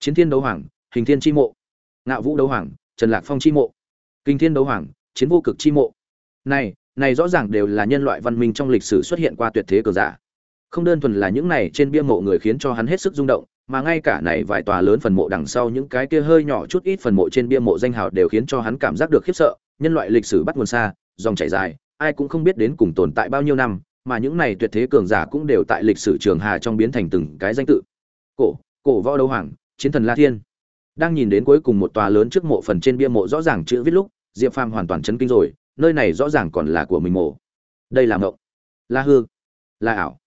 chiến thiên đấu hoàng, hình thiên chi mộ. Ngạo vũ đấu hoàng, trần lạc phong chi mộ. Kinh thiên đấu hoàng, chiến vô cực chi mộ. Này này rõ ràng đều là nhân loại văn minh trong lịch sử xuất hiện qua tuyệt thế cường giả. Không đơn thuần là những này trên bia mộ người khiến cho hắn hết sức rung động, mà ngay cả này vài tòa lớn phần mộ đằng sau những cái kia hơi nhỏ chút ít phần mộ trên bia mộ danh hào đều khiến cho hắn cảm giác được khiếp sợ, nhân loại lịch sử bắt nguồn xa, dòng chảy dài, ai cũng không biết đến cùng tồn tại bao nhiêu năm, mà những này tuyệt thế cường giả cũng đều tại lịch sử trường hà trong biến thành từng cái danh tự. Cổ cổ võ đấu hoàng chiến thần la thiên. Đang nhìn đến cuối cùng một tòa lớn trước mộ phần trên bia mộ rõ ràng chữ viết lúc, diệp phàm hoàn toàn chấn kinh rồi, nơi này rõ ràng còn là của mình mộ. Đây là mộng. La hư. Là ảo.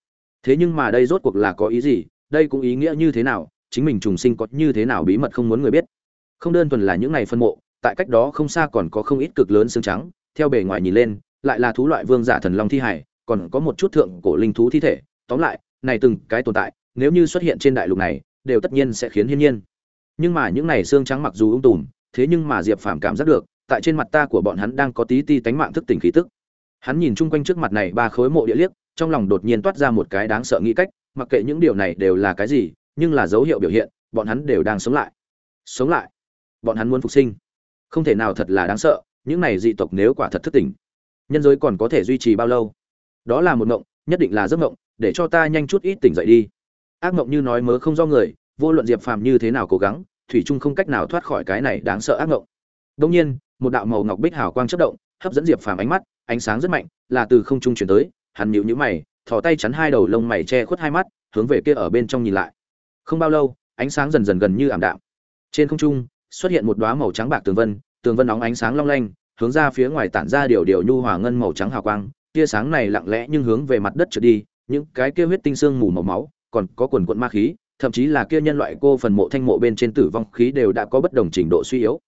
Thế nhưng mà đây rốt cuộc là có ý gì? Đây cũng ý nghĩa như thế nào? Chính mình trùng sinh có như thế nào bí mật không muốn người biết. Không đơn thuần là những ngày phân mộ, tại cách đó không xa còn có không ít cực lớn xương trắng. Theo bề ngoài nhìn lên, lại là thú loại vương giả thần long thi hải, còn có một chút thượng cổ linh thú thi thể. Tóm lại, này từng cái tồn tại, nếu như xuất hiện trên đại lục này đều tất nhiên sẽ khiến hiên nhiên. Nhưng mà những này xương trắng mặc dù ung tùm, thế nhưng mà diệp phàm cảm giác được, tại trên mặt ta của bọn hắn đang có tí ti tánh mạng thức tỉnh khí tức. Hắn nhìn chung quanh trước mặt này ba khối mộ địa liếc, trong lòng đột nhiên toát ra một cái đáng sợ nghĩ cách, mặc kệ những điều này đều là cái gì, nhưng là dấu hiệu biểu hiện, bọn hắn đều đang sống lại. Sống lại. Bọn hắn muốn phục sinh. Không thể nào thật là đáng sợ, những này dị tộc nếu quả thật thức tỉnh, nhân giới còn có thể duy trì bao lâu? Đó là một mộng, nhất định là giấc mộng, để cho ta nhanh chút ít tỉnh dậy đi ác mộng như nói mớ không do người, vô luận diệp phàm như thế nào cố gắng, thủy trung không cách nào thoát khỏi cái này đáng sợ ác mộng. Đông nhiên, một đạo màu ngọc bích hào quang chất động, hấp dẫn diệp phàm ánh mắt, ánh sáng rất mạnh, là từ không trung chuyển tới, hắn nhịu nhíu mày, thò tay chắn hai đầu lông mày che khuất hai mắt, hướng về kia ở bên trong nhìn lại. Không bao lâu, ánh sáng dần dần gần như ảm đạm. Trên không trung, xuất hiện một đóa màu trắng bạc tường vân tường vân nóng ánh sáng long lanh, hướng ra phía ngoài tản ra điều điều nhu hòa ngân màu trắng hào quang, tia sáng này lặng lẽ nhưng hướng về mặt đất trượt đi, những cái kia huyết tinh xương mù màu máu còn có quần quận ma khí, thậm chí là kia nhân loại cô phần mộ thanh mộ bên trên tử vong khí đều đã có bất đồng trình độ suy yếu.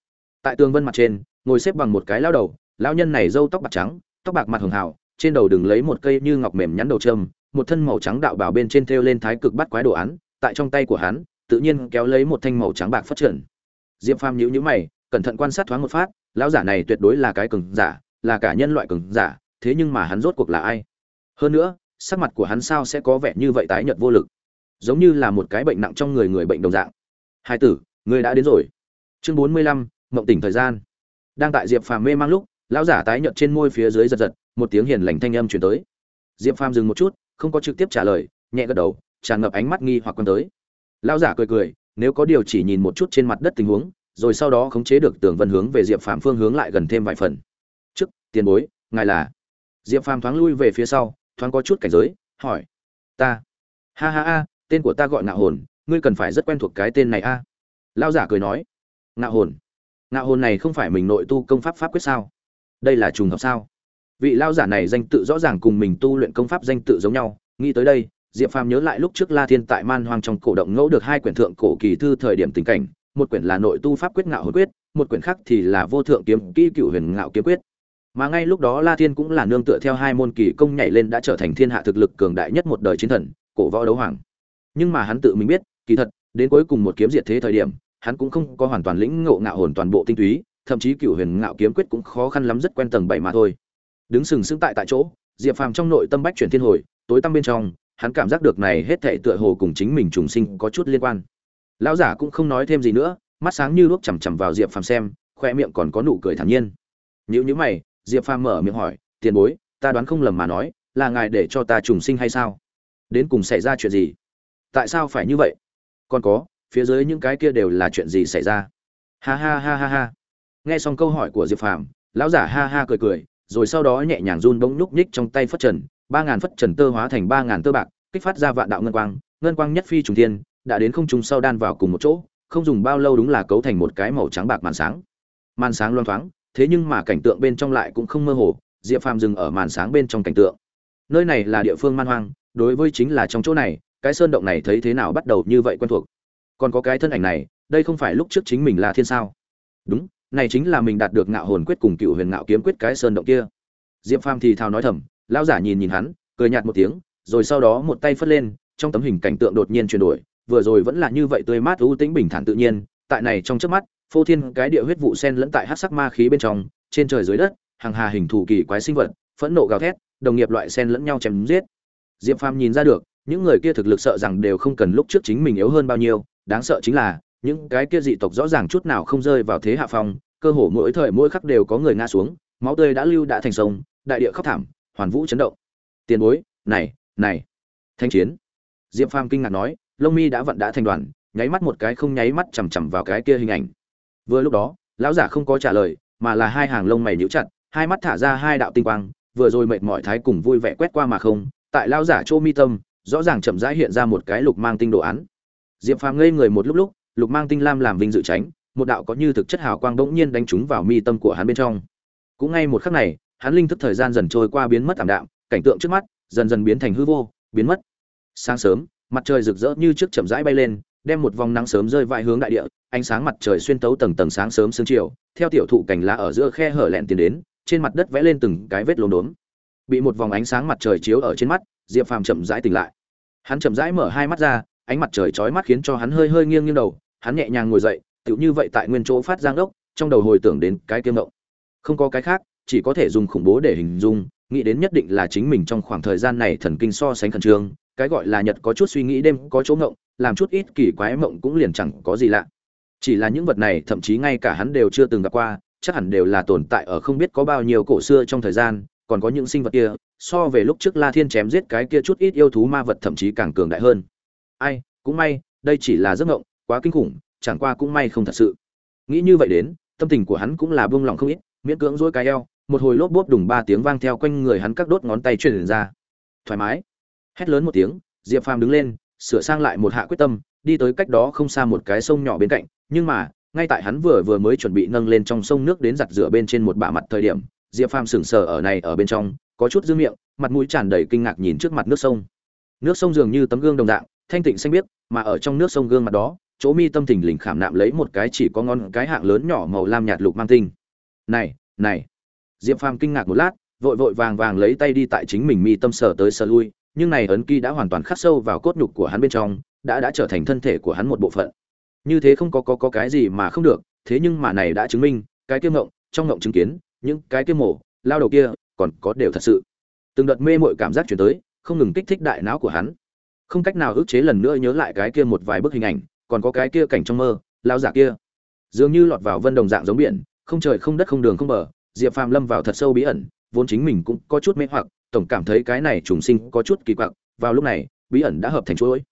Tại tường vân mặt trên, ngồi xếp bằng một cái lao đầu, lão nhân này râu tóc bạc trắng, tóc bạc mặt hường hào, trên đầu đừng lấy một cây như ngọc mềm nhắn đầu trâm, một thân màu trắng đạo bảo bên trên thêu lên thái cực bắt quái đồ án, tại trong tay của hắn, tự nhiên kéo lấy một thanh màu trắng bạc phát triển. Diệp phàm nhíu nhíu mày, cẩn thận quan sát thoáng một phát, lão giả này tuyệt đối là cái cường giả, là cả nhân loại cường giả, thế nhưng mà hắn rốt cuộc là ai? Hơn nữa, sắc mặt của hắn sao sẽ có vẻ như vậy tái nhợt vô lực? Giống như là một cái bệnh nặng trong người người bệnh đồng dạng. Hai tử người đã đến rồi. Chương bốn mươi lăm, mộng tỉnh thời gian. Đang tại diệp phàm mê mang lúc, lão giả tái nhợt trên môi phía dưới giật giật, một tiếng hiền lành thanh âm truyền tới. Diệp phàm dừng một chút, không có trực tiếp trả lời, nhẹ gật đầu, tràn ngập ánh mắt nghi hoặc quan tới. Lão giả cười cười, nếu có điều chỉ nhìn một chút trên mặt đất tình huống, rồi sau đó khống chế được tường vân hướng về diệp phàm phương hướng lại gần thêm vài phần. Trước tiền bối, ngài là? Diệp phàm thoáng lui về phía sau, thoáng có chút cảnh giới, hỏi. Ta. Ha ha ha tên của ta gọi ngạo hồn, ngươi cần phải rất quen thuộc cái tên này a. Lão giả cười nói. Ngạo hồn? Ngạo hồn này không phải mình nội tu công pháp pháp quyết sao? Đây là trùng hợp sao? Vị lao giả này danh tự rõ ràng cùng mình tu luyện công pháp danh tự giống nhau. Nghĩ tới đây, diệp phàm nhớ lại lúc trước la thiên tại man hoang trong cổ động ngẫu được hai quyển thượng cổ kỳ thư thời điểm tình cảnh. Một quyển là nội tu pháp quyết ngạo hồn quyết, một quyển khác thì là vô thượng kiếm kỹ cựu huyền ngạo kiếm quyết. Mà ngay lúc đó la thiên cũng là nương tựa theo hai môn kỳ công nhảy lên đã trở thành thiên hạ thực lực cường đại nhất một đời chiến thần, cổ võ đấu hoàng nhưng mà hắn tự mình biết, kỳ thật, đến cuối cùng một kiếm diệt thế thời điểm, hắn cũng không có hoàn toàn lĩnh ngộ ngạo hồn toàn bộ tinh túy, thậm chí cựu huyền ngạo kiếm quyết cũng khó khăn lắm rất quen tầng bảy mà thôi. Đứng sừng sững tại tại chỗ, diệp phàm trong nội tâm bách chuyển thiên hồi, tối tăm bên trong, hắn cảm giác được này hết thảy tựa hồ cùng chính mình trùng sinh có chút liên quan. Lão giả cũng không nói thêm gì nữa, mắt sáng như lúc chằm chằm vào diệp phàm xem, khoe miệng còn có nụ cười thản nhiên. Nếu như mày, diệp phàm mở miệng hỏi, tiền bối, ta đoán không lầm mà nói, là ngài để cho ta trùng sinh hay sao? Đến cùng xảy ra chuyện gì? Tại sao phải như vậy? Còn có, phía dưới những cái kia đều là chuyện gì xảy ra? Ha ha ha ha ha. Nghe xong câu hỏi của diệp phàm, lão giả ha ha cười cười, rồi sau đó nhẹ nhàng run bỗng nhúc nhích trong tay phất trần. Ba ngàn phất trần tơ hóa thành ba ngàn tơ bạc, kích phát ra vạn đạo ngân quang ngân quang nhất phi trùng thiên, đã đến không trùng sau đan vào cùng một chỗ, không dùng bao lâu đúng là cấu thành một cái màu trắng bạc màn sáng. Màn sáng loang thoáng, thế nhưng mà cảnh tượng bên trong lại cũng không mơ hồ, diệp phàm dừng ở màn sáng bên trong cảnh tượng. Nơi này là địa phương man hoang, đối với chính là trong chỗ này cái sơn động này thấy thế nào bắt đầu như vậy quen thuộc? Còn có cái thân ảnh này, đây không phải lúc trước chính mình là thiên sao? Đúng, này chính là mình đạt được ngạo hồn quyết cùng cựu huyền ngạo kiếm quyết cái sơn động kia. Diệp phàm thì thào nói thầm, lão giả nhìn nhìn hắn, cười nhạt một tiếng, rồi sau đó một tay phất lên, trong tấm hình cảnh tượng đột nhiên chuyển đổi, vừa rồi vẫn là như vậy tươi mát ưu tĩnh bình thản tự nhiên, tại này trong trước mắt, phô thiên cái địa huyết vụ sen lẫn tại hát sắc ma khí bên trong, trên trời dưới đất, hàng hà hình thù kỳ quái sinh vật, phẫn nộ gào thét, đồng nghiệp loại sen lẫn nhau chém giết. Diệp phàm nhìn ra được những người kia thực lực sợ rằng đều không cần lúc trước chính mình yếu hơn bao nhiêu, đáng sợ chính là, những cái kia dị tộc rõ ràng chút nào không rơi vào thế hạ phong, cơ hồ mỗi thời mỗi khắc đều có người ngã xuống, máu tươi đã lưu đã thành sông, đại địa khóc thảm, hoàn vũ chấn động. Tiền bối, này này, thanh chiến. Diệp phàm kinh ngạc nói, lông mi đã vận đã thành đoàn, nháy mắt một cái không nháy mắt chằm chằm vào cái kia hình ảnh. Vừa lúc đó, lão giả không có trả lời, mà là hai hàng lông mày nhíu chặt, hai mắt thả ra hai đạo tinh quang, vừa rồi mệt mỏi thái cùng vui vẻ quét qua mà không, tại lão giả chỗ mi tâm rõ ràng chậm rãi hiện ra một cái lục mang tinh đồ án. Diệp phàm ngây người một lúc lúc, lục mang tinh lam làm vinh dự tránh, một đạo có như thực chất hào quang bỗng nhiên đánh trúng vào mi tâm của hắn bên trong. Cũng ngay một khắc này, hắn linh thức thời gian dần trôi qua biến mất ảm đạm, cảnh tượng trước mắt dần dần biến thành hư vô, biến mất. Sáng sớm, mặt trời rực rỡ như trước chậm rãi bay lên, đem một vòng nắng sớm rơi vãi hướng đại địa, ánh sáng mặt trời xuyên tấu tầng tầng sáng sớm sương chiều, theo tiểu thụ cành lá ở giữa khe hở lẹn tiến đến, trên mặt đất vẽ lên từng cái vết lốm đốm. Bị một vòng ánh sáng mặt trời chiếu ở trên mắt diệp phàm chậm rãi tỉnh lại. Hắn chậm rãi mở hai mắt ra, ánh mặt trời chói mắt khiến cho hắn hơi hơi nghiêng nghiêng đầu, hắn nhẹ nhàng ngồi dậy, tựu như vậy tại nguyên chỗ phát giang ốc, trong đầu hồi tưởng đến cái kiêm ngộng. Không có cái khác, chỉ có thể dùng khủng bố để hình dung, nghĩ đến nhất định là chính mình trong khoảng thời gian này thần kinh so sánh khẩn trương, cái gọi là nhật có chút suy nghĩ đêm có chỗ ngộng, làm chút ít kỳ quái mộng cũng liền chẳng có gì lạ. Chỉ là những vật này, thậm chí ngay cả hắn đều chưa từng gặp qua, chắc hẳn đều là tồn tại ở không biết có bao nhiêu cổ xưa trong thời gian, còn có những sinh vật kia so về lúc trước la thiên chém giết cái kia chút ít yêu thú ma vật thậm chí càng cường đại hơn. Ai, cũng may, đây chỉ là giấc mộng, quá kinh khủng, chẳng qua cũng may không thật sự. Nghĩ như vậy đến, tâm tình của hắn cũng là buông lỏng không ít, miễn cưỡng dỗi cái eo, một hồi lốp bốp đùng ba tiếng vang theo quanh người hắn các đốt ngón tay truyền ra. Thoải mái. Hét lớn một tiếng, diệp phàm đứng lên, sửa sang lại một hạ quyết tâm, đi tới cách đó không xa một cái sông nhỏ bên cạnh, nhưng mà, ngay tại hắn vừa vừa mới chuẩn bị nâng lên trong sông nước đến giặt rửa bên trên một bả mặt thời điểm, diệp phàm sững sờ ở này ở bên trong có chút dư miệng, mặt mũi tràn đầy kinh ngạc nhìn trước mặt nước sông. Nước sông dường như tấm gương đồng dạng, thanh tịnh xanh biếc, mà ở trong nước sông gương mặt đó, chỗ mi tâm thình lình khảm nạm lấy một cái chỉ có ngon cái hạng lớn nhỏ màu lam nhạt lục mang tinh. Này này. Diệp phàm kinh ngạc một lát, vội vội vàng vàng lấy tay đi tại chính mình mi tâm sở tới sở lui, nhưng này ấn ký đã hoàn toàn khắc sâu vào cốt nhục của hắn bên trong, đã đã trở thành thân thể của hắn một bộ phận. Như thế không có có có cái gì mà không được, thế nhưng mà này đã chứng minh, cái kiêm ngộng, trong ngộng chứng kiến, những cái kiêm mổ, lao đầu kia còn có đều thật sự. Từng đợt mê mội cảm giác chuyển tới, không ngừng kích thích đại não của hắn. Không cách nào ức chế lần nữa nhớ lại cái kia một vài bức hình ảnh, còn có cái kia cảnh trong mơ, lao giả kia. Dường như lọt vào vân đồng dạng giống biển, không trời không đất không đường không bờ, diệp phàm lâm vào thật sâu bí ẩn, vốn chính mình cũng có chút mê hoặc, tổng cảm thấy cái này trùng sinh có chút kỳ quặc, vào lúc này, bí ẩn đã hợp thành chuỗi.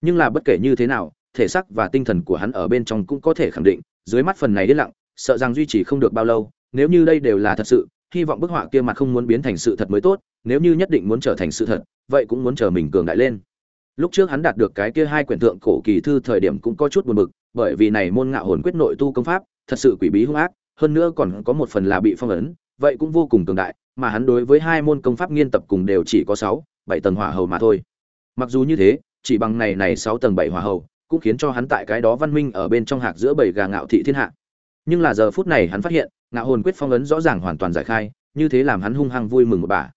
Nhưng là bất kể như thế nào, thể xác và tinh thần của hắn ở bên trong cũng có thể khẳng định, dưới mắt phần này đi lặng, sợ rằng duy trì không được bao lâu, nếu như đây đều là thật sự hy vọng bức họa kia mặt không muốn biến thành sự thật mới tốt, nếu như nhất định muốn trở thành sự thật, vậy cũng muốn chờ mình cường đại lên. Lúc trước hắn đạt được cái kia hai quyển tượng cổ kỳ thư thời điểm cũng có chút buồn bực, bởi vì này môn ngạo hồn quyết nội tu công pháp, thật sự quỷ bí hung ác, hơn nữa còn có một phần là bị phong ấn, vậy cũng vô cùng cường đại, mà hắn đối với hai môn công pháp nghiên tập cùng đều chỉ có sáu, bảy tầng hỏa hầu mà thôi. Mặc dù như thế, chỉ bằng này này sáu tầng bảy hỏa hầu, cũng khiến cho hắn tại cái đó văn minh ở bên trong hạc giữa bảy gà ngạo thị thiên hạ. Nhưng là giờ phút này hắn phát hiện ngạo hồn quyết phong ấn rõ ràng hoàn toàn giải khai, như thế làm hắn hung hăng vui mừng một bà.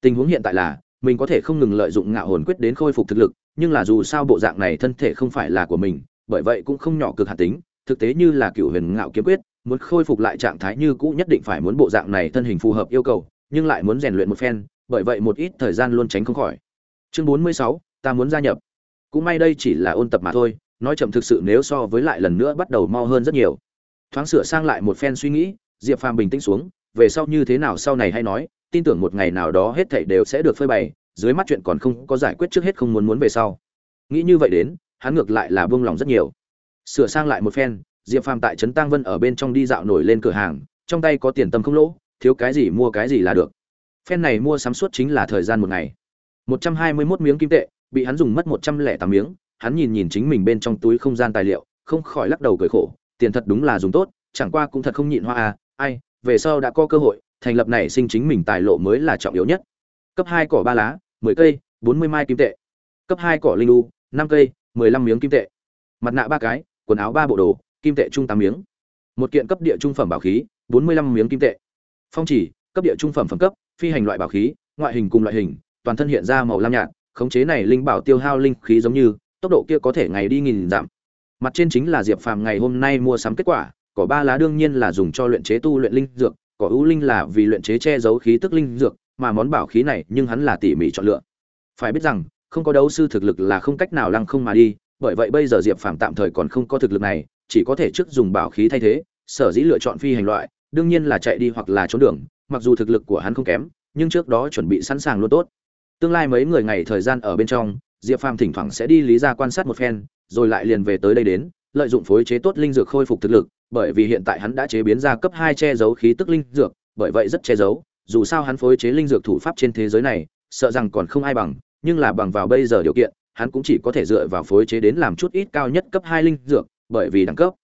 Tình huống hiện tại là, mình có thể không ngừng lợi dụng ngạo hồn quyết đến khôi phục thực lực, nhưng là dù sao bộ dạng này thân thể không phải là của mình, bởi vậy cũng không nhỏ cực hạt tính, thực tế như là cựu huyền ngạo kiếm quyết, muốn khôi phục lại trạng thái như cũ nhất định phải muốn bộ dạng này thân hình phù hợp yêu cầu, nhưng lại muốn rèn luyện một phen, bởi vậy một ít thời gian luôn tránh không khỏi. Chương bốn mươi sáu, ta muốn gia nhập. Cũng may đây chỉ là ôn tập mà thôi, nói chậm thực sự nếu so với lại lần nữa bắt đầu mau hơn rất nhiều. Thoáng sửa sang lại một phen suy nghĩ diệp phàm bình tĩnh xuống, về sau như thế nào sau này hay nói, tin tưởng một ngày nào đó hết thảy đều sẽ được phơi bày, dưới mắt chuyện còn không có giải quyết trước hết không muốn muốn về sau. Nghĩ như vậy đến, hắn ngược lại là buông lòng rất nhiều. Sửa sang lại một phen, diệp phàm tại trấn tăng vân ở bên trong đi dạo nổi lên cửa hàng, trong tay có tiền tâm không lỗ, thiếu cái gì mua cái gì là được. Phen này mua sắm suốt chính là thời gian một ngày. Một trăm hai mươi 121 miếng kim tệ, bị hắn dùng mất một trăm lẻ tám miếng, hắn nhìn nhìn chính mình bên trong túi không gian tài liệu, không khỏi lắc đầu cười khổ, tiền thật đúng là dùng tốt, chẳng qua cũng thật không nhịn hoa à ai, về sau đã có cơ hội, thành lập này sinh chính mình tài lộ mới là trọng yếu nhất. Cấp hai cỏ ba lá, mười cây, bốn mươi mai kim tệ. Cấp hai cỏ linh lu năm cây, mười lăm miếng kim tệ. Mặt nạ ba cái, quần áo ba bộ đồ, kim tệ trung tám miếng. Một kiện cấp địa trung phẩm bảo khí, bốn mươi lăm miếng kim tệ. Phong chỉ, cấp địa trung phẩm phẩm cấp, phi hành loại bảo khí, ngoại hình cùng loại hình, toàn thân hiện ra màu lam nhạt, khống chế này linh bảo tiêu hao linh khí giống như, tốc độ kia có thể ngày đi nghìn dặm. Mặt trên chính là diệp phàm ngày hôm nay mua sắm kết quả cỏ ba lá đương nhiên là dùng cho luyện chế tu luyện linh dược, cỏ ưu linh là vì luyện chế che giấu khí tức linh dược, mà món bảo khí này nhưng hắn là tỉ mỉ chọn lựa. Phải biết rằng, không có đấu sư thực lực là không cách nào lăng không mà đi, bởi vậy bây giờ diệp phàm tạm thời còn không có thực lực này, chỉ có thể trước dùng bảo khí thay thế, sở dĩ lựa chọn phi hành loại, đương nhiên là chạy đi hoặc là trốn đường, mặc dù thực lực của hắn không kém, nhưng trước đó chuẩn bị sẵn sàng luôn tốt. Tương lai mấy người ngày thời gian ở bên trong, diệp phàm thỉnh thoảng sẽ đi lý ra quan sát một phen, rồi lại liền về tới đây đến, lợi dụng phối chế tốt linh dược khôi phục thực lực bởi vì hiện tại hắn đã chế biến ra cấp hai che giấu khí tức linh dược bởi vậy rất che giấu dù sao hắn phối chế linh dược thủ pháp trên thế giới này sợ rằng còn không ai bằng nhưng là bằng vào bây giờ điều kiện hắn cũng chỉ có thể dựa vào phối chế đến làm chút ít cao nhất cấp hai linh dược bởi vì đẳng cấp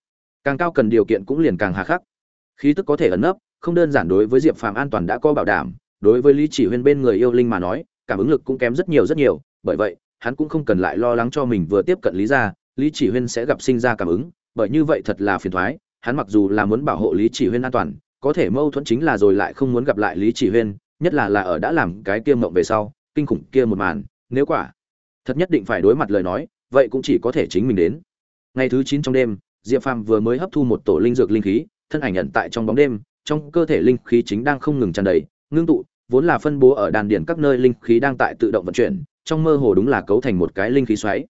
càng cao cần điều kiện cũng liền càng hà khắc khí tức có thể ẩn nấp không đơn giản đối với diệp phàm an toàn đã có bảo đảm đối với lý chỉ huyên bên người yêu linh mà nói cảm ứng lực cũng kém rất nhiều rất nhiều bởi vậy hắn cũng không cần lại lo lắng cho mình vừa tiếp cận lý Gia, lý chỉ huyên sẽ gặp sinh ra cảm ứng bởi như vậy thật là phiền toái hắn mặc dù là muốn bảo hộ lý chỉ huyên an toàn, có thể mâu thuẫn chính là rồi lại không muốn gặp lại lý chỉ huyên, nhất là là ở đã làm cái kia mộng về sau, kinh khủng kia một màn, nếu quả thật nhất định phải đối mặt lời nói, vậy cũng chỉ có thể chính mình đến. Ngày thứ chín trong đêm, diệp phàm vừa mới hấp thu một tổ linh dược linh khí, thân ảnh nhận tại trong bóng đêm, trong cơ thể linh khí chính đang không ngừng tràn đầy, ngưng tụ, vốn là phân bố ở đàn điển các nơi linh khí đang tại tự động vận chuyển, trong mơ hồ đúng là cấu thành một cái linh khí xoáy.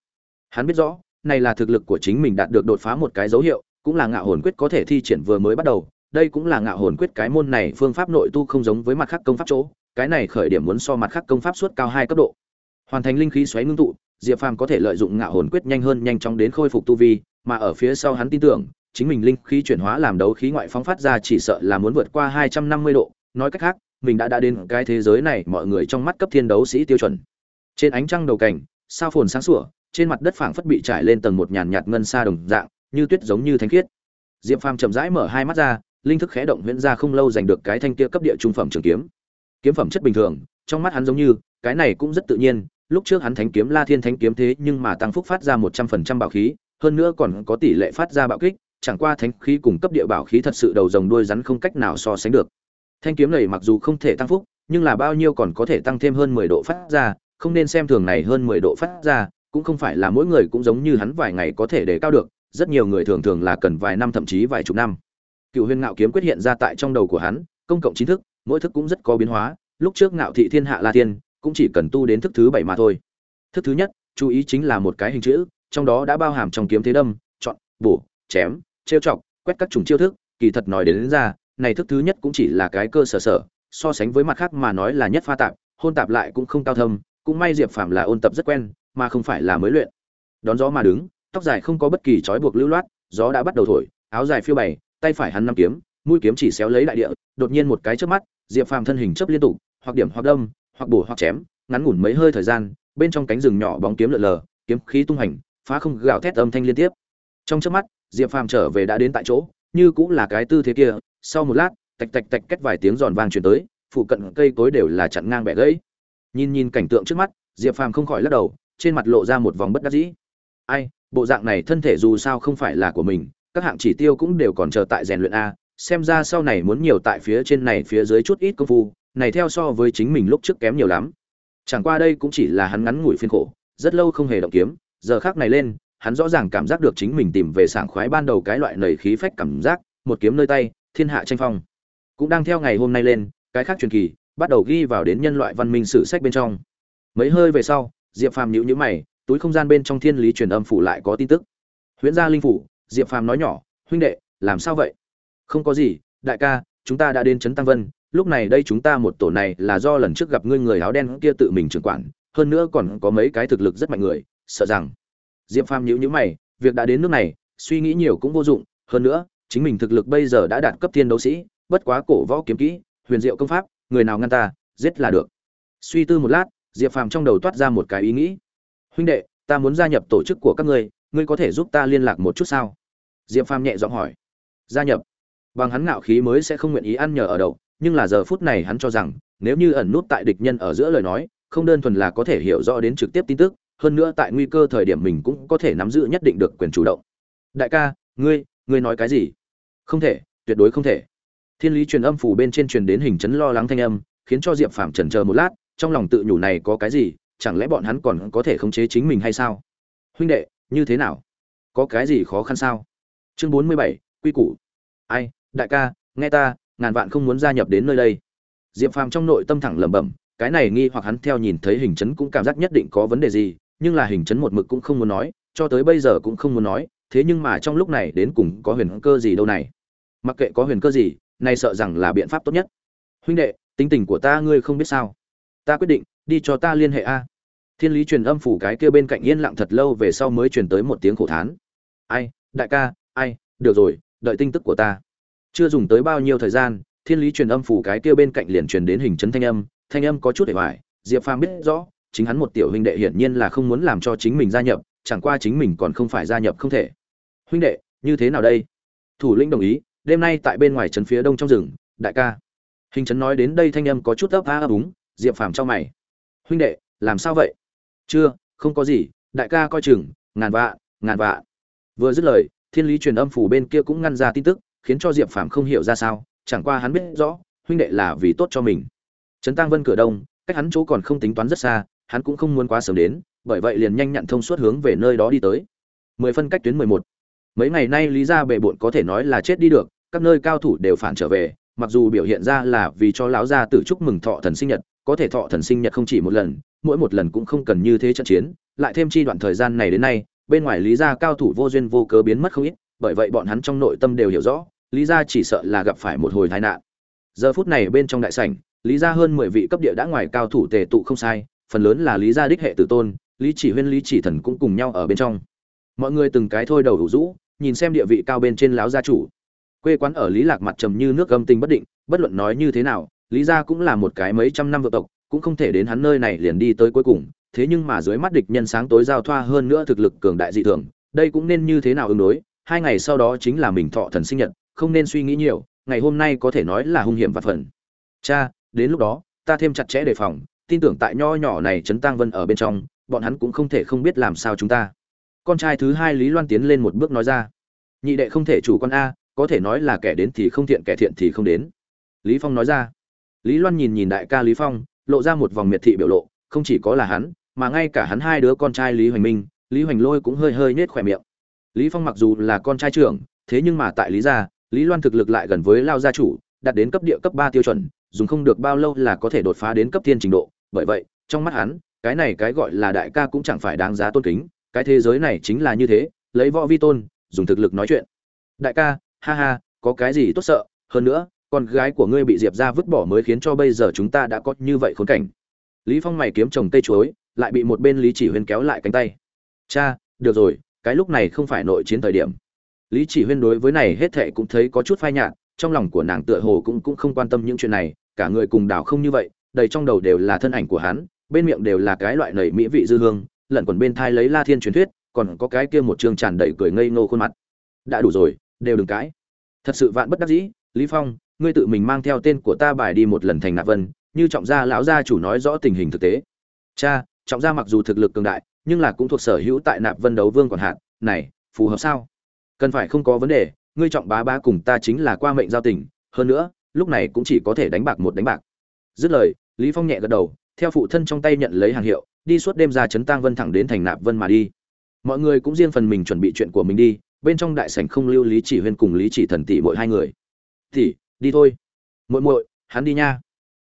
Hắn biết rõ, này là thực lực của chính mình đạt được đột phá một cái dấu hiệu cũng là ngạo hồn quyết có thể thi triển vừa mới bắt đầu, đây cũng là ngạo hồn quyết cái môn này phương pháp nội tu không giống với mặt khác công pháp chỗ, cái này khởi điểm muốn so mặt khác công pháp suốt cao hai cấp độ. Hoàn thành linh khí xoáy ngưng tụ, diệp phàm có thể lợi dụng ngạo hồn quyết nhanh hơn nhanh chóng đến khôi phục tu vi, mà ở phía sau hắn tin tưởng, chính mình linh khí chuyển hóa làm đấu khí ngoại phóng phát ra chỉ sợ là muốn vượt qua hai trăm năm mươi độ. Nói cách khác, mình đã đã đến cái thế giới này, mọi người trong mắt cấp thiên đấu sĩ tiêu chuẩn. Trên ánh trăng đầu cảnh sao phồn sáng sủa, trên mặt đất phảng phất bị trải lên tầng một nhàn nhạt ngân xa đồng dạng như tuyết giống như thánh khiết. Diệp phàm chậm rãi mở hai mắt ra, linh thức khẽ động huyễn ra không lâu giành được cái thanh kia cấp địa trung phẩm trường kiếm. Kiếm phẩm chất bình thường, trong mắt hắn giống như, cái này cũng rất tự nhiên, lúc trước hắn thánh kiếm la thiên thánh kiếm thế nhưng mà tăng phúc phát ra một trăm phần trăm bảo khí, hơn nữa còn có tỷ lệ phát ra bạo kích, chẳng qua thánh khí cùng cấp địa bảo khí thật sự đầu rồng đuôi rắn không cách nào so sánh được. Thanh kiếm này mặc dù không thể tăng phúc, nhưng là bao nhiêu còn có thể tăng thêm hơn mười độ phát ra, không nên xem thường này hơn mười độ phát ra, cũng không phải là mỗi người cũng giống như hắn vài ngày có thể để cao được rất nhiều người thường thường là cần vài năm thậm chí vài chục năm. Cựu huyền ngạo kiếm quyết hiện ra tại trong đầu của hắn công cộng chính thức mỗi thức cũng rất có biến hóa lúc trước ngạo thị thiên hạ la tiên cũng chỉ cần tu đến thức thứ bảy mà thôi. Thức thứ nhất chú ý chính là một cái hình chữ trong đó đã bao hàm trong kiếm thế đâm chọn bổ chém trêu chọc quét các chủng chiêu thức kỳ thật nói đến, đến ra này thức thứ nhất cũng chỉ là cái cơ sở sở so sánh với mặt khác mà nói là nhất pha tạp hôn tạp lại cũng không cao thâm cũng may diệp phàm là ôn tập rất quen mà không phải là mới luyện. Đón gió mà đứng tóc dài không có bất kỳ trói buộc lưu loát, gió đã bắt đầu thổi, áo dài phiêu bày, tay phải hắn năm kiếm, mũi kiếm chỉ xéo lấy đại địa, đột nhiên một cái chớp mắt, diệp phàm thân hình chớp liên tục, hoặc điểm hoặc đâm, hoặc bổ hoặc chém, ngắn ngủn mấy hơi thời gian, bên trong cánh rừng nhỏ bóng kiếm lượn lờ, kiếm khí tung hành, phá không gào thét âm thanh liên tiếp. Trong chớp mắt, diệp phàm trở về đã đến tại chỗ, như cũng là cái tư thế kia, sau một lát, tạch tạch tạch kết vài tiếng giòn vang truyền tới, phụ cận cây cối đều là chặn ngang bẻ gãy. Nhìn nhìn cảnh tượng trước mắt, diệp phàm không khỏi lắc đầu, trên mặt lộ ra một vòng bất đắc dĩ. Ai bộ dạng này thân thể dù sao không phải là của mình, các hạng chỉ tiêu cũng đều còn chờ tại rèn luyện a, xem ra sau này muốn nhiều tại phía trên này phía dưới chút ít công phu, này theo so với chính mình lúc trước kém nhiều lắm. Chẳng qua đây cũng chỉ là hắn ngắn ngủi phiên khổ, rất lâu không hề động kiếm, giờ khác này lên, hắn rõ ràng cảm giác được chính mình tìm về sảng khoái ban đầu cái loại nầy khí phách cảm giác, một kiếm nơi tay, thiên hạ tranh phong. Cũng đang theo ngày hôm nay lên, cái khác truyền kỳ, bắt đầu ghi vào đến nhân loại văn minh sử sách bên trong. Mấy hơi về sau, diệp phàm nhữ nhữ mày túi không gian bên trong thiên lý truyền âm phủ lại có tin tức. Huyễn gia linh phủ, diệp phàm nói nhỏ, huynh đệ, làm sao vậy? Không có gì, đại ca, chúng ta đã đến trấn tăng vân, lúc này đây chúng ta một tổ này là do lần trước gặp ngươi người áo đen kia tự mình trưởng quản, hơn nữa còn có mấy cái thực lực rất mạnh người, sợ rằng. Diệp phàm nhíu nhíu mày, việc đã đến nước này, suy nghĩ nhiều cũng vô dụng, hơn nữa, chính mình thực lực bây giờ đã đạt cấp thiên đấu sĩ, bất quá cổ võ kiếm kỹ, huyền diệu công pháp, người nào ngăn ta, giết là được. Suy tư một lát, diệp phàm trong đầu toát ra một cái ý nghĩ huynh đệ, ta muốn gia nhập tổ chức của các ngươi ngươi có thể giúp ta liên lạc một chút sao? Diệp phàm nhẹ giọng hỏi. Gia nhập. Bằng hắn ngạo khí mới sẽ không nguyện ý ăn nhờ ở đậu, nhưng là giờ phút này hắn cho rằng, nếu như ẩn nút tại địch nhân ở giữa lời nói, không đơn thuần là có thể hiểu rõ đến trực tiếp tin tức, hơn nữa tại nguy cơ thời điểm mình cũng có thể nắm giữ nhất định được quyền chủ động. Đại ca, ngươi ngươi nói cái gì? Không thể, tuyệt đối không thể. Thiên lý truyền âm phủ bên trên truyền đến hình chấn lo lắng thanh âm, khiến cho diệp phàm chần chờ một lát, trong lòng tự nhủ này có cái gì chẳng lẽ bọn hắn còn có thể khống chế chính mình hay sao? Huynh đệ, như thế nào? Có cái gì khó khăn sao? Chương bốn mươi bảy, quy củ. Ai, đại ca, nghe ta, ngàn vạn không muốn gia nhập đến nơi đây. Diệp phàm trong nội tâm thẳng lẩm bẩm, cái này nghi hoặc hắn theo nhìn thấy hình chấn cũng cảm giác nhất định có vấn đề gì, nhưng là hình chấn một mực cũng không muốn nói, cho tới bây giờ cũng không muốn nói, thế nhưng mà trong lúc này đến cùng có huyền cơ gì đâu này? Mặc kệ có huyền cơ gì, này sợ rằng là biện pháp tốt nhất. Huynh đệ, tính tình của ta ngươi không biết sao. Ta quyết định đi cho ta liên hệ a. Thiên lý truyền âm phủ cái kia bên cạnh yên lặng thật lâu về sau mới truyền tới một tiếng khổ thán. Ai, đại ca, ai, được rồi, đợi tin tức của ta. Chưa dùng tới bao nhiêu thời gian, thiên lý truyền âm phủ cái kia bên cạnh liền truyền đến hình chấn thanh âm thanh âm có chút để hoài, diệp phàm biết rõ, chính hắn một tiểu huynh đệ hiển nhiên là không muốn làm cho chính mình gia nhập, chẳng qua chính mình còn không phải gia nhập không thể. Huynh đệ, như thế nào đây? Thủ lĩnh đồng ý, đêm nay tại bên ngoài trấn phía đông trong rừng, đại ca. Hình chấn nói đến đây thanh âm có chút ấp a ấp úng, diệp phàm cho mày huynh đệ, làm sao vậy? Chưa, không có gì, đại ca coi chừng, ngàn vạ ngàn vạ vừa dứt lời, thiên lý truyền âm phủ bên kia cũng ngăn ra tin tức, khiến cho diệp phàm không hiểu ra sao, chẳng qua hắn biết rõ, huynh đệ là vì tốt cho mình. Trấn tăng vân cửa đông, cách hắn chỗ còn không tính toán rất xa, hắn cũng không muốn quá sớm đến, bởi vậy liền nhanh nhặn thông suốt hướng về nơi đó đi tới. Mười phân cách tuyến mười một. Mấy ngày nay lý gia bệ bộn có thể nói là chết đi được, các nơi cao thủ đều phản trở về, mặc dù biểu hiện ra là vì cho lão gia tử chúc mừng thọ thần sinh nhật có thể thọ thần sinh nhật không chỉ một lần, mỗi một lần cũng không cần như thế trận chiến, lại thêm chi đoạn thời gian này đến nay, bên ngoài lý gia cao thủ vô duyên vô cớ biến mất không ít, bởi vậy bọn hắn trong nội tâm đều hiểu rõ, lý gia chỉ sợ là gặp phải một hồi tai nạn. Giờ phút này bên trong đại sảnh, lý gia hơn mười vị cấp địa đã ngoài cao thủ tề tụ không sai, phần lớn là lý gia đích hệ tử tôn, lý chỉ huyên, lý chỉ thần cũng cùng nhau ở bên trong. Mọi người từng cái thôi đầu đủ rũ, nhìn xem địa vị cao bên trên láo gia chủ. Quê quán ở lý lạc mặt trầm như nước gâm tinh bất định, bất luận nói như thế nào lý gia cũng là một cái mấy trăm năm vợ tộc, cũng không thể đến hắn nơi này liền đi tới cuối cùng, thế nhưng mà dưới mắt địch nhân sáng tối giao thoa hơn nữa thực lực cường đại dị thường, đây cũng nên như thế nào ứng đối? Hai ngày sau đó chính là mình thọ thần sinh nhật, không nên suy nghĩ nhiều, ngày hôm nay có thể nói là hung hiểm và phần. Cha, đến lúc đó, ta thêm chặt chẽ đề phòng, tin tưởng tại nho nhỏ này trấn tang vân ở bên trong, bọn hắn cũng không thể không biết làm sao chúng ta. Con trai thứ hai lý loan tiến lên một bước nói ra. Nhị đệ không thể chủ con a, có thể nói là kẻ đến thì không thiện, kẻ thiện thì không đến. Lý phong nói ra lý loan nhìn nhìn đại ca lý phong, lộ ra một vòng miệt thị biểu lộ, không chỉ có là hắn, mà ngay cả hắn hai đứa con trai lý hoành minh, lý hoành lôi cũng hơi hơi nết khỏe miệng. Lý phong mặc dù là con trai trưởng, thế nhưng mà tại lý gia, lý loan thực lực lại gần với lao gia chủ, đạt đến cấp địa cấp ba tiêu chuẩn, dùng không được bao lâu là có thể đột phá đến cấp thiên trình độ. Bởi vậy, trong mắt hắn, cái này cái gọi là đại ca cũng chẳng phải đáng giá tôn kính, cái thế giới này chính là như thế, lấy võ vi tôn, dùng thực lực nói chuyện. Đại ca, ha ha, có cái gì tốt sợ, hơn nữa con gái của ngươi bị diệp ra vứt bỏ mới khiến cho bây giờ chúng ta đã có như vậy khốn cảnh. Lý phong mày kiếm chồng cây chuối, lại bị một bên lý chỉ huyên kéo lại cánh tay. Cha, được rồi, cái lúc này không phải nội chiến thời điểm. Lý chỉ huyên đối với này hết thệ cũng thấy có chút phai nhạt, trong lòng của nàng tựa hồ cũng cũng không quan tâm những chuyện này, cả người cùng đảo không như vậy, đầy trong đầu đều là thân ảnh của hắn, bên miệng đều là cái loại nảy mỹ vị dư hương, lẩn quẩn bên thai lấy la thiên truyền thuyết, còn có cái kia một chương tràn đầy cười ngây ngô khuôn mặt. Đã đủ rồi, đều đừng cãi. Thật sự vạn bất đắc dĩ, lý phong ngươi tự mình mang theo tên của ta bài đi một lần thành nạp vân, như trọng gia lão gia chủ nói rõ tình hình thực tế. Cha, trọng gia mặc dù thực lực cường đại, nhưng là cũng thuộc sở hữu tại nạp vân đấu vương còn hạn, này, phù hợp sao? Cần phải không có vấn đề, ngươi trọng bá bá cùng ta chính là qua mệnh giao tình, hơn nữa, lúc này cũng chỉ có thể đánh bạc một đánh bạc. Dứt lời, lý phong nhẹ gật đầu, theo phụ thân trong tay nhận lấy hàng hiệu, đi suốt đêm ra chấn tang vân thẳng đến thành nạp vân mà đi. Mọi người cũng riêng phần mình chuẩn bị chuyện của mình đi, bên trong đại sảnh không lưu lý chỉ huyên cùng lý chỉ thần tỷ mỗi hai người. Tỷ đi thôi. Muội muội, hắn đi nha.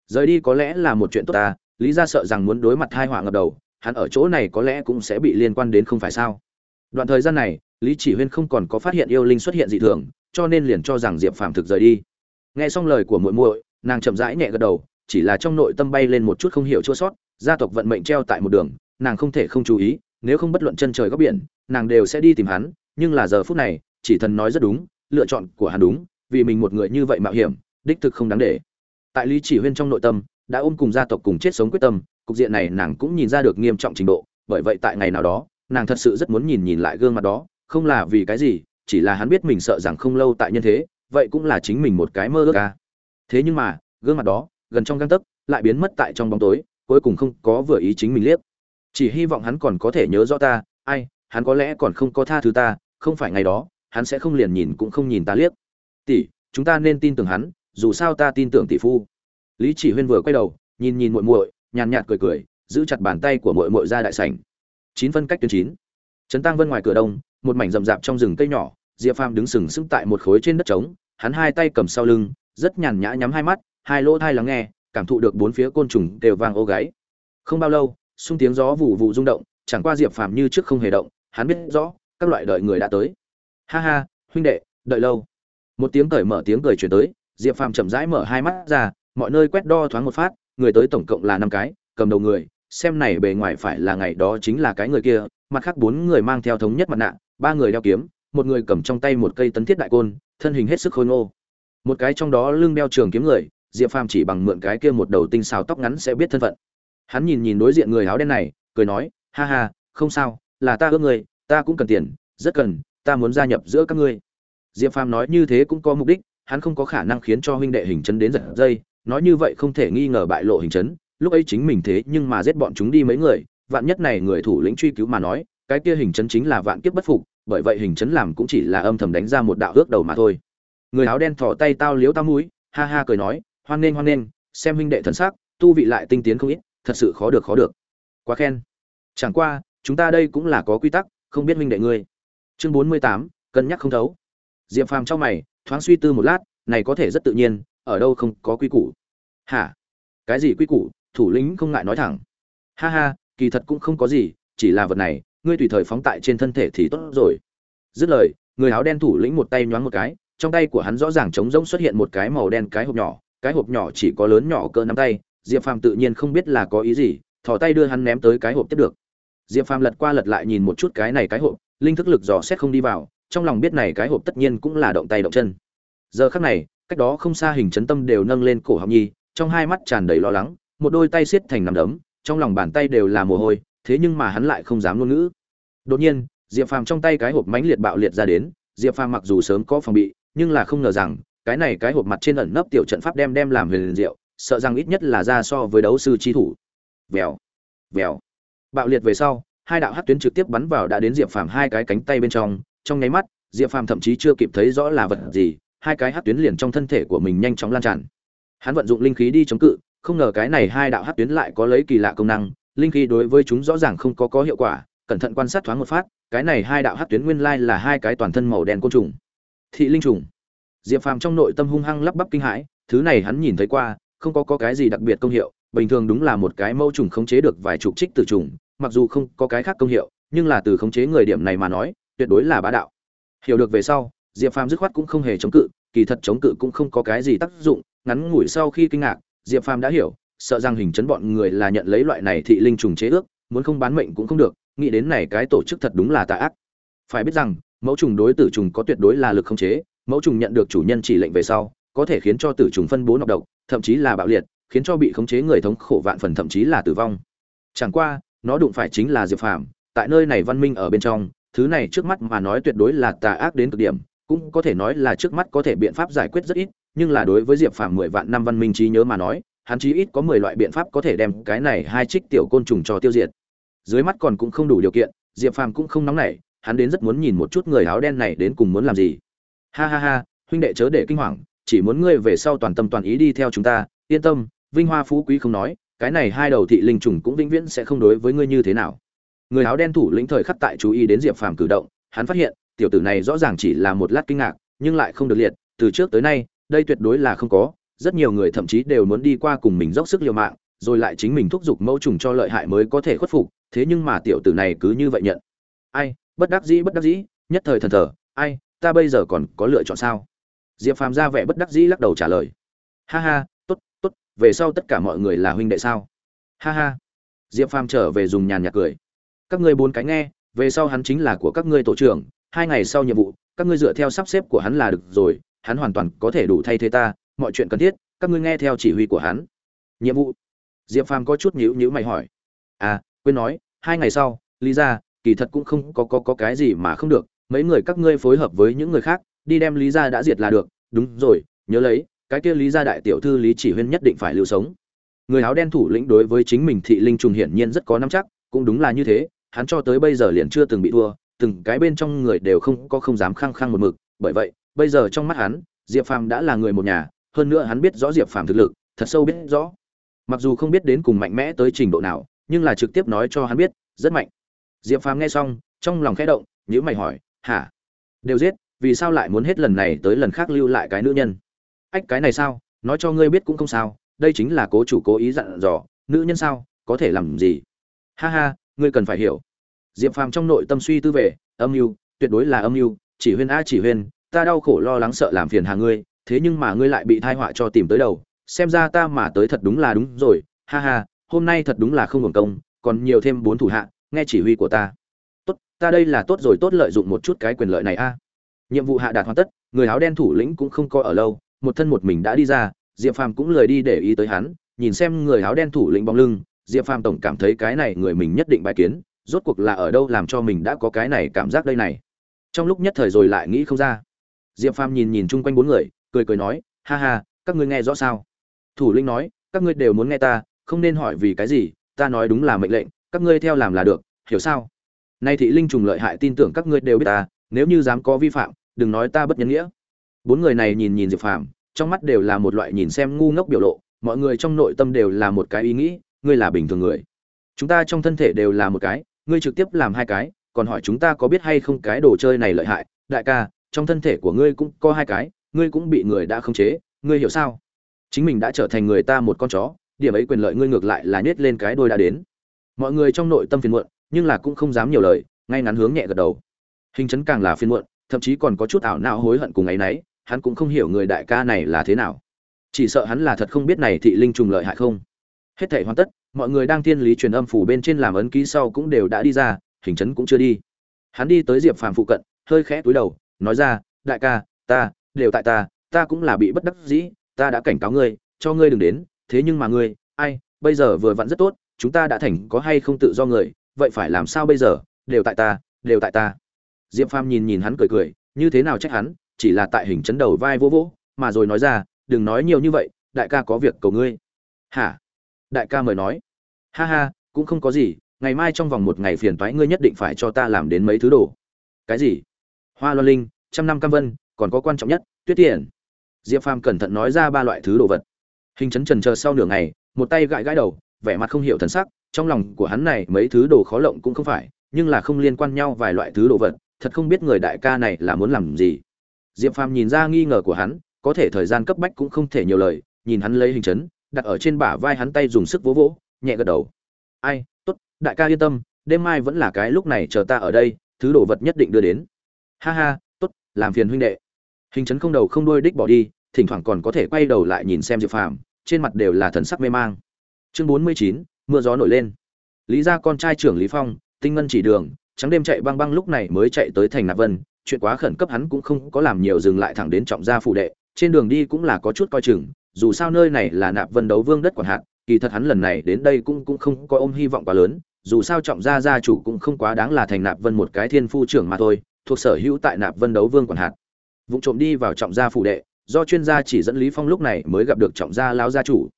Rời đi có lẽ là một chuyện tốt ta, lý ra sợ rằng muốn đối mặt hai họa ngập đầu, hắn ở chỗ này có lẽ cũng sẽ bị liên quan đến không phải sao. Đoạn thời gian này, lý chỉ huyên không còn có phát hiện yêu linh xuất hiện dị thường, cho nên liền cho rằng diệp phàm thực rời đi. Nghe xong lời của muội muội, nàng chậm rãi nhẹ gật đầu, chỉ là trong nội tâm bay lên một chút không hiểu chua sót, gia tộc vận mệnh treo tại một đường, nàng không thể không chú ý, nếu không bất luận chân trời góc biển, nàng đều sẽ đi tìm hắn, nhưng là giờ phút này, chỉ thần nói rất đúng, lựa chọn của hắn đúng vì mình một người như vậy mạo hiểm, đích thực không đáng để. Tại lý chỉ huyên trong nội tâm, đã ôm cùng gia tộc cùng chết sống quyết tâm, cục diện này nàng cũng nhìn ra được nghiêm trọng trình độ, bởi vậy tại ngày nào đó, nàng thật sự rất muốn nhìn nhìn lại gương mặt đó, không là vì cái gì, chỉ là hắn biết mình sợ rằng không lâu tại nhân thế, vậy cũng là chính mình một cái mơ ước ca thế nhưng mà, gương mặt đó, gần trong găng tấc, lại biến mất tại trong bóng tối, cuối cùng không có vừa ý chính mình liếc. Chỉ hy vọng hắn còn có thể nhớ rõ ta, ai, hắn có lẽ còn không có tha thứ ta, không phải ngày đó, hắn sẽ không liền nhìn cũng không nhìn ta liếc tỷ, chúng ta nên tin tưởng hắn, dù sao ta tin tưởng tỷ phu. Lý chỉ huyên vừa quay đầu, nhìn nhìn muội muội, nhàn nhạt cười cười, giữ chặt bàn tay của muội muội ra đại sảnh. Chín phân cách tuyến chín. Trấn tăng vân ngoài cửa đông, một mảnh rậm rạp trong rừng cây nhỏ, diệp phàm đứng sừng sững tại một khối trên đất trống, hắn hai tay cầm sau lưng, rất nhàn nhã nhắm hai mắt, hai lỗ thai lắng nghe, cảm thụ được bốn phía côn trùng đều vang ô gáy. Không bao lâu, xung tiếng gió vụ vụ rung động, chẳng qua diệp phàm như trước không hề động, hắn biết rõ, các loại đợi người đã tới. Ha ha, huynh đệ, đợi lâu một tiếng cởi mở tiếng cười chuyển tới, diệp phàm chậm rãi mở hai mắt ra, mọi nơi quét đo thoáng một phát, người tới tổng cộng là năm cái, cầm đầu người, xem này bề ngoài phải là ngày đó chính là cái người kia, mặt khác bốn người mang theo thống nhất mặt nạ, ba người đeo kiếm, một người cầm trong tay một cây tấn thiết đại côn, thân hình hết sức khôi ngô. Một cái trong đó lưng đeo trường kiếm người, diệp phàm chỉ bằng mượn cái kia một đầu tinh xào tóc ngắn sẽ biết thân phận. Hắn nhìn nhìn đối diện người áo đen này, cười nói, ha ha, không sao, là ta ước người ta cũng cần tiền, rất cần, ta muốn gia nhập giữa các ngươi diệp phàm nói như thế cũng có mục đích, hắn không có khả năng khiến cho huynh đệ hình chấn đến giật dây, nói như vậy không thể nghi ngờ bại lộ hình chấn, lúc ấy chính mình thế nhưng mà giết bọn chúng đi mấy người, vạn nhất này người thủ lĩnh truy cứu mà nói, cái kia hình chấn chính là vạn kiếp bất phục, bởi vậy hình chấn làm cũng chỉ là âm thầm đánh ra một đạo ước đầu mà thôi. Người áo đen thò tay tao liếu tao mũi, ha ha cười nói, hoan nghênh hoan nghênh, xem huynh đệ thần sắc, tu vị lại tinh tiến không ít, thật sự khó được khó được. Quá khen. Chẳng qua, chúng ta đây cũng là có quy tắc, không biết huynh đệ ngươi. Chương bốn mươi tám, cân nhắc không thấu diệp phàm trong mày, thoáng suy tư một lát, này có thể rất tự nhiên, ở đâu không có quy củ. Hả? Cái gì quy củ? Thủ lĩnh không ngại nói thẳng. Ha ha, kỳ thật cũng không có gì, chỉ là vật này, ngươi tùy thời phóng tại trên thân thể thì tốt rồi. Dứt lời, người áo đen thủ lĩnh một tay nhoáng một cái, trong tay của hắn rõ ràng trống rỗng xuất hiện một cái màu đen cái hộp nhỏ, cái hộp nhỏ chỉ có lớn nhỏ cỡ nắm tay, diệp phàm tự nhiên không biết là có ý gì, thò tay đưa hắn ném tới cái hộp tiếp được. Diệp phàm lật qua lật lại nhìn một chút cái này cái hộp, linh thức lực dò xét không đi vào trong lòng biết này cái hộp tất nhiên cũng là động tay động chân. Giờ khắc này, cách đó không xa hình chấn tâm đều nâng lên cổ học nhi, trong hai mắt tràn đầy lo lắng, một đôi tay siết thành nằm đấm, trong lòng bàn tay đều là mồ hôi, thế nhưng mà hắn lại không dám ngôn ngữ. Đột nhiên, diệp phàm trong tay cái hộp mãnh liệt bạo liệt ra đến, diệp phàm mặc dù sớm có phòng bị, nhưng là không ngờ rằng, cái này cái hộp mặt trên ẩn nấp tiểu trận pháp đem đem làm huyền diệu, sợ rằng ít nhất là ra so với đấu sư chi thủ. Vèo vèo. Bạo liệt về sau, hai đạo hắc tuyến trực tiếp bắn vào đã đến diệp phàm hai cái cánh tay bên trong trong nháy mắt diệp phàm thậm chí chưa kịp thấy rõ là vật gì hai cái hắc tuyến liền trong thân thể của mình nhanh chóng lan tràn. Hắn vận dụng linh khí đi chống cự không ngờ cái này hai đạo hắc tuyến lại có lấy kỳ lạ công năng linh khí đối với chúng rõ ràng không có có hiệu quả cẩn thận quan sát thoáng một phát cái này hai đạo hắc tuyến nguyên lai là hai cái toàn thân màu đen côn trùng. Thị linh trùng. Diệp phàm trong nội tâm hung hăng lắp bắp kinh hãi thứ này hắn nhìn thấy qua không có, có cái gì đặc biệt công hiệu bình thường đúng là một cái mâu trùng khống chế được vài chục trích từ trùng mặc dù không có cái khác công hiệu nhưng là từ khống chế người điểm này mà nói tuyệt đối là bá đạo. Hiểu được về sau, diệp phàm dứt khoát cũng không hề chống cự, kỳ thật chống cự cũng không có cái gì tác dụng, ngắn ngủi sau khi kinh ngạc, diệp phàm đã hiểu, sợ rằng hình chấn bọn người là nhận lấy loại này thị linh trùng chế ước, muốn không bán mệnh cũng không được, nghĩ đến này cái tổ chức thật đúng là tà ác. Phải biết rằng, mẫu trùng đối tử trùng có tuyệt đối là lực khống chế, mẫu trùng nhận được chủ nhân chỉ lệnh về sau, có thể khiến cho tử trùng phân bố nọc độc, thậm chí là bạo liệt, khiến cho bị khống chế người thống khổ vạn phần thậm chí là tử vong. Chẳng qua, nó đụng phải chính là diệp phàm, tại nơi này văn minh ở bên trong thứ này trước mắt mà nói tuyệt đối là tà ác đến cực điểm, cũng có thể nói là trước mắt có thể biện pháp giải quyết rất ít, nhưng là đối với diệp phàm mười vạn năm văn minh trí nhớ mà nói, hắn chí ít có mười loại biện pháp có thể đem cái này hai trích tiểu côn trùng cho tiêu diệt. Dưới mắt còn cũng không đủ điều kiện, diệp phàm cũng không nóng nảy, hắn đến rất muốn nhìn một chút người áo đen này đến cùng muốn làm gì. Ha ha ha, huynh đệ chớ để kinh hoàng, chỉ muốn ngươi về sau toàn tâm toàn ý đi theo chúng ta, yên tâm, vinh hoa phú quý không nói, cái này hai đầu thị linh trùng cũng vĩnh viễn sẽ không đối với ngươi như thế nào người áo đen thủ lĩnh thời khắc tại chú ý đến diệp phàm cử động, hắn phát hiện, tiểu tử này rõ ràng chỉ là một lát kinh ngạc, nhưng lại không được liệt, từ trước tới nay, đây tuyệt đối là không có, rất nhiều người thậm chí đều muốn đi qua cùng mình dốc sức liều mạng, rồi lại chính mình thúc giục mẫu trùng cho lợi hại mới có thể khuất phục, thế nhưng mà tiểu tử này cứ như vậy nhận. Ai, bất đắc dĩ, bất đắc dĩ, nhất thời thần thờ, ai, ta bây giờ còn có lựa chọn sao? Diệp phàm ra vẻ bất đắc dĩ lắc đầu trả lời. Ha ha t ố t t ố t về sau tất cả mọi người là huynh đệ sao? Ha ha. Diệp phàm trở về dùng nhàn nhạc cười các ngươi bốn cái nghe về sau hắn chính là của các ngươi tổ trưởng hai ngày sau nhiệm vụ các ngươi dựa theo sắp xếp của hắn là được rồi hắn hoàn toàn có thể đủ thay thế ta mọi chuyện cần thiết các ngươi nghe theo chỉ huy của hắn. Nhiệm vụ. Diệp phàm có chút nhíu nhíu mày hỏi. À quên nói hai ngày sau lý ra kỳ thật cũng không có, có có cái gì mà không được mấy người các ngươi phối hợp với những người khác đi đem lý gia đã diệt là được đúng rồi nhớ lấy cái kia lý gia đại tiểu thư lý chỉ huyên nhất định phải lưu sống. Người áo đen thủ lĩnh đối với chính mình thị linh trùng hiển nhiên rất có nắm chắc cũng đúng là như thế hắn cho tới bây giờ liền chưa từng bị thua, từng cái bên trong người đều không có không dám khăng khăng một mực. Bởi vậy, bây giờ trong mắt hắn, diệp phàm đã là người một nhà, hơn nữa hắn biết rõ diệp phàm thực lực, thật sâu biết rõ. Mặc dù không biết đến cùng mạnh mẽ tới trình độ nào, nhưng là trực tiếp nói cho hắn biết, rất mạnh. Diệp phàm nghe xong, trong lòng khẽ động, nhíu mày hỏi, hả? Đều giết, vì sao lại muốn hết lần này tới lần khác lưu lại cái nữ nhân? Ách, cái này sao? Nói cho ngươi biết cũng không sao, đây chính là cố chủ cố ý dặn dò, nữ nhân sao? Có thể làm gì? Ha ha ngươi cần phải hiểu. Diệp phàm trong nội tâm suy tư về, âm mưu, tuyệt đối là âm mưu, chỉ huyên a chỉ huyên, ta đau khổ lo lắng sợ làm phiền hà ngươi, thế nhưng mà ngươi lại bị thai họa cho tìm tới đầu, xem ra ta mà tới thật đúng là đúng rồi, ha ha, hôm nay thật đúng là không hưởng công, còn nhiều thêm bốn thủ hạ, nghe chỉ huy của ta. Tốt, ta đây là tốt rồi, tốt lợi dụng một chút cái quyền lợi này a. Nhiệm vụ hạ đạt hoàn tất, người áo đen thủ lĩnh cũng không coi ở lâu, một thân một mình đã đi ra, diệp phàm cũng lười đi để ý tới hắn, nhìn xem người áo đen thủ lĩnh bóng lưng diệp phàm tổng cảm thấy cái này người mình nhất định bài kiến, rốt cuộc là ở đâu làm cho mình đã có cái này cảm giác đây này. Trong lúc nhất thời rồi lại nghĩ không ra. Diệp phàm nhìn nhìn chung quanh bốn người, cười cười nói, ha ha, các ngươi nghe rõ sao? Thủ lĩnh nói, các ngươi đều muốn nghe ta, không nên hỏi vì cái gì, ta nói đúng là mệnh lệnh, các ngươi theo làm là được, hiểu sao? Nay thị linh trùng lợi hại tin tưởng các ngươi đều biết ta, nếu như dám có vi phạm, đừng nói ta bất nhân nghĩa. Bốn người này nhìn nhìn diệp phàm, trong mắt đều là một loại nhìn xem ngu ngốc biểu lộ, mọi người trong nội tâm đều là một cái ý nghĩ ngươi là bình thường người. Chúng ta trong thân thể đều là một cái, ngươi trực tiếp làm hai cái, còn hỏi chúng ta có biết hay không cái đồ chơi này lợi hại? Đại ca, trong thân thể của ngươi cũng có hai cái, ngươi cũng bị người đã khống chế, ngươi hiểu sao? Chính mình đã trở thành người ta một con chó, điểm ấy quyền lợi ngươi ngược lại là nhét lên cái đôi đã đến. Mọi người trong nội tâm phiền muộn, nhưng là cũng không dám nhiều lời, ngay ngắn hướng nhẹ gật đầu. Hình chấn càng là phiền muộn, thậm chí còn có chút ảo não hối hận cùng ấy nấy, hắn cũng không hiểu người đại ca này là thế nào. Chỉ sợ hắn là thật không biết này thị linh trùng lợi hại không hết thể hoàn tất, mọi người đang thiên lý truyền âm phủ bên trên làm ấn ký sau cũng đều đã đi ra, hình chấn cũng chưa đi. Hắn đi tới diệp phàm phụ cận, hơi khẽ túi đầu, nói ra, đại ca, ta, đều tại ta ta cũng là bị bất đắc dĩ, ta đã cảnh cáo ngươi, cho ngươi đừng đến, thế nhưng mà ngươi, ai, bây giờ vừa vặn rất tốt, chúng ta đã thành có hay không tự do người, vậy phải làm sao bây giờ, đều tại ta, đều tại ta. Diệp phàm nhìn nhìn hắn cười cười, như thế nào trách hắn, chỉ là tại hình chấn đầu vai vô vỗ, mà rồi nói ra, đừng nói nhiều như vậy, đại ca có việc cầu ngươi. Hả? Đại ca mời nói. Ha ha, cũng không có gì, ngày mai trong vòng một ngày phiền toái ngươi nhất định phải cho ta làm đến mấy thứ đồ. Cái gì? Hoa loan linh, trăm năm cam vân, còn có quan trọng nhất, tuyết tiền diệp phàm cẩn thận nói ra ba loại thứ đồ vật. Hình chấn trần chờ sau nửa ngày, một tay gãi gãi đầu, vẻ mặt không hiểu thần sắc, trong lòng của hắn này mấy thứ đồ khó lộng cũng không phải, nhưng là không liên quan nhau vài loại thứ đồ vật, thật không biết người đại ca này là muốn làm gì. Diệp phàm nhìn ra nghi ngờ của hắn, có thể thời gian cấp bách cũng không thể nhiều lời, nhìn hắn lấy hình chấn đặt ở trên bả vai hắn tay dùng sức vỗ vỗ, nhẹ gật đầu. Ai, tốt, đại ca yên tâm, đêm mai vẫn là cái lúc này chờ ta ở đây, thứ đồ vật nhất định đưa đến. Ha ha, tốt, làm phiền huynh đệ. Hình chấn không đầu không đuôi đích bỏ đi, thỉnh thoảng còn có thể quay đầu lại nhìn xem diệp phàm, trên mặt đều là thần sắc mê mang. Chương bốn mươi chín, mưa gió nổi lên. Lý gia con trai trưởng lý phong, tinh ngân chỉ đường, trắng đêm chạy băng băng lúc này mới chạy tới thành nạp vân, chuyện quá khẩn cấp hắn cũng không có làm nhiều dừng lại thẳng đến trọng gia phụ đệ, trên đường đi cũng là có chút coi chừng dù sao nơi này là nạp vân đấu vương đất quản hạt, kỳ thật hắn lần này đến đây cũng cũng không có ôm hy vọng quá lớn, dù sao trọng gia gia chủ cũng không quá đáng là thành nạp vân một cái thiên phu trưởng mà thôi, thuộc sở hữu tại nạp vân đấu vương quản hạt. Vụ trộm đi vào trọng gia phủ đệ, do chuyên gia chỉ dẫn lý phong lúc này mới gặp được trọng gia lão gia chủ.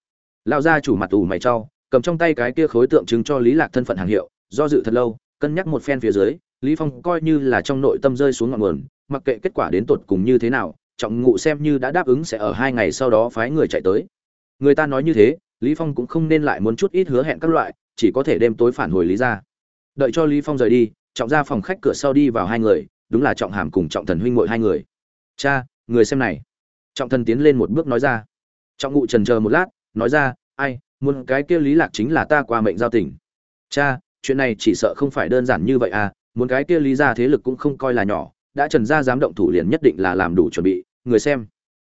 Lão gia chủ mặt ủ mày cho, cầm trong tay cái kia khối tượng trưng cho lý lạc thân phận hàng hiệu, do dự thật lâu, cân nhắc một phen phía dưới, lý phong coi như là trong nội tâm rơi xuống ngọn nguồn, mặc kệ kết quả đến tột cùng như thế nào trọng ngụ xem như đã đáp ứng sẽ ở hai ngày sau đó phái người chạy tới. Người ta nói như thế, lý phong cũng không nên lại muốn chút ít hứa hẹn các loại, chỉ có thể đêm tối phản hồi lý ra đợi cho lý phong rời đi, trọng ra phòng khách cửa sau đi vào hai người, đúng là trọng hàm cùng trọng thần huynh muội hai người. Cha, người xem này. Trọng thần tiến lên một bước nói ra. Trọng ngụ trần chờ một lát, nói ra, ai, muốn cái kia lý lạc chính là ta qua mệnh giao tình. Cha, chuyện này chỉ sợ không phải đơn giản như vậy à muốn cái kia lý ra thế lực cũng không coi là nhỏ đã trần gia dám động thủ liền nhất định là làm đủ chuẩn bị, người xem.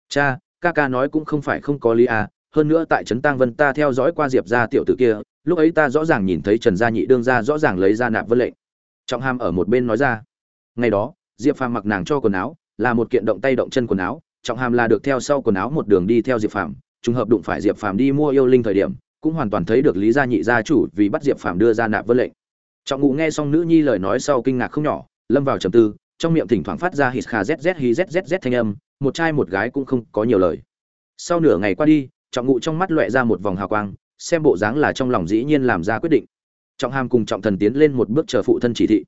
Cha, ca ca nói cũng không phải không có lý à hơn nữa tại trấn tăng vân ta theo dõi qua diệp gia tiểu tử kia, lúc ấy ta rõ ràng nhìn thấy trần gia nhị đương gia rõ ràng lấy ra nạp vân lệnh. Trọng hàm ở một bên nói ra. Ngày đó, diệp phàm mặc nàng cho quần áo, là một kiện động tay động chân quần áo, trọng hàm là được theo sau quần áo một đường đi theo diệp phàm, trùng hợp đụng phải diệp phàm đi mua yêu linh thời điểm, cũng hoàn toàn thấy được lý gia nhị gia chủ vì bắt diệp phàm đưa ra nạp vân lệnh. Trọng ngụ nghe xong nữ nhi lời nói sau kinh ngạc không nhỏ, lâm vào trầm tư trong miệng thỉnh thoảng phát ra hít kha zz hi zzz thanh âm, một trai một gái cũng không có nhiều lời. Sau nửa ngày qua đi, trọng ngụ trong mắt loẹ ra một vòng hào quang, xem bộ dáng là trong lòng dĩ nhiên làm ra quyết định. Trọng hàm cùng trọng thần tiến lên một bước chờ phụ thân chỉ thị.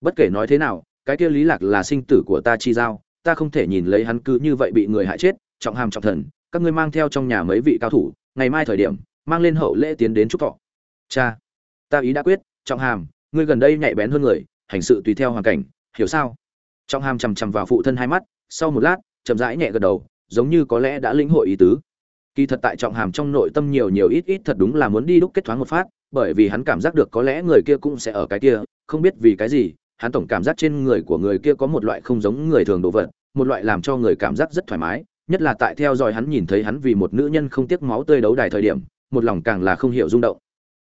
Bất kể nói thế nào, cái kia lý lạc là sinh tử của ta chi giao, ta không thể nhìn lấy hắn cứ như vậy bị người hại chết. Trọng hàm, trọng thần, các ngươi mang theo trong nhà mấy vị cao thủ, ngày mai thời điểm, mang lên hậu lễ tiến đến chúc thọ. Cha, ta ý đã quyết, trọng hàm, ngươi gần đây nhạy bén hơn người, hành sự tùy theo hoàn cảnh, hiểu sao? Trong hàm chằm chằm vào phụ thân hai mắt, sau một lát, chậm rãi nhẹ gật đầu, giống như có lẽ đã lĩnh hội ý tứ. Kỳ thật tại trọng hàm trong nội tâm nhiều nhiều ít ít thật đúng là muốn đi đúc kết thoáng một phát, bởi vì hắn cảm giác được có lẽ người kia cũng sẽ ở cái kia, không biết vì cái gì, hắn tổng cảm giác trên người của người kia có một loại không giống người thường đồ vật, một loại làm cho người cảm giác rất thoải mái, nhất là tại theo dõi hắn nhìn thấy hắn vì một nữ nhân không tiếc máu tươi đấu đài thời điểm, một lòng càng là không hiểu rung động.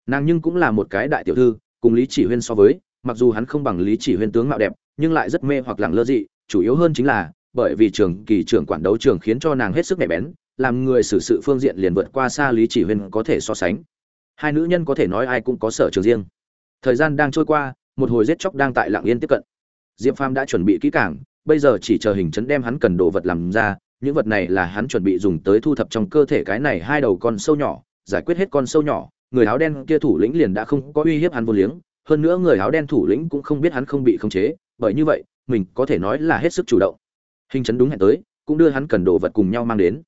Nàng nhưng cũng là một cái đại tiểu thư, cùng lý chỉ huyên so với, mặc dù hắn không bằng lý chỉ huyên tướng mạo đẹp nhưng lại rất mê hoặc lẳng lơ dị, chủ yếu hơn chính là, bởi vì trường kỳ trưởng quản đấu trường khiến cho nàng hết sức nhạy bén, làm người xử sự phương diện liền vượt qua xa lý chỉ huyên có thể so sánh. Hai nữ nhân có thể nói ai cũng có sở trường riêng. Thời gian đang trôi qua, một hồi giết chóc đang tại lạng yên tiếp cận. Diệp phàm đã chuẩn bị kỹ càng, bây giờ chỉ chờ hình chấn đem hắn cần đồ vật làm ra, những vật này là hắn chuẩn bị dùng tới thu thập trong cơ thể cái này hai đầu con sâu nhỏ, giải quyết hết con sâu nhỏ, người áo đen kia thủ lĩnh liền đã không có uy hiếp hắn vô liếng, hơn nữa người áo đen thủ lĩnh cũng không biết hắn không bị khống chế bởi như vậy, mình có thể nói là hết sức chủ động. Hình chấn đúng hẹn tới, cũng đưa hắn cần đồ vật cùng nhau mang đến.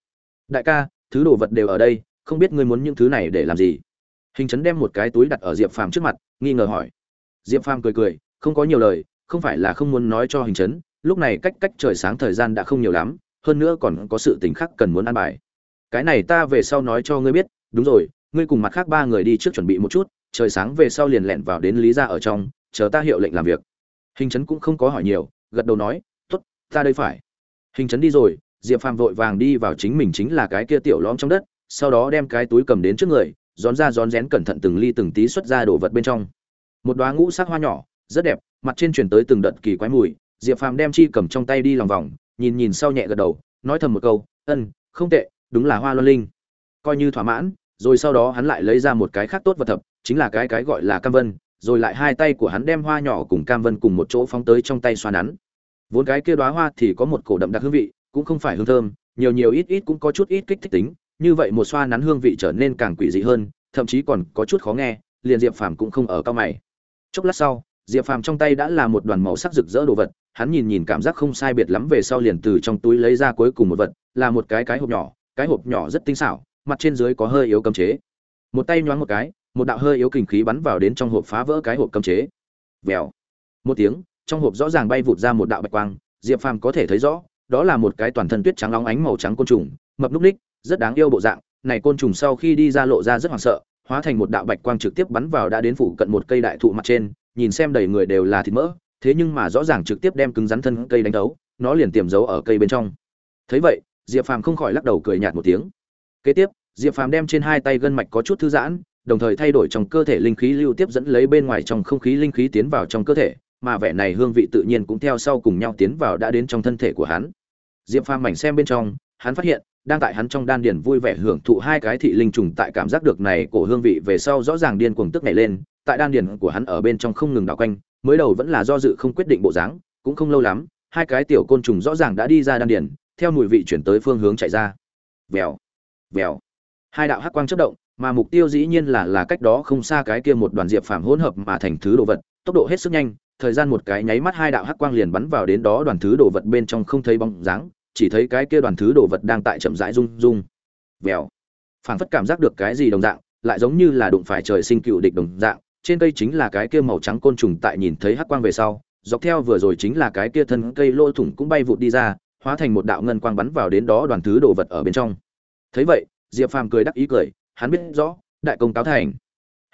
Đại ca, thứ đồ vật đều ở đây, không biết ngươi muốn những thứ này để làm gì? Hình chấn đem một cái túi đặt ở diệp phàm trước mặt, nghi ngờ hỏi. Diệp phàm cười cười, không có nhiều lời, không phải là không muốn nói cho hình chấn, lúc này cách cách trời sáng thời gian đã không nhiều lắm, hơn nữa còn có sự tình khác cần muốn ăn bài. Cái này ta về sau nói cho ngươi biết, đúng rồi, ngươi cùng mặt khác ba người đi trước chuẩn bị một chút, trời sáng về sau liền lẹn vào đến lý gia ở trong, chờ ta hiệu lệnh làm việc hình chấn cũng không có hỏi nhiều, gật đầu nói, tốt, ta đây phải. Hình chấn đi rồi, diệp phàm vội vàng đi vào chính mình chính là cái kia tiểu lõm trong đất, sau đó đem cái túi cầm đến trước người rón ra rón rén cẩn thận từng ly từng tí xuất ra đồ vật bên trong. Một đoá ngũ sắc hoa nhỏ, rất đẹp, mặt trên truyền tới từng đợt kỳ quái mùi. Diệp phàm đem chi cầm trong tay đi lòng vòng, nhìn nhìn sau nhẹ gật đầu, nói thầm một câu, ân, không tệ, đúng là hoa loan linh. Coi như thỏa mãn, rồi sau đó hắn lại lấy ra một cái khác tốt vật thập, chính là cái cái gọi là cam vân rồi lại hai tay của hắn đem hoa nhỏ cùng cam vân cùng một chỗ phóng tới trong tay xoa nắn. Vốn cái kia đóa hoa thì có một cổ đậm đặc hương vị, cũng không phải hương thơm, nhiều nhiều ít ít cũng có chút ít kích thích tính, như vậy một xoa nắn hương vị trở nên càng quỷ dị hơn, thậm chí còn có chút khó nghe, liền diệp phàm cũng không ở cao mày. Chốc lát sau, diệp phàm trong tay đã là một đoàn màu sắc rực rỡ đồ vật, hắn nhìn nhìn cảm giác không sai biệt lắm về sau liền từ trong túi lấy ra cuối cùng một vật, là một cái cái hộp nhỏ, cái hộp nhỏ rất tinh xảo, mặt trên dưới có hơi yếu cấm chế. Một tay nhoáng một cái một đạo hơi yếu kình khí bắn vào đến trong hộp phá vỡ cái hộp cấm chế. Vèo. Một tiếng, trong hộp rõ ràng bay vụt ra một đạo bạch quang, diệp phàm có thể thấy rõ, đó là một cái toàn thân tuyết trắng óng ánh màu trắng côn trùng, mập núc ních, rất đáng yêu bộ dạng. Này côn trùng sau khi đi ra lộ ra rất hoảng sợ, hóa thành một đạo bạch quang trực tiếp bắn vào đã đến phủ cận một cây đại thụ mặt trên, nhìn xem đầy người đều là thịt mỡ, thế nhưng mà rõ ràng trực tiếp đem cứng rắn thân cây đánh đấu nó liền tiềm giấu ở cây bên trong. Thấy vậy, diệp phàm không khỏi lắc đầu cười nhạt một tiếng. Kế tiếp, diệp phàm đem trên hai tay gân mạch có chút thư giãn đồng thời thay đổi trong cơ thể linh khí lưu tiếp dẫn lấy bên ngoài trong không khí linh khí tiến vào trong cơ thể, mà vẻ này hương vị tự nhiên cũng theo sau cùng nhau tiến vào đã đến trong thân thể của hắn. Diệp phàm mảnh xem bên trong, hắn phát hiện, đang tại hắn trong đan điền vui vẻ hưởng thụ hai cái thị linh trùng tại cảm giác được này cổ hương vị về sau rõ ràng điên cuồng tức nhảy lên, tại đan điền của hắn ở bên trong không ngừng đảo quanh, mới đầu vẫn là do dự không quyết định bộ dáng, cũng không lâu lắm, hai cái tiểu côn trùng rõ ràng đã đi ra đan điền, theo mùi vị chuyển tới phương hướng chạy ra. Vèo vèo. Hai đạo hắc quang chớp động mà mục tiêu dĩ nhiên là là cách đó không xa cái kia một đoàn diệp phàm hỗn hợp mà thành thứ đồ vật, tốc độ hết sức nhanh, thời gian một cái nháy mắt hai đạo hắc quang liền bắn vào đến đó đoàn thứ đồ vật bên trong không thấy bóng dáng, chỉ thấy cái kia đoàn thứ đồ vật đang tại chậm rãi rung rung. Vèo. Phảng phất cảm giác được cái gì đồng dạng, lại giống như là đụng phải trời sinh cựu địch đồng dạng, trên cây chính là cái kia màu trắng côn trùng tại nhìn thấy hắc quang về sau, dọc theo vừa rồi chính là cái kia thân cây lỗ thủng cũng bay vụt đi ra, hóa thành một đạo ngân quang bắn vào đến đó đoàn thứ đồ vật ở bên trong. Thấy vậy, diệp phàm cười đắc ý cười hắn biết rõ, đại công cáo thành.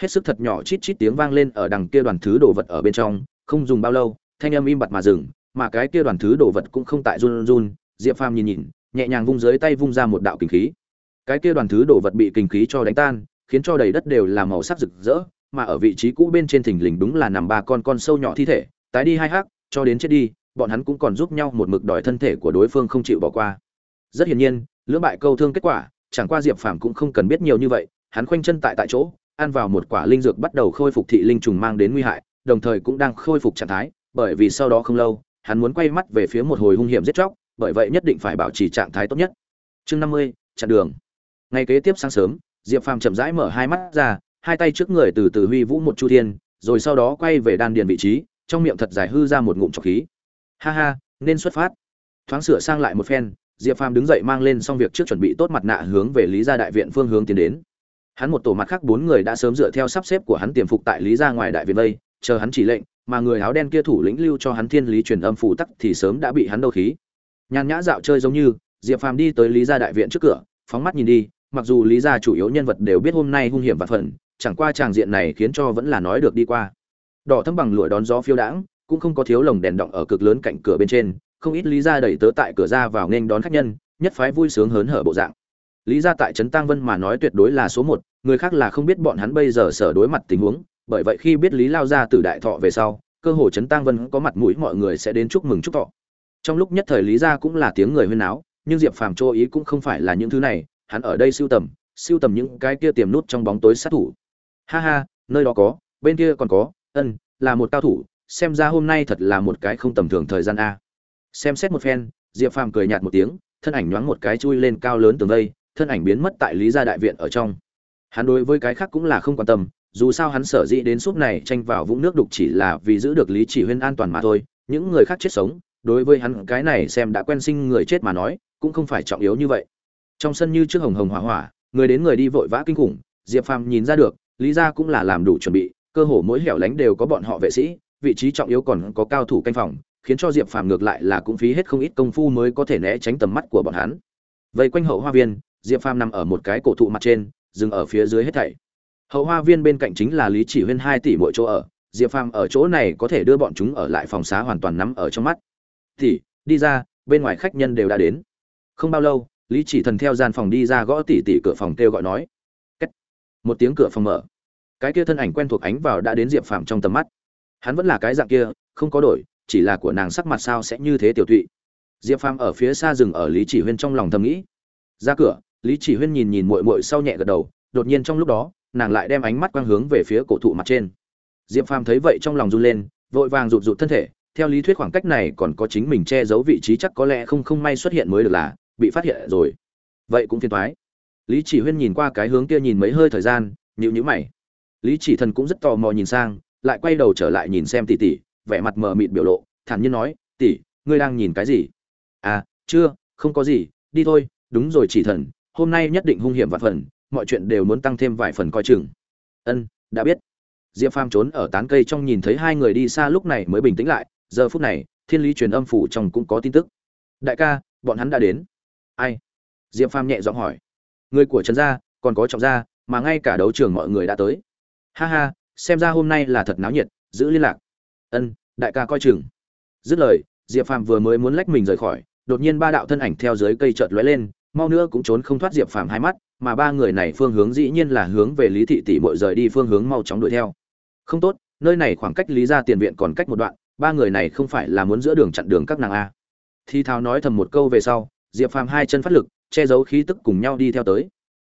Hết sức thật nhỏ chít chít tiếng vang lên ở đằng kia đoàn thứ đồ vật ở bên trong, không dùng bao lâu, thanh âm im bặt mà dừng, mà cái kia đoàn thứ đồ vật cũng không tại run run diệp phàm nhìn nhìn, nhẹ nhàng vung dưới tay vung ra một đạo kinh khí. Cái kia đoàn thứ đồ vật bị kinh khí cho đánh tan, khiến cho đầy đất đều là màu sắc rực rỡ, mà ở vị trí cũ bên trên thình lình đúng là nằm ba con con sâu nhỏ thi thể, tái đi hai hắc, cho đến chết đi, bọn hắn cũng còn giúp nhau một mực đòi thân thể của đối phương không chịu bỏ qua. Rất hiển nhiên, lưỡng bại câu thương kết quả chẳng qua diệp phàm cũng không cần biết nhiều như vậy, hắn khoanh chân tại tại chỗ, ăn vào một quả linh dược bắt đầu khôi phục thị linh trùng mang đến nguy hại, đồng thời cũng đang khôi phục trạng thái, bởi vì sau đó không lâu, hắn muốn quay mắt về phía một hồi hung hiểm giết chóc, bởi vậy nhất định phải bảo trì trạng thái tốt nhất. Chương năm mươi, chặn đường. Ngày kế tiếp sáng sớm, diệp phàm chậm rãi mở hai mắt ra, hai tay trước người từ từ huy vũ một chu thiên, rồi sau đó quay về đan điền vị trí, trong miệng thật dài hư ra một ngụm trọc khí. Ha ha, nên xuất phát. Thoáng sửa sang lại một phen diệp phàm đứng dậy mang lên xong việc trước chuẩn bị tốt mặt nạ hướng về lý gia đại viện phương hướng tiến đến. Hắn một tổ mặt khác bốn người đã sớm dựa theo sắp xếp của hắn tiềm phục tại lý gia ngoài đại viện vây chờ hắn chỉ lệnh, mà người áo đen kia thủ lĩnh lưu cho hắn thiên lý truyền âm phụ tắc thì sớm đã bị hắn đâu khí. Nhàn nhã dạo chơi giống như, diệp phàm đi tới lý gia đại viện trước cửa, phóng mắt nhìn đi, mặc dù lý gia chủ yếu nhân vật đều biết hôm nay hung hiểm và phần, chẳng qua tràng diện này khiến cho vẫn là nói được đi qua. Đỏ thâm bằng lụa đón gió phiêu đãng, cũng không có thiếu lồng đèn động ở cực lớn cạnh cửa bên trên không ít lý gia đẩy tớ tại cửa ra vào nghênh đón khách nhân, nhất phái vui sướng hớn hở bộ dạng. Lý gia tại trấn tăng vân mà nói tuyệt đối là số một, người khác là không biết bọn hắn bây giờ sở đối mặt tình huống, bởi vậy khi biết lý lao ra từ đại thọ về sau, cơ hồ trấn tăng vân có mặt mũi mọi người sẽ đến chúc mừng chúc thọ. Trong lúc nhất thời lý gia cũng là tiếng người huyên náo, nhưng diệp phàm cho ý cũng không phải là những thứ này, hắn ở đây sưu tầm sưu tầm những cái kia tiềm nút trong bóng tối sát thủ. Ha ha, nơi đó có, bên kia còn có, ân, là một cao thủ, xem ra hôm nay thật là một cái không tầm thường thời gian a xem xét một phen, diệp phàm cười nhạt một tiếng, thân ảnh nhoáng một cái chui lên cao lớn tường vây thân ảnh biến mất tại lý gia đại viện ở trong. Hắn đối với cái khác cũng là không quan tâm, dù sao hắn sở dĩ đến suốt này tranh vào vũng nước đục chỉ là vì giữ được lý chỉ huyên an toàn mà thôi, những người khác chết sống, đối với hắn cái này xem đã quen sinh người chết mà nói, cũng không phải trọng yếu như vậy. Trong sân như trước hồng hồng hỏa hỏa, người đến người đi vội vã kinh khủng, diệp phàm nhìn ra được, lý gia cũng là làm đủ chuẩn bị, cơ hồ mỗi hẻo lánh đều có bọn họ vệ sĩ, vị trí trọng yếu còn có cao thủ canh phòng khiến cho diệp phàm ngược lại là cũng phí hết không ít công phu mới có thể né tránh tầm mắt của bọn hắn. Vây quanh hậu hoa viên diệp phàm nằm ở một cái cổ thụ mặt trên dừng ở phía dưới hết thảy. Hậu hoa viên bên cạnh chính là lý chỉ huyên hai tỷ mỗi chỗ ở. Diệp phàm ở chỗ này có thể đưa bọn chúng ở lại phòng xá hoàn toàn nắm ở trong mắt. Tỷ, đi ra bên ngoài khách nhân đều đã đến. Không bao lâu lý chỉ thần theo gian phòng đi ra gõ tỉ tỉ cửa phòng kêu gọi nói. Cách. một tiếng cửa phòng mở. Cái kia thân ảnh quen thuộc ánh vào đã đến diệp phàm trong tầm mắt. Hắn vẫn là cái dạng kia không có đổi chỉ là của nàng sắc mặt sao sẽ như thế tiểu thụy diệp phàm ở phía xa rừng ở lý chỉ huyên trong lòng thầm nghĩ. Ra cửa, lý chỉ huyên nhìn nhìn mội mội sau nhẹ gật đầu, đột nhiên trong lúc đó, nàng lại đem ánh mắt quang hướng về phía cổ thụ mặt trên. Diệp phàm thấy vậy trong lòng run lên, vội vàng rụt rụt thân thể, theo lý thuyết khoảng cách này còn có chính mình che giấu vị trí chắc có lẽ không không may xuất hiện mới được là, bị phát hiện rồi. Vậy cũng phiền thoái lý chỉ huyên nhìn qua cái hướng kia nhìn mấy hơi thời gian nhịu nhữ mày. Lý chỉ thần cũng rất tò mò nhìn sang, lại quay đầu trở lại nhìn xem tỉ tỉ vẻ mặt mờ mịt biểu lộ, thản nhiên nói, tỷ, ngươi đang nhìn cái gì? À chưa, không có gì, đi thôi, đúng rồi chỉ thần, hôm nay nhất định hung hiểm vạn phần, mọi chuyện đều muốn tăng thêm vài phần coi chừng. Ân, đã biết. Diệp phàm trốn ở tán cây trong nhìn thấy hai người đi xa lúc này mới bình tĩnh lại, giờ phút này, thiên lý truyền âm phủ trong cũng có tin tức. Đại ca, bọn hắn đã đến. Ai? Diệp phàm nhẹ giọng hỏi. Người của trần gia, còn có trọng gia, mà ngay cả đấu trường mọi người đã tới. Ha ha, xem ra hôm nay là thật náo nhiệt, giữ liên lạc ân, đại ca coi chừng. Dứt lời, diệp phàm vừa mới muốn lách mình rời khỏi, đột nhiên ba đạo thân ảnh theo dưới cây chợt lóe lên, mau nữa cũng trốn không thoát diệp phàm hai mắt, mà ba người này phương hướng dĩ nhiên là hướng về lý thị tỷ bội rời đi phương hướng mau chóng đuổi theo. Không tốt, nơi này khoảng cách lý ra tiền viện còn cách một đoạn, ba người này không phải là muốn giữa đường chặn đường các nàng a. Thi thao nói thầm một câu về sau, diệp phàm hai chân phát lực, che giấu khí tức cùng nhau đi theo tới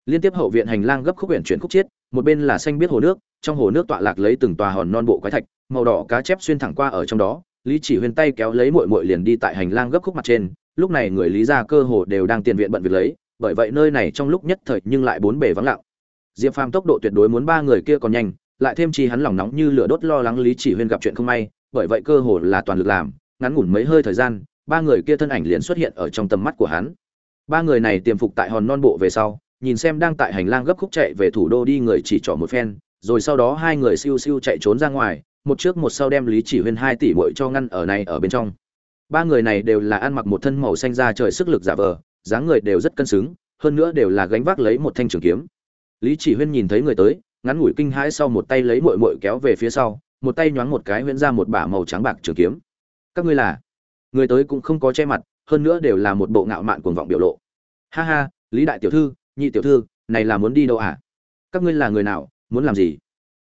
liên tiếp hậu viện hành lang gấp khúc huyện chuyển khúc chiết, một bên là xanh biết hồ nước, trong hồ nước tọa lạc lấy từng tòa hòn non bộ quái thạch, màu đỏ cá chép xuyên thẳng qua ở trong đó, lý chỉ huyên tay kéo lấy mội mội liền đi tại hành lang gấp khúc mặt trên, lúc này người lý ra cơ hồ đều đang tiền viện bận việc lấy, bởi vậy nơi này trong lúc nhất thời nhưng lại bốn bề vắng lặng. Diệp phàm tốc độ tuyệt đối muốn ba người kia còn nhanh, lại thêm chi hắn lòng nóng như lửa đốt lo lắng lý chỉ huyên gặp chuyện không may, bởi vậy cơ hồ là toàn lực làm, ngắn ngủn mấy hơi thời gian, ba người kia thân ảnh liền xuất hiện ở trong tầm mắt của hắn. Ba người này tiềm phục tại hòn non bộ về sau nhìn xem đang tại hành lang gấp khúc chạy về thủ đô đi người chỉ trỏ một phen, rồi sau đó hai người siêu siêu chạy trốn ra ngoài, một trước một sau đem lý chỉ huyên hai tỷ muội cho ngăn ở này ở bên trong. Ba người này đều là ăn mặc một thân màu xanh da trời sức lực giả vờ, dáng người đều rất cân xứng, hơn nữa đều là gánh vác lấy một thanh trường kiếm. Lý chỉ huyên nhìn thấy người tới, ngắn ngủi kinh hãi sau một tay lấy muội muội kéo về phía sau, một tay nhoáng một cái huyễn ra một bả màu trắng bạc trường kiếm. Các ngươi là? Người tới cũng không có che mặt, hơn nữa đều là một bộ ngạo mạn cuồng vọng biểu lộ. Ha ha, lý đại tiểu thư nhị tiểu thư, này là muốn đi đâu à? Các ngươi là người nào, muốn làm gì?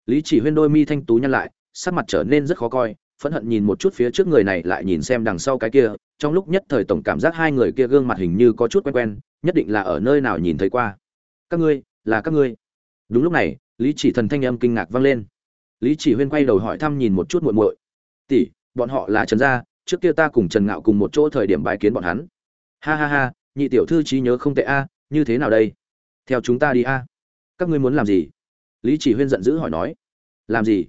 Lý chỉ huyên đôi mi thanh tú nhăn lại, sắc mặt trở nên rất khó coi, phẫn hận nhìn một chút phía trước người này lại nhìn xem đằng sau cái kia. Trong lúc nhất thời tổng cảm giác hai người kia gương mặt hình như có chút quen quen, nhất định là ở nơi nào nhìn thấy qua. Các ngươi, là các ngươi. Đúng lúc này, lý chỉ thần thanh âm kinh ngạc vang lên. Lý chỉ huyên quay đầu hỏi thăm nhìn một chút muội muội. Tỷ, bọn họ là trần gia, trước kia ta cùng trần ngạo cùng một chỗ thời điểm bái kiến bọn hắn. Ha ha ha, nhị tiểu thư trí nhớ không tệ a, như thế nào đây? Theo chúng ta đi a. Các ngươi muốn làm gì? Lý chỉ huyên giận dữ hỏi nói. Làm gì?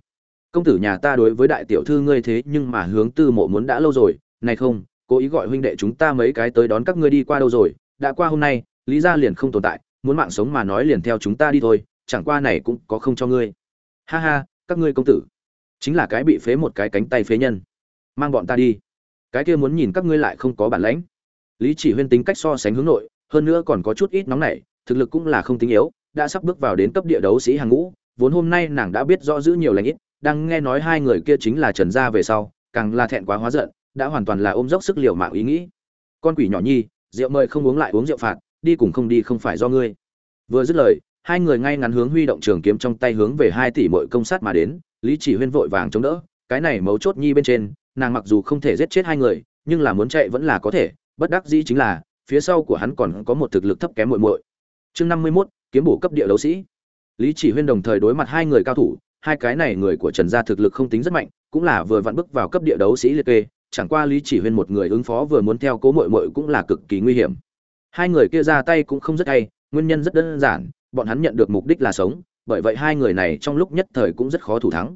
Công tử nhà ta đối với đại tiểu thư ngươi thế nhưng mà hướng tư mộ muốn đã lâu rồi. Này không, cố ý gọi huynh đệ chúng ta mấy cái tới đón các ngươi đi qua đâu rồi. Đã qua hôm nay, lý gia liền không tồn tại. Muốn mạng sống mà nói liền theo chúng ta đi thôi. Chẳng qua này cũng có không cho ngươi. Ha ha, các ngươi công tử. Chính là cái bị phế một cái cánh tay phế nhân. Mang bọn ta đi. Cái kia muốn nhìn các ngươi lại không có bản lãnh. Lý chỉ huyên tính cách so sánh hướng nội, hơn nữa còn có chút ít nóng nảy thực lực cũng là không tính yếu, đã sắp bước vào đến cấp địa đấu sĩ hàng ngũ, vốn hôm nay nàng đã biết rõ giữ nhiều lãnh ít, đang nghe nói hai người kia chính là trần gia về sau, càng là thẹn quá hóa giận, đã hoàn toàn là ôm dốc sức liều mạng ý nghĩ. Con quỷ nhỏ nhi, rượu mời không uống lại uống rượu phạt, đi cùng không đi không phải do ngươi. Vừa dứt lời, hai người ngay ngắn hướng huy động trường kiếm trong tay hướng về hai tỷ muội công sát mà đến, lý chỉ huyên vội vàng chống đỡ, cái này mấu chốt nhi bên trên, nàng mặc dù không thể giết chết hai người, nhưng là muốn chạy vẫn là có thể, bất đắc dĩ chính là, phía sau của hắn còn có một thực lực thấp kém muội muội chương năm mươi 51, kiếm bổ cấp địa đấu sĩ. Lý chỉ huyên đồng thời đối mặt hai người cao thủ hai cái này người của trần gia thực lực không tính rất mạnh cũng là vừa vặn bước vào cấp địa đấu sĩ liệt kê chẳng qua lý chỉ huyên một người ứng phó vừa muốn theo cố mội mội cũng là cực kỳ nguy hiểm. Hai người kia ra tay cũng không rất hay nguyên nhân rất đơn giản bọn hắn nhận được mục đích là sống bởi vậy hai người này trong lúc nhất thời cũng rất khó thủ thắng.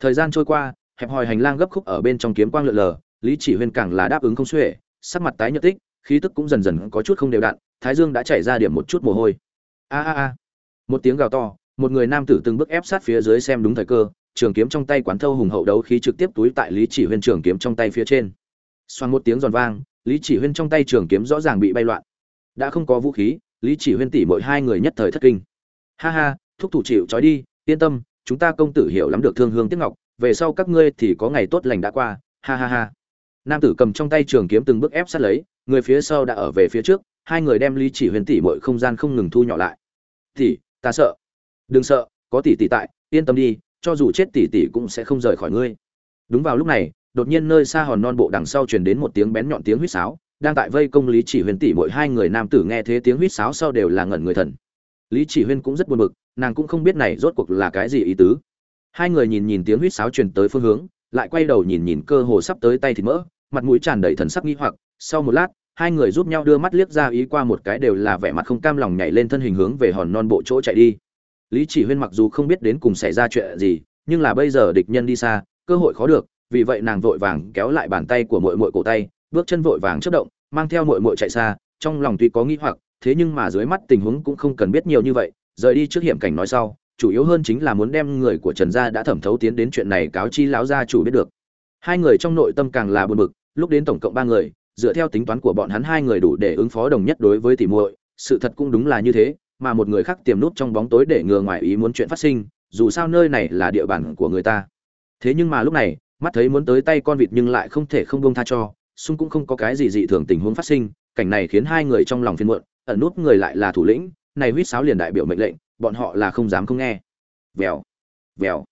Thời gian trôi qua hẹp hòi hành lang gấp khúc ở bên trong kiếm quang lượn lờ lý chỉ huyên càng là đáp ứng không xuể sắc mặt tái nhợt tích khí tức cũng dần dần có chút không đều đặn thái dương đã chảy ra điểm một chút mồ hôi. A a a. Một tiếng gào to, một người nam tử từng bước ép sát phía dưới xem đúng thời cơ, trường kiếm trong tay quán thâu hùng hậu đấu khí trực tiếp túi tại lý chỉ huyên trường kiếm trong tay phía trên. Xoan một tiếng giòn vang, lý chỉ huyên trong tay trường kiếm rõ ràng bị bay loạn. Đã không có vũ khí, lý chỉ huyên tỷ mỗi hai người nhất thời thất kinh. Ha ha, thúc thủ chịu trói đi, yên tâm, chúng ta công tử hiểu lắm được thương hương tiếc ngọc, về sau các ngươi thì có ngày tốt lành đã qua, ha ha ha. Nam tử cầm trong tay trường kiếm từng bước ép sát lấy người phía sau đã ở về phía trước, hai người đem lý chỉ huyền tỷ mọi không gian không ngừng thu nhỏ lại. Tỷ, ta sợ. Đừng sợ, có tỷ tỷ tại, yên tâm đi, cho dù chết tỷ tỷ cũng sẽ không rời khỏi ngươi. Đúng vào lúc này, đột nhiên nơi xa hòn non bộ đằng sau truyền đến một tiếng bén nhọn tiếng huýt sáo, đang tại vây công lý chỉ huyền tỷ mỗi hai người nam tử nghe thế tiếng huýt sáo sau đều là ngẩn người thần. Lý chỉ huyên cũng rất buồn bực, nàng cũng không biết này rốt cuộc là cái gì ý tứ. Hai người nhìn nhìn tiếng huýt sáo truyền tới phương hướng, lại quay đầu nhìn nhìn cơ hồ sắp tới tay thịt mỡ mặt mũi tràn đầy thần sắc nghi hoặc. Sau một lát, hai người giúp nhau đưa mắt liếc ra ý qua một cái đều là vẻ mặt không cam lòng nhảy lên thân hình hướng về hòn non bộ chỗ chạy đi. Lý chỉ huyên mặc dù không biết đến cùng xảy ra chuyện gì, nhưng là bây giờ địch nhân đi xa, cơ hội khó được, vì vậy nàng vội vàng kéo lại bàn tay của mội mội cổ tay, bước chân vội vàng chất động, mang theo mội mội chạy xa, trong lòng tuy có nghĩ hoặc, thế nhưng mà dưới mắt tình huống cũng không cần biết nhiều như vậy, rời đi trước hiểm cảnh nói sau, chủ yếu hơn chính là muốn đem người của trần gia đã thẩm thấu tiến đến chuyện này cáo chi lão gia chủ biết được. Hai người trong nội tâm càng là buồn bực lúc đến tổng cộng ba người, dựa theo tính toán của bọn hắn hai người đủ để ứng phó đồng nhất đối với tỷ muội, sự thật cũng đúng là như thế, mà một người khác tiềm nút trong bóng tối để ngừa ngoài ý muốn chuyện phát sinh, dù sao nơi này là địa bàn của người ta. Thế nhưng mà lúc này, mắt thấy muốn tới tay con vịt nhưng lại không thể không buông tha cho, xung cũng không có cái gì dị thường tình huống phát sinh, cảnh này khiến hai người trong lòng phiền muộn, ẩn nút người lại là thủ lĩnh, này huýt sáo liền đại biểu mệnh lệnh, bọn họ là không dám không nghe. Vèo vèo.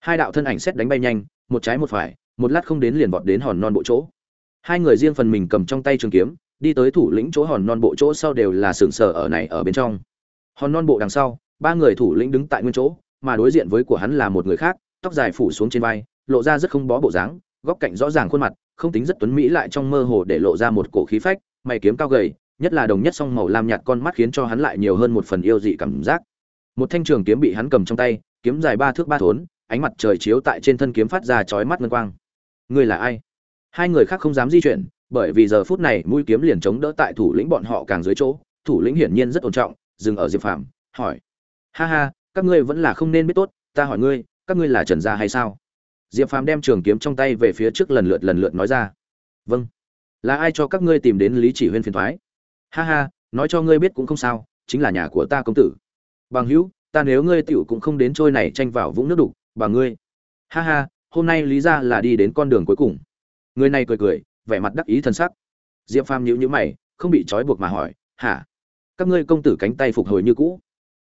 Hai đạo thân ảnh xét đánh bay nhanh, một trái một phải, một lát không đến liền vọt đến hòn non bộ chỗ hai người riêng phần mình cầm trong tay trường kiếm, đi tới thủ lĩnh chỗ hòn non bộ chỗ sau đều là sừng sờ ở này ở bên trong. Hòn non bộ đằng sau, ba người thủ lĩnh đứng tại nguyên chỗ, mà đối diện với của hắn là một người khác, tóc dài phủ xuống trên vai, lộ ra rất không bó bộ dáng, góc cạnh rõ ràng khuôn mặt, không tính rất tuấn mỹ lại trong mơ hồ để lộ ra một cổ khí phách, mày kiếm cao gầy, nhất là đồng nhất song màu lam nhạt con mắt khiến cho hắn lại nhiều hơn một phần yêu dị cảm giác. Một thanh trường kiếm bị hắn cầm trong tay, kiếm dài ba thước ba thốn, ánh mặt trời chiếu tại trên thân kiếm phát ra chói mắt ngân quang. Ngươi là ai? Hai người khác không dám di chuyển, bởi vì giờ phút này mũi kiếm liền chống đỡ tại thủ lĩnh bọn họ càng dưới chỗ. Thủ lĩnh hiển nhiên rất ổn trọng, dừng ở diệp phàm, hỏi. Ha ha, các ngươi vẫn là không nên biết tốt, ta hỏi ngươi, các ngươi là trần gia hay sao? Diệp phàm đem trường kiếm trong tay về phía trước lần lượt lần lượt nói ra. Vâng. Là ai cho các ngươi tìm đến lý chỉ huyên phiền thoái? Ha ha, nói cho ngươi biết cũng không sao, chính là nhà của ta công tử. Bằng hữu, ta nếu ngươi tiểu cũng không đến trôi này tranh vào vũng nước đục bà ngươi. Ha ha, hôm nay lý ra là đi đến con đường cuối cùng người này cười cười, vẻ mặt đắc ý thân sắc. Diệp phàm nhữ nhữ mày, không bị trói buộc mà hỏi, hả? Các ngươi công tử cánh tay phục hồi như cũ.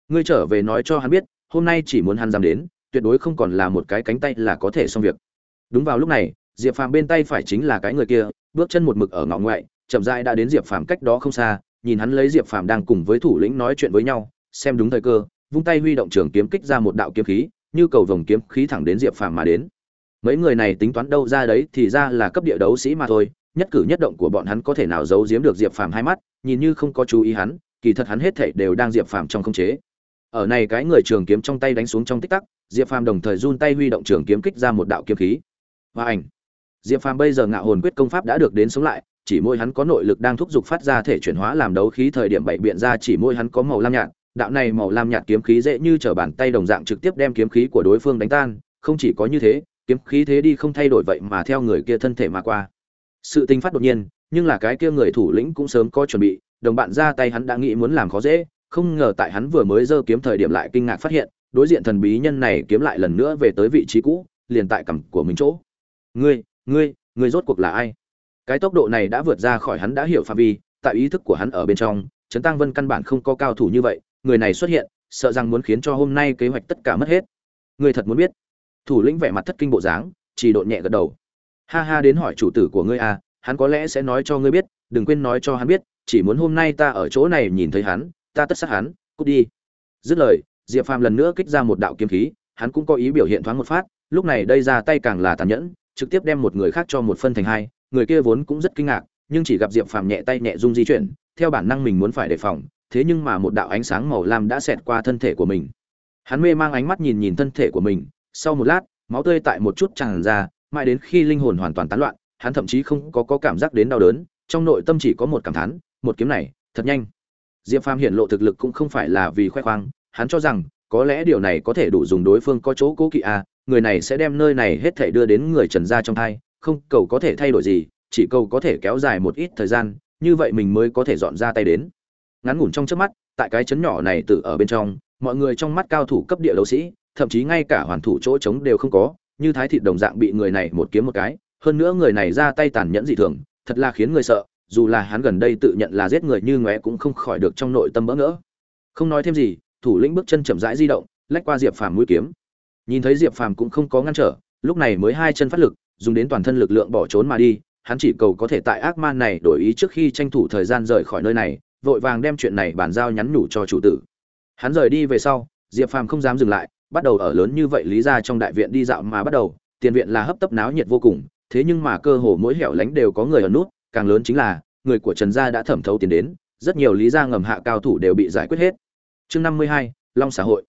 Ngươi trở về nói cho hắn biết, hôm nay chỉ muốn hắn dám đến, tuyệt đối không còn là một cái cánh tay là có thể xong việc. Đúng vào lúc này, diệp phàm bên tay phải chính là cái người kia, bước chân một mực ở ngõ ngoại, chậm rãi đã đến diệp phàm cách đó không xa, nhìn hắn lấy diệp phàm đang cùng với thủ lĩnh nói chuyện với nhau, xem đúng thời cơ, vung tay huy động trường kiếm kích ra một đạo kiếm khí, như cầu vồng kiếm khí thẳng đến diệp phàm mà đến mấy người này tính toán đâu ra đấy thì ra là cấp địa đấu sĩ mà thôi, nhất cử nhất động của bọn hắn có thể nào giấu giếm được diệp phàm hai mắt, nhìn như không có chú ý hắn, kỳ thật hắn hết thảy đều đang diệp phàm trong không chế. Ở này cái người trường kiếm trong tay đánh xuống trong tích tắc, diệp phàm đồng thời run tay huy động trường kiếm kích ra một đạo kiếm khí. Và ảnh. Diệp phàm bây giờ ngạo hồn quyết công pháp đã được đến sống lại, chỉ môi hắn có nội lực đang thúc giục phát ra thể chuyển hóa làm đấu khí thời điểm bảy biện ra chỉ môi hắn có màu lam nhạt, đạo này màu lam nhạt kiếm khí dễ như trở bàn tay đồng dạng trực tiếp đem kiếm khí của đối phương đánh tan, không chỉ có như thế kiếm khí thế đi không thay đổi vậy mà theo người kia thân thể mà qua. Sự tình phát đột nhiên, nhưng là cái kia người thủ lĩnh cũng sớm có chuẩn bị, đồng bạn ra tay hắn đã nghĩ muốn làm khó dễ, không ngờ tại hắn vừa mới giơ kiếm thời điểm lại kinh ngạc phát hiện, đối diện thần bí nhân này kiếm lại lần nữa về tới vị trí cũ, liền tại cằm của mình chỗ. Ngươi ngươi ngươi rốt cuộc là ai? Cái tốc độ này đã vượt ra khỏi hắn đã hiểu phạm vi, tại ý thức của hắn ở bên trong, trấn tăng vân căn bản không có cao thủ như vậy, người này xuất hiện, sợ rằng muốn khiến cho hôm nay kế hoạch tất cả mất hết. Người thật muốn biết? Thủ lĩnh vẻ mặt thất kinh bộ dáng, chỉ độn nhẹ gật đầu. Ha ha đến hỏi chủ tử của ngươi à hắn có lẽ sẽ nói cho ngươi biết, đừng quên nói cho hắn biết, chỉ muốn hôm nay ta ở chỗ này nhìn thấy hắn, ta tất sát hắn, cút đi. Dứt lời, diệp phàm lần nữa kích ra một đạo kiếm khí, hắn cũng có ý biểu hiện thoáng một phát, lúc này đây ra tay càng là tàn nhẫn, trực tiếp đem một người khác cho một phân thành hai, người kia vốn cũng rất kinh ngạc, nhưng chỉ gặp diệp phàm nhẹ tay nhẹ rung di chuyển, theo bản năng mình muốn phải đề phòng, thế nhưng mà một đạo ánh sáng màu lam đã xẹt qua thân thể của mình. Hắn mê mang ánh mắt nhìn nhìn thân thể của mình sau một lát máu tươi tại một chút tràn ra mãi đến khi linh hồn hoàn toàn tán loạn hắn thậm chí không có, có cảm giác đến đau đớn trong nội tâm chỉ có một cảm thán một kiếm này thật nhanh. Diệp phàm hiện lộ thực lực cũng không phải là vì khoe khoang hắn cho rằng có lẽ điều này có thể đủ dùng đối phương có chỗ cố kỵ a à, người này sẽ đem nơi này hết thể đưa đến người trần gia trong thai không cầu có thể thay đổi gì chỉ cầu có thể kéo dài một ít thời gian như vậy mình mới có thể dọn ra tay đến. Ngắn ngủn trong trước mắt tại cái chấn nhỏ này tự ở bên trong mọi người trong mắt cao thủ cấp địa đấu sĩ thậm chí ngay cả hoàn thủ chỗ trống đều không có, như thái thịt đồng dạng bị người này một kiếm một cái. Hơn nữa người này ra tay tàn nhẫn dị thường, thật là khiến người sợ, dù là hắn gần đây tự nhận là giết người như ngoé cũng không khỏi được trong nội tâm bỡ ngỡ. Không nói thêm gì, thủ lĩnh bước chân chậm rãi di động, lách qua diệp phàm mũi kiếm. Nhìn thấy diệp phàm cũng không có ngăn trở, lúc này mới hai chân phát lực, dùng đến toàn thân lực lượng bỏ trốn mà đi. Hắn chỉ cầu có thể tại ác man này đổi ý trước khi tranh thủ thời gian rời khỏi nơi này, vội vàng đem chuyện này bàn giao nhắn nhủ cho chủ tử. Hắn rời đi về sau, diệp phàm không dám dừng lại bắt đầu ở lớn như vậy lý ra trong đại viện đi dạo mà bắt đầu, tiền viện là hấp tấp náo nhiệt vô cùng, thế nhưng mà cơ hồ mỗi hẻo lánh đều có người ở nút, càng lớn chính là, người của trần gia đã thẩm thấu tiền đến, rất nhiều lý gia ngầm hạ cao thủ đều bị giải quyết hết. Chương năm mươi hai, long xã hội.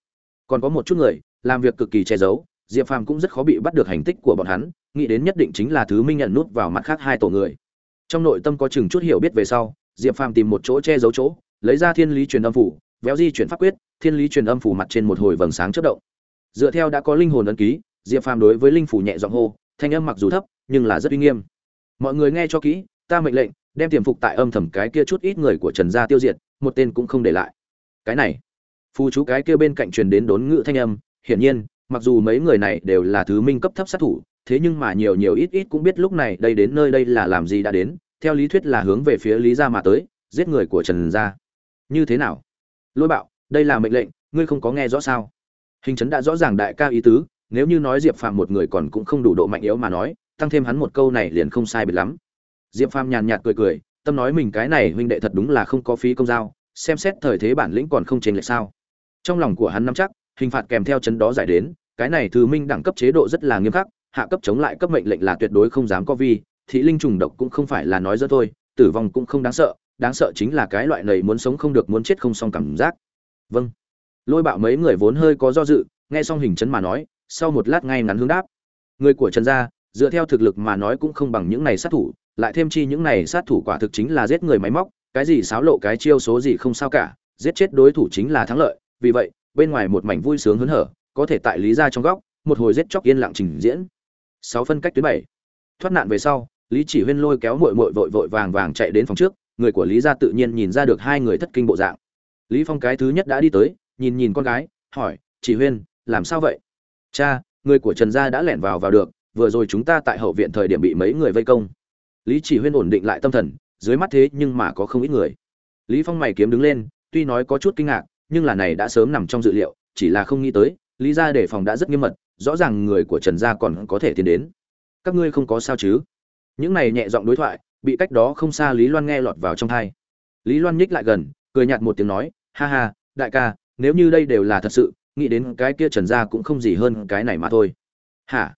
Còn có một chút người, làm việc cực kỳ che giấu, diệp phàm cũng rất khó bị bắt được hành tích của bọn hắn, nghĩ đến nhất định chính là thứ minh nhận nút vào mặt khác hai tổ người. Trong nội tâm có chừng chút hiểu biết về sau, diệp phàm tìm một chỗ che giấu chỗ, lấy ra thiên lý truyền âm phủ, véo di chuyển pháp quyết, thiên lý truyền âm phủ mặt trên một hồi vầng sáng chất động dựa theo đã có linh hồn ấn ký, diệp phàm đối với linh phủ nhẹ giọng hô, thanh âm mặc dù thấp, nhưng là rất uy nghiêm. Mọi người nghe cho kỹ, ta mệnh lệnh, đem tiềm phục tại âm thầm cái kia chút ít người của trần gia tiêu diệt, một tên cũng không để lại. Cái này, phù chú cái kia bên cạnh truyền đến đốn ngự thanh âm, hiển nhiên, mặc dù mấy người này đều là thứ minh cấp thấp sát thủ, thế nhưng mà nhiều nhiều ít ít cũng biết lúc này đây đến nơi đây là làm gì đã đến, theo lý thuyết là hướng về phía lý gia mà tới, giết người của trần gia. Như thế nào? Lôi bạo, đây là mệnh lệnh, ngươi không có nghe rõ sao? Hình chấn đã rõ ràng đại ca ý tứ, nếu như nói diệp phàm một người còn cũng không đủ độ mạnh yếu mà nói, tăng thêm hắn một câu này liền không sai biệt lắm. Diệp phàm nhàn nhạt cười cười, tâm nói mình cái này huynh đệ thật đúng là không có phí công giao, xem xét thời thế bản lĩnh còn không chênh lệch sao. Trong lòng của hắn nắm chắc, hình phạt kèm theo chấn đó giải đến, cái này thứ minh đẳng cấp chế độ rất là nghiêm khắc, hạ cấp chống lại cấp mệnh lệnh là tuyệt đối không dám có vi, thị linh trùng độc cũng không phải là nói dơ thôi, tử vong cũng không đáng sợ đáng sợ chính là cái loại này muốn sống không được, muốn chết không xong cảm giác. Vâng lôi bạo mấy người vốn hơi có do dự, nghe xong hình chấn mà nói, sau một lát ngay ngắn hướng đáp. Người của trần gia, dựa theo thực lực mà nói cũng không bằng những này sát thủ, lại thêm chi những này sát thủ quả thực chính là giết người máy móc, cái gì xáo lộ cái chiêu số gì không sao cả, giết chết đối thủ chính là thắng lợi, vì vậy, bên ngoài một mảnh vui sướng hớn hở, có thể tại lý ra trong góc, một hồi giết chóc yên lặng trình diễn. Sáu phân cách tuyến bảy. Thoát nạn về sau, lý chỉ huyên lôi kéo mội mội vội vội vàng vàng chạy đến phòng trước, người của lý gia tự nhiên nhìn ra được hai người thất kinh bộ dạng. Lý phong cái thứ nhất đã đi tới nhìn nhìn con gái, hỏi chị huyên, làm sao vậy? Cha, người của trần gia đã lẻn vào vào được, vừa rồi chúng ta tại hậu viện thời điểm bị mấy người vây công. Lý chỉ huyên ổn định lại tâm thần, dưới mắt thế nhưng mà có không ít người. Lý phong mày kiếm đứng lên, tuy nói có chút kinh ngạc, nhưng là này đã sớm nằm trong dự liệu, chỉ là không nghĩ tới, lý gia đề phòng đã rất nghiêm mật, rõ ràng người của trần gia còn có thể tiến đến. Các ngươi không có sao chứ? Những này nhẹ giọng đối thoại, bị cách đó không xa lý loan nghe lọt vào trong thai lý loan nhích lại gần, cười nhạt một tiếng nói, ha ha, đại ca nếu như đây đều là thật sự, nghĩ đến cái kia trần gia cũng không gì hơn cái này mà thôi. Hả?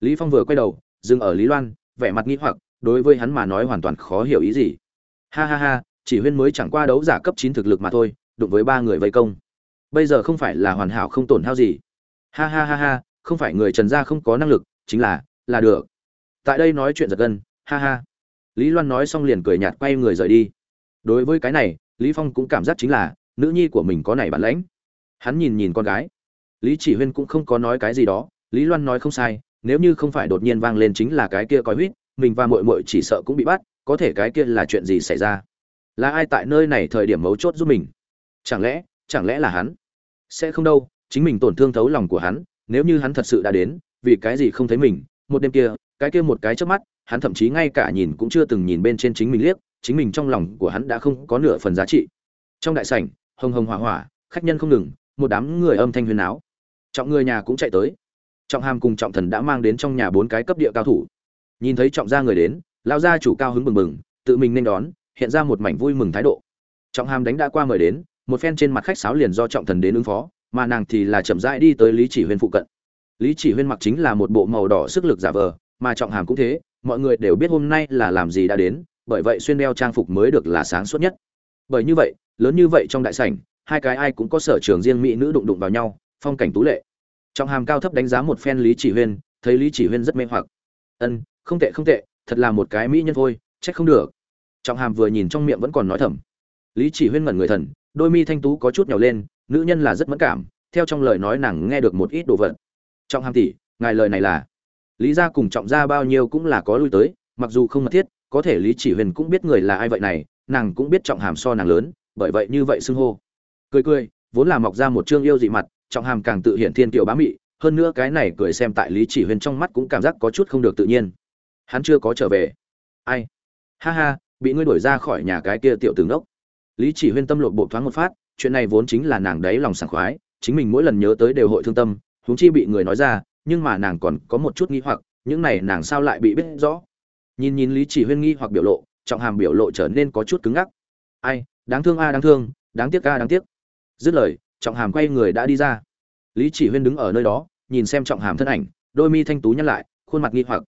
Lý phong vừa quay đầu, dừng ở lý loan, vẻ mặt nghĩ hoặc, đối với hắn mà nói hoàn toàn khó hiểu ý gì. Ha ha ha, chỉ huyên mới chẳng qua đấu giả cấp 9 thực lực mà thôi, đụng với ba người vây công. Bây giờ không phải là hoàn hảo không tổn hao gì. Ha ha ha ha, không phải người trần gia không có năng lực, chính là là được. Tại đây nói chuyện giật gân, ha ha. Lý loan nói xong liền cười nhạt quay người rời đi. Đối với cái này, lý phong cũng cảm giác chính là nữ nhi của mình có này bản lãnh. Hắn nhìn nhìn con gái. Lý chỉ huyên cũng không có nói cái gì đó, lý loan nói không sai, nếu như không phải đột nhiên vang lên chính là cái kia coi huýt mình và muội muội chỉ sợ cũng bị bắt, có thể cái kia là chuyện gì xảy ra? Là ai tại nơi này thời điểm mấu chốt giúp mình? Chẳng lẽ chẳng lẽ là hắn? Sẽ không đâu, chính mình tổn thương thấu lòng của hắn, nếu như hắn thật sự đã đến, vì cái gì không thấy mình? Một đêm kia, cái kia một cái trước mắt, hắn thậm chí ngay cả nhìn cũng chưa từng nhìn bên trên chính mình liếc, chính mình trong lòng của hắn đã không có nửa phần giá trị. Trong đại sảnh hồng hồng hỏa hỏa, khách nhân không ngừng, một đám người âm thanh huyền áo. Trọng người nhà cũng chạy tới. Trọng hàm cùng trọng thần đã mang đến trong nhà bốn cái cấp địa cao thủ. Nhìn thấy trọng gia người đến lao gia chủ cao hứng bừng bừng, tự mình nên đón, hiện ra một mảnh vui mừng thái độ. Trọng hàm đánh đã qua mời đến, một phen trên mặt khách sáo liền do trọng thần đến ứng phó, mà nàng thì là chậm rãi đi tới lý chỉ huyên phụ cận. Lý chỉ huyên mặc chính là một bộ màu đỏ sức lực giả vờ, mà trọng hàm cũng thế, mọi người đều biết hôm nay là làm gì đã đến, bởi vậy xuyên đeo trang phục mới được là sáng suốt nhất. Bởi như vậy lớn như vậy trong đại sảnh, hai cái ai cũng có sở trường riêng mỹ nữ đụng đụng vào nhau, phong cảnh tú lệ. Trong hàm cao thấp đánh giá một phen lý chỉ huyên, thấy lý chỉ huyên rất mê hoặc. Ân, không tệ không tệ, thật là một cái mỹ nhân thôi, trách không được. Trọng hàm vừa nhìn trong miệng vẫn còn nói thầm. Lý chỉ huyên ngẩn người thần, đôi mi thanh tú có chút nhỏ lên, nữ nhân là rất mẫn cảm, theo trong lời nói nàng nghe được một ít đồ vật. Trọng hàm tỷ, ngài lời này là? Lý gia cùng trọng gia bao nhiêu cũng là có lui tới, mặc dù không mật thiết, có thể lý chỉ huyền cũng biết người là ai vậy này, nàng cũng biết trọng hàm so nàng lớn bởi vậy như vậy xưng hô. Cười cười, vốn là mọc ra một chương yêu dị mặt, trọng hàm càng tự hiện thiên kiều bá mị, hơn nữa cái này cười xem tại lý chỉ huyên trong mắt cũng cảm giác có chút không được tự nhiên. Hắn chưa có trở về. Ai? Ha ha, bị ngươi đuổi ra khỏi nhà cái kia tiểu tướng đốc lý chỉ huyên tâm lột bộ thoáng một phát, chuyện này vốn chính là nàng đấy lòng sảng khoái, chính mình mỗi lần nhớ tới đều hội thương tâm, huống chi bị người nói ra, nhưng mà nàng còn có một chút nghi hoặc, những này nàng sao lại bị biết rõ? Nhìn nhìn lý chỉ huyên nghi hoặc biểu lộ, trọng hàm biểu lộ trở nên có chút cứng ngắc. Ai đáng thương a, đáng thương, đáng tiếc a, đáng tiếc. Dứt lời, trọng hàm quay người đã đi ra. Lý chỉ huyên đứng ở nơi đó, nhìn xem trọng hàm thân ảnh, đôi mi thanh tú nhăn lại, khuôn mặt nghi hoặc.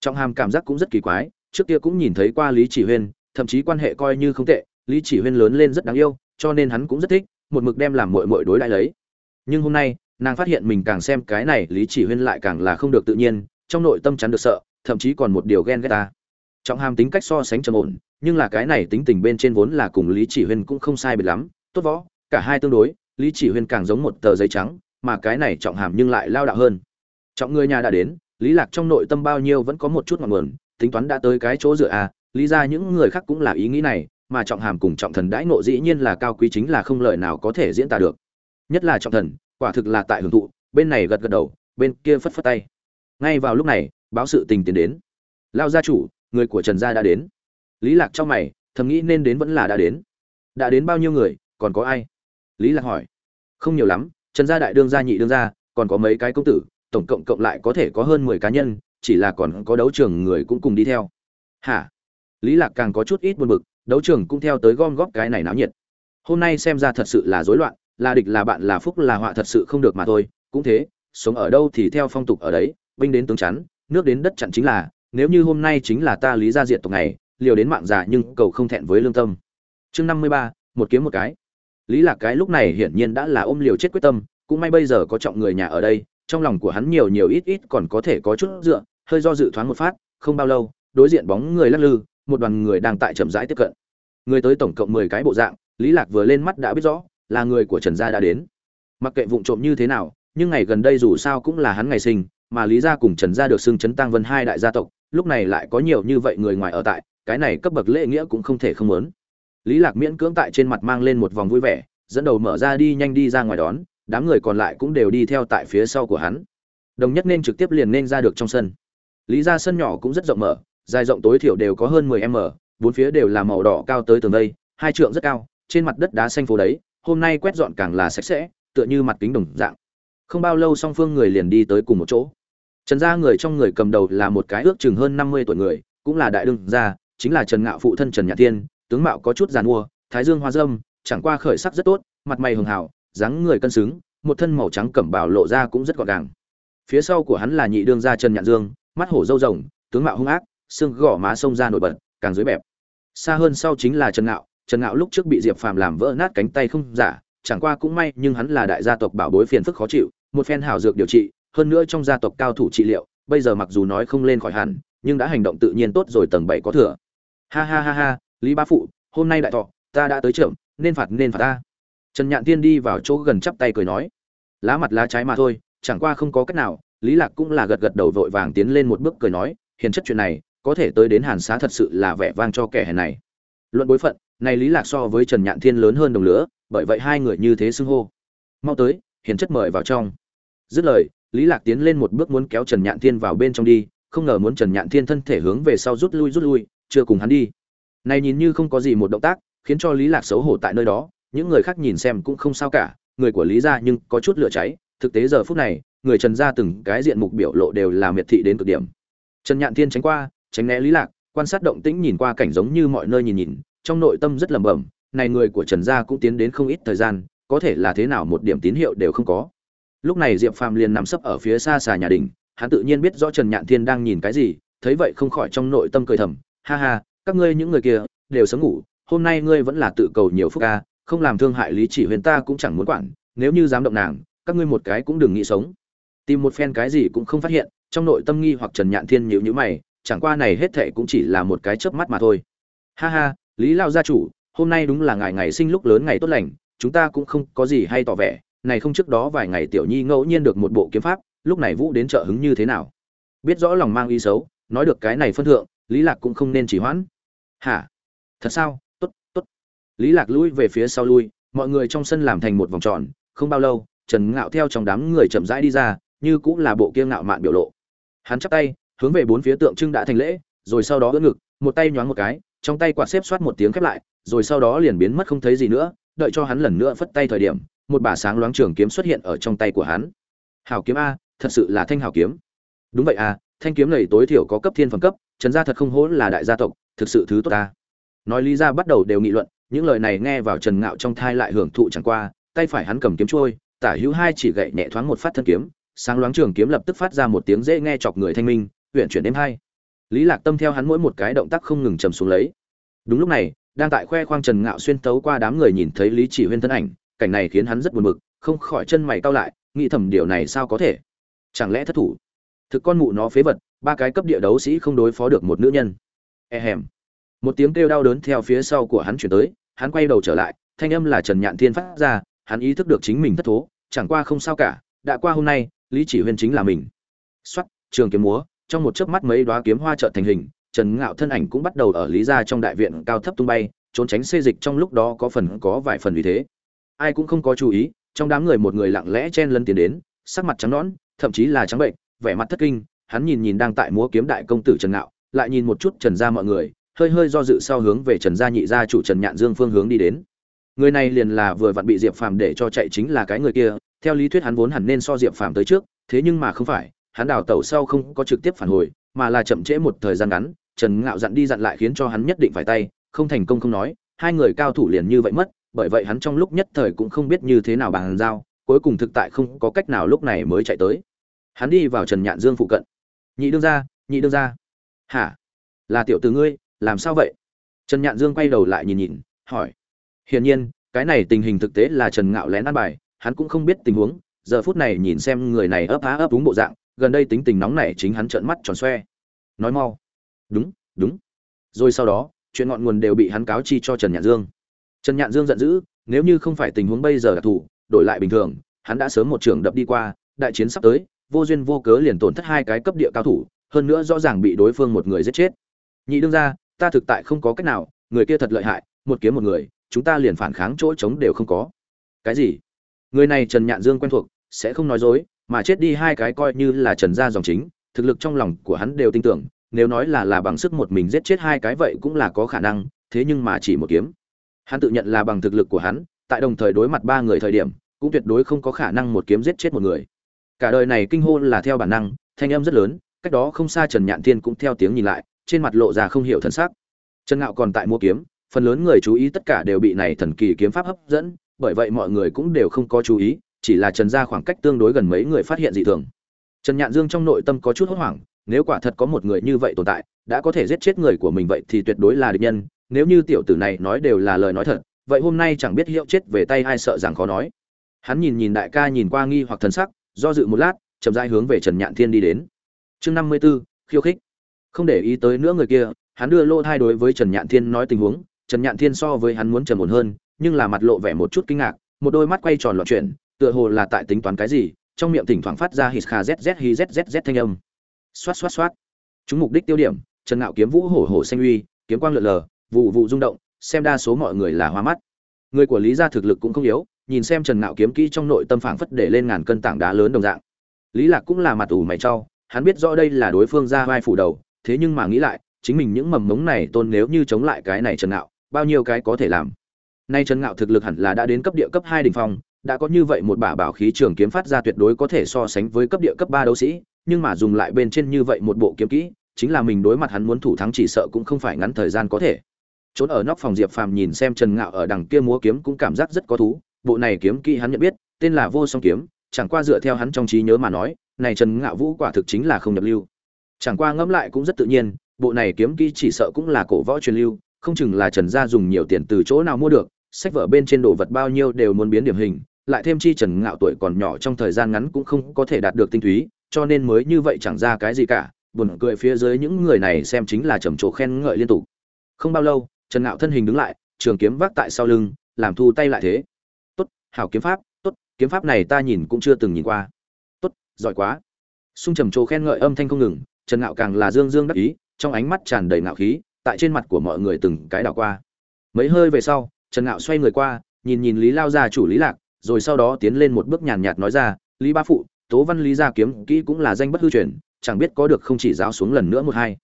Trọng hàm cảm giác cũng rất kỳ quái, trước kia cũng nhìn thấy qua lý chỉ huyên, thậm chí quan hệ coi như không tệ, lý chỉ huyên lớn lên rất đáng yêu, cho nên hắn cũng rất thích, một mực đem làm mội mội đối lại lấy. Nhưng hôm nay, nàng phát hiện mình càng xem cái này lý chỉ huyên lại càng là không được tự nhiên, trong nội tâm chắn được sợ, thậm chí còn một điều ghen ghét ta. Trọng hàm tính cách so sánh trầm ổn nhưng là cái này tính tình bên trên vốn là cùng lý chỉ huyên cũng không sai biệt lắm. Tốt võ, cả hai tương đối, lý chỉ huyên càng giống một tờ giấy trắng, mà cái này trọng hàm nhưng lại lao đạo hơn. Trọng người nhà đã đến, lý lạc trong nội tâm bao nhiêu vẫn có một chút ngọn nguồn, tính toán đã tới cái chỗ dựa à lý ra những người khác cũng là ý nghĩ này, mà trọng hàm cùng trọng thần đãi ngộ dĩ nhiên là cao quý chính là không lời nào có thể diễn tả được. Nhất là trọng thần, quả thực là tại hưởng thụ, bên này gật gật đầu, bên kia phất phất tay. Ngay vào lúc này, báo sự tình tiến đến. Lao gia chủ, người của trần gia đã đến lý lạc trong mày, thầm nghĩ nên đến vẫn là đã đến. Đã đến bao nhiêu người, còn có ai? Lý lạc hỏi. Không nhiều lắm, trần gia đại đương gia, nhị đương gia, còn có mấy cái công tử, tổng cộng cộng lại có thể có hơn mười cá nhân, chỉ là còn có đấu trường người cũng cùng đi theo. Hả? Lý lạc càng có chút ít buồn bực, đấu trường cũng theo tới gom góp cái này náo nhiệt. Hôm nay xem ra thật sự là rối loạn, là địch là bạn là phúc là họa thật sự không được mà thôi, cũng thế, sống ở đâu thì theo phong tục ở đấy, binh đến tướng chắn, nước đến đất chặn chính là, nếu như hôm nay chính là ta lý gia diện tộc này liều đến mạng già nhưng cầu không thẹn với lương tâm. Chương năm mươi ba, một kiếm một cái. Lý lạc cái lúc này hiển nhiên đã là ôm liều chết quyết tâm, cũng may bây giờ có trọng người nhà ở đây, trong lòng của hắn nhiều nhiều ít ít còn có thể có chút dựa, hơi do dự thoáng một phát, không bao lâu, đối diện bóng người lắc lư, một đoàn người đang tại chậm rãi tiếp cận. Người tới tổng cộng mười cái bộ dạng, lý lạc vừa lên mắt đã biết rõ, là người của trần gia đã đến. Mặc kệ vụng trộm như thế nào, nhưng ngày gần đây dù sao cũng là hắn ngày sinh, mà lý gia cùng trần gia được xưng chấn tăng vân hai đại gia tộc, lúc này lại có nhiều như vậy người ngoài ở tại cái này cấp bậc lễ nghĩa cũng không thể không muốn. Lý lạc miễn cưỡng tại trên mặt mang lên một vòng vui vẻ, dẫn đầu mở ra đi nhanh đi ra ngoài đón, đám người còn lại cũng đều đi theo tại phía sau của hắn. Đồng nhất nên trực tiếp liền nên ra được trong sân. Lý gia sân nhỏ cũng rất rộng mở, dài rộng tối thiểu đều có hơn 10 m bốn phía đều là màu đỏ cao tới tường đây hai trượng rất cao, trên mặt đất đá xanh phố đấy, hôm nay quét dọn càng là sạch sẽ, tựa như mặt kính đồng dạng. Không bao lâu song phương người liền đi tới cùng một chỗ. Trần gia người trong người cầm đầu là một cái ước chừng hơn năm mươi tuổi người, cũng là đại đương gia chính là trần ngạo phụ thân trần Nhã thiên, tướng mạo có chút giàn mua, thái dương hoa dâm, chẳng qua khởi sắc rất tốt, mặt mày hường hảo, dáng người cân xứng, một thân màu trắng cẩm bào lộ ra cũng rất gọn gàng. Phía sau của hắn là nhị đương gia trần nhạn dương, mắt hổ râu rồng, tướng mạo hung ác, xương gò má sông ra nổi bật, càng dưới bẹp. Xa hơn sau chính là trần ngạo trần ngạo lúc trước bị diệp phàm làm vỡ nát cánh tay không giả, chẳng qua cũng may, nhưng hắn là đại gia tộc bảo bối phiền phức khó chịu, một phen hảo dược điều trị, hơn nữa trong gia tộc cao thủ trị liệu, bây giờ mặc dù nói không lên khỏi hẳn, nhưng đã hành động tự nhiên tốt rồi tầng bảy có thừa ha ha ha ha, lý ba phụ, hôm nay đại thọ, ta đã tới trưởng, nên phạt nên phạt ta. Trần nhạn tiên đi vào chỗ gần chắp tay cười nói. Lá mặt lá trái mà thôi, chẳng qua không có cách nào, lý lạc cũng là gật gật đầu vội vàng tiến lên một bước cười nói, hiền chất chuyện này, có thể tới đến hàn xá thật sự là vẻ vang cho kẻ hèn này. Luận bối phận này lý lạc so với trần nhạn thiên lớn hơn đồng lứa bởi vậy hai người như thế xưng hô. Mau tới, hiền chất mời vào trong. Dứt lời, lý lạc tiến lên một bước muốn kéo trần nhạn thiên vào bên trong đi, không ngờ muốn trần nhạn thiên thân thể hướng về sau rút lui rút lui chưa cùng hắn đi. Này nhìn như không có gì một động tác, khiến cho lý lạc xấu hổ tại nơi đó, những người khác nhìn xem cũng không sao cả, người của lý gia nhưng có chút lửa cháy, thực tế giờ phút này, người trần gia từng cái diện mục biểu lộ đều là miệt thị đến cực điểm. Trần nhạn thiên tránh qua, tránh né lý lạc, quan sát động tĩnh nhìn qua cảnh giống như mọi nơi nhìn nhìn, trong nội tâm rất lẩm bẩm, này người của trần gia cũng tiến đến không ít thời gian, có thể là thế nào một điểm tín hiệu đều không có. Lúc này diệp phàm liền nằm sấp ở phía xa xà nhà đình hắn tự nhiên biết rõ trần nhạn thiên đang nhìn cái gì, thấy vậy không khỏi trong nội tâm cười thầm ha ha, các ngươi những người kia, đều sớm ngủ, hôm nay ngươi vẫn là tự cầu nhiều phúc ca, không làm thương hại lý chỉ huyền ta cũng chẳng muốn quản, nếu như dám động nàng, các ngươi một cái cũng đừng nghĩ sống. Tìm một phen cái gì cũng không phát hiện, trong nội tâm nghi hoặc trần nhạn thiên nhịu nhữ mày, chẳng qua này hết thệ cũng chỉ là một cái chớp mắt mà thôi. Ha ha, lý lao gia chủ, hôm nay đúng là ngày ngày sinh lúc lớn ngày tốt lành, chúng ta cũng không có gì hay tỏ vẻ, này không trước đó vài ngày tiểu nhi ngẫu nhiên được một bộ kiếm pháp, lúc này vũ đến trợ hứng như thế nào? Biết rõ lòng mang ý xấu, nói được cái này phân thượng lý lạc cũng không nên chỉ hoãn. Hả? Thật sao? Tốt tốt. Lý lạc lui về phía sau lui, mọi người trong sân làm thành một vòng tròn, không bao lâu, trần ngạo theo trong đám người chậm rãi đi ra, như cũng là bộ kia ngạo mạn biểu lộ. Hắn chắp tay, hướng về bốn phía tượng trưng đã thành lễ, rồi sau đó ưỡn ngực, một tay nhoáng một cái, trong tay quạt xếp xoát một tiếng khép lại, rồi sau đó liền biến mất không thấy gì nữa, đợi cho hắn lần nữa phất tay thời điểm, một bả sáng loáng trường kiếm xuất hiện ở trong tay của hắn. Hảo kiếm a, thật sự là thanh hảo kiếm. Đúng vậy à thanh kiếm này tối thiểu có cấp thiên phẩm cấp trần gia thật không hố là đại gia tộc, thực sự thứ tốt ta. Nói lý ra bắt đầu đều nghị luận, những lời này nghe vào trần ngạo trong thai lại hưởng thụ chẳng qua, tay phải hắn cầm kiếm trôi, tả hữu hai chỉ gậy nhẹ thoáng một phát thân kiếm, sáng loáng trường kiếm lập tức phát ra một tiếng dễ nghe chọc người thanh minh huyện chuyển đêm hai. Lý lạc tâm theo hắn mỗi một cái động tác không ngừng trầm xuống lấy. Đúng lúc này, đang tại khoe khoang trần ngạo xuyên tấu qua đám người nhìn thấy lý chỉ huyên thân ảnh, cảnh này khiến hắn rất buồn bực, không khỏi chân mày cau lại, nghĩ thầm điều này sao có thể? Chẳng lẽ thất thủ? Thực con mụ nó phế vật ba cái cấp địa đấu sĩ không đối phó được một nữ nhân. E hèm. Một tiếng kêu đau đớn theo phía sau của hắn chuyển tới, hắn quay đầu trở lại, thanh âm là trần nhạn thiên phát ra, hắn ý thức được chính mình thất thố, chẳng qua không sao cả, đã qua hôm nay, lý chỉ huyên chính là mình. Xuất trường kiếm múa, trong một chớp mắt mấy đóa kiếm hoa chợt thành hình, trần ngạo thân ảnh cũng bắt đầu ở lý gia trong đại viện cao thấp tung bay, trốn tránh xê dịch trong lúc đó có phần có vài phần vì thế. Ai cũng không có chú ý, trong đám người một người lặng lẽ chen lân tiến đến, sắc mặt trắng nõn, thậm chí là trắng bệnh, vẻ mặt thất kinh hắn nhìn nhìn đang tại múa kiếm đại công tử trần ngạo, lại nhìn một chút trần gia mọi người, hơi hơi do dự sau hướng về trần gia nhị gia chủ trần nhạn dương phương hướng đi đến. Người này liền là vừa vặn bị diệp phàm để cho chạy chính là cái người kia, theo lý thuyết hắn vốn hẳn nên so diệp phàm tới trước, thế nhưng mà không phải, hắn đào tẩu sau không có trực tiếp phản hồi, mà là chậm trễ một thời gian ngắn, trần ngạo dặn đi dặn lại khiến cho hắn nhất định phải tay, không thành công không nói, hai người cao thủ liền như vậy mất, bởi vậy hắn trong lúc nhất thời cũng không biết như thế nào bằng giao, cuối cùng thực tại không có cách nào lúc này mới chạy tới. Hắn đi vào trần nhạn dương phụ cận nhị đương ra nhị đương ra hả? Là tiểu từ ngươi, làm sao vậy? Trần nhạn dương quay đầu lại nhìn nhìn, hỏi. Hiển nhiên, cái này tình hình thực tế là trần ngạo lén ăn bài, hắn cũng không biết tình huống, giờ phút này nhìn xem người này ấp á ấp đúng bộ dạng, gần đây tính tình nóng này chính hắn trợn mắt tròn xoe. Nói mau. Đúng đúng. Rồi sau đó, chuyện ngọn nguồn đều bị hắn cáo chi cho trần nhạn dương. Trần nhạn dương giận dữ, nếu như không phải tình huống bây giờ đặc thù đổi lại bình thường, hắn đã sớm một trường đập đi qua, đại chiến sắp tới vô duyên vô cớ liền tổn thất hai cái cấp địa cao thủ, hơn nữa rõ ràng bị đối phương một người giết chết. Nhị đương ra ta thực tại không có cách nào, người kia thật lợi hại, một kiếm một người, chúng ta liền phản kháng chỗ trống đều không có. Cái gì? Người này trần nhạn dương quen thuộc, sẽ không nói dối, mà chết đi hai cái coi như là trần gia dòng chính, thực lực trong lòng của hắn đều tin tưởng, nếu nói là là bằng sức một mình giết chết hai cái vậy cũng là có khả năng, thế nhưng mà chỉ một kiếm. Hắn tự nhận là bằng thực lực của hắn, tại đồng thời đối mặt ba người thời điểm, cũng tuyệt đối không có khả năng một kiếm giết chết một người cả đời này kinh hô là theo bản năng, thanh âm rất lớn, cách đó không xa trần nhạn thiên cũng theo tiếng nhìn lại, trên mặt lộ ra không hiểu thần sắc. Trần ngạo còn tại mua kiếm, phần lớn người chú ý tất cả đều bị này thần kỳ kiếm pháp hấp dẫn, bởi vậy mọi người cũng đều không có chú ý, chỉ là trần gia khoảng cách tương đối gần mấy người phát hiện dị thường. Trần nhạn dương trong nội tâm có chút hốt hoảng, nếu quả thật có một người như vậy tồn tại, đã có thể giết chết người của mình vậy thì tuyệt đối là địch nhân, nếu như tiểu tử này nói đều là lời nói thật, vậy hôm nay chẳng biết hiệu chết về tay ai sợ rằng khó nói. Hắn nhìn nhìn đại ca nhìn qua nghi hoặc thần sắc do dự một lát, chậm rãi hướng về trần nhạn thiên đi đến. Chương năm mươi b ố khiêu khích. Không để ý tới nữa người kia, hắn đưa lô thai đối với trần nhạn thiên nói tình huống. Trần nhạn thiên so với hắn muốn trầm ổn hơn, nhưng là mặt lộ vẻ một chút kinh ngạc, một đôi mắt quay tròn loạn chuyển, tựa hồ là tại tính toán cái gì, trong miệng thỉnh thoảng phát ra hít kha zz hi zzz thanh âm. Xoát xoát xoát. Chúng mục đích tiêu điểm, trần ngạo kiếm vũ hổ hổ xanh uy, kiếm quang lượn lờ, vụ vụ rung động, xem đa số mọi người là hoa mắt. Người của lý gia thực lực cũng không yếu nhìn xem trần ngạo kiếm kỹ trong nội tâm phảng phất để lên ngàn cân tảng đá lớn đồng dạng. Lý lạc cũng là mặt ủ mày trao, hắn biết rõ đây là đối phương ra vai phủ đầu, thế nhưng mà nghĩ lại, chính mình những mầm mống này tôn nếu như chống lại cái này trần ngạo, bao nhiêu cái có thể làm? Nay trần ngạo thực lực hẳn là đã đến cấp địa cấp hai đỉnh phong, đã có như vậy một bả bảo khí trường kiếm phát ra tuyệt đối có thể so sánh với cấp địa cấp ba đấu sĩ, nhưng mà dùng lại bên trên như vậy một bộ kiếm kỹ, chính là mình đối mặt hắn muốn thủ thắng chỉ sợ cũng không phải ngắn thời gian có thể. Trốn ở nóc phòng diệp phàm nhìn xem trần ngạo ở đằng kia múa kiếm cũng cảm giác rất có thú bộ này kiếm kỹ hắn nhận biết, tên là vô song kiếm, chẳng qua dựa theo hắn trong trí nhớ mà nói, này trần ngạo vũ quả thực chính là không nhập lưu. Chẳng qua ngẫm lại cũng rất tự nhiên, bộ này kiếm kỹ chỉ sợ cũng là cổ võ truyền lưu, không chừng là trần gia dùng nhiều tiền từ chỗ nào mua được, sách vở bên trên đồ vật bao nhiêu đều muốn biến điểm hình, lại thêm chi trần ngạo tuổi còn nhỏ trong thời gian ngắn cũng không có thể đạt được tinh túy, cho nên mới như vậy chẳng ra cái gì cả, buồn cười phía dưới những người này xem chính là trầm trồ khen ngợi liên tục. Không bao lâu, trần ngạo thân hình đứng lại, trường kiếm vác tại sau lưng, làm thu tay lại thế hảo kiếm pháp, tốt, kiếm pháp này ta nhìn cũng chưa từng nhìn qua. Tốt, giỏi quá. Sung trầm trồ khen ngợi âm thanh không ngừng, trần ngạo càng là dương dương đắc ý, trong ánh mắt tràn đầy ngạo khí, tại trên mặt của mọi người từng cái đảo qua. Mấy hơi về sau, trần ngạo xoay người qua, nhìn nhìn lý lao gia chủ lý lạc, rồi sau đó tiến lên một bước nhàn nhạt nói ra, lý ba phụ, tố văn lý gia kiếm kỹ cũng là danh bất hư truyền, chẳng biết có được không chỉ giáo xuống lần nữa một hai.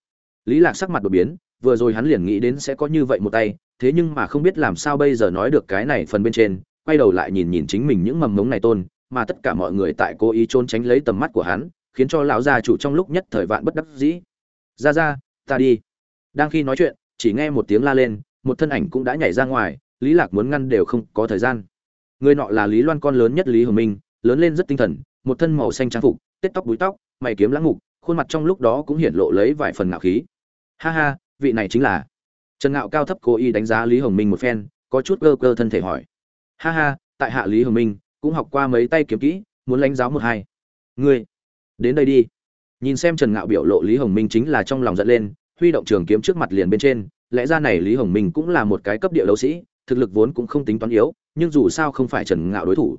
Lý lạc sắc mặt đột biến, vừa rồi hắn liền nghĩ đến sẽ có như vậy một tay, thế nhưng mà không biết làm sao bây giờ nói được cái này phần bên trên quay đầu lại nhìn nhìn chính mình những mầm mống này tôn, mà tất cả mọi người tại cố ý trốn tránh lấy tầm mắt của hắn, khiến cho lão gia chủ trong lúc nhất thời vạn bất đắc dĩ. Ra ra, ta đi. Đang khi nói chuyện, chỉ nghe một tiếng la lên, một thân ảnh cũng đã nhảy ra ngoài, lý lạc muốn ngăn đều không có thời gian. Người nọ là lý loan con lớn nhất lý hồng minh, lớn lên rất tinh thần, một thân màu xanh trang phục, tết tóc búi tóc, mày kiếm lãng mục, khuôn mặt trong lúc đó cũng hiển lộ lấy vài phần ngạo khí. Ha ha, vị này chính là. Trần ngạo cao thấp cố ý đánh giá lý hồng minh một phen, có chút cơ cơ thân thể hỏi ha ha, tại hạ lý hồng minh, cũng học qua mấy tay kiếm kỹ, muốn lãnh giáo một hai. Ngươi, đến đây đi. Nhìn xem trần ngạo biểu lộ lý hồng minh chính là trong lòng giận lên, huy động trường kiếm trước mặt liền bên trên, lẽ ra này lý hồng minh cũng là một cái cấp địa đấu sĩ, thực lực vốn cũng không tính toán yếu, nhưng dù sao không phải trần ngạo đối thủ.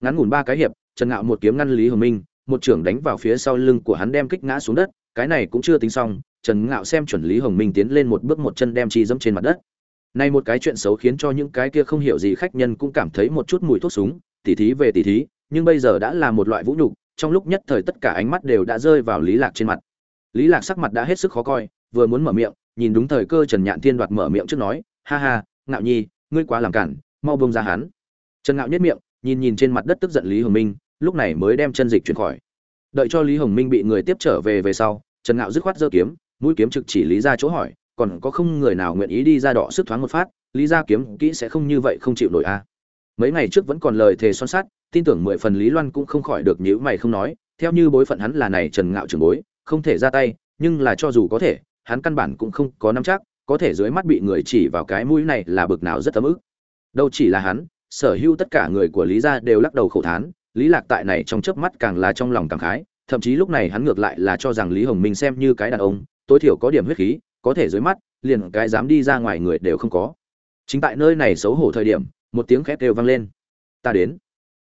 Ngắn ngủn ba cái hiệp, trần ngạo một kiếm ngăn lý hồng minh, một trưởng đánh vào phía sau lưng của hắn đem kích ngã xuống đất, cái này cũng chưa tính xong, trần ngạo xem chuẩn lý hồng minh tiến lên một bước một chân đem chi dẫm trên mặt đất nay một cái chuyện xấu khiến cho những cái kia không hiểu gì khách nhân cũng cảm thấy một chút mùi thuốc súng, tỉ thí về tỉ thí, nhưng bây giờ đã là một loại vũ nhục, trong lúc nhất thời tất cả ánh mắt đều đã rơi vào lý lạc trên mặt. Lý lạc sắc mặt đã hết sức khó coi, vừa muốn mở miệng, nhìn đúng thời cơ trần nhạn thiên đoạt mở miệng trước nói, ha ha, ngạo nhi, ngươi quá làm cản, mau buông ra hắn. Trần ngạo nhất miệng, nhìn nhìn trên mặt đất tức giận lý hồng minh, lúc này mới đem chân dịch chuyển khỏi. Đợi cho lý hồng minh bị người tiếp trở về về sau, trần ngạo dứt khoát giơ kiếm, mũi kiếm trực chỉ lý ra chỗ hỏi còn có không người nào nguyện ý đi ra đỏ sức thoáng một phát, lý gia kiếm kỹ sẽ không như vậy không chịu nổi a à. mấy ngày trước vẫn còn lời thề son sắt, tin tưởng mười phần lý loan cũng không khỏi được nhíu mày không nói, theo như bối phận hắn là này trần ngạo trường bối, không thể ra tay, nhưng là cho dù có thể, hắn căn bản cũng không có nắm chắc, có thể dưới mắt bị người chỉ vào cái mũi này là bực nào rất ấm ức đâu chỉ là hắn, sở hữu tất cả người của lý gia đều lắc đầu khổ thán, lý lạc tại này trong chớp mắt càng là trong lòng càng khái, thậm chí lúc này hắn ngược lại là cho rằng lý hồng minh xem như cái đàn ông, tối thiểu có điểm huyết khí có thể dưới mắt, liền cái dám đi ra ngoài người đều không có. Chính tại nơi này xấu hổ thời điểm, một tiếng khét đều vang lên. Ta đến.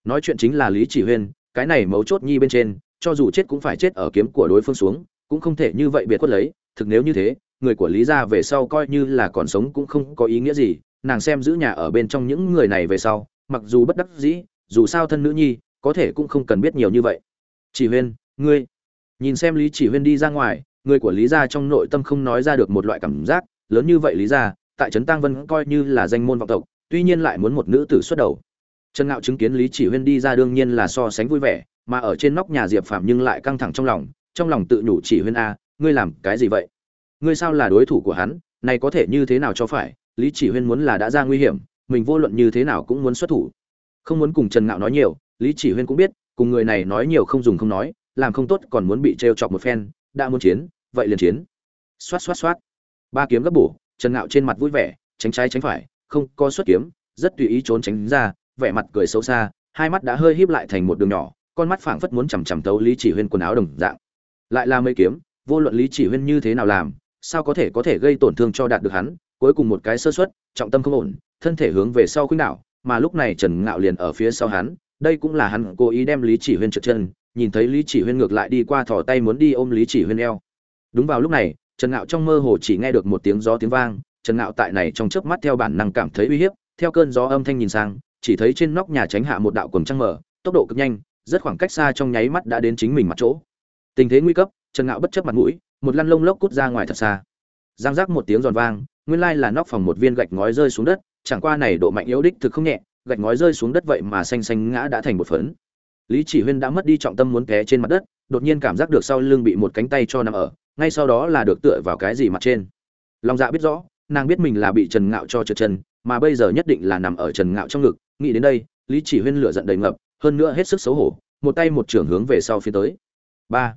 Nói chuyện chính là lý chỉ huyên, cái này mấu chốt nhi bên trên, cho dù chết cũng phải chết ở kiếm của đối phương xuống, cũng không thể như vậy biệt quất lấy, thực nếu như thế, người của lý gia về sau coi như là còn sống cũng không có ý nghĩa gì, nàng xem giữ nhà ở bên trong những người này về sau, mặc dù bất đắc dĩ, dù sao thân nữ nhi, có thể cũng không cần biết nhiều như vậy. Chỉ huyên, ngươi. Nhìn xem lý chỉ huyên đi ra ngoài người của lý gia trong nội tâm không nói ra được một loại cảm giác, lớn như vậy lý gia, tại trấn tăng vân coi như là danh môn vọng tộc, tuy nhiên lại muốn một nữ tử xuất đầu. Trần ngạo chứng kiến lý chỉ huyên đi ra đương nhiên là so sánh vui vẻ, mà ở trên nóc nhà diệp phạm nhưng lại căng thẳng trong lòng trong lòng tự nhủ chỉ huyên a, ngươi làm cái gì vậy? Ngươi sao là đối thủ của hắn, này có thể như thế nào cho phải? Lý chỉ huyên muốn là đã ra nguy hiểm, mình vô luận như thế nào cũng muốn xuất thủ. Không muốn cùng trần ngạo nói nhiều, lý chỉ huyên cũng biết, cùng người này nói nhiều không dùng không nói, làm không tốt còn muốn bị trêu chọc một phen đã muốn chiến, vậy liền chiến. Xoát xoát xoát. Ba kiếm gấp bổ, trần ngạo trên mặt vui vẻ, tránh trái tránh phải, không có xuất kiếm, rất tùy ý trốn tránh ra, vẻ mặt cười xấu xa, hai mắt đã hơi híp lại thành một đường nhỏ, con mắt phảng phất muốn chằm chằm tấu lý chỉ huyên quần áo đồng dạng. Lại là mấy kiếm, vô luận lý chỉ huyên như thế nào làm, sao có thể có thể gây tổn thương cho đạt được hắn, cuối cùng một cái sơ suất, trọng tâm không ổn, thân thể hướng về sau khuynh đảo, mà lúc này trần ngạo liền ở phía sau hắn, đây cũng là hắn cố ý đem lý chỉ huyên trượt chân nhìn thấy lý chỉ huyên ngược lại đi qua thò tay muốn đi ôm lý chỉ huyên eo. Đúng vào lúc này, trần ngạo trong mơ hồ chỉ nghe được một tiếng gió tiếng vang, trần ngạo tại này trong chớp mắt theo bản năng cảm thấy uy hiếp, theo cơn gió âm thanh nhìn sang, chỉ thấy trên nóc nhà tránh hạ một đạo quần trăng mở tốc độ cực nhanh, rất khoảng cách xa trong nháy mắt đã đến chính mình mặt chỗ. Tình thế nguy cấp, trần ngạo bất chấp mặt mũi, một lăn lông lốc cút ra ngoài thật xa. Giang giác một tiếng giòn vang, nguyên lai là nóc phòng một viên gạch ngói rơi xuống đất, chẳng qua này độ mạnh yếu đích thực không nhẹ, gạch ngói rơi xuống đất vậy mà xanh xanh ngã đã thành một phấn lý chỉ huyên đã mất đi trọng tâm muốn té trên mặt đất, đột nhiên cảm giác được sau lưng bị một cánh tay cho nằm ở, ngay sau đó là được tựa vào cái gì mặt trên. Lòng dạ biết rõ, nàng biết mình là bị trần ngạo cho trượt chân, mà bây giờ nhất định là nằm ở trần ngạo trong ngực. Nghĩ đến đây, lý chỉ huyên lửa giận đầy ngập, hơn nữa hết sức xấu hổ, một tay một trưởng hướng về sau phía tới. Ba.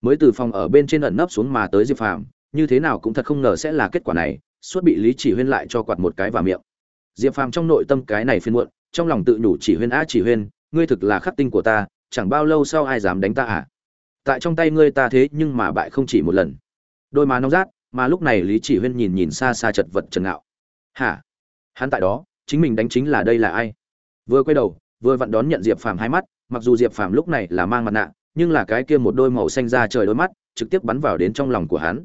Mới từ phòng ở bên trên ẩn nấp xuống mà tới diệp phàm, như thế nào cũng thật không ngờ sẽ là kết quả này, suốt bị lý chỉ huyên lại cho quạt một cái vào miệng. Diệp phàm trong nội tâm cái này phiên muộn, trong lòng tự nhủ chỉ huyên á chỉ huyên ngươi thực là khắc tinh của ta, chẳng bao lâu sau ai dám đánh ta à? Tại trong tay ngươi ta thế nhưng mà bại không chỉ một lần. Đôi má nóng rát, mà lúc này lý chỉ huyên nhìn nhìn xa xa chật vật trần ngạo. Hả? Hắn tại đó, chính mình đánh chính là đây là ai? Vừa quay đầu, vừa vặn đón nhận diệp phàm hai mắt, mặc dù diệp phàm lúc này là mang mặt nạ, nhưng là cái kia một đôi màu xanh ra trời đôi mắt, trực tiếp bắn vào đến trong lòng của hắn.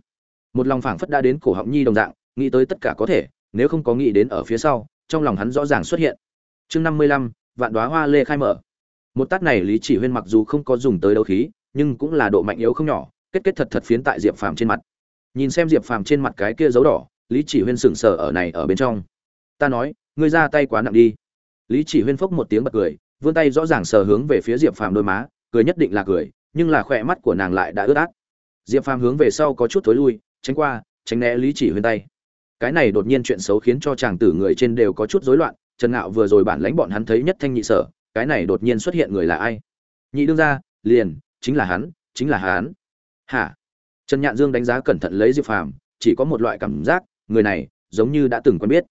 Một lòng phảng phất đã đến cổ họng nhi đồng dạng, nghĩ tới tất cả có thể, nếu không có nghĩ đến ở phía sau, trong lòng hắn rõ ràng xuất hiện. Chương năm mươi lăm vạn đoá hoa lê khai mở. Một tát này lý chỉ huyên mặc dù không có dùng tới đấu khí, nhưng cũng là độ mạnh yếu không nhỏ, kết kết thật thật phiến tại diệp phàm trên mặt. Nhìn xem diệp phàm trên mặt cái kia dấu đỏ, lý chỉ huyên sững sờ ở này ở bên trong. Ta nói, ngươi ra tay quá nặng đi. Lý chỉ huyên phốc một tiếng bật cười, vươn tay rõ ràng sờ hướng về phía diệp phàm đôi má, cười nhất định là cười, nhưng là khỏe mắt của nàng lại đã ướt át. Diệp phàm hướng về sau có chút thối lui, tránh qua, tránh né lý chỉ huyên tay. Cái này đột nhiên chuyện xấu khiến cho chàng tử người trên đều có chút rối loạn trần ngạo vừa rồi bản lãnh bọn hắn thấy nhất thanh nhị sở, cái này đột nhiên xuất hiện người là ai? Nhị đương ra liền, chính là hắn, chính là hắn. Hả? Trần nhạn dương đánh giá cẩn thận lấy diệp phàm, chỉ có một loại cảm giác, người này, giống như đã từng quen biết.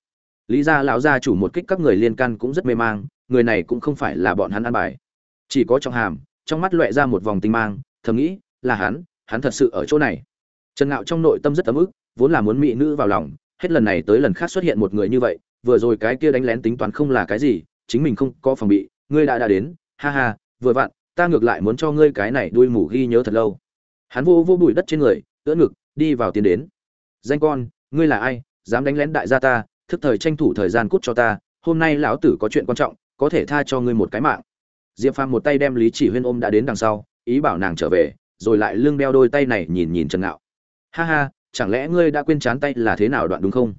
Lý gia lão gia chủ một kích các người liên can cũng rất mê mang, người này cũng không phải là bọn hắn ăn bài. Chỉ có trong hàm, trong mắt loẹ ra một vòng tinh mang, thầm nghĩ, là hắn hắn thật sự ở chỗ này. Trần ngạo trong nội tâm rất ấm ức, vốn là muốn mỹ nữ vào lòng, hết lần này tới lần khác xuất hiện một người như vậy vừa rồi cái kia đánh lén tính toán không là cái gì, chính mình không có phòng bị, ngươi đã đã đến, ha ha, vừa vặn, ta ngược lại muốn cho ngươi cái này đuôi mủ ghi nhớ thật lâu. Hắn vô vô bụi đất trên người, ưỡn ngực, đi vào tiến đến. Danh con, ngươi là ai, dám đánh lén đại gia ta, thức thời tranh thủ thời gian cút cho ta, hôm nay lão tử có chuyện quan trọng, có thể tha cho ngươi một cái mạng. Diệp phàm một tay đem lý chỉ huyên ôm đã đến đằng sau, ý bảo nàng trở về, rồi lại lưng đeo đôi tay này nhìn nhìn trần ngạo. Ha ha, chẳng lẽ ngươi đã quên chán tay là thế nào đoạn đúng không?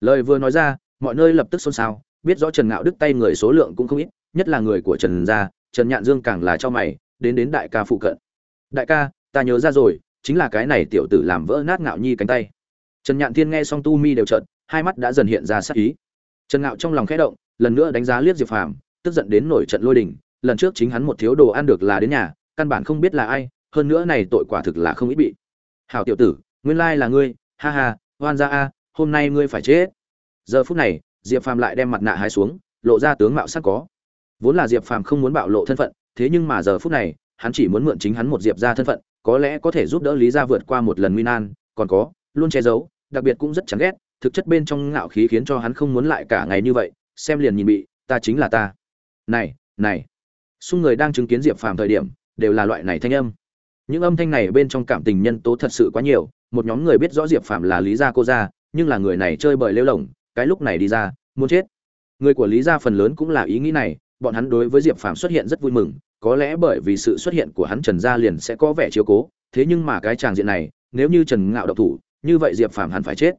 Lời vừa nói ra mọi nơi lập tức xôn xao, biết rõ trần ngạo Đức tay người số lượng cũng không ít, nhất là người của trần gia, trần nhạn dương càng là cho mày, đến đến đại ca phụ cận. Đại ca, ta nhớ ra rồi, chính là cái này tiểu tử làm vỡ nát ngạo nhi cánh tay. Trần nhạn thiên nghe xong tu mi đều trợn, hai mắt đã dần hiện ra sắc ý. Trần ngạo trong lòng khẽ động, lần nữa đánh giá liếc diệp phàm, tức giận đến nổi trận lôi đình. Lần trước chính hắn một thiếu đồ ăn được là đến nhà, căn bản không biết là ai, hơn nữa này tội quả thực là không ít bị. Hảo tiểu tử, nguyên lai là ngươi, ha ha hoan ra a, hôm nay ngươi phải chết giờ phút này, diệp phàm lại đem mặt nạ hái xuống, lộ ra tướng mạo sắc có. Vốn là diệp phàm không muốn bạo lộ thân phận, thế nhưng mà giờ phút này, hắn chỉ muốn mượn chính hắn một diệp ra thân phận, có lẽ có thể giúp đỡ lý gia vượt qua một lần nguy nan, còn có, luôn che giấu, đặc biệt cũng rất chán ghét, thực chất bên trong ngạo khí khiến cho hắn không muốn lại cả ngày như vậy, xem liền nhìn bị, ta chính là ta. Này này. Xung người đang chứng kiến diệp phàm thời điểm, đều là loại này thanh âm. Những âm thanh này bên trong cảm tình nhân tố thật sự quá nhiều, một nhóm người biết rõ diệp phàm là lý gia cô gia, nhưng là người này chơi bời lêu lỏng cái lúc này đi ra, muốn chết. Người của lý gia phần lớn cũng là ý nghĩ này, bọn hắn đối với diệp phàm xuất hiện rất vui mừng, có lẽ bởi vì sự xuất hiện của hắn trần gia liền sẽ có vẻ chiếu cố, thế nhưng mà cái tràng diện này, nếu như trần ngạo độc thủ, như vậy diệp phàm hẳn phải chết.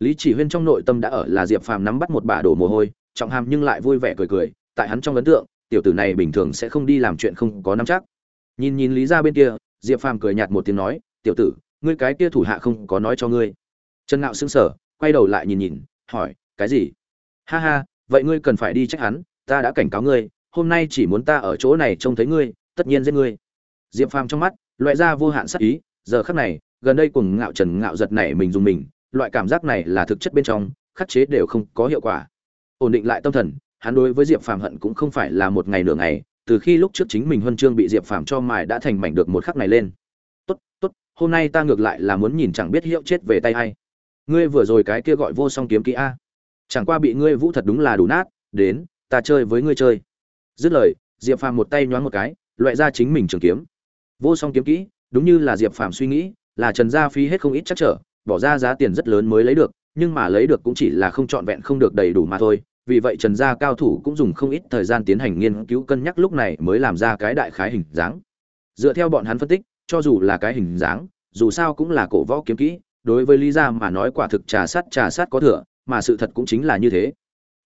Lý chỉ huyên trong nội tâm đã ở là diệp phàm nắm bắt một bà đổ mồ hôi, trọng hàm nhưng lại vui vẻ cười cười, tại hắn trong ấn tượng, tiểu tử này bình thường sẽ không đi làm chuyện không có nắm chắc. Nhìn nhìn lý ra bên kia, diệp phàm cười nhạt một tiếng nói, tiểu tử, ngươi cái kia thủ hạ không có nói cho ngươi. Trần ngạo sững sờ, quay đầu lại nhìn nhìn hỏi, cái gì? Ha ha, vậy ngươi cần phải đi trách hắn, ta đã cảnh cáo ngươi, hôm nay chỉ muốn ta ở chỗ này trông thấy ngươi, tất nhiên giết ngươi. Diệp phàm trong mắt loại ra vô hạn sắc ý, giờ khắc này, gần đây cùng ngạo trần ngạo giật này mình dùng mình, loại cảm giác này là thực chất bên trong, khắc chế đều không có hiệu quả. Ổn định lại tâm thần, hắn đối với diệp phàm hận cũng không phải là một ngày nửa ngày, từ khi lúc trước chính mình huân chương bị diệp phàm cho mài đã thành mảnh được một khắc này lên. Tốt tốt, hôm nay ta ngược lại là muốn nhìn chẳng biết hiệu chết về tay hay ngươi vừa rồi cái kia gọi vô song kiếm kỹ a. Chẳng qua bị ngươi vũ thật đúng là đủ nát, đến, ta chơi với ngươi chơi. Dứt lời, diệp phàm một tay nhoáng một cái, loại ra chính mình trường kiếm. Vô song kiếm kỹ, đúng như là diệp phàm suy nghĩ, là trần gia phí hết không ít chắc trở, bỏ ra giá tiền rất lớn mới lấy được, nhưng mà lấy được cũng chỉ là không trọn vẹn không được đầy đủ mà thôi. Vì vậy trần gia cao thủ cũng dùng không ít thời gian tiến hành nghiên cứu cân nhắc lúc này mới làm ra cái đại khái hình dáng. Dựa theo bọn hắn phân tích, cho dù là cái hình dáng, dù sao cũng là cổ võ kiếm kỹ đối với lý gia mà nói quả thực trà sát trà sát có thừa, mà sự thật cũng chính là như thế.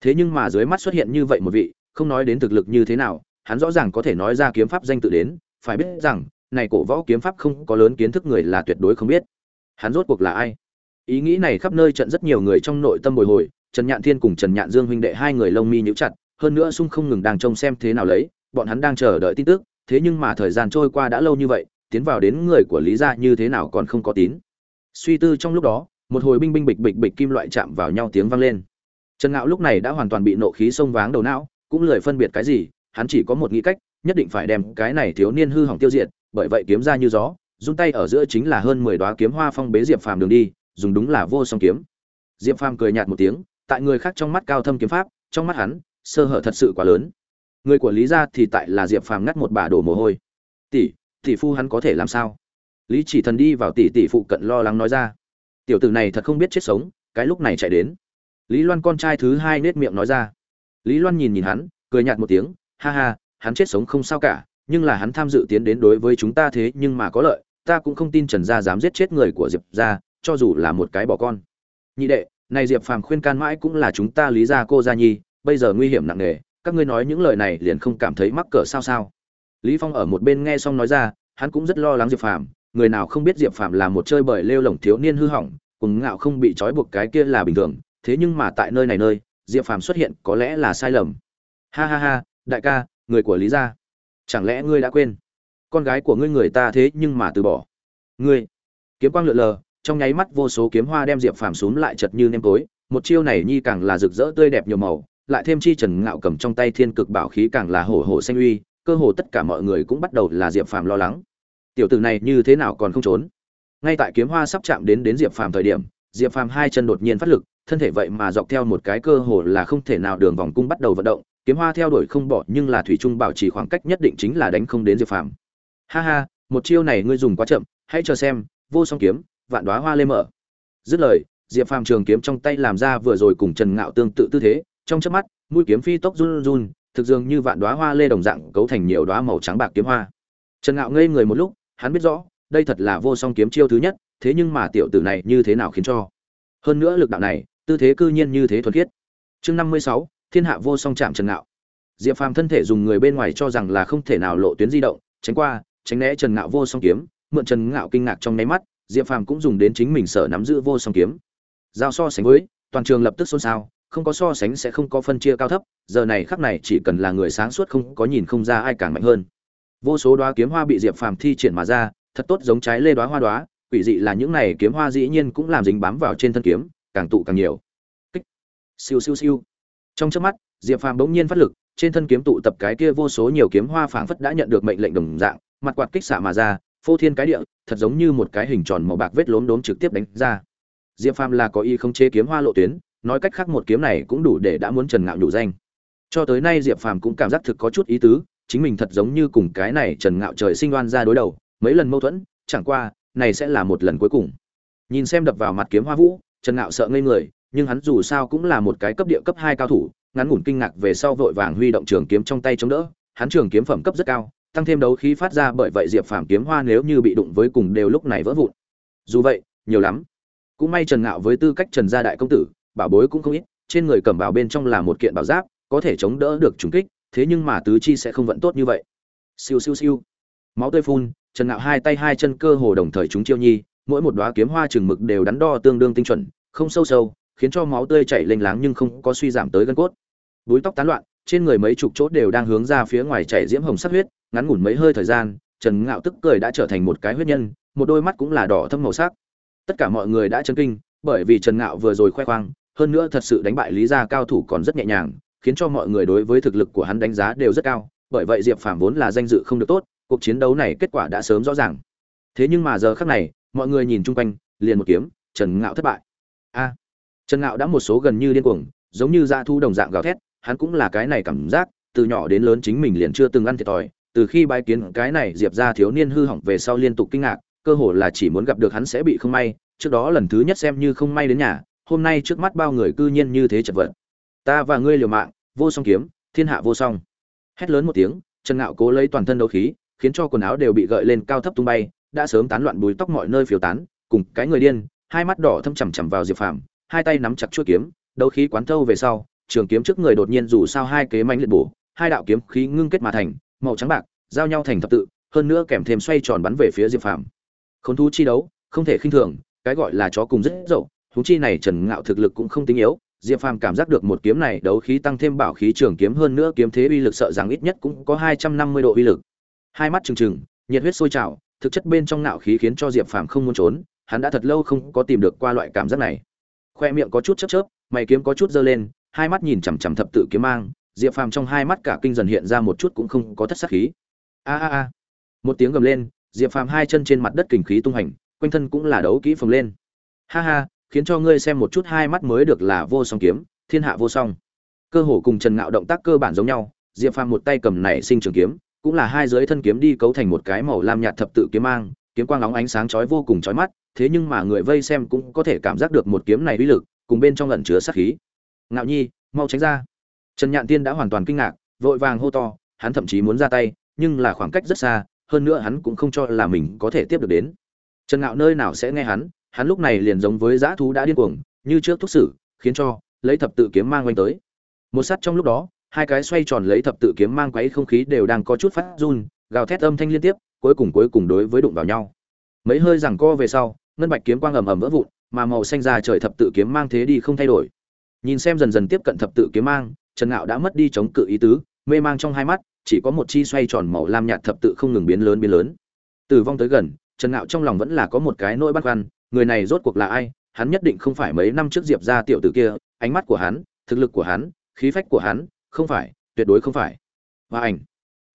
Thế nhưng mà dưới mắt xuất hiện như vậy một vị, không nói đến thực lực như thế nào, hắn rõ ràng có thể nói ra kiếm pháp danh tự đến, phải biết rằng, này cổ võ kiếm pháp không có lớn kiến thức người là tuyệt đối không biết. Hắn rốt cuộc là ai? Ý nghĩ này khắp nơi trận rất nhiều người trong nội tâm bồi hồi, trần nhạn thiên cùng trần nhạn dương huynh đệ hai người lông mi nhíu chặt, hơn nữa sung không ngừng đang trông xem thế nào lấy, bọn hắn đang chờ đợi tin tức, thế nhưng mà thời gian trôi qua đã lâu như vậy, tiến vào đến người của lý gia như thế nào còn không có tín suy tư trong lúc đó, một hồi binh binh bịch bịch bịch kim loại chạm vào nhau tiếng vang lên. Trần ngạo lúc này đã hoàn toàn bị nộ khí xông váng đầu não, cũng lười phân biệt cái gì, hắn chỉ có một nghĩ cách, nhất định phải đem cái này thiếu niên hư hỏng tiêu diệt, bởi vậy kiếm ra như gió, run tay ở giữa chính là hơn mười đoá kiếm hoa phong bế diệp phàm đường đi, dùng đúng là vô song kiếm. Diệp phàm cười nhạt một tiếng, tại người khác trong mắt cao thâm kiếm pháp, trong mắt hắn, sơ hở thật sự quá lớn. Người của lý gia thì tại là diệp phàm ngắt một bà đổ mồ hôi. Tỷ tỷ phu hắn có thể làm sao? Lý chỉ thần đi vào tỷ tỷ phụ cận lo lắng nói ra. Tiểu tử này thật không biết chết sống, cái lúc này chạy đến. Lý loan con trai thứ hai nết miệng nói ra. Lý loan nhìn nhìn hắn, cười nhạt một tiếng, ha ha, hắn chết sống không sao cả, nhưng là hắn tham dự tiến đến đối với chúng ta thế nhưng mà có lợi, ta cũng không tin trần gia dám giết chết người của diệp gia, cho dù là một cái bỏ con. Nhị đệ, này diệp phàm khuyên can mãi cũng là chúng ta lý gia cô gia nhi, bây giờ nguy hiểm nặng nề, các ngươi nói những lời này liền không cảm thấy mắc cỡ sao sao. Lý phong ở một bên nghe xong nói ra, hắn cũng rất lo lắng diệp phàm người nào không biết diệp phàm là một chơi bời lêu lỏng thiếu niên hư hỏng cùng ngạo không bị trói buộc cái kia là bình thường, thế nhưng mà tại nơi này nơi, diệp phàm xuất hiện có lẽ là sai lầm. Ha ha ha, đại ca, người của lý gia. Chẳng lẽ ngươi đã quên? Con gái của ngươi người ta thế nhưng mà từ bỏ. Ngươi, kiếm quang lượn lờ, trong nháy mắt vô số kiếm hoa đem diệp phàm xuống lại chật như nêm tối, một chiêu này nhi càng là rực rỡ tươi đẹp nhiều màu, lại thêm chi trần ngạo cầm trong tay thiên cực bảo khí càng là hổ hổ xanh uy, cơ hồ tất cả mọi người cũng bắt đầu là diệp phàm lo lắng tiểu tử này như thế nào còn không trốn? Ngay tại kiếm hoa sắp chạm đến đến diệp phàm thời điểm, diệp phàm hai chân đột nhiên phát lực, thân thể vậy mà dọc theo một cái cơ hồ là không thể nào đường vòng cung bắt đầu vận động, kiếm hoa theo đuổi không bỏ, nhưng là thủy trung bảo trì khoảng cách nhất định chính là đánh không đến diệp phàm. Ha ha, một chiêu này ngươi dùng quá chậm, hãy chờ xem, vô song kiếm, vạn đoá hoa lê mở. Dứt lời, diệp phàm trường kiếm trong tay làm ra vừa rồi cùng trần ngạo tương tự tư thế, trong chớp mắt, mũi kiếm phi tốc run run, thực dường như vạn đoá hoa lê đồng dạng cấu thành nhiều đoá màu trắng bạc kiếm hoa. Trần ngạo ngây người một lúc hắn biết rõ, đây thật là vô song kiếm chiêu thứ nhất, thế nhưng mà tiểu tử này như thế nào khiến cho? Hơn nữa lực đạo này, tư thế cư nhiên như thế thuần khiết. Chương năm mươi sáu, thiên hạ vô song chạm trần ngạo. Diệp phàm thân thể dùng người bên ngoài cho rằng là không thể nào lộ tuyến di động, tránh qua, tránh né trần ngạo vô song kiếm, mượn trần ngạo kinh ngạc trong nháy mắt, diệp phàm cũng dùng đến chính mình sở nắm giữ vô song kiếm. Giao so sánh với, toàn trường lập tức xôn xao, không có so sánh sẽ không có phân chia cao thấp, giờ này khắc này chỉ cần là người sáng suốt không có nhìn không ra ai càng mạnh hơn vô số đoá kiếm hoa bị diệp phàm thi triển mà ra, thật tốt giống trái lê đoá hoa đoá, quỷ dị là những này kiếm hoa dĩ nhiên cũng làm dính bám vào trên thân kiếm, càng tụ càng nhiều. Kích. Siêu siêu siêu. Trong trước mắt, diệp phàm bỗng nhiên phát lực, trên thân kiếm tụ tập cái kia vô số nhiều kiếm hoa phảng phất đã nhận được mệnh lệnh đồng dạng, mặt quạt kích xạ mà ra, phô thiên cái địa, thật giống như một cái hình tròn màu bạc vết lốm đốm trực tiếp đánh ra. Diệp phàm là có ý không chế kiếm hoa lộ tuyến, nói cách khác một kiếm này cũng đủ để đã muốn trần ngạo nhủ danh. Cho tới nay diệp phàm cũng cảm giác thực có chút ý tứ chính mình thật giống như cùng cái này trần ngạo trời sinh đoan ra đối đầu, mấy lần mâu thuẫn, chẳng qua, này sẽ là một lần cuối cùng. Nhìn xem đập vào mặt kiếm hoa vũ, trần ngạo sợ ngây người, nhưng hắn dù sao cũng là một cái cấp địa cấp hai cao thủ, ngắn ngủn kinh ngạc về sau vội vàng huy động trường kiếm trong tay chống đỡ, hắn trường kiếm phẩm cấp rất cao, tăng thêm đấu khí phát ra bởi vậy diệp phàm kiếm hoa nếu như bị đụng với cùng đều lúc này vỡ vụn. Dù vậy, nhiều lắm. Cũng may trần ngạo với tư cách trần gia đại công tử, bảo bối cũng không ít, trên người cầm bảo bên trong là một kiện bảo giáp, có thể chống đỡ được trùng kích thế nhưng mà tứ chi sẽ không vận tốt như vậy. Siêu siêu siêu. Máu tươi phun, trần ngạo hai tay hai chân cơ hồ đồng thời chúng chiêu nhi, mỗi một đóa kiếm hoa chừng mực đều đắn đo tương đương tinh chuẩn, không sâu sâu, khiến cho máu tươi chảy lênh láng nhưng không có suy giảm tới gân cốt. Búi tóc tán loạn, trên người mấy chục chỗ đều đang hướng ra phía ngoài chảy diễm hồng sắc huyết, ngắn ngủn mấy hơi thời gian, trần ngạo tức cười đã trở thành một cái huyết nhân, một đôi mắt cũng là đỏ thâm màu sắc. Tất cả mọi người đã chấn kinh, bởi vì trần ngạo vừa rồi khoe khoang, hơn nữa thật sự đánh bại lý gia cao thủ còn rất nhẹ nhàng khiến cho mọi người đối với thực lực của hắn đánh giá đều rất cao, bởi vậy diệp phàm vốn là danh dự không được tốt, cuộc chiến đấu này kết quả đã sớm rõ ràng. Thế nhưng mà giờ khắc này, mọi người nhìn chung quanh, liền một kiếm, trần ngạo thất bại. A! Trần ngạo đã một số gần như điên cuồng, giống như dã thu đồng dạng gào thét, hắn cũng là cái này cảm giác, từ nhỏ đến lớn chính mình liền chưa từng ăn thiệt thòi, từ khi bái kiến cái này diệp gia thiếu niên hư hỏng về sau liên tục kinh ngạc, cơ hồ là chỉ muốn gặp được hắn sẽ bị không may, trước đó lần thứ nhất xem như không may đến nhà, hôm nay trước mắt bao người cư nhiên như thế chật vật. Ta và ngươi liều mạng vô song kiếm, thiên hạ vô song. Hét lớn một tiếng, trần ngạo cố lấy toàn thân đấu khí, khiến cho quần áo đều bị gợi lên cao thấp tung bay, đã sớm tán loạn bùi tóc mọi nơi phiêu tán, cùng cái người điên, hai mắt đỏ thâm chằm chằm vào diệp phàm, hai tay nắm chặt chuôi kiếm, đấu khí quán thâu về sau, trường kiếm trước người đột nhiên dù sao hai kế mánh liệt bổ, hai đạo kiếm khí ngưng kết mà thành, màu trắng bạc, giao nhau thành thập tự, hơn nữa kèm thêm xoay tròn bắn về phía diệp phàm. Khốn thú chi đấu, không thể khinh thường, cái gọi là chó cùng rất dậu, thú chi này trần ngạo thực lực cũng không tính yếu diệp phàm cảm giác được một kiếm này đấu khí tăng thêm bảo khí trường kiếm hơn nữa kiếm thế uy lực sợ rằng ít nhất cũng có hai trăm năm mươi độ uy lực. Hai mắt trừng trừng, nhiệt huyết sôi trào, thực chất bên trong nạo khí khiến cho diệp phàm không muốn trốn, hắn đã thật lâu không có tìm được qua loại cảm giác này. Khoe miệng có chút chớp chớp, mày kiếm có chút dơ lên, hai mắt nhìn chằm chằm thập tự kiếm mang, diệp phàm trong hai mắt cả kinh dần hiện ra một chút cũng không có thất sát khí. A a a. Một tiếng gầm lên, diệp phàm hai chân trên mặt đất kình khí tung hành, quanh thân cũng là đấu kỹ phồng lên. Ha ha khiến cho ngươi xem một chút hai mắt mới được là vô song kiếm, thiên hạ vô song. Cơ hồ cùng trần ngạo động tác cơ bản giống nhau, diệp phàm một tay cầm nảy sinh trường kiếm, cũng là hai giới thân kiếm đi cấu thành một cái màu lam nhạt thập tự kiếm mang, kiếm quang nóng ánh sáng chói vô cùng chói mắt, thế nhưng mà người vây xem cũng có thể cảm giác được một kiếm này uy lực, cùng bên trong ẩn chứa sát khí. Ngạo nhi, mau tránh ra. Trần nhạn tiên đã hoàn toàn kinh ngạc, vội vàng hô to, hắn thậm chí muốn ra tay, nhưng là khoảng cách rất xa, hơn nữa hắn cũng không cho là mình có thể tiếp được đến. Trần ngạo nơi nào sẽ nghe hắn hắn lúc này liền giống với dã thú đã điên cuồng, như trước thúc sử khiến cho lấy thập tự kiếm mang quanh tới. Một sát trong lúc đó, hai cái xoay tròn lấy thập tự kiếm mang quấy không khí đều đang có chút phát run, gào thét âm thanh liên tiếp, cuối cùng cuối cùng đối với đụng vào nhau. Mấy hơi giằng co về sau, ngân bạch kiếm quang ầm ầm vỡ vụn, mà màu xanh ra trời thập tự kiếm mang thế đi không thay đổi. Nhìn xem dần dần tiếp cận thập tự kiếm mang, trần ngạo đã mất đi chống cự ý tứ, mê mang trong hai mắt, chỉ có một chi xoay tròn màu lam nhạt thập tự không ngừng biến lớn biến lớn. Tử vong tới gần, trần ngạo trong lòng vẫn là có một cái nỗi băn khoăn người này rốt cuộc là ai? Hắn nhất định không phải mấy năm trước diệp ra tiểu tử kia, ánh mắt của hắn, thực lực của hắn, khí phách của hắn, không phải, tuyệt đối không phải. Và ảnh.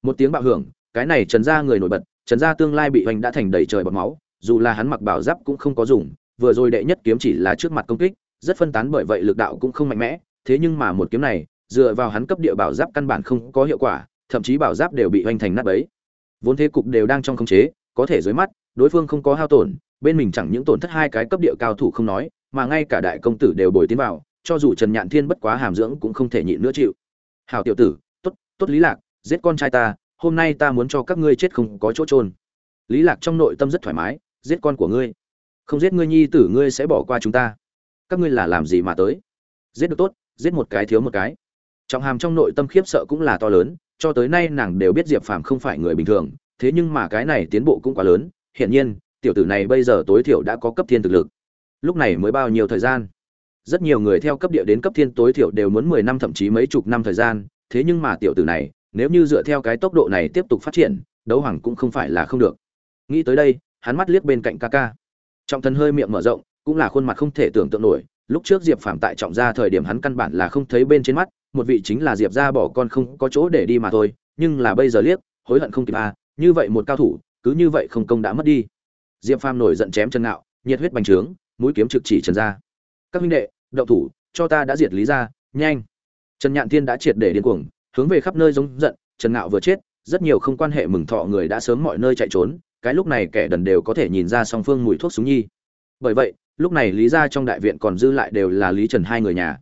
Một tiếng bạo hưởng, cái này trần ra người nổi bật, trần gia tương lai bị hoành đã thành đầy trời bọt máu, dù là hắn mặc bảo giáp cũng không có dùng, vừa rồi đệ nhất kiếm chỉ là trước mặt công kích, rất phân tán bởi vậy lực đạo cũng không mạnh mẽ, thế nhưng mà một kiếm này, dựa vào hắn cấp địa bảo giáp căn bản không có hiệu quả, thậm chí bảo giáp đều bị hoành thành nát bấy. Vốn thế cục đều đang trong khống chế, có thể dưới mắt, đối phương không có hao tổn bên mình chẳng những tổn thất hai cái cấp địa cao thủ không nói, mà ngay cả đại công tử đều bồi tiến vào, cho dù trần nhạn thiên bất quá hàm dưỡng cũng không thể nhịn nữa chịu. "Hảo tiểu tử, tốt tốt lý lạc, giết con trai ta, hôm nay ta muốn cho các ngươi chết không có chỗ trôn lý lạc trong nội tâm rất thoải mái, giết con của ngươi. Không giết ngươi nhi tử ngươi sẽ bỏ qua chúng ta. Các ngươi là làm gì mà tới? Giết được tốt, giết một cái thiếu một cái. Trọng hàm trong nội tâm khiếp sợ cũng là to lớn, cho tới nay nàng đều biết diệp phàm không phải người bình thường, thế nhưng mà cái này tiến bộ cũng quá lớn, hiển nhiên tiểu tử này bây giờ tối thiểu đã có cấp thiên thực lực. Lúc này mới bao nhiêu thời gian? Rất nhiều người theo cấp địa đến cấp thiên tối thiểu đều muốn mười năm thậm chí mấy chục năm thời gian, thế nhưng mà tiểu tử này, nếu như dựa theo cái tốc độ này tiếp tục phát triển, đấu hoàng cũng không phải là không được. Nghĩ tới đây, hắn mắt liếc bên cạnh ca ca. Trọng thần hơi miệng mở rộng, cũng là khuôn mặt không thể tưởng tượng nổi. Lúc trước diệp phạm tại trọng gia thời điểm hắn căn bản là không thấy bên trên mắt, một vị chính là diệp ra bỏ con không có chỗ để đi mà thôi, nhưng là bây giờ liếc, hối hận không kịp à như vậy một cao thủ, cứ như vậy không công đã mất đi diệp phàm nổi giận chém chân ngạo, nhiệt huyết bành trướng, mũi kiếm trực chỉ trần ra. Các huynh đệ đậu thủ, cho ta đã diệt lý ra, nhanh. Trần nhạn thiên đã triệt để điên cuồng, hướng về khắp nơi giống giận, trần ngạo vừa chết, rất nhiều không quan hệ mừng thọ người đã sớm mọi nơi chạy trốn, cái lúc này kẻ đần đều có thể nhìn ra song phương mùi thuốc súng nhi. Bởi vậy, lúc này lý ra trong đại viện còn dư lại đều là lý trần hai người nhà.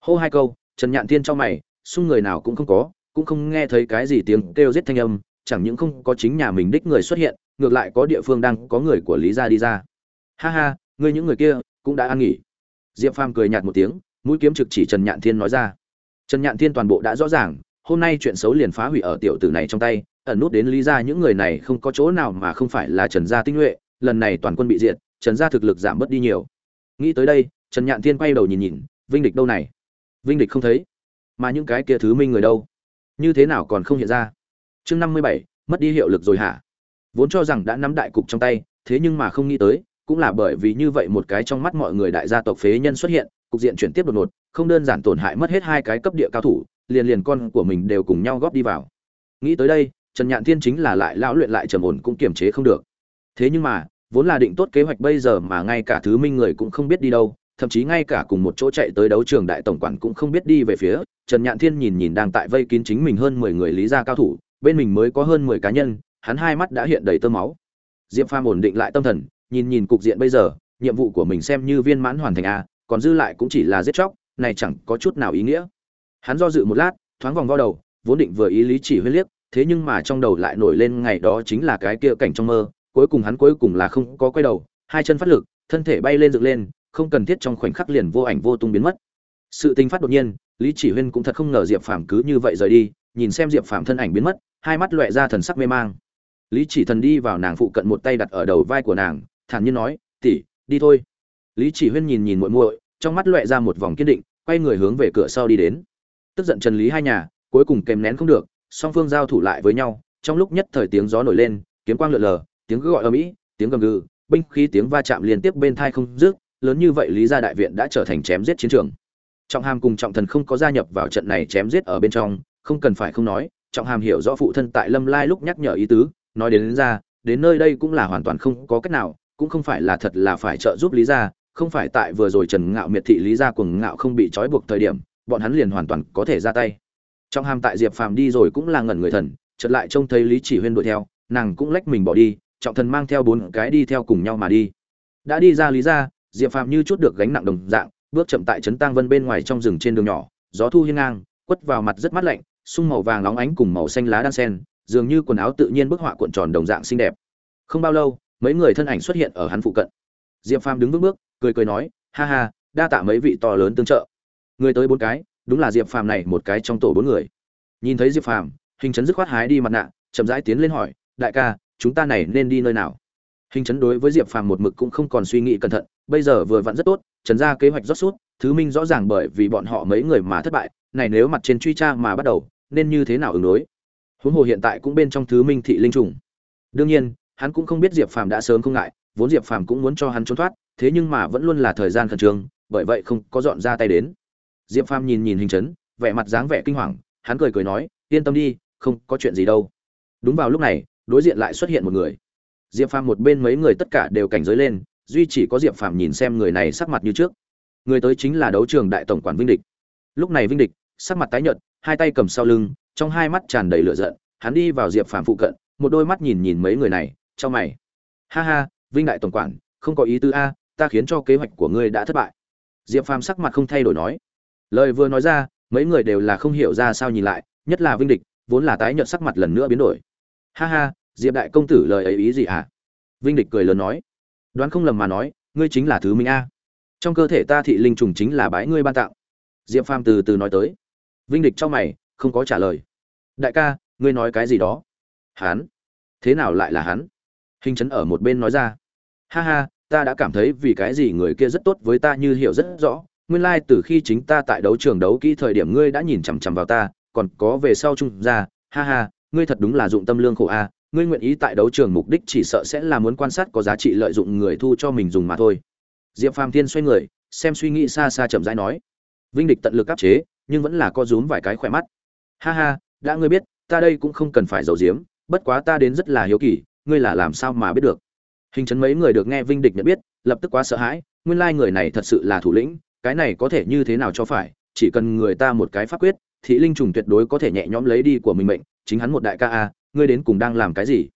Hô hai câu, trần nhạn thiên cho mày xung người nào cũng không có, cũng không nghe thấy cái gì tiếng kêu giết thanh âm, chẳng những không có chính nhà mình đích người xuất hiện ngược lại có địa phương đang có người của lý gia đi ra. Ha ha, ngươi những người kia cũng đã ăn nghỉ. Diệp phàm cười nhạt một tiếng, mũi kiếm trực chỉ trần nhạn thiên nói ra. Trần nhạn thiên toàn bộ đã rõ ràng, hôm nay chuyện xấu liền phá hủy ở tiểu tử này trong tay, ẩn nút đến lý gia những người này không có chỗ nào mà không phải là trần gia tinh nhuệ, lần này toàn quân bị diệt, trần gia thực lực giảm bớt đi nhiều. Nghĩ tới đây, trần nhạn thiên quay đầu nhìn nhìn, vinh địch đâu này? Vinh địch không thấy. Mà những cái kia thứ minh người đâu? Như thế nào còn không hiện ra? Chương năm mươi bảy, mất đi hiệu lực rồi hả? Vốn cho rằng đã nắm đại cục trong tay, thế nhưng mà không nghĩ tới, cũng là bởi vì như vậy một cái trong mắt mọi người đại gia tộc phế nhân xuất hiện, cục diện chuyển tiếp đột ngột, không đơn giản tổn hại mất hết hai cái cấp địa cao thủ, liền liền con của mình đều cùng nhau góp đi vào. Nghĩ tới đây, trần nhạn thiên chính là lại lão luyện lại trầm ổn cũng kiềm chế không được. Thế nhưng mà, vốn là định tốt kế hoạch bây giờ mà ngay cả thứ minh người cũng không biết đi đâu, thậm chí ngay cả cùng một chỗ chạy tới đấu trường đại tổng quản cũng không biết đi về phía, trần nhạn thiên nhìn nhìn đang tại vây kín chính mình hơn mười người lý gia cao thủ, bên mình mới có hơn mười cá nhân hắn hai mắt đã hiện đầy tơ máu. Diệp phàm ổn định lại tâm thần, nhìn nhìn cục diện bây giờ, nhiệm vụ của mình xem như viên mãn hoàn thành a, còn dư lại cũng chỉ là giết chóc, này chẳng có chút nào ý nghĩa. Hắn do dự một lát, thoáng vòng vo đầu, vốn định vừa ý lý chỉ huyết liếc, thế nhưng mà trong đầu lại nổi lên ngày đó chính là cái kia cảnh trong mơ, cuối cùng hắn cuối cùng là không có quay đầu, hai chân phát lực, thân thể bay lên dựng lên, không cần thiết trong khoảnh khắc liền vô ảnh vô tung biến mất. Sự tình phát đột nhiên, lý chỉ huyên cũng thật không ngờ diệp phàm cứ như vậy rời đi, nhìn xem diệp phàm thân ảnh biến mất, hai mắt loẹ ra thần sắc mê mang lý chỉ thần đi vào nàng phụ cận một tay đặt ở đầu vai của nàng, thản nhiên nói tỉ đi thôi. Lý chỉ huyên nhìn nhìn muội muội, trong mắt loẹ ra một vòng kiên định, quay người hướng về cửa sau đi đến. Tức giận trần lý hai nhà, cuối cùng kèm nén không được, song phương giao thủ lại với nhau, trong lúc nhất thời tiếng gió nổi lên, kiếm quang lượn lờ, tiếng gọi ở mỹ tiếng gầm gừ, binh khí tiếng va chạm liên tiếp bên thai không dứt, lớn như vậy lý gia đại viện đã trở thành chém giết chiến trường. Trọng hàm cùng trọng thần không có gia nhập vào trận này chém giết ở bên trong, không cần phải không nói, trọng hàm hiểu rõ phụ thân tại lâm lai lúc nhắc nhở ý tứ nói đến, đến ra đến nơi đây cũng là hoàn toàn không có cách nào cũng không phải là thật là phải trợ giúp lý gia không phải tại vừa rồi trần ngạo miệt thị lý gia cuồng ngạo không bị trói buộc thời điểm bọn hắn liền hoàn toàn có thể ra tay. Trong hàm tại diệp phàm đi rồi cũng là ngẩn người thần chợt lại trông thấy lý chỉ huyên đuổi theo nàng cũng lách mình bỏ đi trọng thần mang theo bốn cái đi theo cùng nhau mà đi. Đã đi ra lý gia diệp phàm như chút được gánh nặng đồng dạng bước chậm tại trấn tang vân bên ngoài trong rừng trên đường nhỏ gió thu hiên ngang quất vào mặt rất mát lạnh sung màu vàng nóng ánh cùng màu xanh lá đan sen dường như quần áo tự nhiên bức họa cuộn tròn đồng dạng xinh đẹp. Không bao lâu, mấy người thân ảnh xuất hiện ở hắn phụ cận. Diệp phàm đứng vững bước, cười cười nói, ha ha, đa tạ mấy vị to lớn tương trợ. Người tới bốn cái, đúng là diệp phàm này một cái trong tổ bốn người. Nhìn thấy diệp phàm, hình chấn dứt khoát hái đi mặt nạ, chậm rãi tiến lên hỏi, đại ca, chúng ta này nên đi nơi nào? Hình chấn đối với diệp phàm một mực cũng không còn suy nghĩ cẩn thận, bây giờ vừa vặn rất tốt, trần ra kế hoạch rót sút thứ minh rõ ràng bởi vì bọn họ mấy người mà thất bại, này nếu mặt trên truy tra mà bắt đầu, nên như thế nào ứng đối? Huống hồ hiện tại cũng bên trong thứ minh thị linh trùng. Đương nhiên, hắn cũng không biết diệp phàm đã sớm không ngại, vốn diệp phàm cũng muốn cho hắn trốn thoát, thế nhưng mà vẫn luôn là thời gian khẩn trương, bởi vậy không có dọn ra tay đến. Diệp phàm nhìn nhìn hình chấn, vẻ mặt dáng vẻ kinh hoàng, hắn cười cười nói, yên tâm đi, không có chuyện gì đâu. Đúng vào lúc này, đối diện lại xuất hiện một người. Diệp phàm một bên mấy người tất cả đều cảnh giới lên, duy chỉ có diệp phàm nhìn xem người này sắc mặt như trước. Người tới chính là đấu trường đại tổng quản vinh địch. Lúc này vinh địch, sắc mặt tái nhợt, hai tay cầm sau lưng trong hai mắt tràn đầy lửa giận, hắn đi vào diệp phàm phụ cận, một đôi mắt nhìn nhìn mấy người này cho mày. Ha ha, vinh đại tổng quản, không có ý tứ a, ta khiến cho kế hoạch của ngươi đã thất bại. Diệp phàm sắc mặt không thay đổi nói. Lời vừa nói ra, mấy người đều là không hiểu ra sao nhìn lại, nhất là vinh địch, vốn là tái nhợt sắc mặt lần nữa biến đổi. Ha ha, diệp đại công tử lời ấy ý gì hả vinh địch cười lớn nói. Đoán không lầm mà nói, ngươi chính là thứ minh a. Trong cơ thể ta thị linh trùng chính là bái ngươi ban tặng. Diệp phàm từ từ nói tới. Vinh địch cho mày, không có trả lời đại ca, ngươi nói cái gì đó? Hắn. Thế nào lại là hắn? Hình chấn ở một bên nói ra. Ha ha, ta đã cảm thấy vì cái gì người kia rất tốt với ta như hiểu rất rõ. Nguyên lai từ khi chính ta tại đấu trường đấu kỹ thời điểm ngươi đã nhìn chằm chằm vào ta, còn có về sau chung ra ha ha, ngươi thật đúng là dụng tâm lương khổ a. Ngươi nguyện ý tại đấu trường mục đích chỉ sợ sẽ là muốn quan sát có giá trị lợi dụng người thu cho mình dùng mà thôi. Diệp phàm thiên xoay người, xem suy nghĩ xa xa chậm rãi nói. Vinh địch tận lực áp chế, nhưng vẫn là co rúm vài cái khỏe mắt. Ha ha đã ngươi biết, ta đây cũng không cần phải giấu giếm, bất quá ta đến rất là hiếu kỳ, ngươi là làm sao mà biết được? Hình chấn mấy người được nghe vinh địch nhận biết, lập tức quá sợ hãi, nguyên lai người này thật sự là thủ lĩnh, cái này có thể như thế nào cho phải, chỉ cần người ta một cái pháp quyết thị linh trùng tuyệt đối có thể nhẹ nhõm lấy đi của mình mệnh, chính hắn một đại ca a, ngươi đến cùng đang làm cái gì?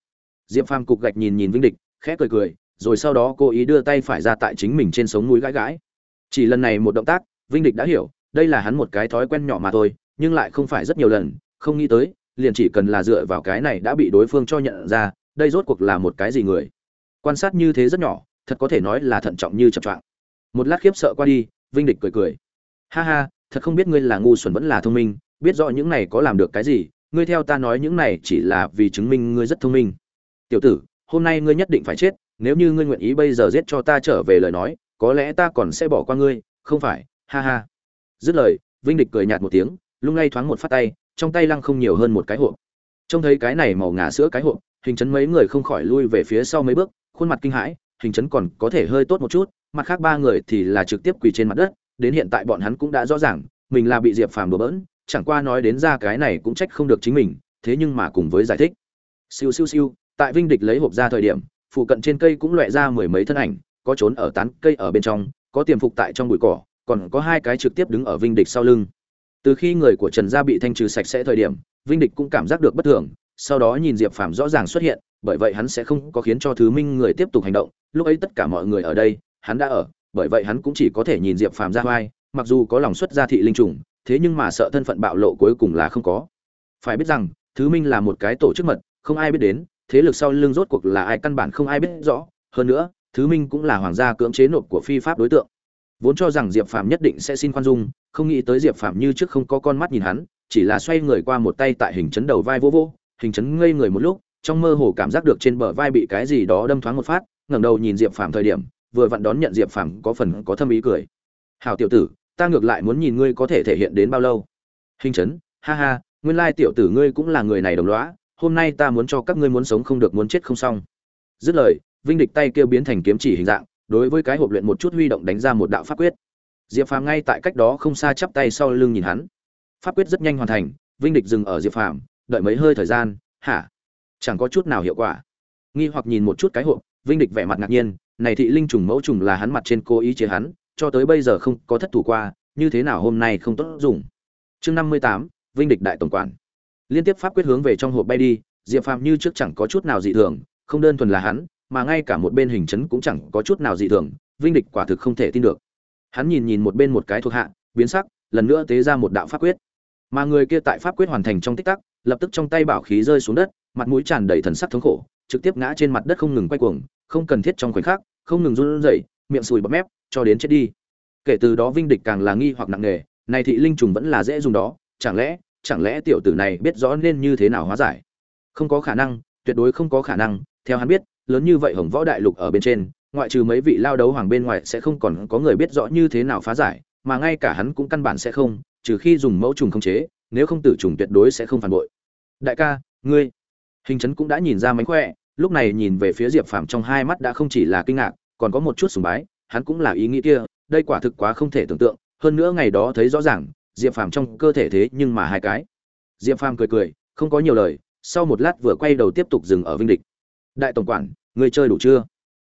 Diệp phàm cục gạch nhìn nhìn vinh địch, khẽ cười cười, rồi sau đó cố ý đưa tay phải ra tại chính mình trên sống núi gãi gãi. Chỉ lần này một động tác, vinh địch đã hiểu, đây là hắn một cái thói quen nhỏ mà thôi, nhưng lại không phải rất nhiều lần không nghĩ tới, liền chỉ cần là dựa vào cái này đã bị đối phương cho nhận ra, đây rốt cuộc là một cái gì người. Quan sát như thế rất nhỏ, thật có thể nói là thận trọng như chập choạng. Một lát khiếp sợ qua đi, vinh địch cười cười. Ha ha, thật không biết ngươi là ngu xuẩn vẫn là thông minh, biết rõ những này có làm được cái gì, ngươi theo ta nói những này chỉ là vì chứng minh ngươi rất thông minh. Tiểu tử, hôm nay ngươi nhất định phải chết, nếu như ngươi nguyện ý bây giờ giết cho ta trở về lời nói, có lẽ ta còn sẽ bỏ qua ngươi, không phải, ha ha. Dứt lời, vinh địch cười nhạt một tiếng, lung lay thoáng một phát tay trong tay lăng không nhiều hơn một cái hộp. Trông thấy cái này màu ngà sữa cái hộp, hình chấn mấy người không khỏi lui về phía sau mấy bước, khuôn mặt kinh hãi, hình chấn còn có thể hơi tốt một chút, mặt khác ba người thì là trực tiếp quỳ trên mặt đất, đến hiện tại bọn hắn cũng đã rõ ràng, mình là bị diệp phàm đùa bỡn, chẳng qua nói đến ra cái này cũng trách không được chính mình, thế nhưng mà cùng với giải thích. Siêu siêu siêu, tại vinh địch lấy hộp ra thời điểm, phụ cận trên cây cũng loẹ ra mười mấy thân ảnh, có trốn ở tán cây ở bên trong, có tiềm phục tại trong bụi cỏ, còn có hai cái trực tiếp đứng ở vinh địch sau lưng từ khi người của trần gia bị thanh trừ sạch sẽ thời điểm, vinh địch cũng cảm giác được bất thường, sau đó nhìn diệp phàm rõ ràng xuất hiện, bởi vậy hắn sẽ không có khiến cho thứ minh người tiếp tục hành động. Lúc ấy tất cả mọi người ở đây, hắn đã ở, bởi vậy hắn cũng chỉ có thể nhìn diệp phàm ra vai, mặc dù có lòng xuất gia thị linh trùng, thế nhưng mà sợ thân phận bạo lộ cuối cùng là không có. Phải biết rằng, thứ minh là một cái tổ chức mật, không ai biết đến, thế lực sau lưng rốt cuộc là ai căn bản không ai biết rõ. Hơn nữa, thứ minh cũng là hoàng gia cưỡng chế nộp của phi pháp đối tượng. Vốn cho rằng diệp phàm nhất định sẽ xin khoan dung không nghĩ tới diệp phàm như trước không có con mắt nhìn hắn, chỉ là xoay người qua một tay tại hình chấn đầu vai vô vô, hình chấn ngây người một lúc, trong mơ hồ cảm giác được trên bờ vai bị cái gì đó đâm thoáng một phát, ngẩng đầu nhìn diệp phàm thời điểm, vừa vặn đón nhận diệp phàm có phần có thâm ý cười. Hào tiểu tử, ta ngược lại muốn nhìn ngươi có thể thể hiện đến bao lâu. Hình chấn, ha ha, nguyên lai tiểu tử ngươi cũng là người này đồng lõa, hôm nay ta muốn cho các ngươi muốn sống không được muốn chết không xong. Dứt lời, vinh địch tay kêu biến thành kiếm chỉ hình dạng, đối với cái hộp luyện một chút huy động đánh ra một đạo pháp quyết diệp phàm ngay tại cách đó không xa chắp tay sau lưng nhìn hắn. Pháp quyết rất nhanh hoàn thành, vinh địch dừng ở diệp phàm, đợi mấy hơi thời gian, hả? Chẳng có chút nào hiệu quả. Nghi hoặc nhìn một chút cái hộp, vinh địch vẻ mặt ngạc nhiên, này thị linh trùng mẫu trùng là hắn mặt trên cố ý chế hắn, cho tới bây giờ không có thất thủ qua, như thế nào hôm nay không tốt dùng? Chương năm mươi tám, vinh địch đại tổng quản. Liên tiếp pháp quyết hướng về trong hộp bay đi, diệp phàm như trước chẳng có chút nào dị thường, không đơn thuần là hắn, mà ngay cả một bên hình chấn cũng chẳng có chút nào dị thường, vinh địch quả thực không thể tin được hắn nhìn nhìn một bên một cái thuộc hạ, biến sắc, lần nữa tế ra một đạo pháp quyết. Mà người kia tại pháp quyết hoàn thành trong tích tắc, lập tức trong tay bảo khí rơi xuống đất, mặt mũi tràn đầy thần sắc thống khổ, trực tiếp ngã trên mặt đất không ngừng quay cuồng, không cần thiết trong khoảnh khắc, không ngừng run rẩy, miệng sùi bọt mép, cho đến chết đi. Kể từ đó vinh địch càng là nghi hoặc nặng nề, này thị linh trùng vẫn là dễ dùng đó, chẳng lẽ chẳng lẽ tiểu tử này biết rõ nên như thế nào hóa giải? Không có khả năng, tuyệt đối không có khả năng, theo hắn biết, lớn như vậy hồng võ đại lục ở bên trên ngoại trừ mấy vị lao đấu hoàng bên ngoài sẽ không còn có người biết rõ như thế nào phá giải, mà ngay cả hắn cũng căn bản sẽ không, trừ khi dùng mẫu trùng khống chế, nếu không tử trùng tuyệt đối sẽ không phản bội. Đại ca, ngươi. Hình chấn cũng đã nhìn ra mánh khỏe, lúc này nhìn về phía diệp phàm trong hai mắt đã không chỉ là kinh ngạc, còn có một chút sùng bái, hắn cũng là ý nghĩ kia, đây quả thực quá không thể tưởng tượng, hơn nữa ngày đó thấy rõ ràng, diệp phàm trong cơ thể thế nhưng mà hai cái. Diệp phàm cười cười, không có nhiều lời, sau một lát vừa quay đầu tiếp tục dừng ở vinh địch. Đại tổng quản người chơi đủ chưa?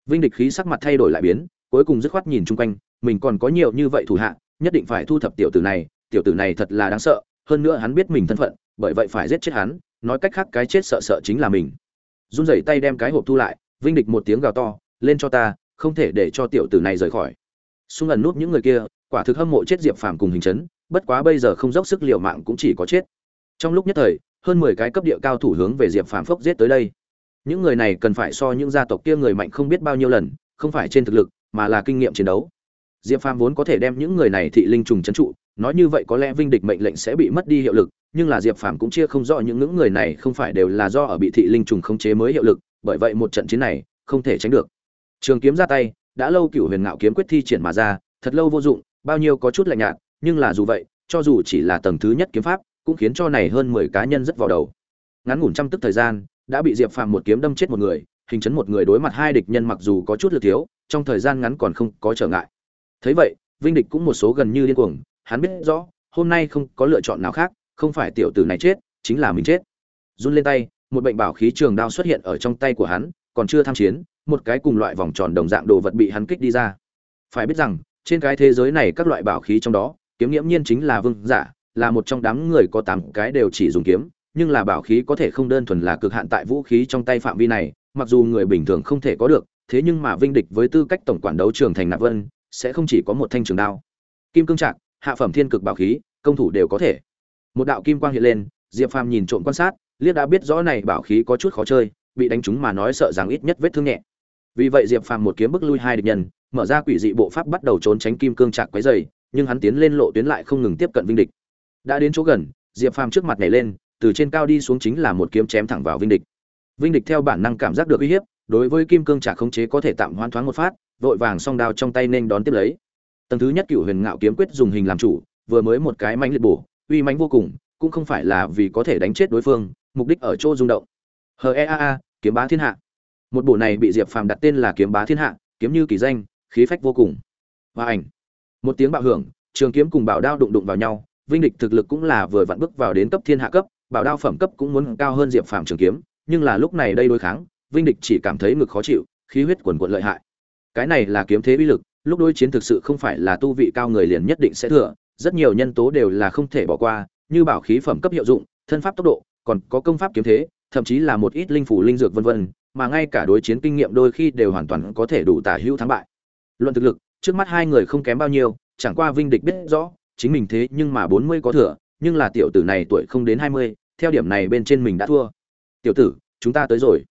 Vinh địch khí sắc mặt thay đổi lại biến, cuối cùng dứt khoát nhìn chung quanh, mình còn có nhiều như vậy thủ hạ, nhất định phải thu thập tiểu tử này, tiểu tử này thật là đáng sợ, hơn nữa hắn biết mình thân phận, bởi vậy phải giết chết hắn, nói cách khác cái chết sợ sợ chính là mình. Run rẩy tay đem cái hộp thu lại, vinh địch một tiếng gào to, lên cho ta, không thể để cho tiểu tử này rời khỏi. Xung ẩn nút những người kia, quả thực hâm mộ chết diệp phàm cùng hình chấn, bất quá bây giờ không dốc sức liều mạng cũng chỉ có chết. Trong lúc nhất thời, hơn mười cái cấp địa cao thủ hướng về diệp phàm phốc giết tới đây những người này cần phải so những gia tộc kia người mạnh không biết bao nhiêu lần, không phải trên thực lực, mà là kinh nghiệm chiến đấu. Diệp phàm vốn có thể đem những người này thị linh trùng trấn trụ, nói như vậy có lẽ vinh địch mệnh lệnh sẽ bị mất đi hiệu lực, nhưng là diệp phàm cũng chia không rõ những ngưỡng người này không phải đều là do ở bị thị linh trùng khống chế mới hiệu lực, bởi vậy một trận chiến này không thể tránh được. Trường kiếm ra tay, đã lâu cựu huyền ngạo kiếm quyết thi triển mà ra, thật lâu vô dụng, bao nhiêu có chút lạnh nhạt, nhưng là dù vậy, cho dù chỉ là tầng thứ nhất kiếm pháp, cũng khiến cho này hơn mười cá nhân rất vào đầu. Ngắn ngủn trăm tức thời gian đã bị diệp phàm một kiếm đâm chết một người, hình chấn một người đối mặt hai địch nhân mặc dù có chút lực thiếu, trong thời gian ngắn còn không có trở ngại. Thấy vậy, vinh địch cũng một số gần như điên cuồng, hắn biết rõ, hôm nay không có lựa chọn nào khác, không phải tiểu tử này chết, chính là mình chết. Run lên tay, một bệnh bảo khí trường đao xuất hiện ở trong tay của hắn, còn chưa tham chiến, một cái cùng loại vòng tròn đồng dạng đồ vật bị hắn kích đi ra. Phải biết rằng, trên cái thế giới này các loại bảo khí trong đó, kiếm nghiễm nhiên chính là vương giả, là một trong đám người có tám cái đều chỉ dùng kiếm nhưng là bảo khí có thể không đơn thuần là cực hạn tại vũ khí trong tay phạm vi này mặc dù người bình thường không thể có được thế nhưng mà vinh địch với tư cách tổng quản đấu trường thành nạp vân sẽ không chỉ có một thanh trường đao. Kim cương trạc hạ phẩm thiên cực bảo khí công thủ đều có thể. Một đạo kim quang hiện lên diệp phàm nhìn trộm quan sát liếc đã biết rõ này bảo khí có chút khó chơi bị đánh trúng mà nói sợ rằng ít nhất vết thương nhẹ. Vì vậy diệp phàm một kiếm bức lui hai địch nhân mở ra quỷ dị bộ pháp bắt đầu trốn tránh kim cương trạc quấy rầy, nhưng hắn tiến lên lộ tuyến lại không ngừng tiếp cận vinh địch. Đã đến chỗ gần diệp phàm trước mặt nhảy lên từ trên cao đi xuống chính là một kiếm chém thẳng vào vinh địch. Vinh địch theo bản năng cảm giác được uy hiếp, đối với kim cương trả khống chế có thể tạm hoan thoáng một phát, vội vàng song đao trong tay nên đón tiếp lấy. Tầng thứ nhất cựu huyền ngạo kiếm quyết dùng hình làm chủ, vừa mới một cái mãnh liệt bổ, uy mãnh vô cùng, cũng không phải là vì có thể đánh chết đối phương, mục đích ở chỗ rung động. Hờ e a a, kiếm bá thiên hạ. Một bộ này bị diệp phàm đặt tên là kiếm bá thiên hạ, kiếm như kỳ danh, khí phách vô cùng. Và ảnh. Một tiếng bạo hưởng, trường kiếm cùng bảo đao đụng đụng vào nhau, vinh địch thực lực cũng là vừa vặn bước vào đến cấp thiên hạ cấp bảo đao phẩm cấp cũng muốn cao hơn diệp phàm trường kiếm, nhưng là lúc này đây đối kháng, vinh địch chỉ cảm thấy ngực khó chịu, khí huyết quần quận lợi hại. Cái này là kiếm thế uy lực, lúc đối chiến thực sự không phải là tu vị cao người liền nhất định sẽ thừa, rất nhiều nhân tố đều là không thể bỏ qua, như bảo khí phẩm cấp hiệu dụng, thân pháp tốc độ, còn có công pháp kiếm thế, thậm chí là một ít linh phủ linh dược vân vân, mà ngay cả đối chiến kinh nghiệm đôi khi đều hoàn toàn có thể đủ tả hữu thắng bại. Luận thực lực, trước mắt hai người không kém bao nhiêu, chẳng qua vinh địch biết rõ, chính mình thế nhưng mà bốn mươi có thừa nhưng là tiểu tử này tuổi không đến hai mươi, theo điểm này bên trên mình đã thua. Tiểu tử, chúng ta tới rồi.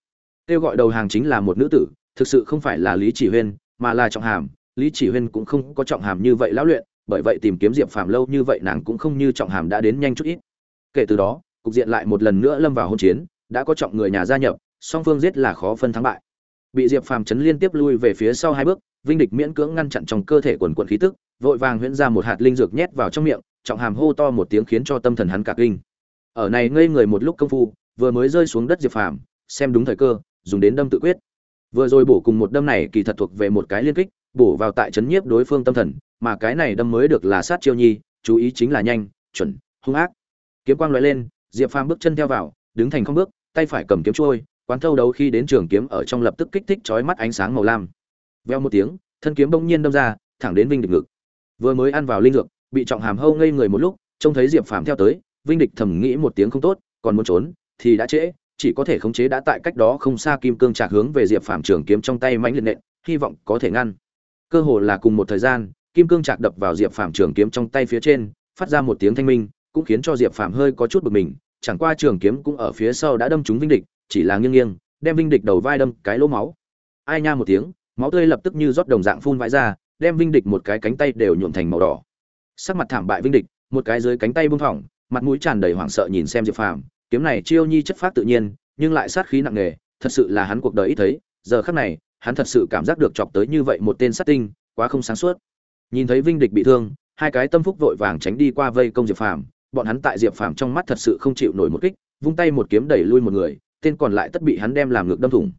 Kêu gọi đầu hàng chính là một nữ tử, thực sự không phải là lý chỉ huyên, mà là trọng hàm. Lý chỉ huyên cũng không có trọng hàm như vậy lão luyện, bởi vậy tìm kiếm diệp phàm lâu như vậy nàng cũng không như trọng hàm đã đến nhanh chút ít. Kể từ đó, cục diện lại một lần nữa lâm vào hôn chiến, đã có trọng người nhà gia nhập, song phương giết là khó phân thắng bại. Bị diệp phàm chấn liên tiếp lui về phía sau hai bước, vinh địch miễn cưỡng ngăn chặn trong cơ thể quần quận khí tức, vội vàng huyễn ra một hạt linh dược nhét vào trong miệng trọng hàm hô to một tiếng khiến cho tâm thần hắn cả kinh. Ở này ngây người một lúc công phu, vừa mới rơi xuống đất diệp phàm, xem đúng thời cơ, dùng đến đâm tự quyết. Vừa rồi bổ cùng một đâm này kỳ thật thuộc về một cái liên kích, bổ vào tại chấn nhiếp đối phương tâm thần, mà cái này đâm mới được là sát chiêu nhi, chú ý chính là nhanh, chuẩn, hung ác. Kiếm quang lóe lên, diệp phàm bước chân theo vào, đứng thành không bước, tay phải cầm kiếm trôi, quán thâu đấu khi đến trường kiếm ở trong lập tức kích thích chói mắt ánh sáng màu lam. Veo một tiếng, thân kiếm bỗng nhiên đâm ra, thẳng đến vinh địch ngực. Vừa mới ăn vào linh dược bị trọng hàm hâu ngây người một lúc, trông thấy diệp phàm theo tới, vinh địch thầm nghĩ một tiếng không tốt, còn muốn trốn, thì đã trễ, chỉ có thể khống chế đã tại cách đó không xa kim cương trạc hướng về diệp phàm trường kiếm trong tay mãnh liệt nện, hy vọng có thể ngăn. Cơ hồ là cùng một thời gian, kim cương trạc đập vào diệp phàm trường kiếm trong tay phía trên, phát ra một tiếng thanh minh, cũng khiến cho diệp phàm hơi có chút bực mình, chẳng qua trường kiếm cũng ở phía sau đã đâm trúng vinh địch, chỉ là nghiêng nghiêng, đem vinh địch đầu vai đâm cái lỗ máu. Ai nha một tiếng, máu tươi lập tức như rót đồng dạng phun vãi ra, đem vinh địch một cái cánh tay đều nhuộm thành màu đỏ sắc mặt thảm bại vinh địch một cái dưới cánh tay bung phỏng, mặt mũi tràn đầy hoảng sợ nhìn xem diệp phàm. Kiếm này chiêu nhi chất phát tự nhiên nhưng lại sát khí nặng nề thật sự là hắn cuộc đời ít thấy. Giờ khắc này hắn thật sự cảm giác được chọc tới như vậy một tên sát tinh quá không sáng suốt. Nhìn thấy vinh địch bị thương hai cái tâm phúc vội vàng tránh đi qua vây công diệp phàm. Bọn hắn tại diệp phàm trong mắt thật sự không chịu nổi một kích vung tay một kiếm đẩy lui một người tên còn lại tất bị hắn đem làm ngược đâm thủng.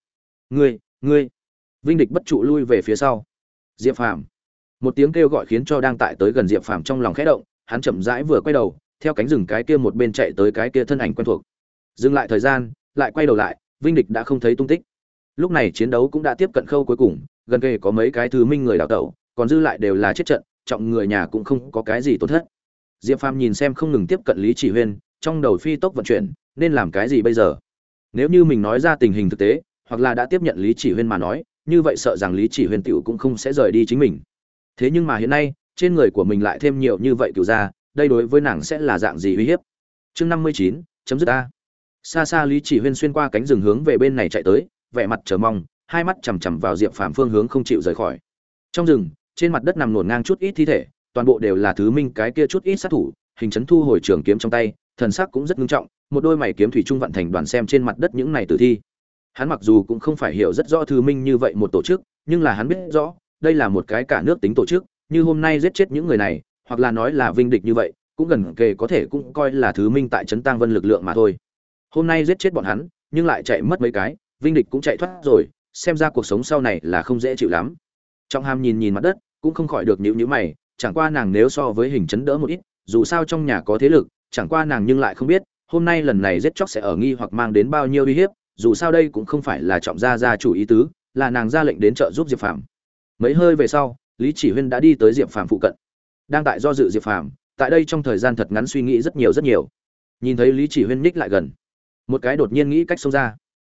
Ngươi ngươi! Vinh địch bất trụ lui về phía sau. Diệp phàm! Một tiếng kêu gọi khiến cho đang tại tới gần diệp phàm trong lòng khẽ động, hắn chậm rãi vừa quay đầu, theo cánh rừng cái kia một bên chạy tới cái kia thân ảnh quen thuộc. Dừng lại thời gian, lại quay đầu lại, vinh địch đã không thấy tung tích. Lúc này chiến đấu cũng đã tiếp cận khâu cuối cùng, gần kề có mấy cái thứ minh người đào tẩu, còn dư lại đều là chết trận, trọng người nhà cũng không có cái gì tổn thất. Diệp phàm nhìn xem không ngừng tiếp cận lý chỉ huyên, trong đầu phi tốc vận chuyển, nên làm cái gì bây giờ? Nếu như mình nói ra tình hình thực tế, hoặc là đã tiếp nhận lý chỉ huyên mà nói, như vậy sợ rằng lý chỉ huyên tiểu cũng không sẽ rời đi chính mình thế nhưng mà hiện nay, trên người của mình lại thêm nhiều như vậy cựu ra đây đối với nàng sẽ là dạng gì uy hiếp? Chương năm mươi chín, chấm dứt a xa xa lý chỉ huyên xuyên qua cánh rừng hướng về bên này chạy tới, vẻ mặt chờ mong, hai mắt chằm chằm vào diệp phàm phương hướng không chịu rời khỏi. Trong rừng, trên mặt đất nằm nổn ngang chút ít thi thể, toàn bộ đều là thứ minh cái kia chút ít sát thủ, hình chấn thu hồi trường kiếm trong tay, thần sắc cũng rất nghiêm trọng, một đôi mày kiếm thủy trung vận thành đoàn xem trên mặt đất những này tử thi. Hắn mặc dù cũng không phải hiểu rất rõ thứ minh như vậy một tổ chức, nhưng là hắn biết rõ đây là một cái cả nước tính tổ chức, như hôm nay giết chết những người này, hoặc là nói là vinh địch như vậy, cũng gần kề có thể cũng coi là thứ minh tại trấn tăng vân lực lượng mà thôi. Hôm nay giết chết bọn hắn, nhưng lại chạy mất mấy cái, vinh địch cũng chạy thoát rồi, xem ra cuộc sống sau này là không dễ chịu lắm. Trong ham nhìn nhìn mặt đất, cũng không khỏi được nhíu nhíu mày, chẳng qua nàng nếu so với hình chấn đỡ một ít, dù sao trong nhà có thế lực, chẳng qua nàng nhưng lại không biết, hôm nay lần này giết chóc sẽ ở nghi hoặc mang đến bao nhiêu uy hiếp, dù sao đây cũng không phải là trọng gia gia chủ ý tứ, là nàng ra lệnh đến trợ giúp diệp phàm mấy hơi về sau, lý chỉ huyên đã đi tới diệp phàm phụ cận. Đang tại do dự diệp phàm, tại đây trong thời gian thật ngắn suy nghĩ rất nhiều rất nhiều. Nhìn thấy lý chỉ huyên ních lại gần, một cái đột nhiên nghĩ cách xông ra.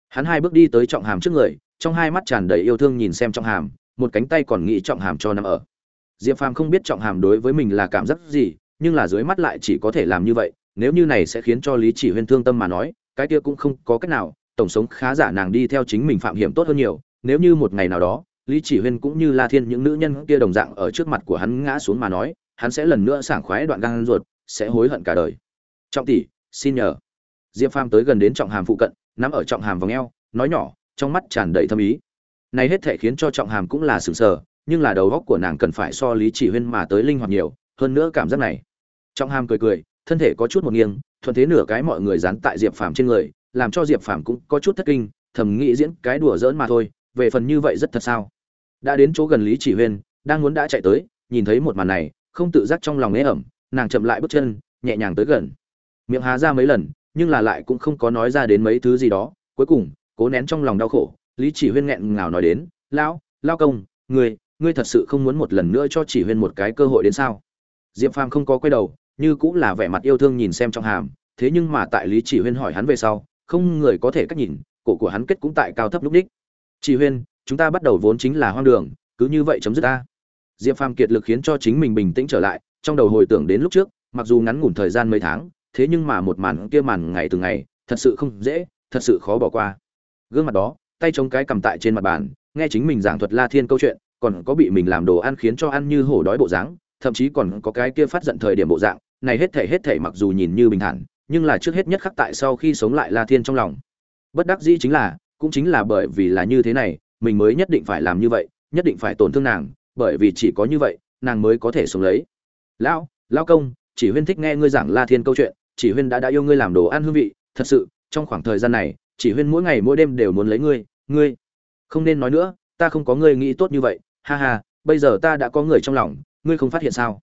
Hắn hai bước đi tới trọng hàm trước người, trong hai mắt tràn đầy yêu thương nhìn xem trọng hàm, một cánh tay còn nghĩ trọng hàm cho nằm ở. Diệp phàm không biết trọng hàm đối với mình là cảm giác gì, nhưng là dưới mắt lại chỉ có thể làm như vậy, nếu như này sẽ khiến cho lý chỉ huyên thương tâm mà nói, cái kia cũng không có cách nào, tổng sống khá giả nàng đi theo chính mình phạm hiểm tốt hơn nhiều, nếu như một ngày nào đó lý chỉ huyên cũng như la thiên những nữ nhân kia đồng dạng ở trước mặt của hắn ngã xuống mà nói, hắn sẽ lần nữa sảng khoái đoạn gan ruột, sẽ hối hận cả đời. Trọng tỷ, xin nhờ. Diệp phàm tới gần đến trọng hàm phụ cận, nắm ở trọng hàm vòng eo, nói nhỏ, trong mắt tràn đầy thâm ý. Này hết thể khiến cho trọng hàm cũng là sừng sờ, nhưng là đầu góc của nàng cần phải so lý chỉ huyên mà tới linh hoạt nhiều, hơn nữa cảm giác này. Trọng hàm cười cười, thân thể có chút một nghiêng, thuận thế nửa cái mọi người dán tại diệp phàm trên người, làm cho diệp phàm cũng có chút thất kinh, thầm nghĩ diễn cái đùa giỡn mà thôi, về phần như vậy rất thật sao? Đã đến chỗ gần lý chỉ huyên, đang muốn đã chạy tới, nhìn thấy một màn này, không tự giác trong lòng ế ẩm, nàng chậm lại bước chân, nhẹ nhàng tới gần. Miệng há ra mấy lần, nhưng là lại cũng không có nói ra đến mấy thứ gì đó. Cuối cùng, cố nén trong lòng đau khổ, lý chỉ huyên nghẹn ngào nói đến, lão lao công ngươi ngươi thật sự không muốn một lần nữa cho chỉ huyên một cái cơ hội đến sao? Diệp phàm không có quay đầu, như cũng là vẻ mặt yêu thương nhìn xem trong hàm. Thế nhưng mà tại lý chỉ huyên hỏi hắn về sau, không người có thể cách nhìn, cổ của hắn kết cũng tại cao thấp lúc đích. Chỉ huyên chúng ta bắt đầu vốn chính là hoang đường, cứ như vậy chấm dứt ta. Diệp phàm kiệt lực khiến cho chính mình bình tĩnh trở lại, trong đầu hồi tưởng đến lúc trước, mặc dù ngắn ngủn thời gian mấy tháng, thế nhưng mà một màn kia màn ngày từng ngày, thật sự không dễ, thật sự khó bỏ qua. Gương mặt đó, tay chống cái cầm tại trên mặt bàn, nghe chính mình giảng thuật la thiên câu chuyện, còn có bị mình làm đồ ăn khiến cho ăn như hổ đói bộ dáng, thậm chí còn có cái kia phát giận thời điểm bộ dạng, này hết thể hết thể mặc dù nhìn như bình thản, nhưng là trước hết nhất khắc tại sau khi sống lại la thiên trong lòng. Bất đắc dĩ chính là, cũng chính là bởi vì là như thế này mình mới nhất định phải làm như vậy, nhất định phải tổn thương nàng, bởi vì chỉ có như vậy, nàng mới có thể sống lấy. Lão lão công, chỉ huyên thích nghe ngươi giảng la thiên câu chuyện, chỉ huyên đã đã yêu ngươi làm đồ ăn hương vị, thật sự, trong khoảng thời gian này, chỉ huyên mỗi ngày mỗi đêm đều muốn lấy ngươi ngươi. Không nên nói nữa, ta không có ngươi nghĩ tốt như vậy, ha ha, bây giờ ta đã có người trong lòng, ngươi không phát hiện sao?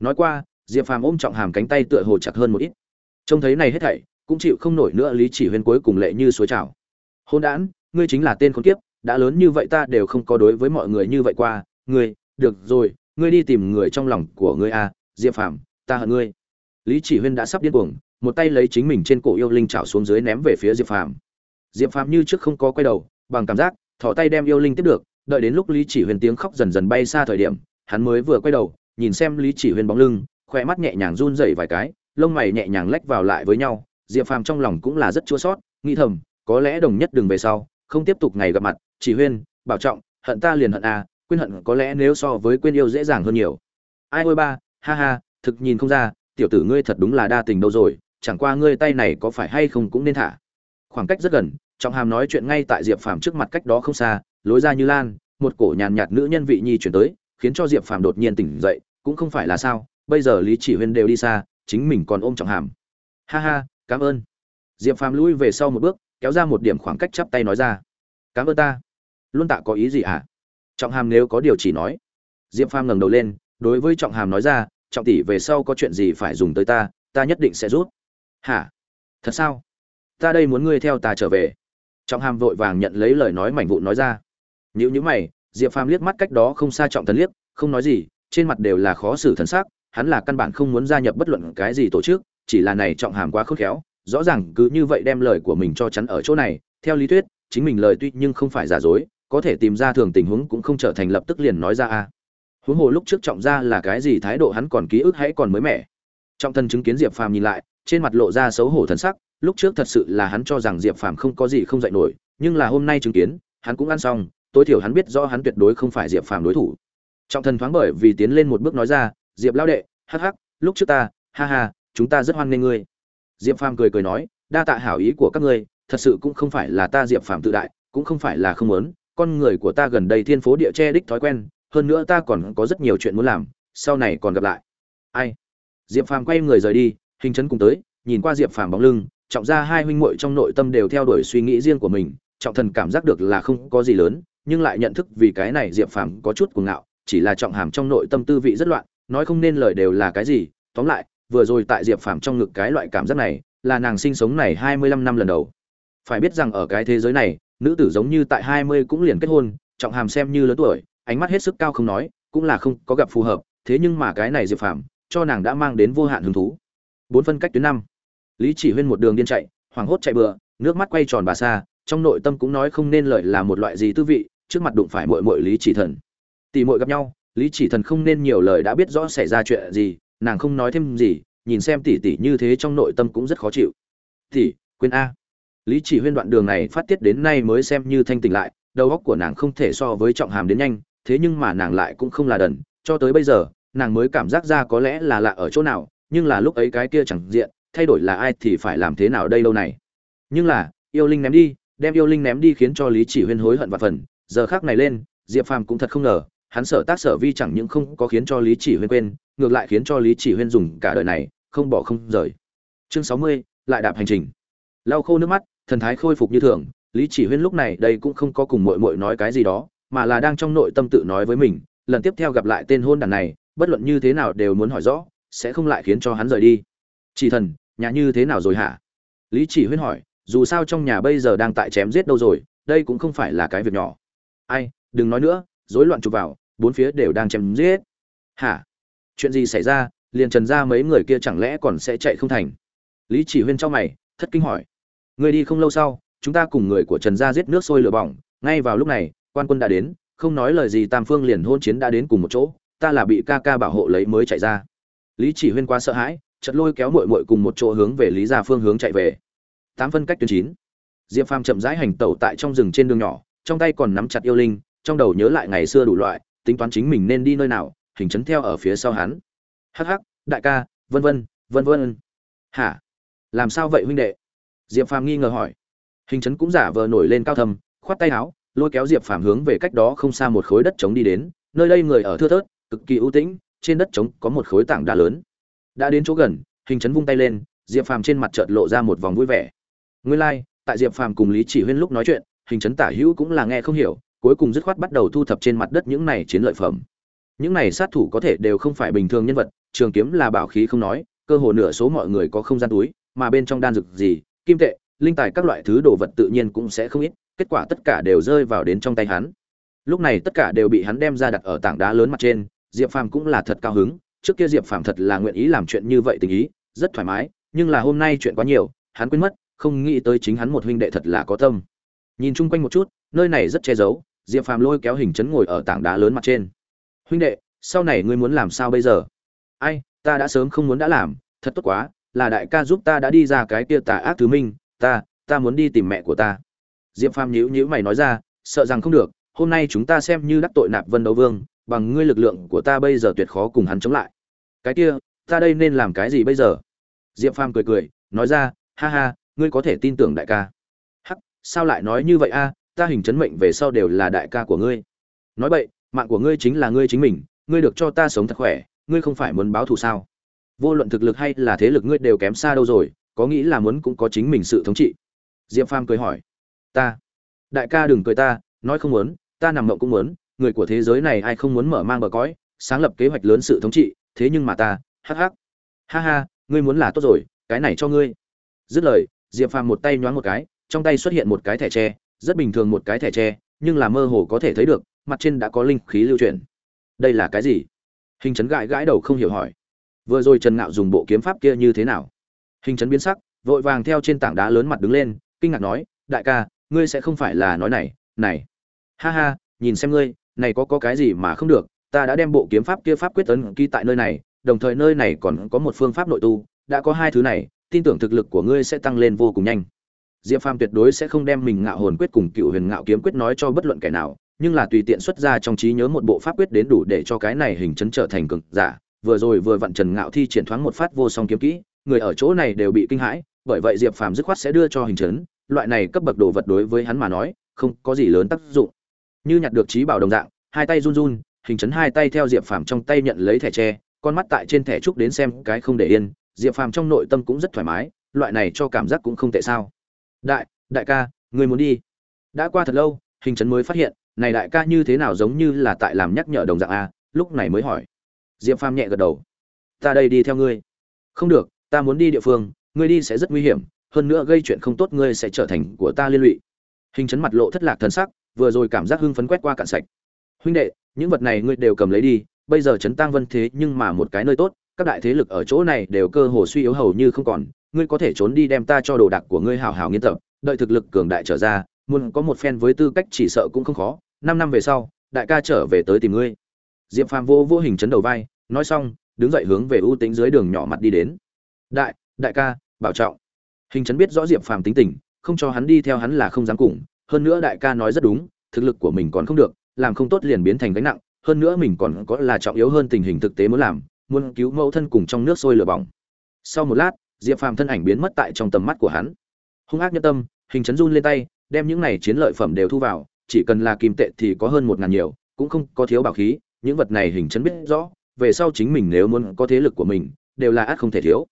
Nói qua, diệp phàm ôm trọng hàm cánh tay tựa hồ chặt hơn một ít. Trông thấy này hết thảy, cũng chịu không nổi nữa lý chỉ huyên cuối cùng lệ như suối trào. Hôn đản, ngươi chính là tên khốn kiếp đã lớn như vậy ta đều không có đối với mọi người như vậy qua. Ngươi được rồi ngươi đi tìm người trong lòng của ngươi a à, diệp phàm ta hận ngươi. Lý chỉ huyên đã sắp điên cuồng một tay lấy chính mình trên cổ yêu linh chảo xuống dưới ném về phía diệp phàm. Diệp phàm như trước không có quay đầu bằng cảm giác thỏ tay đem yêu linh tiếp được đợi đến lúc lý chỉ huyên tiếng khóc dần dần bay xa thời điểm hắn mới vừa quay đầu nhìn xem lý chỉ huyên bóng lưng khoe mắt nhẹ nhàng run rẩy vài cái lông mày nhẹ nhàng lách vào lại với nhau. Diệp phàm trong lòng cũng là rất chua sót nghĩ thầm có lẽ đồng nhất đường về sau không tiếp tục ngày gặp mặt chỉ huyên bảo trọng hận ta liền hận à, quên hận có lẽ nếu so với quên yêu dễ dàng hơn nhiều. Ai ôi ba ha ha thực nhìn không ra tiểu tử ngươi thật đúng là đa tình đâu rồi chẳng qua ngươi tay này có phải hay không cũng nên thả. Khoảng cách rất gần trọng hàm nói chuyện ngay tại diệp phàm trước mặt cách đó không xa lối ra như lan một cổ nhàn nhạt nữ nhân vị nhi chuyển tới khiến cho diệp phàm đột nhiên tỉnh dậy cũng không phải là sao bây giờ lý chỉ huyên đều đi xa chính mình còn ôm trọng hàm. Ha ha cảm ơn. Diệp phàm lui về sau một bước kéo ra một điểm khoảng cách chắp tay nói ra. Cảm ơn ta luôn tạ có ý gì ạ? À? trọng hàm nếu có điều chỉ nói. Diệp phàm ngẩng đầu lên, đối với trọng hàm nói ra, trọng tỷ, về sau có chuyện gì phải dùng tới ta ta nhất định sẽ rút hả? Thật sao? Ta đây muốn ngươi theo ta trở về. Trọng hàm vội vàng nhận lấy lời nói mảnh vụn nói ra. Như những mày, diệp phàm liếc mắt cách đó không xa trọng thần liếc, không nói gì, trên mặt đều là khó xử thần sắc, hắn là căn bản không muốn gia nhập bất luận cái gì tổ chức, chỉ là này trọng hàm quá khôn khéo, rõ ràng cứ như vậy đem lời của mình cho chắn ở chỗ này, theo lý thuyết, chính mình lời tuy nhưng không phải giả dối có thể tìm ra thường tình huống cũng không trở thành lập tức liền nói ra a. Huống hồ lúc trước trọng ra là cái gì thái độ hắn còn ký ức hãy còn mới mẻ. Trọng thân chứng kiến diệp phàm nhìn lại, trên mặt lộ ra xấu hổ thần sắc, lúc trước thật sự là hắn cho rằng diệp phàm không có gì không dạy nổi, nhưng là hôm nay chứng kiến, hắn cũng ăn xong, tối thiểu hắn biết rõ hắn tuyệt đối không phải diệp phàm đối thủ. Trọng thần thoáng bởi vì tiến lên một bước nói ra, diệp lao đệ, hắc hắc, lúc trước ta, ha ha, chúng ta rất hoan nghênh ngươi. Diệp phàm cười cười nói, đa tạ hảo ý của các ngươi, thật sự cũng không phải là ta diệp phàm tự đại, cũng không phải là không muốn con người của ta gần đây thiên phố địa che đích thói quen, hơn nữa ta còn có rất nhiều chuyện muốn làm, sau này còn gặp lại. Ai? Diệp phàm quay người rời đi, hình chấn cùng tới, nhìn qua diệp phàm bóng lưng, trọng ra hai huynh muội trong nội tâm đều theo đuổi suy nghĩ riêng của mình, trọng thần cảm giác được là không có gì lớn, nhưng lại nhận thức vì cái này diệp phàm có chút cuồng ngạo, chỉ là trọng hàm trong nội tâm tư vị rất loạn, nói không nên lời đều là cái gì, tóm lại, vừa rồi tại diệp phàm trong ngực cái loại cảm giác này, là nàng sinh sống này hai mươi lăm năm lần đầu. Phải biết rằng ở cái thế giới này nữ tử giống như tại hai mươi cũng liền kết hôn, trọng hàm xem như lớn tuổi, ánh mắt hết sức cao không nói, cũng là không có gặp phù hợp, thế nhưng mà cái này diệp phàm, cho nàng đã mang đến vô hạn hứng thú. Bốn phân cách tuyến năm. Lý chỉ huyên một đường điên chạy, hoảng hốt chạy bừa, nước mắt quay tròn bà xa, trong nội tâm cũng nói không nên lợi là một loại gì tư vị, trước mặt đụng phải muội muội lý chỉ thần. Tỷ muội gặp nhau, lý chỉ thần không nên nhiều lời đã biết rõ xảy ra chuyện gì, nàng không nói thêm gì, nhìn xem tỷ tỷ như thế trong nội tâm cũng rất khó chịu. Tỷ, quên a lý chỉ huyên đoạn đường này phát tiết đến nay mới xem như thanh tỉnh lại, đầu óc của nàng không thể so với trọng hàm đến nhanh, thế nhưng mà nàng lại cũng không là đần, cho tới bây giờ, nàng mới cảm giác ra có lẽ là lạ ở chỗ nào, nhưng là lúc ấy cái kia chẳng diện, thay đổi là ai thì phải làm thế nào đây lâu này. Nhưng là, yêu linh ném đi, đem yêu linh ném đi khiến cho lý chỉ huyên hối hận và phần, giờ khác này lên, diệp phàm cũng thật không ngờ, hắn sở tác sở vi chẳng những không có khiến cho lý chỉ huyên quên, ngược lại khiến cho lý chỉ huyên dùng cả đời này, không bỏ không rời. Chương sáu mươi, lại đạp hành trình. Lau khô nước mắt thần thái khôi phục như thường, lý chỉ huyên lúc này đây cũng không có cùng mội mội nói cái gì đó, mà là đang trong nội tâm tự nói với mình, lần tiếp theo gặp lại tên hôn đàn này, bất luận như thế nào đều muốn hỏi rõ, sẽ không lại khiến cho hắn rời đi. Chỉ thần, nhà như thế nào rồi hả? Lý chỉ huyên hỏi, dù sao trong nhà bây giờ đang tại chém giết đâu rồi, đây cũng không phải là cái việc nhỏ. Ai, đừng nói nữa, rối loạn chụp vào, bốn phía đều đang chém giết. Hả? Chuyện gì xảy ra? Liền trần ra mấy người kia chẳng lẽ còn sẽ chạy không thành? Lý chỉ huyên trong mày, thất kinh hỏi người đi không lâu sau, chúng ta cùng người của trần gia giết nước sôi lửa bỏng. Ngay vào lúc này, quan quân đã đến, không nói lời gì, tam phương liền hôn chiến đã đến cùng một chỗ. Ta là bị ca ca bảo hộ lấy mới chạy ra. Lý chỉ huyên quá sợ hãi, chợt lôi kéo muội muội cùng một chỗ hướng về lý gia phương hướng chạy về. Tám phân cách tuyến chín. Diệp phàm chậm rãi hành tẩu tại trong rừng trên đường nhỏ, trong tay còn nắm chặt yêu linh, trong đầu nhớ lại ngày xưa đủ loại, tính toán chính mình nên đi nơi nào, hình chấn theo ở phía sau hắn. Hắc hắc, đại ca, vân vân vân vân. Hả? Làm sao vậy huynh đệ? Diệp phàm nghi ngờ hỏi. Hình chấn cũng giả vờ nổi lên cao thầm khoát tay áo lôi kéo diệp phàm hướng về cách đó không xa một khối đất trống đi đến nơi đây người ở thưa thớt cực kỳ ưu tĩnh trên đất trống có một khối tảng đá lớn. Đã đến chỗ gần hình chấn vung tay lên diệp phàm trên mặt chợt lộ ra một vòng vui vẻ. Nguyên lai、like, tại diệp phàm cùng lý chỉ huyên lúc nói chuyện hình chấn tả hữu cũng là nghe không hiểu cuối cùng dứt khoát bắt đầu thu thập trên mặt đất những này chiến lợi phẩm. Những này sát thủ có thể đều không phải bình thường nhân vật trường kiếm là bảo khí không nói cơ hồ nửa số mọi người có không gian túi mà bên trong đan dược gì kim tệ, linh tài các loại thứ đồ vật tự nhiên cũng sẽ không ít, kết quả tất cả đều rơi vào đến trong tay hắn. Lúc này tất cả đều bị hắn đem ra đặt ở tảng đá lớn mặt trên, diệp phàm cũng là thật cao hứng, trước kia diệp phàm thật là nguyện ý làm chuyện như vậy tình ý, rất thoải mái, nhưng là hôm nay chuyện quá nhiều, hắn quên mất, không nghĩ tới chính hắn một huynh đệ thật là có tâm. Nhìn chung quanh một chút, nơi này rất che giấu, diệp phàm lôi kéo hình chấn ngồi ở tảng đá lớn mặt trên. Huynh đệ, sau này ngươi muốn làm sao bây giờ? Ai, ta đã sớm không muốn đã làm, thật tốt quá là đại ca giúp ta đã đi ra cái kia tà ác thứ minh, ta ta muốn đi tìm mẹ của ta. Diệp phàm nhíu nhíu mày nói ra, sợ rằng không được, hôm nay chúng ta xem như đắc tội nạp vân đấu vương, bằng ngươi lực lượng của ta bây giờ tuyệt khó cùng hắn chống lại. Cái kia, ta đây nên làm cái gì bây giờ? Diệp phàm cười cười, nói ra, ha ha, ngươi có thể tin tưởng đại ca. Hắc, sao lại nói như vậy a? Ta hình chấn mệnh về sau đều là đại ca của ngươi. Nói vậy mạng của ngươi chính là ngươi chính mình, ngươi được cho ta sống thật khỏe, ngươi không phải muốn báo thù sao? Vô luận thực lực hay là thế lực ngươi đều kém xa đâu rồi, có nghĩ là muốn cũng có chính mình sự thống trị? Diệp phàm cười hỏi. Ta. Đại ca đừng cười ta, nói không muốn, ta nằm mộng cũng muốn, người của thế giới này ai không muốn mở mang bờ cõi, sáng lập kế hoạch lớn sự thống trị, thế nhưng mà ta, hắc hắc. Ha ha, ngươi muốn là tốt rồi, cái này cho ngươi. Dứt lời, diệp phàm một tay nhoáng một cái, trong tay xuất hiện một cái thẻ tre, rất bình thường một cái thẻ tre, nhưng là mơ hồ có thể thấy được, mặt trên đã có linh khí lưu chuyển. Đây là cái gì? Hình chấn gãi gãi đầu không hiểu hỏi vừa rồi trần ngạo dùng bộ kiếm pháp kia như thế nào? Hình chấn biến sắc, vội vàng theo trên tảng đá lớn mặt đứng lên, kinh ngạc nói, đại ca, ngươi sẽ không phải là nói này này. Ha ha, nhìn xem ngươi, này có có cái gì mà không được, ta đã đem bộ kiếm pháp kia pháp quyết tấn ký tại nơi này, đồng thời nơi này còn có một phương pháp nội tu, đã có hai thứ này, tin tưởng thực lực của ngươi sẽ tăng lên vô cùng nhanh. Diệp phàm tuyệt đối sẽ không đem mình ngạo hồn quyết cùng cựu huyền ngạo kiếm quyết nói cho bất luận kẻ nào, nhưng là tùy tiện xuất ra trong trí nhớ một bộ pháp quyết đến đủ để cho cái này hình chấn trở thành cực giả vừa rồi vừa vặn trần ngạo thi triển thoáng một phát vô song kiếm kỹ, người ở chỗ này đều bị kinh hãi, bởi vậy diệp phàm dứt khoát sẽ đưa cho hình chấn, loại này cấp bậc đồ vật đối với hắn mà nói, không có gì lớn tác dụng. Như nhặt được trí bảo đồng dạng, hai tay run run, hình chấn hai tay theo diệp phàm trong tay nhận lấy thẻ tre, con mắt tại trên thẻ trúc đến xem cái không để yên, diệp phàm trong nội tâm cũng rất thoải mái, loại này cho cảm giác cũng không tệ sao. Đại đại ca, người muốn đi. Đã qua thật lâu, hình chấn mới phát hiện, này đại ca như thế nào giống như là tại làm nhắc nhở đồng dạng a, lúc này mới hỏi diệp phàm nhẹ gật đầu. Ta đây đi theo ngươi. Không được, ta muốn đi địa phương, ngươi đi sẽ rất nguy hiểm, hơn nữa gây chuyện không tốt ngươi sẽ trở thành của ta liên lụy. Hình chấn mặt lộ thất lạc thần sắc, vừa rồi cảm giác hưng phấn quét qua cạn sạch. Huynh đệ, những vật này ngươi đều cầm lấy đi, bây giờ chấn tăng vân thế nhưng mà một cái nơi tốt, các đại thế lực ở chỗ này đều cơ hồ suy yếu hầu như không còn, ngươi có thể trốn đi đem ta cho đồ đạc của ngươi hào hào nghiên tập, đợi thực lực cường đại trở ra, muốn có một phen với tư cách chỉ sợ cũng không khó, năm năm về sau, đại ca trở về tới tìm ngươi diệp phàm vô vô hình chấn đầu vai, nói xong, đứng dậy hướng về ưu tính dưới đường nhỏ mặt đi đến. Đại đại ca, bảo trọng. Hình chấn biết rõ diệp phàm tính tình, không cho hắn đi theo hắn là không dám cùng. Hơn nữa đại ca nói rất đúng, thực lực của mình còn không được, làm không tốt liền biến thành gánh nặng. Hơn nữa mình còn có là trọng yếu hơn tình hình thực tế muốn làm, muốn cứu mẫu thân cùng trong nước sôi lửa bỏng. Sau một lát, diệp phàm thân ảnh biến mất tại trong tầm mắt của hắn. Hung ác nhân tâm, hình chấn run lên tay, đem những này chiến lợi phẩm đều thu vào, chỉ cần là kim tệ thì có hơn một ngàn nhiều, cũng không có thiếu bảo khí những vật này hình chấn biết rõ, về sau chính mình nếu muốn có thế lực của mình, đều là át không thể thiếu.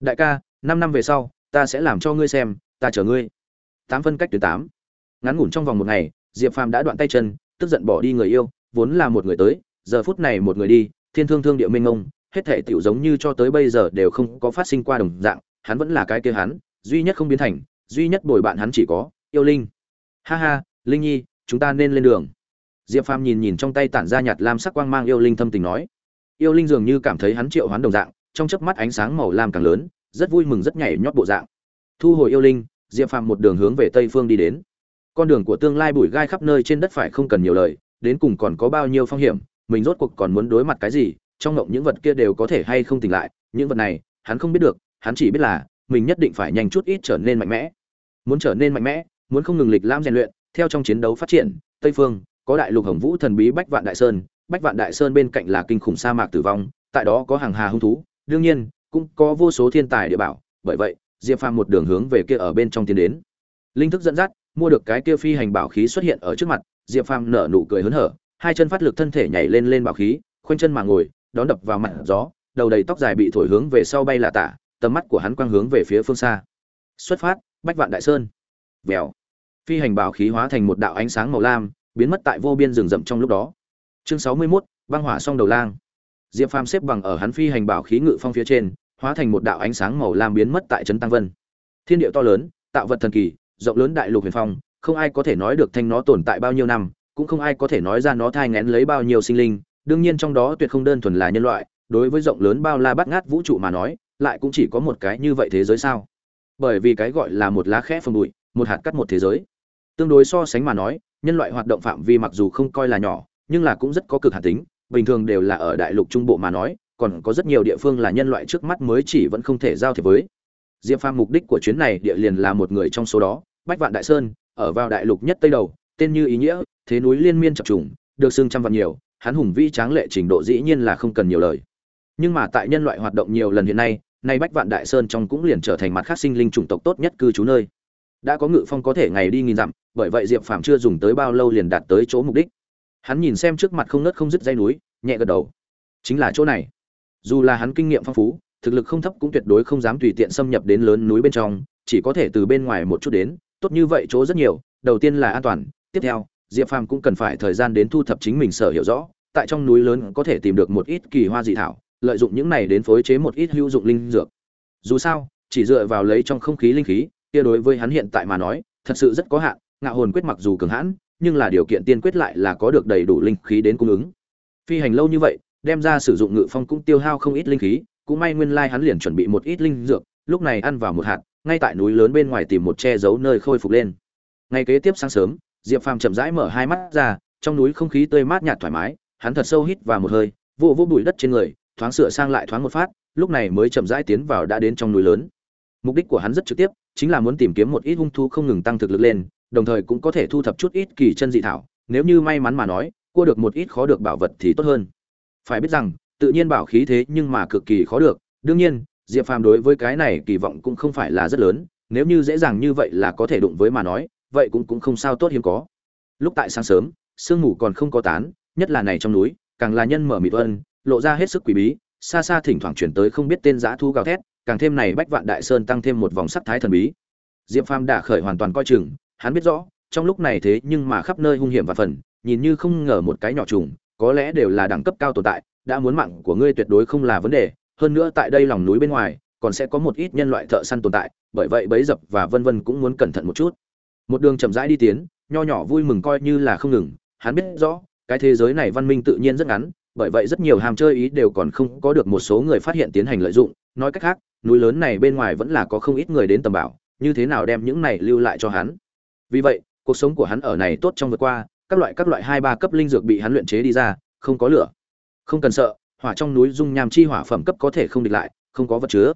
Đại ca, năm năm về sau, ta sẽ làm cho ngươi xem, ta chờ ngươi. Tám phân cách tuyến tám. Ngắn ngủn trong vòng một ngày, diệp phàm đã đoạn tay chân, tức giận bỏ đi người yêu, vốn là một người tới, giờ phút này một người đi, thiên thương thương địa minh ngông, hết thể tiểu giống như cho tới bây giờ đều không có phát sinh qua đồng dạng, hắn vẫn là cái kia hắn, duy nhất không biến thành, duy nhất bồi bạn hắn chỉ có, yêu linh. Ha ha, linh nhi, chúng ta nên lên đường diệp phàm nhìn nhìn trong tay tản ra nhạt lam sắc quang mang yêu linh thâm tình nói. Yêu linh dường như cảm thấy hắn triệu hoán đồng dạng, trong chớp mắt ánh sáng màu lam càng lớn, rất vui mừng rất nhảy nhót bộ dạng. Thu hồi yêu linh, diệp phàm một đường hướng về tây phương đi đến. Con đường của tương lai bụi gai khắp nơi trên đất phải không cần nhiều lời, đến cùng còn có bao nhiêu phong hiểm, mình rốt cuộc còn muốn đối mặt cái gì, trong ngộng những vật kia đều có thể hay không tỉnh lại, những vật này, hắn không biết được, hắn chỉ biết là, mình nhất định phải nhanh chút ít trở nên mạnh mẽ. Muốn trở nên mạnh mẽ, muốn không ngừng lịch lãm rèn luyện, theo trong chiến đấu phát triển, tây phương có đại lục hồng vũ thần bí bách vạn đại sơn, bách vạn đại sơn bên cạnh là kinh khủng sa mạc tử vong, tại đó có hàng hà hung thú, đương nhiên, cũng có vô số thiên tài địa bảo. Bởi vậy, diệp phàm một đường hướng về kia ở bên trong tiến đến. Linh thức dẫn dắt, mua được cái kia phi hành bảo khí xuất hiện ở trước mặt, diệp phàm nở nụ cười hớn hở, hai chân phát lực thân thể nhảy lên lên bảo khí, khoanh chân mà ngồi, đón đập vào mặt gió, đầu đầy tóc dài bị thổi hướng về sau bay là tả, tầm mắt của hắn quang hướng về phía phương xa. Xuất phát, bách vạn đại sơn. Vèo. Phi hành bảo khí hóa thành một đạo ánh sáng màu lam biến mất tại vô biên rừng rậm trong lúc đó. Chương sáu mươi 61, băng hỏa song đầu lang. Diệp phàm xếp bằng ở hắn phi hành bảo khí ngự phong phía trên hóa thành một đạo ánh sáng màu lam biến mất tại trấn tăng vân. Thiên địa to lớn tạo vật thần kỳ rộng lớn đại lục huyền phong không ai có thể nói được thanh nó tồn tại bao nhiêu năm cũng không ai có thể nói ra nó thai ngén lấy bao nhiêu sinh linh đương nhiên trong đó tuyệt không đơn thuần là nhân loại đối với rộng lớn bao la bát ngát vũ trụ mà nói lại cũng chỉ có một cái như vậy thế giới sao? Bởi vì cái gọi là một lá khẽ phần bụi một hạt cắt một thế giới. Tương đối so sánh mà nói nhân loại hoạt động phạm vi mặc dù không coi là nhỏ, nhưng là cũng rất có cực hạt tính, bình thường đều là ở đại lục trung bộ mà nói, còn có rất nhiều địa phương là nhân loại trước mắt mới chỉ vẫn không thể giao thiệp với. Diệp phàm mục đích của chuyến này địa liền là một người trong số đó, bách vạn đại sơn, ở vào đại lục nhất tây đầu, tên như ý nghĩa, thế núi liên miên chập trùng, được xưng trăm vạn nhiều, hắn hùng vĩ tráng lệ trình độ dĩ nhiên là không cần nhiều lời. Nhưng mà tại nhân loại hoạt động nhiều lần hiện nay nay bách vạn đại sơn trong cũng liền trở thành mặt khác sinh linh chủng tộc tốt nhất cư trú nơi đã có ngự phong có thể ngày đi nghìn dặm, bởi vậy diệp phàm chưa dùng tới bao lâu liền đạt tới chỗ mục đích. Hắn nhìn xem trước mặt không nớt không dứt dây núi, nhẹ gật đầu. Chính là chỗ này. Dù là hắn kinh nghiệm phong phú, thực lực không thấp cũng tuyệt đối không dám tùy tiện xâm nhập đến lớn núi bên trong, chỉ có thể từ bên ngoài một chút đến, tốt như vậy chỗ rất nhiều, đầu tiên là an toàn, tiếp theo, diệp phàm cũng cần phải thời gian đến thu thập chính mình sở hiểu rõ, tại trong núi lớn có thể tìm được một ít kỳ hoa dị thảo, lợi dụng những này đến phối chế một ít hữu dụng linh dược. Dù sao, chỉ dựa vào lấy trong không khí linh khí kia đối với hắn hiện tại mà nói, thật sự rất có hạn, ngạo hồn quyết mặc dù cường hãn, nhưng là điều kiện tiên quyết lại là có được đầy đủ linh khí đến cung ứng. Phi hành lâu như vậy, đem ra sử dụng ngự phong cũng tiêu hao không ít linh khí, cũng may nguyên lai hắn liền chuẩn bị một ít linh dược, lúc này ăn vào một hạt, ngay tại núi lớn bên ngoài tìm một che giấu nơi khôi phục lên. Ngày kế tiếp sáng sớm, diệp phàm chậm rãi mở hai mắt ra, trong núi không khí tươi mát nhạt thoải mái, hắn thật sâu hít vào một hơi vụ vô bụi đất trên người, thoáng sửa sang lại thoáng một phát, lúc này mới chậm rãi tiến vào đã đến trong núi lớn. Mục đích của hắn rất trực tiếp chính là muốn tìm kiếm một ít hung thú không ngừng tăng thực lực lên, đồng thời cũng có thể thu thập chút ít kỳ chân dị thảo, nếu như may mắn mà nói, cua được một ít khó được bảo vật thì tốt hơn. Phải biết rằng, tự nhiên bảo khí thế nhưng mà cực kỳ khó được, đương nhiên, diệp phàm đối với cái này kỳ vọng cũng không phải là rất lớn, nếu như dễ dàng như vậy là có thể đụng với mà nói, vậy cũng cũng không sao tốt hiếm có. Lúc tại sáng sớm, sương mù còn không có tán, nhất là này trong núi, càng là nhân mở mịt vân, lộ ra hết sức quỷ bí, xa xa thỉnh thoảng truyền tới không biết tên dã thu gào thét càng thêm này bách vạn đại sơn tăng thêm một vòng sắc thái thần bí. Diệp phàm đã khởi hoàn toàn coi chừng, hắn biết rõ, trong lúc này thế nhưng mà khắp nơi hung hiểm và phần, nhìn như không ngờ một cái nhỏ trùng, có lẽ đều là đẳng cấp cao tồn tại, đã muốn mạng của ngươi tuyệt đối không là vấn đề, hơn nữa tại đây lòng núi bên ngoài, còn sẽ có một ít nhân loại thợ săn tồn tại, bởi vậy bấy dập và vân vân cũng muốn cẩn thận một chút. Một đường chậm rãi đi tiến, nho nhỏ vui mừng coi như là không ngừng, hắn biết rõ, cái thế giới này văn minh tự nhiên rất ngắn, bởi vậy rất nhiều hàm chơi ý đều còn không có được một số người phát hiện tiến hành lợi dụng, nói cách khác núi lớn này bên ngoài vẫn là có không ít người đến tầm bảo, như thế nào đem những này lưu lại cho hắn? Vì vậy, cuộc sống của hắn ở này tốt trong vượt qua, các loại các loại hai ba cấp linh dược bị hắn luyện chế đi ra, không có lửa. Không cần sợ, hỏa trong núi dung nham chi hỏa phẩm cấp có thể không địch lại, không có vật chứa.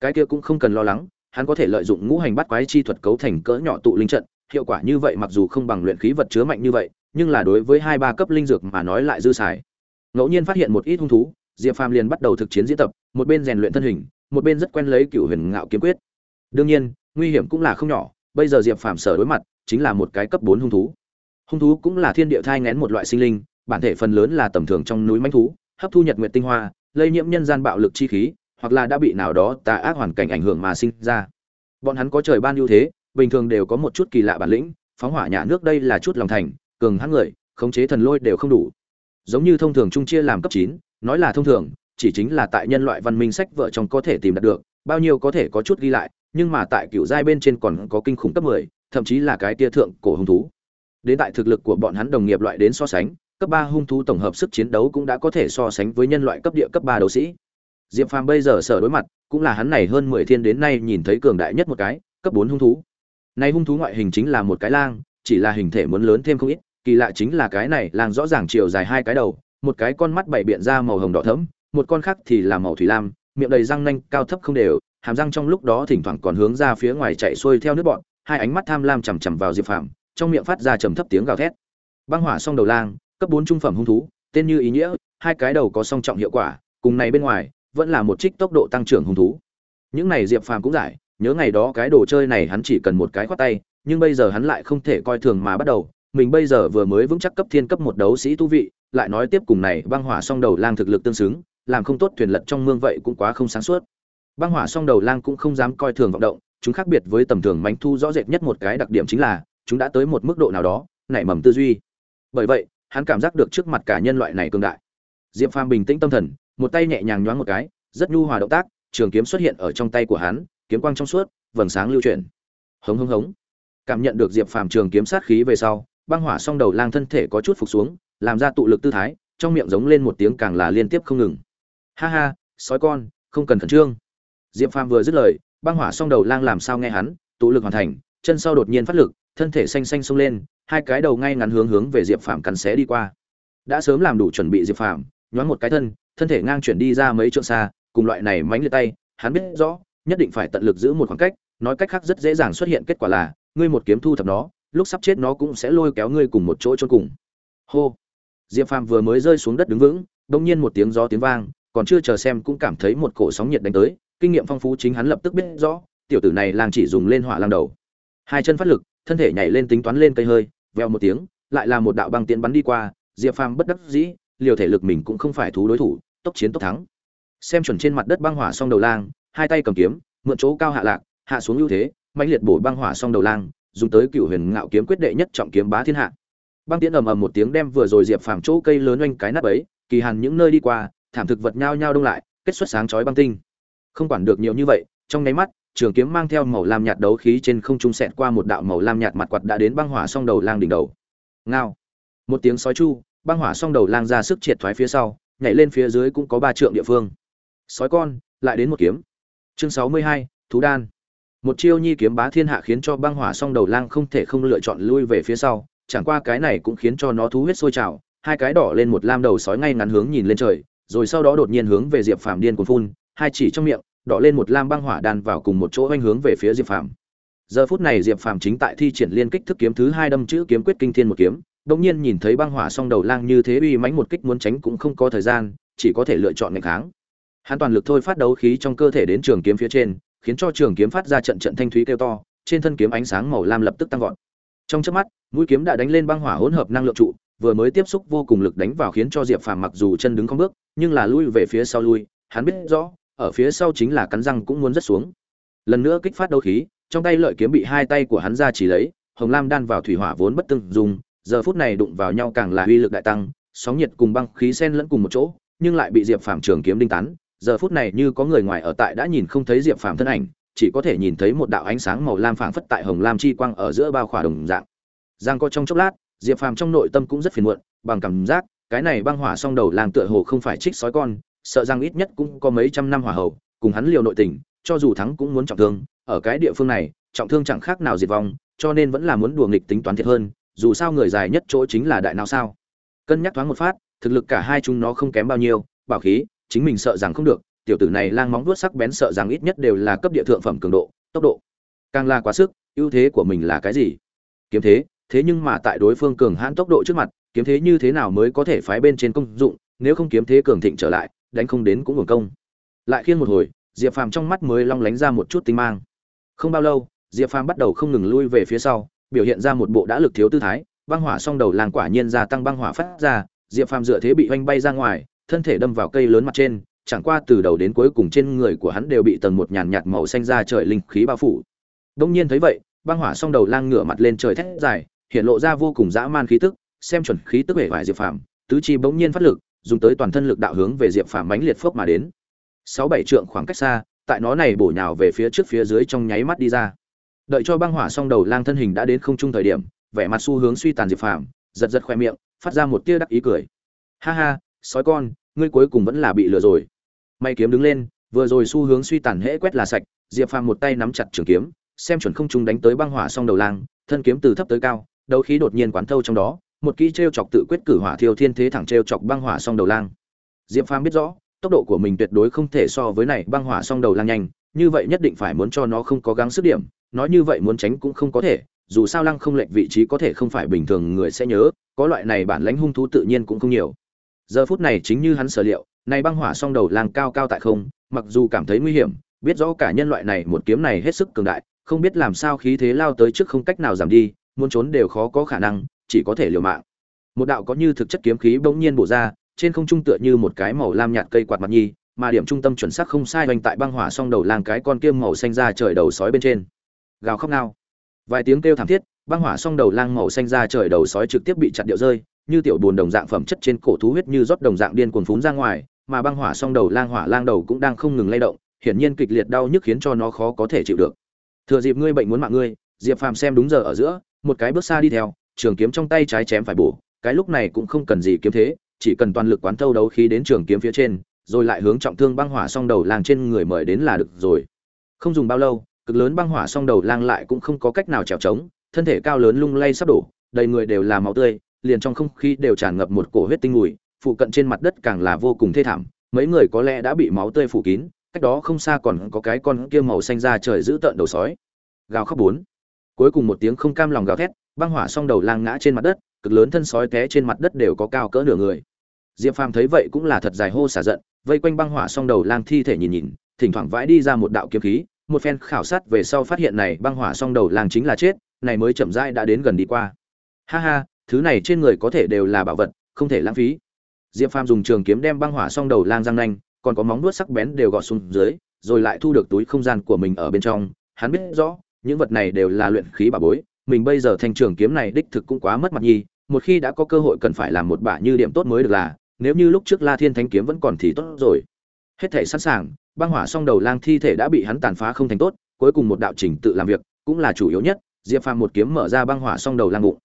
Cái kia cũng không cần lo lắng, hắn có thể lợi dụng ngũ hành bắt quái chi thuật cấu thành cỡ nhỏ tụ linh trận, hiệu quả như vậy mặc dù không bằng luyện khí vật chứa mạnh như vậy, nhưng là đối với hai ba cấp linh dược mà nói lại dư xài. Ngẫu nhiên phát hiện một ít hung thú, diệp phàm liền bắt đầu thực chiến diễn tập, một bên rèn luyện thân hình một bên rất quen lấy cựu huyền ngạo kiếm quyết. Đương nhiên, nguy hiểm cũng là không nhỏ, bây giờ diệp phàm sở đối mặt, chính là một cái cấp bốn hung thú. Hung thú cũng là thiên địa thai ngén một loại sinh linh, bản thể phần lớn là tầm thường trong núi manh thú, hấp thu nhật nguyện tinh hoa, lây nhiễm nhân gian bạo lực chi khí, hoặc là đã bị nào đó tà ác hoàn cảnh ảnh hưởng mà sinh ra. Bọn hắn có trời ban ưu thế, bình thường đều có một chút kỳ lạ bản lĩnh, phóng hỏa nhà nước đây là chút lòng thành, cường hãn người, khống chế thần lôi đều không đủ. Giống như thông thường trung chia làm cấp chín, nói là thông thường chỉ chính là tại nhân loại văn minh sách vợ chồng có thể tìm đạt được, bao nhiêu có thể có chút ghi lại, nhưng mà tại cựu giai bên trên còn có kinh khủng cấp mười, thậm chí là cái tia thượng cổ hung thú. Đến tại thực lực của bọn hắn đồng nghiệp loại đến so sánh, cấp ba hung thú tổng hợp sức chiến đấu cũng đã có thể so sánh với nhân loại cấp địa cấp ba đấu sĩ. Diệp phàm bây giờ sở đối mặt, cũng là hắn này hơn mười thiên đến nay nhìn thấy cường đại nhất một cái, cấp bốn hung thú. Này hung thú ngoại hình chính là một cái lang, chỉ là hình thể muốn lớn thêm không ít, kỳ lạ chính là cái này lang rõ ràng chiều dài hai cái đầu, một cái con mắt bảy biện ra màu hồng đỏ thẫm một con khác thì là màu thủy lam, miệng đầy răng nanh, cao thấp không đều, hàm răng trong lúc đó thỉnh thoảng còn hướng ra phía ngoài chạy xuôi theo nước bọn, hai ánh mắt tham lam chằm chằm vào diệp phàm, trong miệng phát ra trầm thấp tiếng gào thét. Băng hỏa song đầu lang, cấp bốn trung phẩm hung thú, tên như ý nghĩa, hai cái đầu có song trọng hiệu quả, cùng này bên ngoài, vẫn là một trích tốc độ tăng trưởng hung thú. Những này diệp phàm cũng giải, nhớ ngày đó cái đồ chơi này hắn chỉ cần một cái khoát tay, nhưng bây giờ hắn lại không thể coi thường mà bắt đầu. Mình bây giờ vừa mới vững chắc cấp thiên cấp một đấu sĩ tu vị, lại nói tiếp cùng này, băng hỏa song đầu lang thực lực tương xứng làm không tốt thuyền lật trong mương vậy cũng quá không sáng suốt. Băng hỏa song đầu lang cũng không dám coi thường vọng động, chúng khác biệt với tầm thường mánh thu rõ rệt nhất một cái đặc điểm chính là, chúng đã tới một mức độ nào đó, nảy mầm tư duy. Bởi vậy, hắn cảm giác được trước mặt cả nhân loại này cường đại. Diệp phàm bình tĩnh tâm thần, một tay nhẹ nhàng nhoáng một cái, rất nhu hòa động tác, trường kiếm xuất hiện ở trong tay của hắn, kiếm quang trong suốt, vầng sáng lưu chuyển. Hống hống hống. Cảm nhận được diệp phàm trường kiếm sát khí về sau, băng hỏa song đầu lang thân thể có chút phục xuống, làm ra tụ lực tư thái, trong miệng giống lên một tiếng càng là liên tiếp không ngừng ha ha, sói con, không cần khẩn trương. Diệp phàm vừa dứt lời, băng hỏa song đầu lang làm sao nghe hắn, tụ lực hoàn thành, chân sau đột nhiên phát lực, thân thể xanh xanh xông lên, hai cái đầu ngay ngắn hướng hướng về diệp phàm cắn xé đi qua. Đã sớm làm đủ chuẩn bị diệp phàm, nhoáng một cái thân thân thể ngang chuyển đi ra mấy trượng xa, cùng loại này mánh liệt tay, hắn biết rõ, nhất định phải tận lực giữ một khoảng cách, nói cách khác rất dễ dàng xuất hiện kết quả là, ngươi một kiếm thu thập nó, lúc sắp chết nó cũng sẽ lôi kéo ngươi cùng một chỗ cho cùng. Hô. Diệp phàm vừa mới rơi xuống đất đứng vững đông nhiên một tiếng gió tiếng vang còn chưa chờ xem cũng cảm thấy một cổ sóng nhiệt đánh tới, kinh nghiệm phong phú chính hắn lập tức biết rõ, tiểu tử này lang chỉ dùng lên hỏa lang đầu. Hai chân phát lực, thân thể nhảy lên tính toán lên cây hơi veo một tiếng, lại là một đạo băng tiến bắn đi qua, diệp phàm bất đắc dĩ, liều thể lực mình cũng không phải thú đối thủ, tốc chiến tốc thắng. Xem chuẩn trên mặt đất băng hỏa song đầu lang, hai tay cầm kiếm, mượn chỗ cao hạ lạc, hạ xuống ưu thế mạnh liệt bổ băng hỏa song đầu lang, dùng tới cựu huyền ngạo kiếm quyết đệ nhất trọng kiếm bá thiên hạ. Băng tiễn ầm ầm một tiếng đem vừa rồi diệp phàm chỗ cây lớn oanh cái nắp ấy kỳ hàn những nơi đi qua thảm thực vật nhao nhao đông lại, kết xuất sáng chói băng tinh. Không quản được nhiều như vậy, trong nháy mắt, trường kiếm mang theo màu lam nhạt đấu khí trên không trung xẹt qua một đạo màu lam nhạt mặt quạt đã đến băng hỏa song đầu lang đỉnh đầu. Ngao. Một tiếng sói chu, băng hỏa song đầu lang ra sức triệt thoái phía sau, nhảy lên phía dưới cũng có ba trượng địa phương. Sói con, lại đến một kiếm. Chương sáu mươi hai, thú đan. Một chiêu nhi kiếm bá thiên hạ khiến cho băng hỏa song đầu lang không thể không lựa chọn lui về phía sau, chẳng qua cái này cũng khiến cho nó thú huyết sôi trào, hai cái đỏ lên một lam đầu sói ngay ngắn hướng nhìn lên trời rồi sau đó đột nhiên hướng về diệp phàm điên cuồng phun, hai chỉ trong miệng, đỏ lên một lam băng hỏa đan vào cùng một chỗ oanh hướng về phía diệp phàm. Giờ phút này diệp phàm chính tại thi triển liên kích thức kiếm thứ hai đâm chữ kiếm quyết kinh thiên một kiếm, đột nhiên nhìn thấy băng hỏa song đầu lang như thế uy mãnh một kích muốn tránh cũng không có thời gian, chỉ có thể lựa chọn ngày kháng. Hắn toàn lực thôi phát đấu khí trong cơ thể đến trường kiếm phía trên, khiến cho trường kiếm phát ra trận trận thanh thúy kêu to, trên thân kiếm ánh sáng màu lam lập tức tăng vọt. Trong chớp mắt, mũi kiếm đã đánh lên băng hỏa hỗn hợp năng lượng trụ, vừa mới tiếp xúc vô cùng lực đánh vào khiến cho diệp phàm mặc dù chân đứng không bước nhưng là lui về phía sau lui, hắn biết rõ, ở phía sau chính là cắn răng cũng muốn rất xuống. Lần nữa kích phát đấu khí, trong tay lợi kiếm bị hai tay của hắn ra chỉ lấy, hồng lam đan vào thủy hỏa vốn bất tương dùng, giờ phút này đụng vào nhau càng là uy lực đại tăng, sóng nhiệt cùng băng khí xen lẫn cùng một chỗ, nhưng lại bị diệp phàm trường kiếm đinh tán. Giờ phút này như có người ngoài ở tại đã nhìn không thấy diệp phàm thân ảnh, chỉ có thể nhìn thấy một đạo ánh sáng màu lam phảng phất tại hồng lam chi quang ở giữa bao khỏa đồng dạng. Giang có trong chốc lát, diệp phàm trong nội tâm cũng rất phiền muộn, bằng cảm giác cái này băng hỏa song đầu làng tựa hồ không phải trích sói con, sợ rằng ít nhất cũng có mấy trăm năm hỏa hậu cùng hắn liều nội tình, cho dù thắng cũng muốn trọng thương. Ở cái địa phương này, trọng thương chẳng khác nào diệt vong, cho nên vẫn là muốn đùa nghịch tính toán thiệt hơn, dù sao người dài nhất chỗ chính là đại nào sao. Cân nhắc thoáng một phát, thực lực cả hai chúng nó không kém bao nhiêu, bảo khí, chính mình sợ rằng không được, tiểu tử này lang móng vuốt sắc bén sợ rằng ít nhất đều là cấp địa thượng phẩm cường độ, tốc độ. Càng là quá sức, ưu thế của mình là cái gì? Kiếm thế thế nhưng mà tại đối phương cường hãn tốc độ trước mặt kiếm thế như thế nào mới có thể phái bên trên công dụng, nếu không kiếm thế cường thịnh trở lại, đánh không đến cũng hưởng công. Lại khiên một hồi, diệp phàm trong mắt mới long lánh ra một chút tinh mang. Không bao lâu, diệp phàm bắt đầu không ngừng lui về phía sau, biểu hiện ra một bộ đã lực thiếu tư thái, băng hỏa song đầu làng quả nhiên gia tăng băng hỏa phát ra, diệp phàm dựa thế bị oanh bay ra ngoài, thân thể đâm vào cây lớn mặt trên, chẳng qua từ đầu đến cuối cùng trên người của hắn đều bị tầng một nhàn nhạt màu xanh ra trời linh khí bao phủ. Đông nhiên thấy vậy, băng hỏa song đầu lang ngửa mặt lên trời thét dài, hiện lộ ra vô cùng dã man khí tức xem chuẩn khí tức vẻ vải diệp phàm, tứ chi bỗng nhiên phát lực, dùng tới toàn thân lực đạo hướng về diệp phàm mãnh liệt phước mà đến. Sáu bảy trượng khoảng cách xa, tại nó này bổ nhào về phía trước phía dưới trong nháy mắt đi ra. Đợi cho băng hỏa song đầu lang thân hình đã đến không trung thời điểm, vẻ mặt xu hướng suy tàn diệp phàm, giật giật khoe miệng, phát ra một tia đắc ý cười. Ha ha, sói con, ngươi cuối cùng vẫn là bị lừa rồi. May kiếm đứng lên, vừa rồi xu hướng suy tàn hễ quét là sạch, diệp phàm một tay nắm chặt trường kiếm, xem chuẩn không trung đánh tới băng hỏa song đầu lang, thân kiếm từ thấp tới cao, đấu khí đột nhiên quán thâu trong đó một kỹ treo chọc tự quyết cử hỏa thiêu thiên thế thẳng treo chọc băng hỏa song đầu lang. Diệp phàm biết rõ, tốc độ của mình tuyệt đối không thể so với này băng hỏa song đầu lang nhanh, như vậy nhất định phải muốn cho nó không có gắng sức điểm, nói như vậy muốn tránh cũng không có thể, dù sao lăng không lệnh vị trí có thể không phải bình thường người sẽ nhớ, có loại này bản lãnh hung thú tự nhiên cũng không nhiều. Giờ phút này chính như hắn sở liệu, này băng hỏa song đầu lang cao cao tại không, mặc dù cảm thấy nguy hiểm, biết rõ cả nhân loại này một kiếm này hết sức cường đại, không biết làm sao khí thế lao tới trước không cách nào giảm đi, muốn trốn đều khó có khả năng chỉ có thể liều mạng. Một đạo có như thực chất kiếm khí bỗng nhiên bổ ra, trên không trung tựa như một cái màu lam nhạt cây quạt mặt nhi, mà điểm trung tâm chuẩn xác không sai hoành tại băng hỏa song đầu lang cái con kiêm màu xanh ra trời đầu sói bên trên. Gào khóc nào vài tiếng kêu thảm thiết, băng hỏa song đầu lang màu xanh ra trời đầu sói trực tiếp bị chặt điệu rơi, như tiểu buồn đồng dạng phẩm chất trên cổ thú huyết như rót đồng dạng điên cuồng phún ra ngoài, mà băng hỏa song đầu lang hỏa lang đầu cũng đang không ngừng lay động, hiển nhiên kịch liệt đau nhức khiến cho nó khó có thể chịu được. Thừa dịp ngươi bệnh muốn mạng ngươi, diệp phàm xem đúng giờ ở giữa, một cái bước xa đi theo trường kiếm trong tay trái chém phải bổ, cái lúc này cũng không cần gì kiếm thế, chỉ cần toàn lực quán thâu đấu khí đến trường kiếm phía trên, rồi lại hướng trọng thương băng hỏa song đầu lang trên người mời đến là được rồi. Không dùng bao lâu, cực lớn băng hỏa song đầu lang lại cũng không có cách nào trèo trống, thân thể cao lớn lung lay sắp đổ, đầy người đều là máu tươi, liền trong không khí đều tràn ngập một cổ huyết tinh mùi, phụ cận trên mặt đất càng là vô cùng thê thảm, mấy người có lẽ đã bị máu tươi phủ kín, cách đó không xa còn có cái con kia màu xanh da trời giữ tợn đầu sói. Gào khóc bốn. Cuối cùng một tiếng không cam lòng gào thét băng hỏa song đầu lang ngã trên mặt đất, cực lớn thân sói té trên mặt đất đều có cao cỡ nửa người. Diệp phàm thấy vậy cũng là thật dài hô xả giận, vây quanh băng hỏa song đầu lang thi thể nhìn nhìn, thỉnh thoảng vãi đi ra một đạo kiếm khí, một phen khảo sát về sau phát hiện này băng hỏa song đầu lang chính là chết, này mới chậm rãi đã đến gần đi qua. Ha ha, thứ này trên người có thể đều là bảo vật, không thể lãng phí. Diệp phàm dùng trường kiếm đem băng hỏa song đầu lang răng nanh, còn có móng nuốt sắc bén đều gọt xuống dưới, rồi lại thu được túi không gian của mình ở bên trong. Hắn biết rõ, những vật này đều là luyện khí bảo bối mình bây giờ thanh trường kiếm này đích thực cũng quá mất mặt nhi một khi đã có cơ hội cần phải làm một bả như điểm tốt mới được là, nếu như lúc trước la thiên thanh kiếm vẫn còn thì tốt rồi. Hết thể sẵn sàng, băng hỏa song đầu lang thi thể đã bị hắn tàn phá không thành tốt, cuối cùng một đạo trình tự làm việc, cũng là chủ yếu nhất, diệp phàm một kiếm mở ra băng hỏa song đầu lang bụng.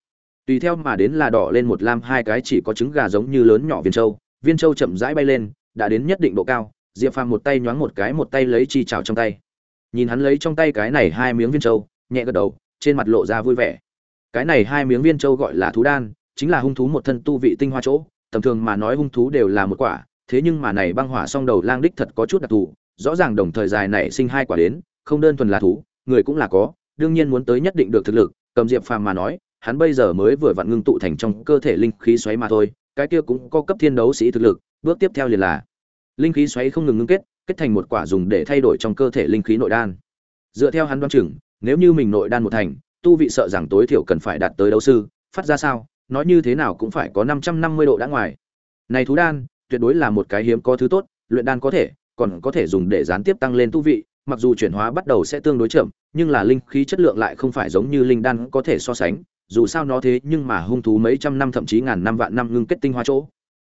Tùy theo mà đến là đỏ lên một lam hai cái chỉ có trứng gà giống như lớn nhỏ viên châu viên châu chậm rãi bay lên, đã đến nhất định độ cao, diệp phàm một tay nhoáng một cái một tay lấy chi chảo trong tay. Nhìn hắn lấy trong tay cái này hai miếng viên châu nhẹ gật đầu trên mặt lộ ra vui vẻ. Cái này hai miếng viên châu gọi là thú đan, chính là hung thú một thân tu vị tinh hoa chỗ, tầm thường mà nói hung thú đều là một quả, thế nhưng mà này băng hỏa song đầu lang đích thật có chút đặc thù, rõ ràng đồng thời dài này sinh hai quả đến, không đơn thuần là thú, người cũng là có, đương nhiên muốn tới nhất định được thực lực, cầm diệp phàm mà nói, hắn bây giờ mới vừa vặn ngưng tụ thành trong cơ thể linh khí xoáy mà thôi, cái kia cũng có cấp thiên đấu sĩ thực lực, bước tiếp theo liền là linh khí xoáy không ngừng ngưng kết kết thành một quả dùng để thay đổi trong cơ thể linh khí nội đan. Dựa theo hắn đoán chừng nếu như mình nội đan một thành, tu vị sợ rằng tối thiểu cần phải đạt tới đấu sư, phát ra sao, nói như thế nào cũng phải có năm trăm năm mươi độ đã ngoài. Này thú đan, tuyệt đối là một cái hiếm có thứ tốt, luyện đan có thể, còn có thể dùng để gián tiếp tăng lên tu vị, mặc dù chuyển hóa bắt đầu sẽ tương đối chậm, nhưng là linh khí chất lượng lại không phải giống như linh đan có thể so sánh, dù sao nó thế nhưng mà hung thú mấy trăm năm thậm chí ngàn năm vạn năm ngưng kết tinh hoa chỗ.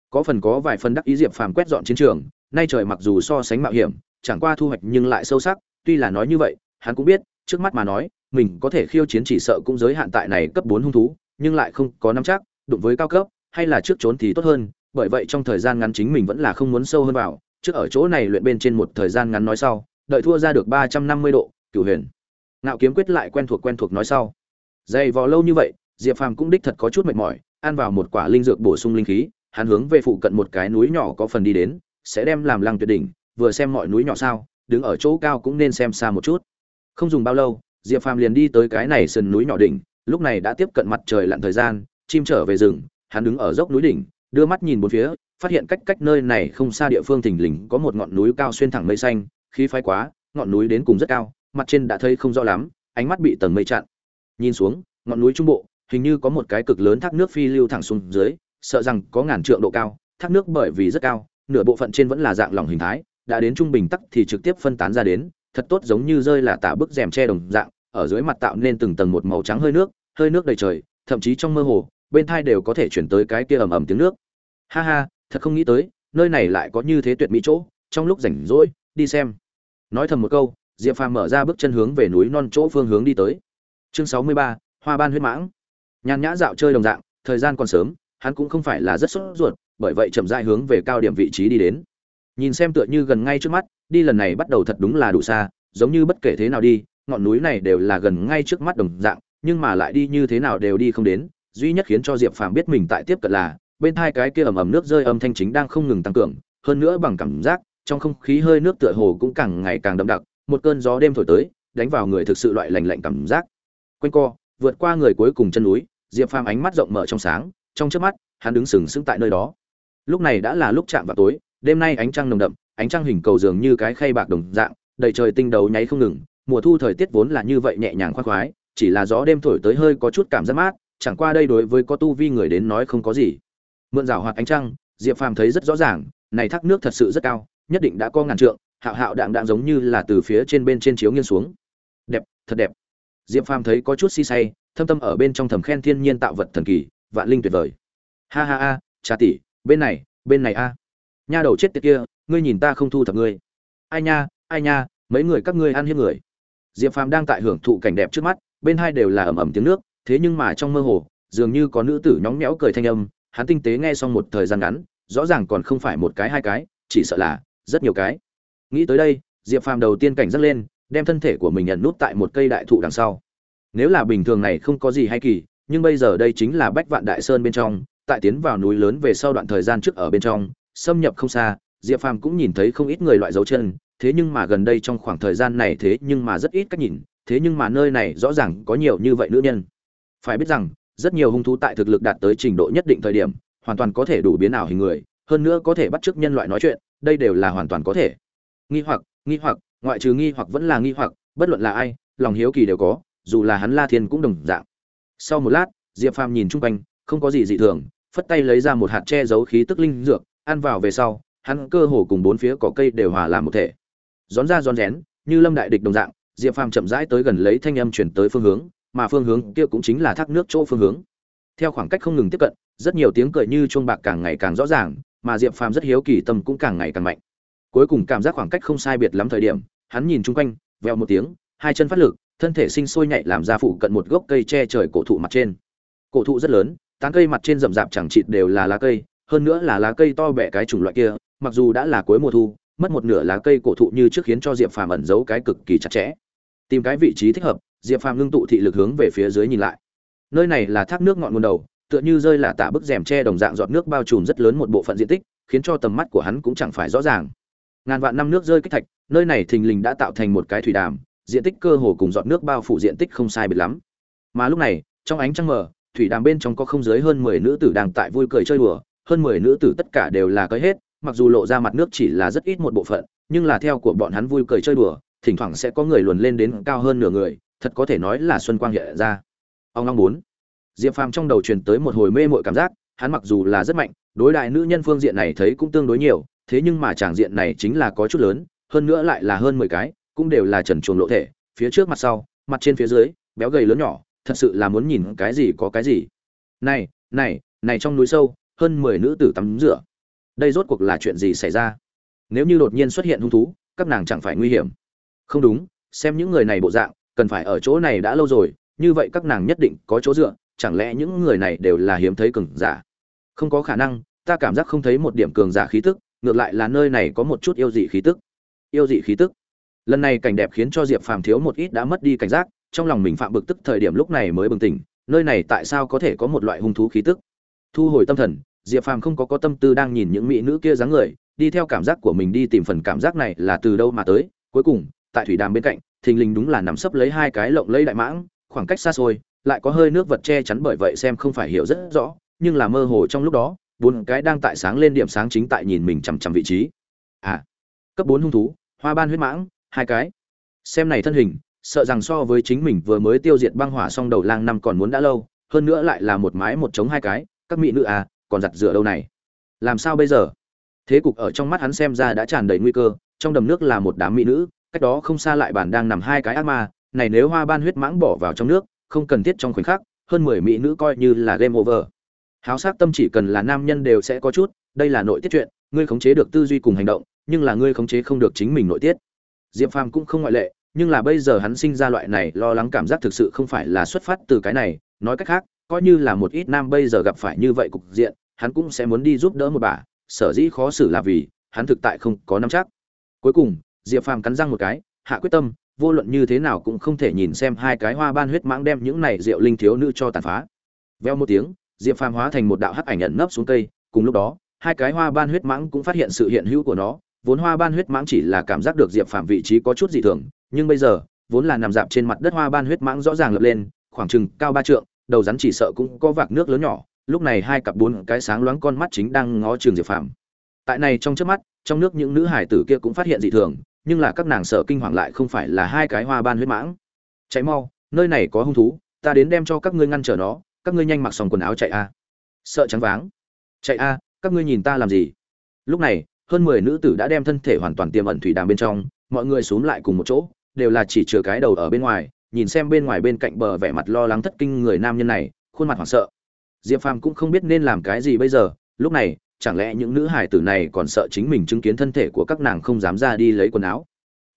Có phần có vài phần đắc ý diệp phàm quét dọn chiến trường, nay trời mặc dù so sánh mạo hiểm, chẳng qua thu hoạch nhưng lại sâu sắc, tuy là nói như vậy, hắn cũng biết trước mắt mà nói, mình có thể khiêu chiến chỉ sợ cũng giới hạn tại này cấp bốn hung thú, nhưng lại không có nắm chắc, đụng với cao cấp, hay là trước trốn thì tốt hơn, bởi vậy trong thời gian ngắn chính mình vẫn là không muốn sâu hơn vào. Trước ở chỗ này luyện bên trên một thời gian ngắn nói sau, đợi thua ra được ba trăm năm mươi độ, cửu huyền. Ngạo kiếm quyết lại quen thuộc quen thuộc nói sau. Dày vò lâu như vậy, diệp phàm cũng đích thật có chút mệt mỏi, ăn vào một quả linh dược bổ sung linh khí, hắn hướng về phụ cận một cái núi nhỏ có phần đi đến, sẽ đem làm lăng tuyệt đỉnh, vừa xem mọi núi nhỏ sao, đứng ở chỗ cao cũng nên xem xa một chút không dùng bao lâu, diệp phàm liền đi tới cái này sườn núi nhỏ đỉnh, lúc này đã tiếp cận mặt trời lặn thời gian, chim trở về rừng, hắn đứng ở dốc núi đỉnh, đưa mắt nhìn bốn phía, phát hiện cách cách nơi này không xa địa phương thỉnh lình có một ngọn núi cao xuyên thẳng mây xanh, khí phái quá, ngọn núi đến cùng rất cao, mặt trên đã thấy không rõ lắm, ánh mắt bị tầng mây chặn. Nhìn xuống, ngọn núi trung bộ, hình như có một cái cực lớn thác nước phi lưu thẳng xuống dưới, sợ rằng có ngàn trượng độ cao, thác nước bởi vì rất cao, nửa bộ phận trên vẫn là dạng lòng hình thái, đã đến trung bình tắc thì trực tiếp phân tán ra đến thật tốt giống như rơi là tả bức rèm che đồng dạng, ở dưới mặt tạo nên từng tầng một màu trắng hơi nước hơi nước đầy trời, thậm chí trong mơ hồ, bên thai đều có thể chuyển tới cái kia ầm ầm tiếng nước. Ha ha, thật không nghĩ tới, nơi này lại có như thế tuyệt mỹ chỗ, trong lúc rảnh rỗi, đi xem. Nói thầm một câu, diệp phàm mở ra bước chân hướng về núi non chỗ phương hướng đi tới. Chương sáu mươi ba, hoa ban huyết mãng. Nhàn nhã dạo chơi đồng dạng, thời gian còn sớm, hắn cũng không phải là rất sốt ruột, bởi vậy chậm rãi hướng về cao điểm vị trí đi đến. Nhìn xem tựa như gần ngay trước mắt đi lần này bắt đầu thật đúng là đủ xa, giống như bất kể thế nào đi, ngọn núi này đều là gần ngay trước mắt đồng dạng, nhưng mà lại đi như thế nào đều đi không đến, duy nhất khiến cho diệp phàm biết mình tại tiếp cận là, bên hai cái kia ầm ầm nước rơi âm thanh chính đang không ngừng tăng cường, hơn nữa bằng cảm giác, trong không khí hơi nước tựa hồ cũng càng ngày càng đậm đặc, một cơn gió đêm thổi tới, đánh vào người thực sự loại lành lạnh cảm giác. Quanh co, vượt qua người cuối cùng chân núi, diệp phàm ánh mắt rộng mở trong sáng, trong trước mắt, hắn đứng sừng sững tại nơi đó. Lúc này đã là lúc chạm vào tối, đêm nay ánh trăng nồng đậm ánh trăng hình cầu dường như cái khay bạc đồng dạng, đầy trời tinh đấu nháy không ngừng, mùa thu thời tiết vốn là như vậy nhẹ nhàng khoan khoái, chỉ là gió đêm thổi tới hơi có chút cảm giác mát, chẳng qua đây đối với có tu vi người đến nói không có gì. Mượn rào hoạt ánh trăng, diệp phàm thấy rất rõ ràng, này thác nước thật sự rất cao, nhất định đã có ngàn trượng, hạo hạo đạm đạm giống như là từ phía trên bên trên chiếu nghiêng xuống. Đẹp, thật đẹp. Diệp phàm thấy có chút si say, thâm tâm ở bên trong thầm khen thiên nhiên tạo vật thần kỳ, vạn linh tuyệt vời. Ha ha ha, cha tỷ, bên này bên này a. Nha đầu chết tiệt kia ngươi nhìn ta không thu thập ngươi. Ai nha ai nha, mấy người các ngươi ăn hiếp người. Diệp phàm đang tại hưởng thụ cảnh đẹp trước mắt, bên hai đều là ầm ầm tiếng nước, thế nhưng mà trong mơ hồ, dường như có nữ tử nhóng nhẽo cười thanh âm, hắn tinh tế nghe xong một thời gian ngắn, rõ ràng còn không phải một cái hai cái, chỉ sợ là rất nhiều cái. Nghĩ tới đây, diệp phàm đầu tiên cảnh giác lên, đem thân thể của mình nhận nút tại một cây đại thụ đằng sau. Nếu là bình thường này không có gì hay kỳ, nhưng bây giờ đây chính là bách vạn đại sơn bên trong, tại tiến vào núi lớn về sau đoạn thời gian trước ở bên trong, xâm nhập không xa diệp phàm cũng nhìn thấy không ít người loại dấu chân, thế nhưng mà gần đây trong khoảng thời gian này thế nhưng mà rất ít cách nhìn, thế nhưng mà nơi này rõ ràng có nhiều như vậy nữ nhân. Phải biết rằng, rất nhiều hung thú tại thực lực đạt tới trình độ nhất định thời điểm, hoàn toàn có thể đủ biến ảo hình người, hơn nữa có thể bắt chước nhân loại nói chuyện, đây đều là hoàn toàn có thể. Nghi hoặc nghi hoặc, ngoại trừ nghi hoặc vẫn là nghi hoặc, bất luận là ai, lòng hiếu kỳ đều có, dù là hắn la thiên cũng đồng dạng. Sau một lát, diệp phàm nhìn chung quanh, không có gì dị thường, phất tay lấy ra một hạt che giấu khí tức linh dược, ăn vào về sau hắn cơ hồ cùng bốn phía cỏ cây đều hòa làm một thể. Rón ra rón rén, như lâm đại địch đồng dạng, diệp phàm chậm rãi tới gần lấy thanh âm chuyển tới phương hướng, mà phương hướng kia cũng chính là thác nước chỗ phương hướng. Theo khoảng cách không ngừng tiếp cận, rất nhiều tiếng cười như chuông bạc càng ngày càng rõ ràng, mà diệp phàm rất hiếu kỳ tâm cũng càng ngày càng mạnh. Cuối cùng cảm giác khoảng cách không sai biệt lắm thời điểm, hắn nhìn chung quanh veo một tiếng, hai chân phát lực, thân thể sinh sôi nhạy làm ra phụ cận một gốc cây che trời cổ thụ mặt trên. Cổ thụ rất lớn, tán cây mặt trên rậm rạp chẳng chịt đều là lá cây, hơn nữa là lá cây to bẹ cái chủng loại kia mặc dù đã là cuối mùa thu, mất một nửa lá cây cổ thụ như trước khiến cho diệp phàm ẩn giấu cái cực kỳ chặt chẽ. Tìm cái vị trí thích hợp, diệp phàm ngưng tụ thị lực hướng về phía dưới nhìn lại. Nơi này là thác nước ngọn nguồn đầu, tựa như rơi là tả bức rèm tre đồng dạng giọt nước bao trùm rất lớn một bộ phận diện tích, khiến cho tầm mắt của hắn cũng chẳng phải rõ ràng. Ngàn vạn năm nước rơi kích thạch, nơi này thình lình đã tạo thành một cái thủy đàm, diện tích cơ hồ cùng giọt nước bao phủ diện tích không sai biệt lắm. Mà lúc này, trong ánh trăng mờ, thủy đàm bên trong có không dưới hơn mười nữ tử đang tại vui cười chơi đùa, hơn mười nữ tử tất cả đều là cởi hết mặc dù lộ ra mặt nước chỉ là rất ít một bộ phận, nhưng là theo của bọn hắn vui cười chơi đùa, thỉnh thoảng sẽ có người luồn lên đến cao hơn nửa người, thật có thể nói là xuân quang hiện ra. Ông long muốn. diệp phàm trong đầu truyền tới một hồi mê muội cảm giác, hắn mặc dù là rất mạnh, đối đại nữ nhân phương diện này thấy cũng tương đối nhiều, thế nhưng mà chàng diện này chính là có chút lớn, hơn nữa lại là hơn mười cái, cũng đều là trần chuồng lộ thể, phía trước mặt sau, mặt trên phía dưới, béo gầy lớn nhỏ, thật sự là muốn nhìn cái gì có cái gì. Này này này trong núi sâu, hơn mười nữ tử tắm rửa đây rốt cuộc là chuyện gì xảy ra? Nếu như đột nhiên xuất hiện hung thú, các nàng chẳng phải nguy hiểm. Không đúng, xem những người này bộ dạng, cần phải ở chỗ này đã lâu rồi, như vậy các nàng nhất định có chỗ dựa, chẳng lẽ những người này đều là hiếm thấy cường giả? Không có khả năng, ta cảm giác không thấy một điểm cường giả khí tức, ngược lại là nơi này có một chút yêu dị khí tức. Yêu dị khí tức? Lần này cảnh đẹp khiến cho diệp phàm thiếu một ít đã mất đi cảnh giác, trong lòng mình phạm bực tức thời điểm lúc này mới bừng tỉnh, nơi này tại sao có thể có một loại hung thú khí tức? Thu hồi tâm thần diệp phàm không có có tâm tư đang nhìn những mỹ nữ kia dáng người, đi theo cảm giác của mình đi tìm phần cảm giác này là từ đâu mà tới. Cuối cùng, tại thủy đàm bên cạnh, thình lình đúng là nằm sấp lấy hai cái lộng lấy đại mãng, khoảng cách xa xôi, lại có hơi nước vật che chắn bởi vậy xem không phải hiểu rất rõ, nhưng là mơ hồ trong lúc đó, bốn cái đang tại sáng lên điểm sáng chính tại nhìn mình chằm chằm vị trí. À cấp bốn hung thú, hoa ban huyết mãng, hai cái. Xem này thân hình, sợ rằng so với chính mình vừa mới tiêu diệt băng hỏa xong đầu lang năm còn muốn đã lâu, hơn nữa lại là một mái một chống hai cái, các mỹ nữ à còn giặt rửa đâu này? Làm sao bây giờ? Thế cục ở trong mắt hắn xem ra đã tràn đầy nguy cơ, trong đầm nước là một đám mỹ nữ, cách đó không xa lại bản đang nằm hai cái ác ma, này nếu hoa ban huyết mãng bỏ vào trong nước, không cần thiết trong khoảnh khắc, hơn mười mỹ nữ coi như là game over. Háo sắc tâm chỉ cần là nam nhân đều sẽ có chút, đây là nội tiết chuyện, ngươi khống chế được tư duy cùng hành động, nhưng là ngươi khống chế không được chính mình nội tiết. Diệp phàm cũng không ngoại lệ, nhưng là bây giờ hắn sinh ra loại này lo lắng cảm giác thực sự không phải là xuất phát từ cái này, nói cách khác, coi như là một ít nam bây giờ gặp phải như vậy cục diện hắn cũng sẽ muốn đi giúp đỡ một bà, sở dĩ khó xử là vì, hắn thực tại không có nắm chắc. Cuối cùng, diệp phàm cắn răng một cái, hạ quyết tâm, vô luận như thế nào cũng không thể nhìn xem hai cái hoa ban huyết mãng đem những này rượu linh thiếu nữ cho tàn phá. Veo một tiếng, diệp phàm hóa thành một đạo hắc ảnh ẩn nấp xuống cây, cùng lúc đó, hai cái hoa ban huyết mãng cũng phát hiện sự hiện hữu của nó, vốn hoa ban huyết mãng chỉ là cảm giác được diệp phàm vị trí có chút dị thường, nhưng bây giờ, vốn là nằm dạp trên mặt đất hoa ban huyết mãng rõ ràng lập lên, khoảng chừng cao ba trượng, đầu rắn chỉ sợ cũng có vạc nước lớn nhỏ lúc này hai cặp bốn cái sáng loáng con mắt chính đang ngó trường diệp phàm. Tại này trong trước mắt, trong nước những nữ hải tử kia cũng phát hiện dị thường, nhưng là các nàng sợ kinh hoàng lại không phải là hai cái hoa ban huyết mãng. Cháy mau, nơi này có hung thú, ta đến đem cho các ngươi ngăn trở nó, các ngươi nhanh mặc xong quần áo chạy a. Sợ trắng váng. Chạy a, các ngươi nhìn ta làm gì? Lúc này, hơn mười nữ tử đã đem thân thể hoàn toàn tiềm ẩn thủy đàm bên trong, mọi người xúm lại cùng một chỗ, đều là chỉ chừa cái đầu ở bên ngoài, nhìn xem bên ngoài bên cạnh bờ vẻ mặt lo lắng thất kinh người nam nhân này, khuôn mặt hoảng sợ diệp phàm cũng không biết nên làm cái gì bây giờ, lúc này, chẳng lẽ những nữ hải tử này còn sợ chính mình chứng kiến thân thể của các nàng không dám ra đi lấy quần áo?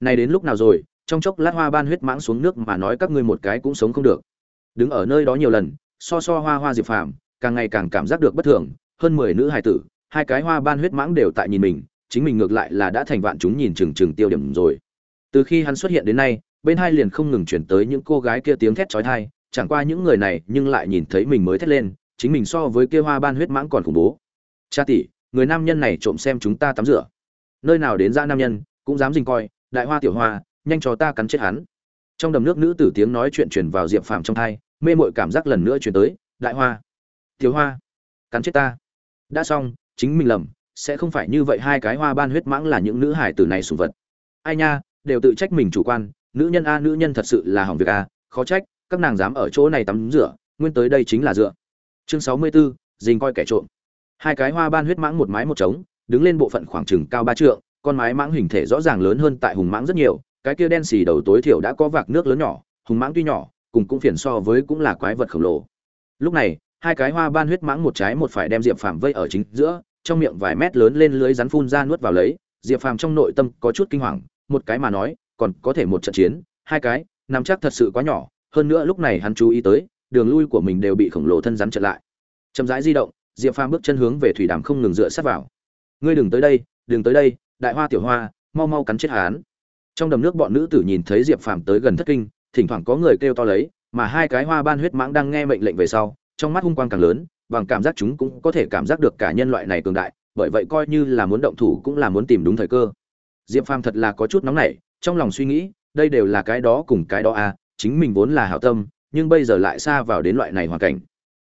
Này đến lúc nào rồi, trong chốc lát hoa ban huyết mãng xuống nước mà nói các ngươi một cái cũng sống không được. Đứng ở nơi đó nhiều lần, so so hoa hoa diệp phàm, càng ngày càng cảm giác được bất thường, hơn mười nữ hải tử, hai cái hoa ban huyết mãng đều tại nhìn mình, chính mình ngược lại là đã thành vạn chúng nhìn chừng chừng tiêu điểm rồi. Từ khi hắn xuất hiện đến nay, bên hai liền không ngừng chuyển tới những cô gái kia tiếng thét chói tai, chẳng qua những người này nhưng lại nhìn thấy mình mới thét lên chính mình so với kia hoa ban huyết mãng còn khủng bố. Cha tỷ, người nam nhân này trộm xem chúng ta tắm rửa. Nơi nào đến ra nam nhân, cũng dám dình coi, đại hoa tiểu hoa, nhanh cho ta cắn chết hắn. Trong đầm nước nữ tử tiếng nói chuyện truyền vào diệp phàm trong thai, mê mội cảm giác lần nữa chuyển tới, đại hoa, tiểu hoa, cắn chết ta. Đã xong, chính mình lầm, sẽ không phải như vậy hai cái hoa ban huyết mãng là những nữ hải tử này sùng vật. Ai nha, đều tự trách mình chủ quan, nữ nhân a, nữ nhân thật sự là hỏng việc a, khó trách, các nàng dám ở chỗ này tắm rửa, nguyên tới đây chính là dựa chương sáu mươi 64, dình coi kẻ trộm. Hai cái hoa ban huyết mãng một mái một trống đứng lên bộ phận khoảng chừng cao ba trượng con mái mãng hình thể rõ ràng lớn hơn tại hùng mãng rất nhiều cái kia đen xì đầu tối thiểu đã có vạc nước lớn nhỏ hùng mãng tuy nhỏ cùng cũng phiền so với cũng là quái vật khổng lồ. Lúc này hai cái hoa ban huyết mãng một trái một phải đem diệp phàm vây ở chính giữa trong miệng vài mét lớn lên lưới rắn phun ra nuốt vào lấy diệp phàm trong nội tâm có chút kinh hoàng một cái mà nói còn có thể một trận chiến hai cái nắm chắc thật sự quá nhỏ hơn nữa lúc này hắn chú ý tới đường lui của mình đều bị khổng lồ thân rắn chặn lại. Chậm rãi di động, diệp phàm bước chân hướng về thủy đàm không ngừng dựa sát vào. Ngươi đừng tới đây, đừng tới đây, đại hoa tiểu hoa, mau mau cắn chết hắn. Trong đầm nước bọn nữ tử nhìn thấy diệp phàm tới gần thất kinh, thỉnh thoảng có người kêu to lấy, mà hai cái hoa ban huyết mãng đang nghe mệnh lệnh về sau, trong mắt hung quang càng lớn, bằng cảm giác chúng cũng có thể cảm giác được cả nhân loại này cường đại, bởi vậy coi như là muốn động thủ cũng là muốn tìm đúng thời cơ. Diệp phàm thật là có chút nóng nảy, trong lòng suy nghĩ, đây đều là cái đó cùng cái đó à chính mình vốn là hảo tâm nhưng bây giờ lại xa vào đến loại này hoàn cảnh.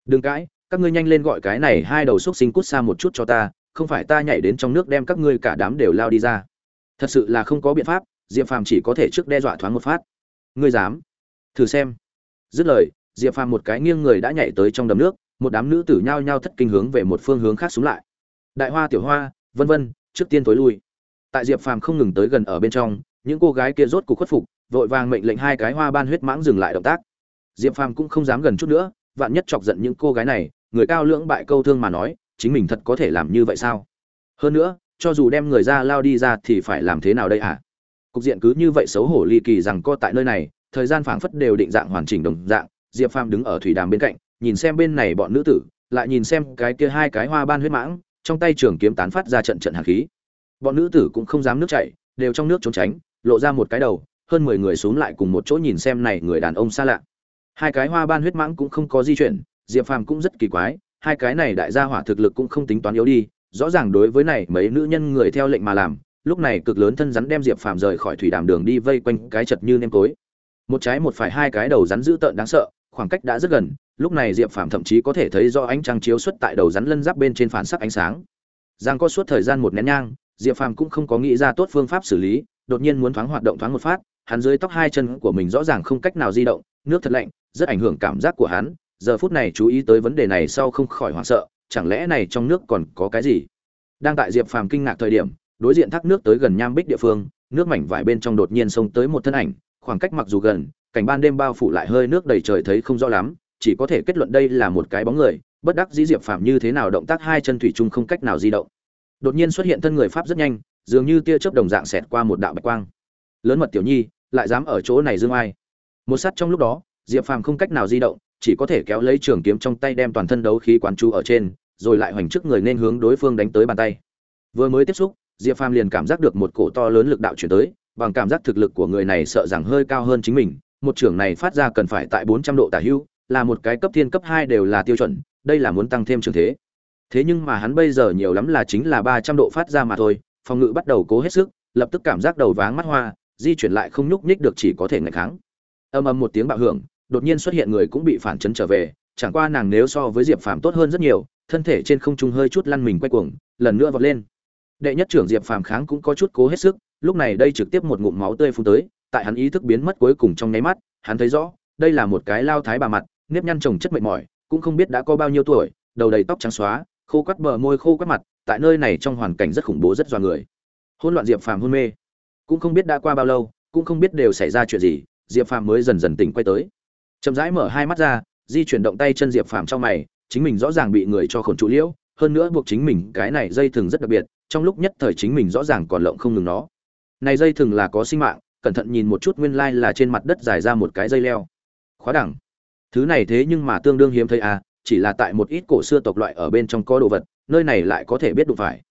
Đừng cãi, các ngươi nhanh lên gọi cái này hai đầu xúc sinh cút xa một chút cho ta, không phải ta nhảy đến trong nước đem các ngươi cả đám đều lao đi ra. Thật sự là không có biện pháp, diệp phàm chỉ có thể trước đe dọa thoáng một phát. Ngươi dám? Thử xem. Dứt lời, diệp phàm một cái nghiêng người đã nhảy tới trong đầm nước, một đám nữ tử nhao nhao thất kinh hướng về một phương hướng khác xuống lại. Đại hoa, tiểu hoa, vân vân, trước tiên tối lui. Tại diệp phàm không ngừng tới gần ở bên trong, những cô gái kia rốt cuộc khuất phục, vội vàng mệnh lệnh hai cái hoa ban huyết mãng dừng lại động tác diệp phàm cũng không dám gần chút nữa, vạn nhất chọc giận những cô gái này, người cao lưỡng bại câu thương mà nói, chính mình thật có thể làm như vậy sao? Hơn nữa, cho dù đem người ra lao đi ra thì phải làm thế nào đây à cục diện cứ như vậy xấu hổ ly kỳ rằng co tại nơi này, thời gian phảng phất đều định dạng hoàn chỉnh đồng dạng, diệp phàm đứng ở thủy đàm bên cạnh, nhìn xem bên này bọn nữ tử, lại nhìn xem cái kia hai cái hoa ban huyết mãng, trong tay trường kiếm tán phát ra trận trận hàn khí. Bọn nữ tử cũng không dám nước chảy, đều trong nước trốn tránh, lộ ra một cái đầu, hơn mười người xuống lại cùng một chỗ nhìn xem này người đàn ông xa lạ hai cái hoa ban huyết mãng cũng không có di chuyển, diệp phàm cũng rất kỳ quái, hai cái này đại gia hỏa thực lực cũng không tính toán yếu đi, rõ ràng đối với này mấy nữ nhân người theo lệnh mà làm, lúc này cực lớn thân rắn đem diệp phàm rời khỏi thủy đàm đường đi vây quanh cái chật như nêm tối. Một trái một phải hai cái đầu rắn dữ tợn đáng sợ, khoảng cách đã rất gần, lúc này diệp phàm thậm chí có thể thấy do ánh trăng chiếu xuất tại đầu rắn lân giáp bên trên phản sắc ánh sáng. Giang có suốt thời gian một nén nhang, diệp phàm cũng không có nghĩ ra tốt phương pháp xử lý, đột nhiên muốn thoáng hoạt động thoáng một phát, hắn dưới tóc hai chân của mình rõ ràng không cách nào di động nước thật lạnh, rất ảnh hưởng cảm giác của hắn. Giờ phút này chú ý tới vấn đề này sau không khỏi hoảng sợ, chẳng lẽ này trong nước còn có cái gì? Đang tại diệp phàm kinh ngạc thời điểm, đối diện thác nước tới gần nham bích địa phương, nước mảnh vải bên trong đột nhiên xông tới một thân ảnh, khoảng cách mặc dù gần, cảnh ban đêm bao phủ lại hơi nước đầy trời thấy không rõ lắm, chỉ có thể kết luận đây là một cái bóng người, bất đắc dĩ diệp phàm như thế nào động tác hai chân thủy chung không cách nào di động. Đột nhiên xuất hiện thân người pháp rất nhanh, dường như tia chớp đồng dạng xẹt qua một đạo bạch quang. Lớn mật tiểu nhi, lại dám ở chỗ này dương ai? Một sát trong lúc đó, diệp phàm không cách nào di động, chỉ có thể kéo lấy trường kiếm trong tay đem toàn thân đấu khí quán chú ở trên, rồi lại hoành trước người nên hướng đối phương đánh tới bàn tay. Vừa mới tiếp xúc, diệp phàm liền cảm giác được một cổ to lớn lực đạo chuyển tới, bằng cảm giác thực lực của người này sợ rằng hơi cao hơn chính mình. Một trưởng này phát ra cần phải tại bốn trăm độ tả hữu là một cái cấp thiên cấp hai đều là tiêu chuẩn, đây là muốn tăng thêm trường thế. Thế nhưng mà hắn bây giờ nhiều lắm là chính là ba trăm độ phát ra mà thôi, phòng ngự bắt đầu cố hết sức, lập tức cảm giác đầu váng mắt hoa, di chuyển lại không nhúc nhích được chỉ có thể ngày kháng âm âm một tiếng bạo hưởng, đột nhiên xuất hiện người cũng bị phản chấn trở về, chẳng qua nàng nếu so với diệp phàm tốt hơn rất nhiều, thân thể trên không trung hơi chút lăn mình quay cuồng, lần nữa vọt lên. Đệ nhất trưởng diệp phàm kháng cũng có chút cố hết sức, lúc này đây trực tiếp một ngụm máu tươi phun tới, tại hắn ý thức biến mất cuối cùng trong nháy mắt, hắn thấy rõ, đây là một cái lao thái bà mặt, nếp nhăn chồng chất mệt mỏi, cũng không biết đã có bao nhiêu tuổi, đầu đầy tóc trắng xóa, khô quắt bờ môi khô quắt mặt, tại nơi này trong hoàn cảnh rất khủng bố rất dọa người. Hôn loạn diệp phàm hôn mê. Cũng không biết đã qua bao lâu, cũng không biết đều xảy ra chuyện gì diệp phàm mới dần dần tỉnh quay tới. Chậm rãi mở hai mắt ra, di chuyển động tay chân diệp phàm trong mày, chính mình rõ ràng bị người cho khổn trụ liễu, hơn nữa buộc chính mình cái này dây thừng rất đặc biệt, trong lúc nhất thời chính mình rõ ràng còn lộng không ngừng nó. Này dây thừng là có sinh mạng, cẩn thận nhìn một chút nguyên lai là trên mặt đất dài ra một cái dây leo. Khóa đẳng. Thứ này thế nhưng mà tương đương hiếm thấy à chỉ là tại một ít cổ xưa tộc loại ở bên trong có đồ vật, nơi này lại có thể biết đụng phải.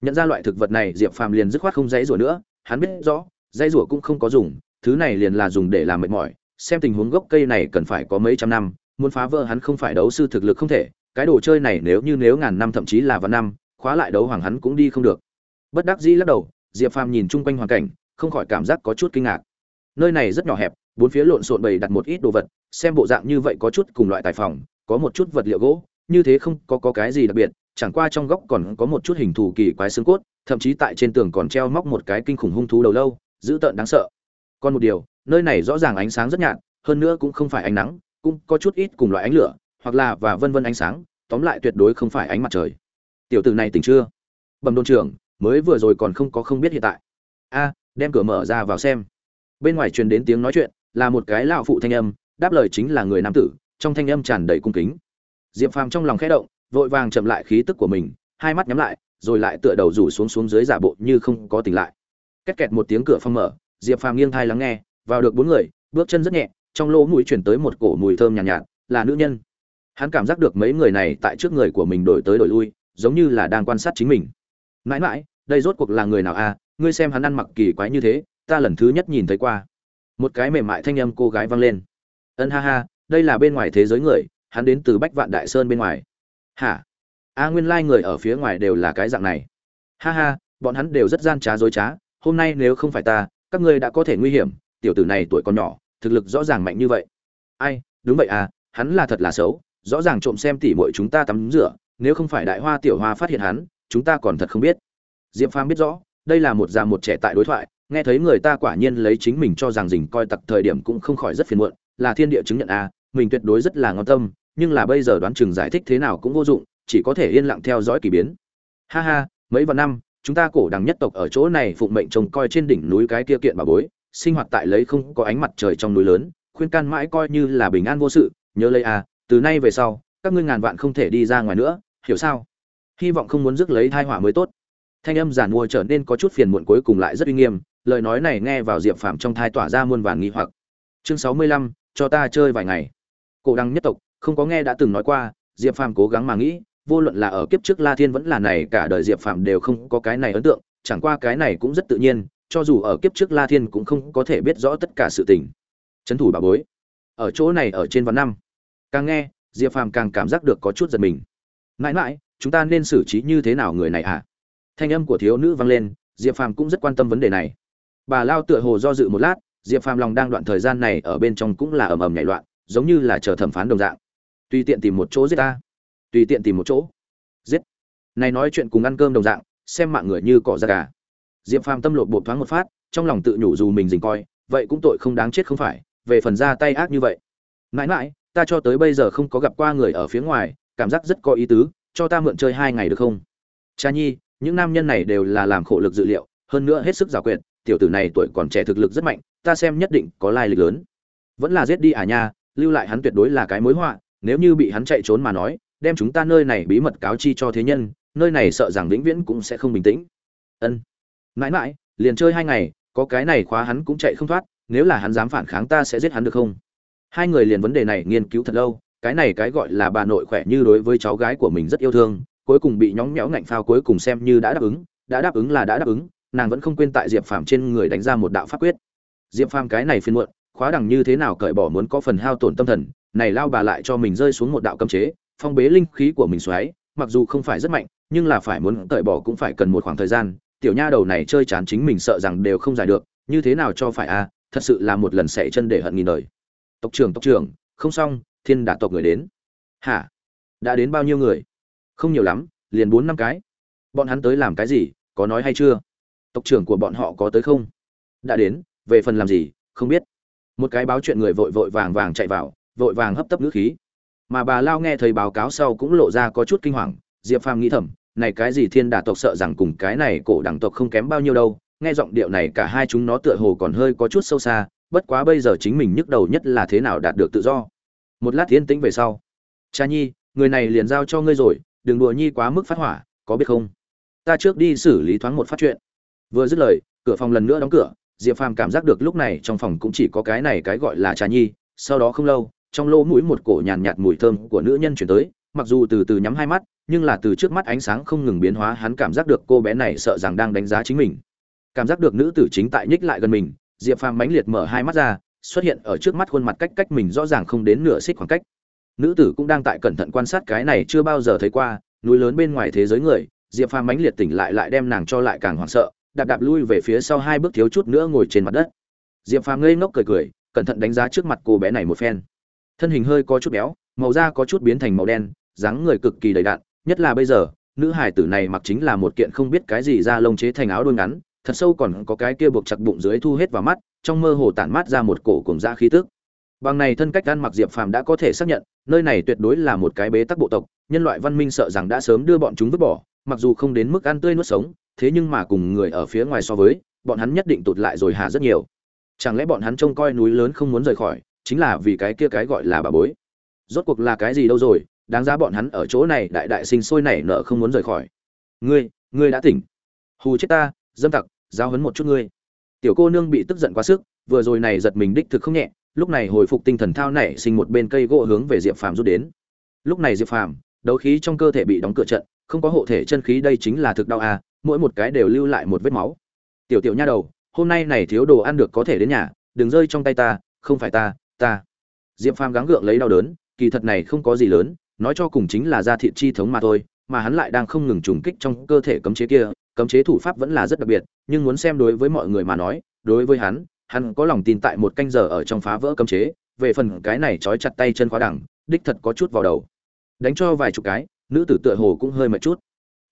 Nhận ra loại thực vật này, diệp phàm liền dứt khoát không dãy rủa nữa, hắn biết rõ, dãy rủa cũng không có dùng thứ này liền là dùng để làm mệt mỏi xem tình huống gốc cây này cần phải có mấy trăm năm muốn phá vỡ hắn không phải đấu sư thực lực không thể cái đồ chơi này nếu như nếu ngàn năm thậm chí là vạn năm khóa lại đấu hoàng hắn cũng đi không được. Bất đắc dĩ lắc đầu diệp phàm nhìn chung quanh hoàn cảnh không khỏi cảm giác có chút kinh ngạc. Nơi này rất nhỏ hẹp bốn phía lộn xộn bầy đặt một ít đồ vật xem bộ dạng như vậy có chút cùng loại tài phòng có một chút vật liệu gỗ như thế không có, có cái gì đặc biệt chẳng qua trong góc còn có một chút hình thù kỳ quái xương cốt thậm chí tại trên tường còn treo móc một cái kinh khủng hung thú đầu lâu dữ tợn đáng sợ còn một điều, nơi này rõ ràng ánh sáng rất nhạt, hơn nữa cũng không phải ánh nắng, cũng có chút ít cùng loại ánh lửa, hoặc là và vân vân ánh sáng, tóm lại tuyệt đối không phải ánh mặt trời. Tiểu tử này tỉnh chưa? Bẩm đồn trưởng, mới vừa rồi còn không có không biết hiện tại. A, đem cửa mở ra vào xem. Bên ngoài truyền đến tiếng nói chuyện, là một cái lão phụ thanh âm, đáp lời chính là người nam tử, trong thanh âm tràn đầy cung kính. Diệp phàm trong lòng khẽ động, vội vàng chậm lại khí tức của mình, hai mắt nhắm lại, rồi lại tựa đầu rủ xuống xuống dưới giả bộ như không có tỉnh lại. Két kẹt một tiếng cửa phong mở diệp phàm nghiêng thai lắng nghe vào được bốn người bước chân rất nhẹ trong lỗ mũi chuyển tới một cổ mùi thơm nhàn nhạt, nhạt là nữ nhân. Hắn cảm giác được mấy người này tại trước người của mình đổi tới đổi lui giống như là đang quan sát chính mình. Mãi mãi đây rốt cuộc là người nào a à? ngươi xem hắn ăn mặc kỳ quái như thế ta lần thứ nhất nhìn thấy qua. Một cái mềm mại thanh âm cô gái vang lên. Ân ha ha đây là bên ngoài thế giới người hắn đến từ bách vạn đại sơn bên ngoài. Hả? A nguyên lai người ở phía ngoài đều là cái dạng này. Ha ha bọn hắn đều rất gian trá dối trá hôm nay nếu không phải ta các ngươi đã có thể nguy hiểm tiểu tử này tuổi còn nhỏ thực lực rõ ràng mạnh như vậy. Ai đúng vậy à hắn là thật là xấu rõ ràng trộm xem tỉ muội chúng ta tắm rửa nếu không phải đại hoa tiểu hoa phát hiện hắn chúng ta còn thật không biết. Diệp phàm biết rõ đây là một già một trẻ tại đối thoại nghe thấy người ta quả nhiên lấy chính mình cho rằng dình coi tặc thời điểm cũng không khỏi rất phiền muộn là thiên địa chứng nhận à, mình tuyệt đối rất là ngon tâm nhưng là bây giờ đoán chừng giải thích thế nào cũng vô dụng chỉ có thể yên lặng theo dõi kỳ biến. Ha ha mấy vạn năm chúng ta cổ đằng nhất tộc ở chỗ này phụng mệnh trông coi trên đỉnh núi cái kia kiện bà bối, sinh hoạt tại lấy không có ánh mặt trời trong núi lớn, khuyên can mãi coi như là bình an vô sự, nhớ lấy à từ nay về sau, các ngươi ngàn vạn không thể đi ra ngoài nữa, hiểu sao? Hy vọng không muốn rước lấy thai họa mới tốt. Thanh âm giản mua trở nên có chút phiền muộn cuối cùng lại rất uy nghiêm, lời nói này nghe vào diệp phàm trong thai tỏa ra muôn vàn nghi hoặc. Chương sáu mươi lăm, cho ta chơi vài ngày. Cổ đăng nhất tộc, không có nghe đã từng nói qua, diệp phàm cố gắng mà nghĩ vô luận là ở kiếp trước la thiên vẫn là này cả đời diệp phàm đều không có cái này ấn tượng chẳng qua cái này cũng rất tự nhiên cho dù ở kiếp trước la thiên cũng không có thể biết rõ tất cả sự tình. Trấn thủ bà bối. Ở chỗ này ở trên văn năm càng nghe diệp phàm càng cảm giác được có chút giật mình. Ngại ngại, chúng ta nên xử trí như thế nào người này ạ à? thanh âm của thiếu nữ vang lên diệp phàm cũng rất quan tâm vấn đề này. Bà lao tựa hồ do dự một lát diệp phàm lòng đang đoạn thời gian này ở bên trong cũng là ầm ầm nhảy loạn giống như là chờ thẩm phán đồng dạng. Tuy tiện tìm một chỗ giết ta tùy tiện tìm một chỗ. Giết. Này nói chuyện cùng ăn cơm đồng dạng, xem mạng người như cỏ da gà. Diệp phàm tâm lộ bộ thoáng một phát, trong lòng tự nhủ dù mình dình coi, vậy cũng tội không đáng chết không phải, về phần ra tay ác như vậy. Mãi mãi, ta cho tới bây giờ không có gặp qua người ở phía ngoài, cảm giác rất có ý tứ, cho ta mượn chơi hai ngày được không? Cha nhi, những nam nhân này đều là làm khổ lực dự liệu, hơn nữa hết sức giả quyệt, tiểu tử này tuổi còn trẻ thực lực rất mạnh, ta xem nhất định có lai lịch lớn. Vẫn là giết đi à nha, lưu lại hắn tuyệt đối là cái mối họa, nếu như bị hắn chạy trốn mà nói đem chúng ta nơi này bí mật cáo chi cho thế nhân, nơi này sợ rằng vĩnh viễn cũng sẽ không bình tĩnh. Ân. Mãi mãi, liền chơi hai ngày, có cái này khóa hắn cũng chạy không thoát, nếu là hắn dám phản kháng ta sẽ giết hắn được không? Hai người liền vấn đề này nghiên cứu thật lâu, cái này cái gọi là bà nội khỏe như đối với cháu gái của mình rất yêu thương, cuối cùng bị nhóng nhẽo ngạnh phao cuối cùng xem như đã đáp ứng, đã đáp ứng là đã đáp ứng, nàng vẫn không quên tại diệp phàm trên người đánh ra một đạo pháp quyết. Diệp phàm cái này phiên muộn, khóa đằng như thế nào cởi bỏ muốn có phần hao tổn tâm thần, này lao bà lại cho mình rơi xuống một đạo cấm chế phong bế linh khí của mình xoáy, mặc dù không phải rất mạnh, nhưng là phải muốn cởi bỏ cũng phải cần một khoảng thời gian. Tiểu nha đầu này chơi chán chính mình sợ rằng đều không giải được, như thế nào cho phải a thật sự là một lần xẻ chân để hận nghìn đời. Tộc trưởng tộc trưởng, không xong, thiên đả tộc người đến. Hả? Đã đến bao nhiêu người? Không nhiều lắm, liền bốn năm cái. Bọn hắn tới làm cái gì, có nói hay chưa? Tộc trưởng của bọn họ có tới không? Đã đến, về phần làm gì, không biết. Một cái báo chuyện người vội vội vàng vàng chạy vào, vội vàng hấp tấp ngữ khí mà bà lao nghe thấy báo cáo sau cũng lộ ra có chút kinh hoàng, diệp phàm nghĩ thầm, này cái gì thiên đà tộc sợ rằng cùng cái này cổ đẳng tộc không kém bao nhiêu đâu, nghe giọng điệu này cả hai chúng nó tựa hồ còn hơi có chút sâu xa, bất quá bây giờ chính mình nhức đầu nhất là thế nào đạt được tự do. Một lát yên tĩnh về sau, cha nhi, người này liền giao cho ngươi rồi, đừng đùa nhi quá mức phát hỏa, có biết không? Ta trước đi xử lý thoáng một phát chuyện. Vừa dứt lời, cửa phòng lần nữa đóng cửa, diệp phàm cảm giác được lúc này trong phòng cũng chỉ có cái này cái gọi là trà nhi, sau đó không lâu trong lỗ mũi một cổ nhàn nhạt, nhạt mùi thơm của nữ nhân chuyển tới mặc dù từ từ nhắm hai mắt nhưng là từ trước mắt ánh sáng không ngừng biến hóa hắn cảm giác được cô bé này sợ rằng đang đánh giá chính mình. Cảm giác được nữ tử chính tại nhích lại gần mình diệp phàm mãnh liệt mở hai mắt ra xuất hiện ở trước mắt khuôn mặt cách cách mình rõ ràng không đến nửa xích khoảng cách. Nữ tử cũng đang tại cẩn thận quan sát cái này chưa bao giờ thấy qua núi lớn bên ngoài thế giới người diệp phàm mãnh liệt tỉnh lại lại đem nàng cho lại càng hoảng sợ đạp đạp lui về phía sau hai bước thiếu chút nữa ngồi trên mặt đất. Diệp phàm ngây ngốc cười cười cẩn thận đánh giá trước mặt cô bé này một phen thân hình hơi có chút béo, màu da có chút biến thành màu đen, dáng người cực kỳ đầy đặn, nhất là bây giờ, nữ hải tử này mặc chính là một kiện không biết cái gì da lông chế thành áo đôi ngắn, thật sâu còn có cái kia buộc chặt bụng dưới thu hết vào mắt, trong mơ hồ tản mát ra một cổ cùng da khí tức. Bằng này thân cách ăn mặc diệp phàm đã có thể xác nhận, nơi này tuyệt đối là một cái bế tắc bộ tộc, nhân loại văn minh sợ rằng đã sớm đưa bọn chúng vứt bỏ, mặc dù không đến mức ăn tươi nuốt sống, thế nhưng mà cùng người ở phía ngoài so với, bọn hắn nhất định tụt lại rồi hạ rất nhiều. Chẳng lẽ bọn hắn trông coi núi lớn không muốn rời khỏi? Chính là vì cái kia cái gọi là bà bối. Rốt cuộc là cái gì đâu rồi, đáng giá bọn hắn ở chỗ này đại đại sinh sôi nảy nở không muốn rời khỏi. Ngươi ngươi đã tỉnh. Hù chết ta, dâm tặc giao hấn một chút ngươi. Tiểu cô nương bị tức giận quá sức, vừa rồi này giật mình đích thực không nhẹ, lúc này hồi phục tinh thần thao nảy sinh một bên cây gỗ hướng về diệp phàm rút đến. Lúc này diệp phàm, đấu khí trong cơ thể bị đóng cửa trận, không có hộ thể chân khí đây chính là thực đau à mỗi một cái đều lưu lại một vết máu. Tiểu tiểu nha đầu, hôm nay này thiếu đồ ăn được có thể đến nhà, đừng rơi trong tay ta, không phải ta ta. Diệp phàm gắng gượng lấy đau đớn, kỳ thật này không có gì lớn, nói cho cùng chính là da thịt chi thống mà thôi, mà hắn lại đang không ngừng trùng kích trong cơ thể cấm chế kia, cấm chế thủ pháp vẫn là rất đặc biệt, nhưng muốn xem đối với mọi người mà nói, đối với hắn hắn có lòng tin tại một canh giờ ở trong phá vỡ cấm chế, về phần cái này trói chặt tay chân khóa đẳng, đích thật có chút vào đầu. Đánh cho vài chục cái, nữ tử tựa hồ cũng hơi mệt chút.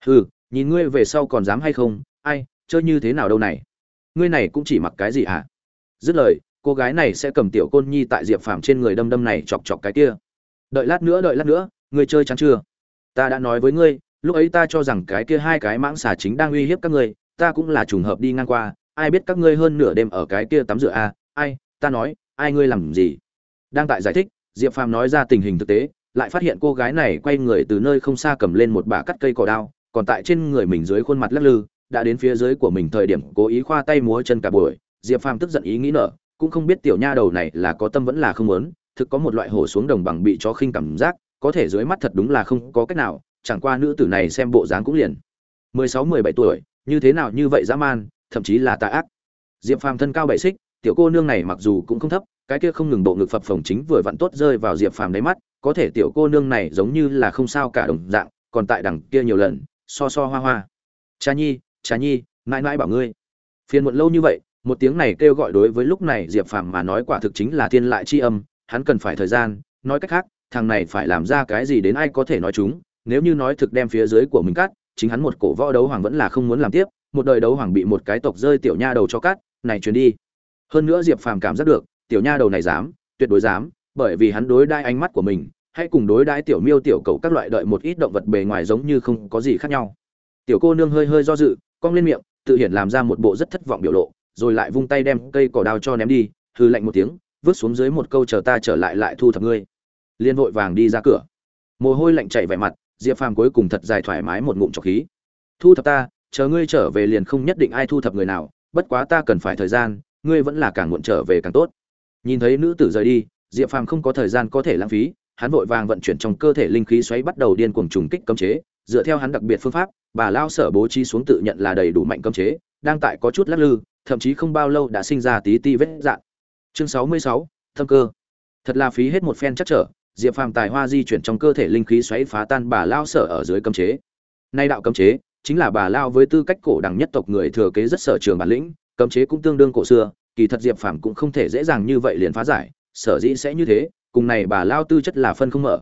Hừ, nhìn ngươi về sau còn dám hay không? Ai, chơi như thế nào đâu này? Ngươi này cũng chỉ mặc cái gì hả? Dứt lời cô gái này sẽ cầm tiểu côn nhi tại diệp phàm trên người đâm đâm này chọc chọc cái kia. Đợi lát nữa, đợi lát nữa ngươi chơi chắn chưa? Ta đã nói với ngươi, lúc ấy ta cho rằng cái kia hai cái mãng xà chính đang uy hiếp các ngươi, ta cũng là trùng hợp đi ngang qua, ai biết các ngươi hơn nửa đêm ở cái kia tắm rửa à? ai, ta nói, ai ngươi làm gì? Đang tại giải thích, diệp phàm nói ra tình hình thực tế, lại phát hiện cô gái này quay người từ nơi không xa cầm lên một bả cắt cây cỏ đao, còn tại trên người mình dưới khuôn mặt lắc lư, đã đến phía dưới của mình thời điểm cố ý khoa tay múa chân cả buổi, diệp phàm tức giận ý nghĩ nở cũng không biết tiểu nha đầu này là có tâm vẫn là không muốn, thực có một loại hổ xuống đồng bằng bị chó khinh cảm giác, có thể dưới mắt thật đúng là không có cách nào, chẳng qua nữ tử này xem bộ dáng cũng liền. Mười sáu, mười bảy tuổi, như thế nào như vậy dã man, thậm chí là tà ác. Diệp phàm thân cao bảy xích, tiểu cô nương này mặc dù cũng không thấp, cái kia không ngừng bộ ngực phập phồng chính vừa vặn tốt rơi vào diệp phàm đáy mắt, có thể tiểu cô nương này giống như là không sao cả đồng dạng, còn tại đằng kia nhiều lần, so so hoa hoa. Cha nhi cha nhi, mãi mãi bảo ngươi. Phiền muộn lâu như vậy một tiếng này kêu gọi đối với lúc này diệp phàm mà nói quả thực chính là thiên lại chi âm, hắn cần phải thời gian. Nói cách khác, thằng này phải làm ra cái gì đến ai có thể nói chúng. Nếu như nói thực đem phía dưới của mình cắt, chính hắn một cổ võ đấu hoàng vẫn là không muốn làm tiếp. Một đời đấu hoàng bị một cái tộc rơi tiểu nha đầu cho cắt, này truyền đi. Hơn nữa diệp phàm cảm giác được, tiểu nha đầu này dám, tuyệt đối dám, bởi vì hắn đối đai ánh mắt của mình hãy cùng đối đãi tiểu miêu tiểu cầu các loại đợi một ít động vật bề ngoài giống như không có gì khác nhau. Tiểu cô nương hơi hơi do dự, cong lên miệng, tự hiển làm ra một bộ rất thất vọng biểu lộ rồi lại vung tay đem cây cỏ đao cho ném đi, hư lạnh một tiếng, vứt xuống dưới một câu chờ ta trở lại lại thu thập ngươi. Liên vội vàng đi ra cửa. Mồ hôi lạnh chạy vẻ mặt, diệp phàm cuối cùng thật dài thoải mái một ngụm trọc khí. Thu thập ta, chờ ngươi trở về liền không nhất định ai thu thập người nào, bất quá ta cần phải thời gian, ngươi vẫn là càng muộn trở về càng tốt. Nhìn thấy nữ tử rời đi, diệp phàm không có thời gian có thể lãng phí, hắn vội vàng vận chuyển trong cơ thể linh khí xoáy bắt đầu điên cuồng trùng kích cấm chế, dựa theo hắn đặc biệt phương pháp, bà lao sở bố trí xuống tự nhận là đầy đủ mạnh cấm chế, đang tại có chút lắc lư thậm chí không bao lâu đã sinh ra tí ti vết dạn. Chương sáu mươi sáu, thâm cơ. Thật là phí hết một phen chắc trở, diệp phàm tài hoa di chuyển trong cơ thể linh khí xoáy phá tan bà lao sở ở dưới cấm chế. Nay đạo cấm chế chính là bà lao với tư cách cổ đẳng nhất tộc người thừa kế rất sở trường bản lĩnh, cấm chế cũng tương đương cổ xưa, kỳ thật diệp phàm cũng không thể dễ dàng như vậy liền phá giải, sở dĩ sẽ như thế, cùng này bà lao tư chất là phân không mở.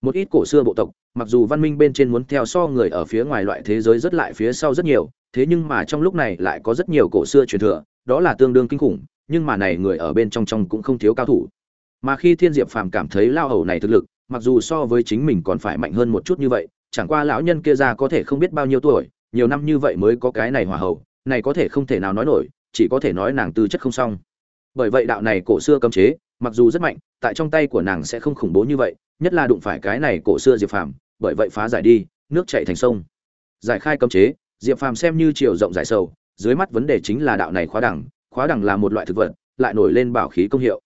Một ít cổ xưa bộ tộc mặc dù văn minh bên trên muốn theo so người ở phía ngoài loại thế giới rất lại phía sau rất nhiều, thế nhưng mà trong lúc này lại có rất nhiều cổ xưa truyền thừa, đó là tương đương kinh khủng, nhưng mà này người ở bên trong trong cũng không thiếu cao thủ. Mà khi thiên diệp phàm cảm thấy lao hầu này thực lực, mặc dù so với chính mình còn phải mạnh hơn một chút như vậy, chẳng qua lão nhân kia ra có thể không biết bao nhiêu tuổi, nhiều năm như vậy mới có cái này hỏa hậu, này có thể không thể nào nói nổi, chỉ có thể nói nàng tư chất không xong. Bởi vậy đạo này cổ xưa cấm chế, mặc dù rất mạnh, tại trong tay của nàng sẽ không khủng bố như vậy, nhất là đụng phải cái này cổ xưa diệp phàm bởi vậy phá giải đi, nước chảy thành sông. Giải khai cấm chế, diệp phàm xem như chiều rộng giải sâu dưới mắt vấn đề chính là đạo này khóa đẳng khóa đẳng là một loại thực vật, lại nổi lên bảo khí công hiệu.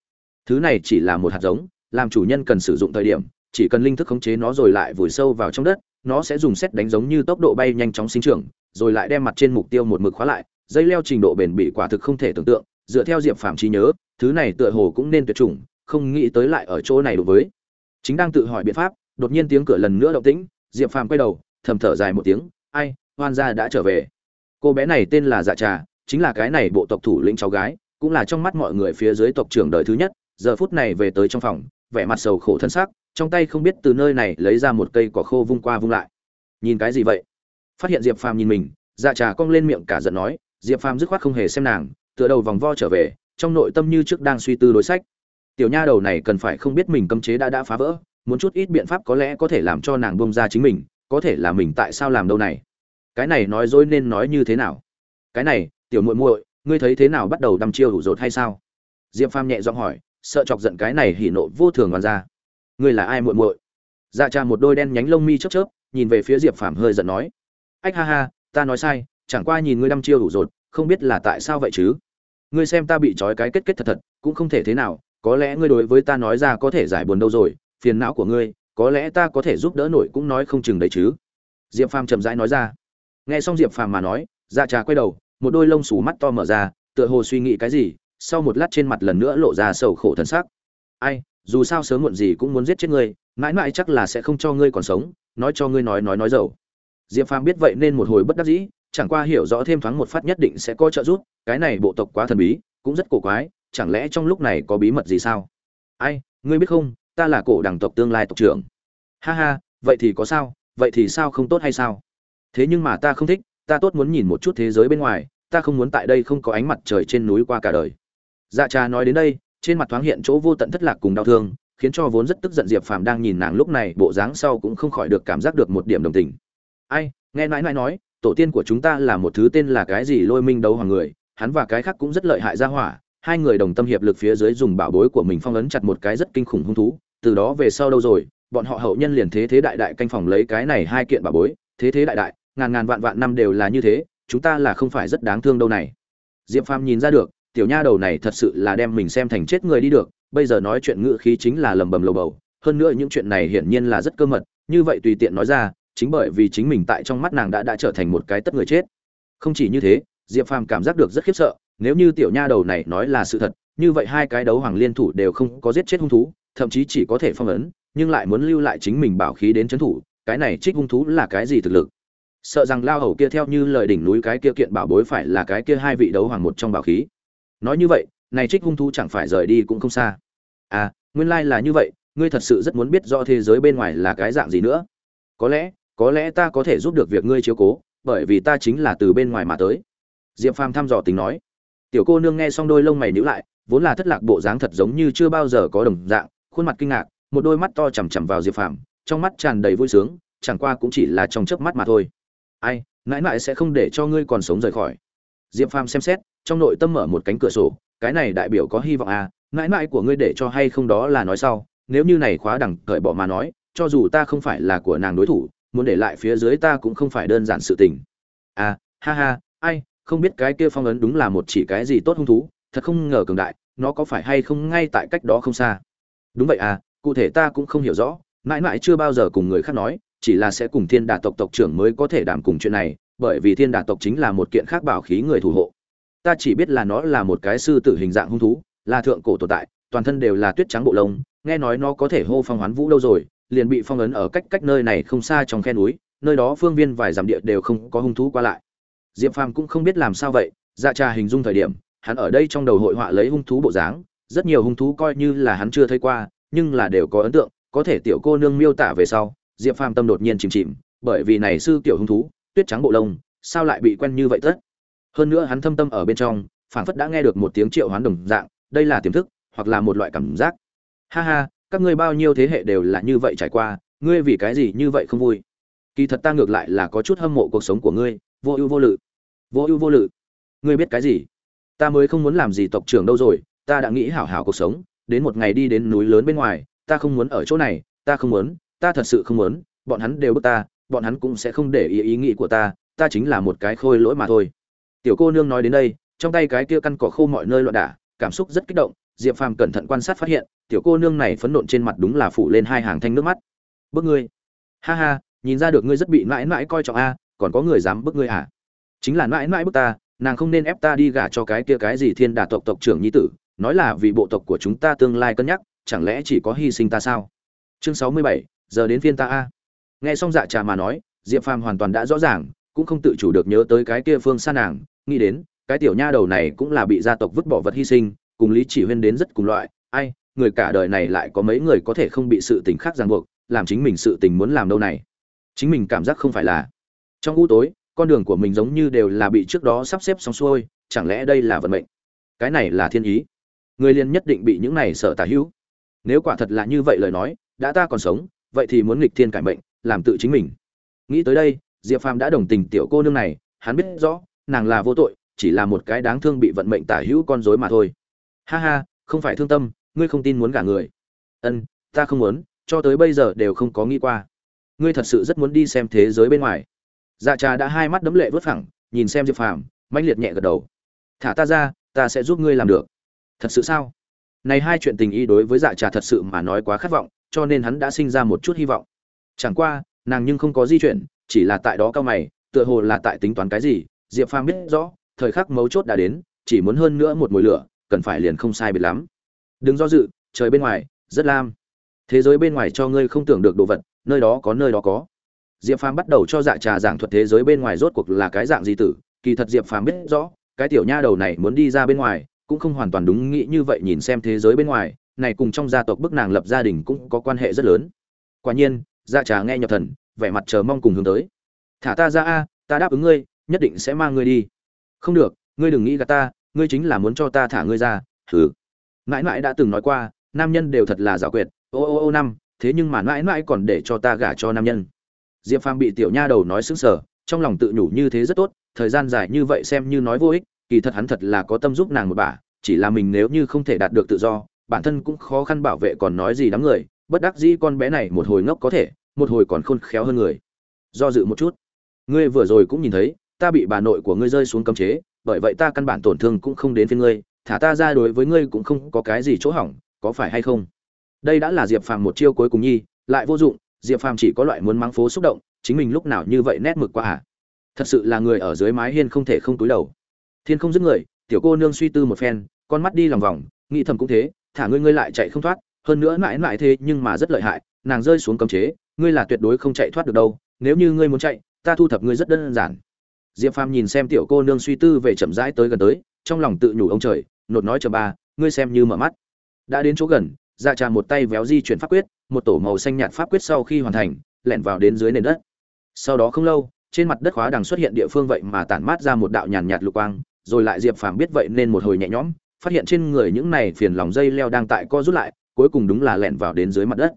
Thứ này chỉ là một hạt giống, làm chủ nhân cần sử dụng thời điểm, chỉ cần linh thức khống chế nó rồi lại vùi sâu vào trong đất, nó sẽ dùng xét đánh giống như tốc độ bay nhanh chóng sinh trưởng, rồi lại đem mặt trên mục tiêu một mực khóa lại, dây leo trình độ bền bỉ quả thực không thể tưởng tượng, dựa theo diệp phàm trí nhớ, thứ này tựa hồ cũng nên tuyệt chủng, không nghĩ tới lại ở chỗ này đối với. Chính đang tự hỏi biện pháp đột nhiên tiếng cửa lần nữa động tĩnh, diệp phàm quay đầu, thầm thở dài một tiếng, ai, hoan gia đã trở về. Cô bé này tên là dạ trà, chính là cái này bộ tộc thủ lĩnh cháu gái, cũng là trong mắt mọi người phía dưới tộc trưởng đời thứ nhất, giờ phút này về tới trong phòng, vẻ mặt sầu khổ thân xác, trong tay không biết từ nơi này lấy ra một cây cỏ khô vung qua vung lại. Nhìn cái gì vậy? Phát hiện diệp phàm nhìn mình dạ trà cong lên miệng cả giận nói, diệp phàm dứt khoát không hề xem nàng, tựa đầu vòng vo trở về, trong nội tâm như trước đang suy tư đối sách. Tiểu nha đầu này cần phải không biết mình cấm chế đã đã phá vỡ muốn chút ít biện pháp có lẽ có thể làm cho nàng bông ra chính mình, có thể là mình tại sao làm đâu này? Cái này nói dối nên nói như thế nào? Cái này, tiểu muội muội, ngươi thấy thế nào bắt đầu đăm chiêu đủ rột hay sao? Diệp phàm nhẹ giọng hỏi, sợ chọc giận cái này hỉ nộ vô thường hoàn ra. Ngươi là ai muội muội? Dạ cha một đôi đen nhánh lông mi chớp chớp, nhìn về phía diệp phàm hơi giận nói. Ách ha ha, ta nói sai, chẳng qua nhìn ngươi đăm chiêu đủ rột, không biết là tại sao vậy chứ? Ngươi xem ta bị trói cái kết kết thật thật, cũng không thể thế nào, có lẽ ngươi đối với ta nói ra có thể giải buồn đâu rồi phiền não của ngươi, có lẽ ta có thể giúp đỡ nổi cũng nói không chừng đấy chứ. Diệp phàm chậm rãi nói ra. Nghe xong diệp phàm mà nói dạ trà quay đầu, một đôi lông xù mắt to mở ra, tựa hồ suy nghĩ cái gì, sau một lát trên mặt lần nữa lộ ra sầu khổ thân sắc. Ai, dù sao sớm muộn gì cũng muốn giết chết ngươi, mãi mãi chắc là sẽ không cho ngươi còn sống, nói cho ngươi nói nói nói dầu. Diệp phàm biết vậy nên một hồi bất đắc dĩ, chẳng qua hiểu rõ thêm thoáng một phát nhất định sẽ có trợ giúp, cái này bộ tộc quá thần bí, cũng rất cổ quái, chẳng lẽ trong lúc này có bí mật gì sao? Ai, ngươi biết không ta là cổ đẳng tộc tương lai tộc trưởng. Ha ha, vậy thì có sao, vậy thì sao không tốt hay sao? Thế nhưng mà ta không thích, ta tốt muốn nhìn một chút thế giới bên ngoài, ta không muốn tại đây không có ánh mặt trời trên núi qua cả đời. Dạ trà nói đến đây, trên mặt thoáng hiện chỗ vô tận thất lạc cùng đau thương, khiến cho vốn rất tức giận diệp phàm đang nhìn nàng lúc này, bộ dáng sau cũng không khỏi được cảm giác được một điểm đồng tình. Ai, nghe nãi nãi nói, tổ tiên của chúng ta là một thứ tên là cái gì lôi minh đấu hoàng người, hắn và cái khác cũng rất lợi hại ra hỏa, hai người đồng tâm hiệp lực phía dưới dùng bảo bối của mình phong ấn chặt một cái rất kinh khủng hung thú từ đó về sau đâu rồi, bọn họ hậu nhân liền thế thế đại đại canh phòng lấy cái này hai kiện bà bối, thế thế đại đại, ngàn ngàn vạn vạn năm đều là như thế, chúng ta là không phải rất đáng thương đâu này. Diệp phàm nhìn ra được, tiểu nha đầu này thật sự là đem mình xem thành chết người đi được, bây giờ nói chuyện ngự khí chính là lầm bầm lầu bầu, hơn nữa những chuyện này hiển nhiên là rất cơ mật, như vậy tùy tiện nói ra, chính bởi vì chính mình tại trong mắt nàng đã đã trở thành một cái tất người chết. Không chỉ như thế, diệp phàm cảm giác được rất khiếp sợ, nếu như tiểu nha đầu này nói là sự thật, như vậy hai cái đấu hoàng liên thủ đều không có giết chết hung thú thậm chí chỉ có thể phong ấn, nhưng lại muốn lưu lại chính mình bảo khí đến trấn thủ, cái này trích hung thú là cái gì thực lực? Sợ rằng lao hầu kia theo như lời đỉnh núi cái kia kiện bảo bối phải là cái kia hai vị đấu hoàng một trong bảo khí. Nói như vậy, này trích hung thú chẳng phải rời đi cũng không xa. À nguyên lai là như vậy, ngươi thật sự rất muốn biết rõ thế giới bên ngoài là cái dạng gì nữa. Có lẽ có lẽ ta có thể giúp được việc ngươi chiếu cố, bởi vì ta chính là từ bên ngoài mà tới. Diệp phàm thăm dò tình nói. Tiểu cô nương nghe xong đôi lông mày nhíu lại, vốn là thất lạc bộ dáng thật giống như chưa bao giờ có đồng dạng khuôn mặt kinh ngạc, một đôi mắt to chằm chằm vào diệp phàm, trong mắt tràn đầy vui sướng, chẳng qua cũng chỉ là trong chớp mắt mà thôi. Ai, mãi mãi sẽ không để cho ngươi còn sống rời khỏi. Diệp phàm xem xét, trong nội tâm mở một cánh cửa sổ, cái này đại biểu có hy vọng à mãi mãi của ngươi để cho hay không đó là nói sau, nếu như này khóa đẳng cởi bỏ mà nói, cho dù ta không phải là của nàng đối thủ, muốn để lại phía dưới ta cũng không phải đơn giản sự tình. À ha ha, ai, không biết cái kia phong ấn đúng là một chỉ cái gì tốt hung thú, thật không ngờ cường đại, nó có phải hay không ngay tại cách đó không xa? Đúng vậy à cụ thể ta cũng không hiểu rõ, mãi mãi chưa bao giờ cùng người khác nói, chỉ là sẽ cùng thiên đà tộc tộc trưởng mới có thể đảm cùng chuyện này, bởi vì thiên đà tộc chính là một kiện khác bảo khí người thủ hộ. Ta chỉ biết là nó là một cái sư tử hình dạng hung thú, là thượng cổ tồn tại, toàn thân đều là tuyết trắng bộ lông, nghe nói nó có thể hô phong hoán vũ lâu rồi, liền bị phong ấn ở cách cách nơi này không xa trong khe núi, nơi đó phương viên vài dặm địa đều không có hung thú qua lại. Diệp phàm cũng không biết làm sao vậy dạ trà hình dung thời điểm, hắn ở đây trong đầu hội họa lấy hung thú bộ dáng rất nhiều hung thú coi như là hắn chưa thấy qua, nhưng là đều có ấn tượng, có thể tiểu cô nương miêu tả về sau, diệp phàm tâm đột nhiên chìm chìm, bởi vì này sư tiểu hung thú, tuyết trắng bộ lông, sao lại bị quen như vậy tất? Hơn nữa hắn thâm tâm ở bên trong, phảng phất đã nghe được một tiếng triệu hoán đồng dạng, đây là tiềm thức, hoặc là một loại cảm giác. Ha ha, các ngươi bao nhiêu thế hệ đều là như vậy trải qua, ngươi vì cái gì như vậy không vui? Kỳ thật ta ngược lại là có chút hâm mộ cuộc sống của ngươi, vô ưu vô lự. Vô ưu vô lự. Ngươi biết cái gì? Ta mới không muốn làm gì tộc trưởng đâu rồi ta đã nghĩ hảo hảo cuộc sống, đến một ngày đi đến núi lớn bên ngoài, ta không muốn ở chỗ này, ta không muốn, ta thật sự không muốn, bọn hắn đều bức ta, bọn hắn cũng sẽ không để ý ý nghĩ của ta ta chính là một cái khôi lỗi mà thôi. Tiểu cô nương nói đến đây, trong tay cái kia căn cỏ khô mọi nơi loạn đả, cảm xúc rất kích động, diệp phàm cẩn thận quan sát phát hiện, tiểu cô nương này phấn nộn trên mặt đúng là phủ lên hai hàng thanh nước mắt. Bước ngươi. Ha ha, nhìn ra được ngươi rất bị mãi mãi coi trọng a, còn có người dám bức ngươi à? Chính là mãi mãi bức ta, nàng không nên ép ta đi gả cho cái kia cái gì thiên đà tộc tộc trưởng nhi tử nói là vì bộ tộc của chúng ta tương lai cân nhắc, chẳng lẽ chỉ có hy sinh ta sao? Chương sáu mươi bảy, giờ đến phiên ta a. Nghe xong dạ trà mà nói, diệp phàm hoàn toàn đã rõ ràng, cũng không tự chủ được nhớ tới cái kia phương xa nàng, nghĩ đến, cái tiểu nha đầu này cũng là bị gia tộc vứt bỏ vật hy sinh, cùng lý chỉ huyên đến rất cùng loại, ai, người cả đời này lại có mấy người có thể không bị sự tình khác ràng buộc, làm chính mình sự tình muốn làm đâu này? Chính mình cảm giác không phải là. Trong u tối, con đường của mình giống như đều là bị trước đó sắp xếp xong xuôi, chẳng lẽ đây là vận mệnh? Cái này là thiên ý người liền nhất định bị những này sợ tà hữu. Nếu quả thật là như vậy lời nói, đã ta còn sống, vậy thì muốn nghịch thiên cải mệnh, làm tự chính mình. Nghĩ tới đây, diệp phàm đã đồng tình tiểu cô nương này, hắn biết rõ, nàng là vô tội, chỉ là một cái đáng thương bị vận mệnh tả hữu con rối mà thôi. Ha ha, không phải thương tâm, ngươi không tin muốn gả người. Ân, ta không muốn, cho tới bây giờ đều không có nghĩ qua. Ngươi thật sự rất muốn đi xem thế giới bên ngoài. Dạ trà đã hai mắt đấm lệ vớt phẳng, nhìn xem diệp phàm, mãnh liệt nhẹ gật đầu. Thả ta ra, ta sẽ giúp ngươi làm được thật sự sao? Này hai chuyện tình y đối với dạ trà thật sự mà nói quá khát vọng, cho nên hắn đã sinh ra một chút hy vọng. Chẳng qua, nàng nhưng không có di chuyển, chỉ là tại đó cao mày, tựa hồ là tại tính toán cái gì, diệp phàm biết rõ, thời khắc mấu chốt đã đến, chỉ muốn hơn nữa một mùi lửa, cần phải liền không sai biệt lắm. Đừng do dự, trời bên ngoài, rất lam. Thế giới bên ngoài cho ngươi không tưởng được đồ vật, nơi đó có nơi đó có. Diệp phàm bắt đầu cho dạ trà giảng thuật thế giới bên ngoài rốt cuộc là cái dạng gì tử, kỳ thật diệp phàm biết rõ, cái tiểu nha đầu này muốn đi ra bên ngoài cũng không hoàn toàn đúng nghĩ như vậy nhìn xem thế giới bên ngoài, này cùng trong gia tộc bức nàng lập gia đình cũng có quan hệ rất lớn. Quả nhiên dạ trà nghe nhập thần, vẻ mặt chờ mong cùng hướng tới. Thả ta ra a, ta đáp ứng ngươi, nhất định sẽ mang ngươi đi. Không được, ngươi đừng nghĩ gạt ta, ngươi chính là muốn cho ta thả ngươi ra thử mãi mãi đã từng nói qua, nam nhân đều thật là giả quyệt, ô ô ô năm, thế nhưng mà mãi mãi còn để cho ta gả cho nam nhân. Diệp phàm bị tiểu nha đầu nói xứng sở trong lòng tự nhủ như thế rất tốt, thời gian dài như vậy xem như nói vô ích kỳ thật hắn thật là có tâm giúp nàng một bà, chỉ là mình nếu như không thể đạt được tự do, bản thân cũng khó khăn bảo vệ còn nói gì đám người, bất đắc dĩ con bé này một hồi ngốc có thể, một hồi còn khôn khéo hơn người. Do dự một chút. Ngươi vừa rồi cũng nhìn thấy, ta bị bà nội của ngươi rơi xuống cấm chế, bởi vậy ta căn bản tổn thương cũng không đến với ngươi, thả ta ra đối với ngươi cũng không có cái gì chỗ hỏng, có phải hay không? Đây đã là diệp phàm một chiêu cuối cùng nhi, lại vô dụng, diệp phàm chỉ có loại muốn mắng phố xúc động, chính mình lúc nào như vậy nét mực qua à? Thật sự là người ở dưới mái hiên không thể không túi đầu thiên không dứt người, tiểu cô nương suy tư một phen, con mắt đi lòng vòng, nghĩ thầm cũng thế, thả ngươi ngươi lại chạy không thoát, hơn nữa mãi mãi thế nhưng mà rất lợi hại, nàng rơi xuống cấm chế, ngươi là tuyệt đối không chạy thoát được đâu, nếu như ngươi muốn chạy, ta thu thập ngươi rất đơn giản. Diệp phàm nhìn xem tiểu cô nương suy tư về chậm rãi tới gần tới, trong lòng tự nhủ ông trời, nột nói chờ ba, ngươi xem như mở mắt. Đã đến chỗ gần dạ trà một tay véo di chuyển pháp quyết, một tổ màu xanh nhạt pháp quyết sau khi hoàn thành, lẻn vào đến dưới nền đất. Sau đó không lâu, trên mặt đất khóa đằng xuất hiện địa phương vậy mà tản mát ra một đạo nhàn nhạt lục quang rồi lại diệp phàm biết vậy nên một hồi nhẹ nhõm, phát hiện trên người những này phiền lòng dây leo đang tại co rút lại, cuối cùng đúng là lẻn vào đến dưới mặt đất.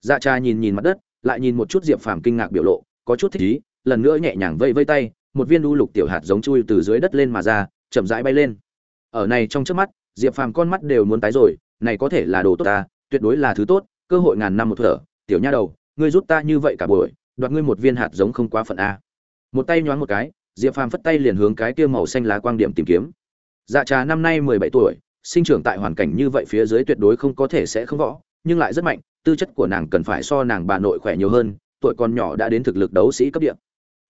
Dạ cha nhìn nhìn mặt đất, lại nhìn một chút diệp phàm kinh ngạc biểu lộ, có chút thích ý, lần nữa nhẹ nhàng vây vây tay, một viên đu lục tiểu hạt giống chui từ dưới đất lên mà ra, chậm rãi bay lên. Ở này trong trước mắt, diệp phàm con mắt đều muốn tái rồi, này có thể là đồ tốt ta, tuyệt đối là thứ tốt, cơ hội ngàn năm một thở. Tiểu nha đầu, ngươi rút ta như vậy cả buổi, đoạt ngươi một viên hạt giống không quá phận a. Một tay nhoáng một cái diệp phàm phất tay liền hướng cái kia màu xanh lá quang điểm tìm kiếm. Dạ trà năm nay mười bảy tuổi, sinh trưởng tại hoàn cảnh như vậy phía dưới tuyệt đối không có thể sẽ không võ, nhưng lại rất mạnh, tư chất của nàng cần phải so nàng bà nội khỏe nhiều hơn, tuổi còn nhỏ đã đến thực lực đấu sĩ cấp địa.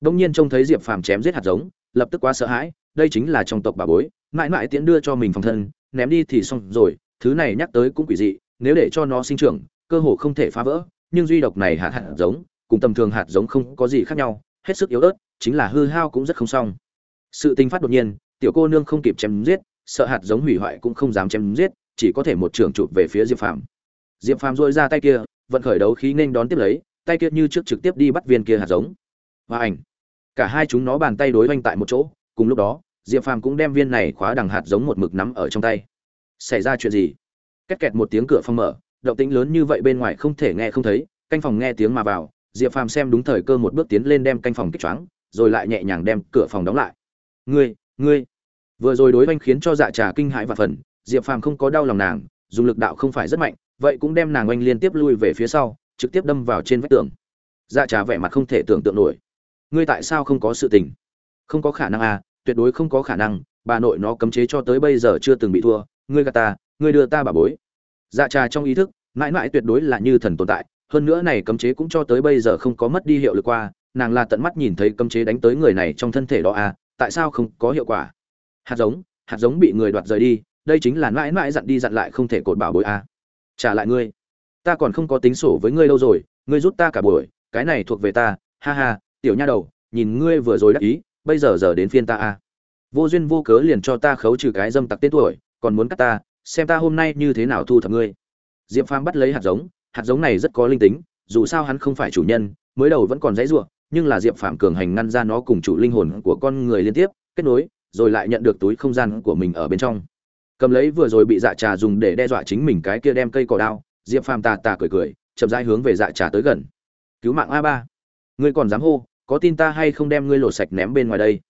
Đông nhiên trông thấy diệp phàm chém giết hạt giống, lập tức quá sợ hãi, đây chính là trong tộc bà bối, mãi mãi tiễn đưa cho mình phòng thân, ném đi thì xong rồi, thứ này nhắc tới cũng quỷ dị, nếu để cho nó sinh trưởng, cơ hồ không thể phá vỡ, nhưng duy độc này hạt hạt giống, cùng tầm thường hạt giống không có gì khác nhau hết sức yếu ớt, chính là hư hao cũng rất không xong. Sự tình phát đột nhiên, tiểu cô nương không kịp chém giết, sợ hạt giống hủy hoại cũng không dám chém giết, chỉ có thể một trường chụp về phía diệp phàm. Diệp phàm dội ra tay kia, vận khởi đấu khí nên đón tiếp lấy, tay kia như trước trực tiếp đi bắt viên kia hạt giống. Và ảnh. Cả hai chúng nó bàn tay đối oanh tại một chỗ, cùng lúc đó, diệp phàm cũng đem viên này khóa đằng hạt giống một mực nắm ở trong tay. Xảy ra chuyện gì? Két kẹt một tiếng cửa phòng mở, động tĩnh lớn như vậy bên ngoài không thể nghe không thấy, canh phòng nghe tiếng mà vào diệp phàm xem đúng thời cơ một bước tiến lên đem canh phòng kích choáng, rồi lại nhẹ nhàng đem cửa phòng đóng lại. Ngươi ngươi. Vừa rồi đối oanh khiến cho dạ trà kinh hãi và phần, diệp phàm không có đau lòng nàng, dùng lực đạo không phải rất mạnh, vậy cũng đem nàng oanh liên tiếp lui về phía sau, trực tiếp đâm vào trên vách tường. Dạ trà vẻ mặt không thể tưởng tượng nổi. Ngươi tại sao không có sự tình? Không có khả năng à tuyệt đối không có khả năng, bà nội nó cấm chế cho tới bây giờ chưa từng bị thua, ngươi gạt ta, ngươi đưa ta bà bối. Dạ trà trong ý thức, mãi mãi tuyệt đối là như thần tồn tại hơn nữa này cấm chế cũng cho tới bây giờ không có mất đi hiệu lực qua, nàng là tận mắt nhìn thấy cấm chế đánh tới người này trong thân thể đó à tại sao không có hiệu quả? Hạt giống hạt giống bị người đoạt rời đi, đây chính là mãi mãi dặn đi dặn lại không thể cột bảo bối à. Trả lại ngươi. Ta còn không có tính sổ với ngươi lâu rồi, ngươi rút ta cả buổi, cái này thuộc về ta, ha ha, tiểu nha đầu, nhìn ngươi vừa rồi đắc ý, bây giờ giờ đến phiên ta à. Vô duyên vô cớ liền cho ta khấu trừ cái dâm tặc tên tuổi, còn muốn cắt ta, xem ta hôm nay như thế nào thu thập ngươi. Diệp phàm bắt lấy hạt giống hạt giống này rất có linh tính dù sao hắn không phải chủ nhân mới đầu vẫn còn dãy rủa, nhưng là diệp phàm cường hành ngăn ra nó cùng chủ linh hồn của con người liên tiếp kết nối rồi lại nhận được túi không gian của mình ở bên trong. Cầm lấy vừa rồi bị dạ trà dùng để đe dọa chính mình cái kia đem cây cỏ đao diệp phàm tà tà cười cười chậm rãi hướng về dạ trà tới gần. Cứu mạng a ba ngươi còn dám hô có tin ta hay không đem ngươi lột sạch ném bên ngoài đây?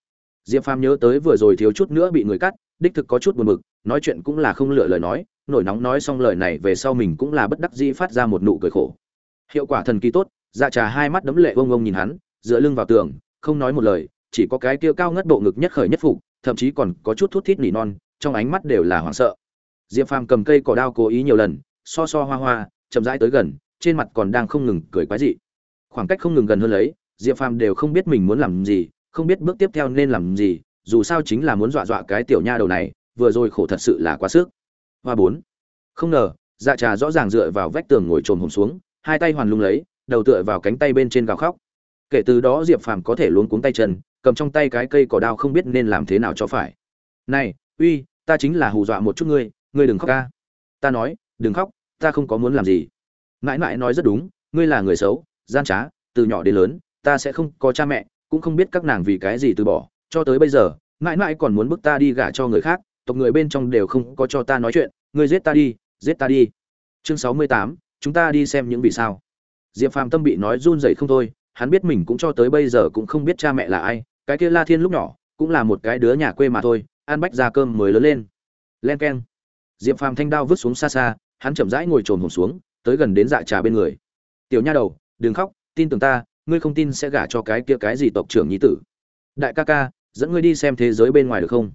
Diệp phàm nhớ tới vừa rồi thiếu chút nữa bị người cắt đích thực có chút buồn bực nói chuyện cũng là không lựa lời nói nổi nóng nói xong lời này về sau mình cũng là bất đắc dĩ phát ra một nụ cười khổ. Hiệu quả thần kỳ tốt dạ trà hai mắt đấm lệ ông ông nhìn hắn, dựa lưng vào tường, không nói một lời, chỉ có cái kia cao ngất độ ngực nhất khởi nhất phục, thậm chí còn có chút thút thít nỉ non, trong ánh mắt đều là hoảng sợ. Diệp phàm cầm cây cỏ đao cố ý nhiều lần, so so hoa hoa, chậm rãi tới gần, trên mặt còn đang không ngừng cười quái dị. Khoảng cách không ngừng gần hơn lấy, diệp phàm đều không biết mình muốn làm gì, không biết bước tiếp theo nên làm gì, dù sao chính là muốn dọa dọa cái tiểu nha đầu này, vừa rồi khổ thật sự là quá sức hoa bốn. Không ngờ dạ trà rõ ràng dựa vào vách tường ngồi trồm hồn xuống, hai tay hoàn lung lấy, đầu tựa vào cánh tay bên trên gào khóc. Kể từ đó diệp phàm có thể luống cuống tay chân, cầm trong tay cái cây cỏ đao không biết nên làm thế nào cho phải. Này, uy, ta chính là hù dọa một chút ngươi ngươi đừng khóc ca ta nói, đừng khóc, ta không có muốn làm gì. Mãi mãi nói rất đúng, ngươi là người xấu, gian trá, từ nhỏ đến lớn, ta sẽ không có cha mẹ, cũng không biết các nàng vì cái gì từ bỏ, cho tới bây giờ, mãi mãi còn muốn bức ta đi gả cho người khác tộc người bên trong đều không có cho ta nói chuyện, ngươi giết ta đi, giết ta đi. Chương sáu mươi tám, chúng ta đi xem những vì sao. Diệp phàm tâm bị nói run rẩy không thôi, hắn biết mình cũng cho tới bây giờ cũng không biết cha mẹ là ai, cái kia la thiên lúc nhỏ, cũng là một cái đứa nhà quê mà thôi, ăn bách ra cơm mới lớn lên. Len k e n diệp phàm thanh đao vứt xuống xa xa, hắn chậm rãi ngồi trồn hồn xuống, tới gần đến dạ trà bên người. Tiểu nha đầu, đừng khóc, tin tưởng ta, ngươi không tin sẽ gả cho cái kia cái gì tộc trưởng nhí tử. Đại ca ca, dẫn ngươi đi xem thế giới bên ngoài được không?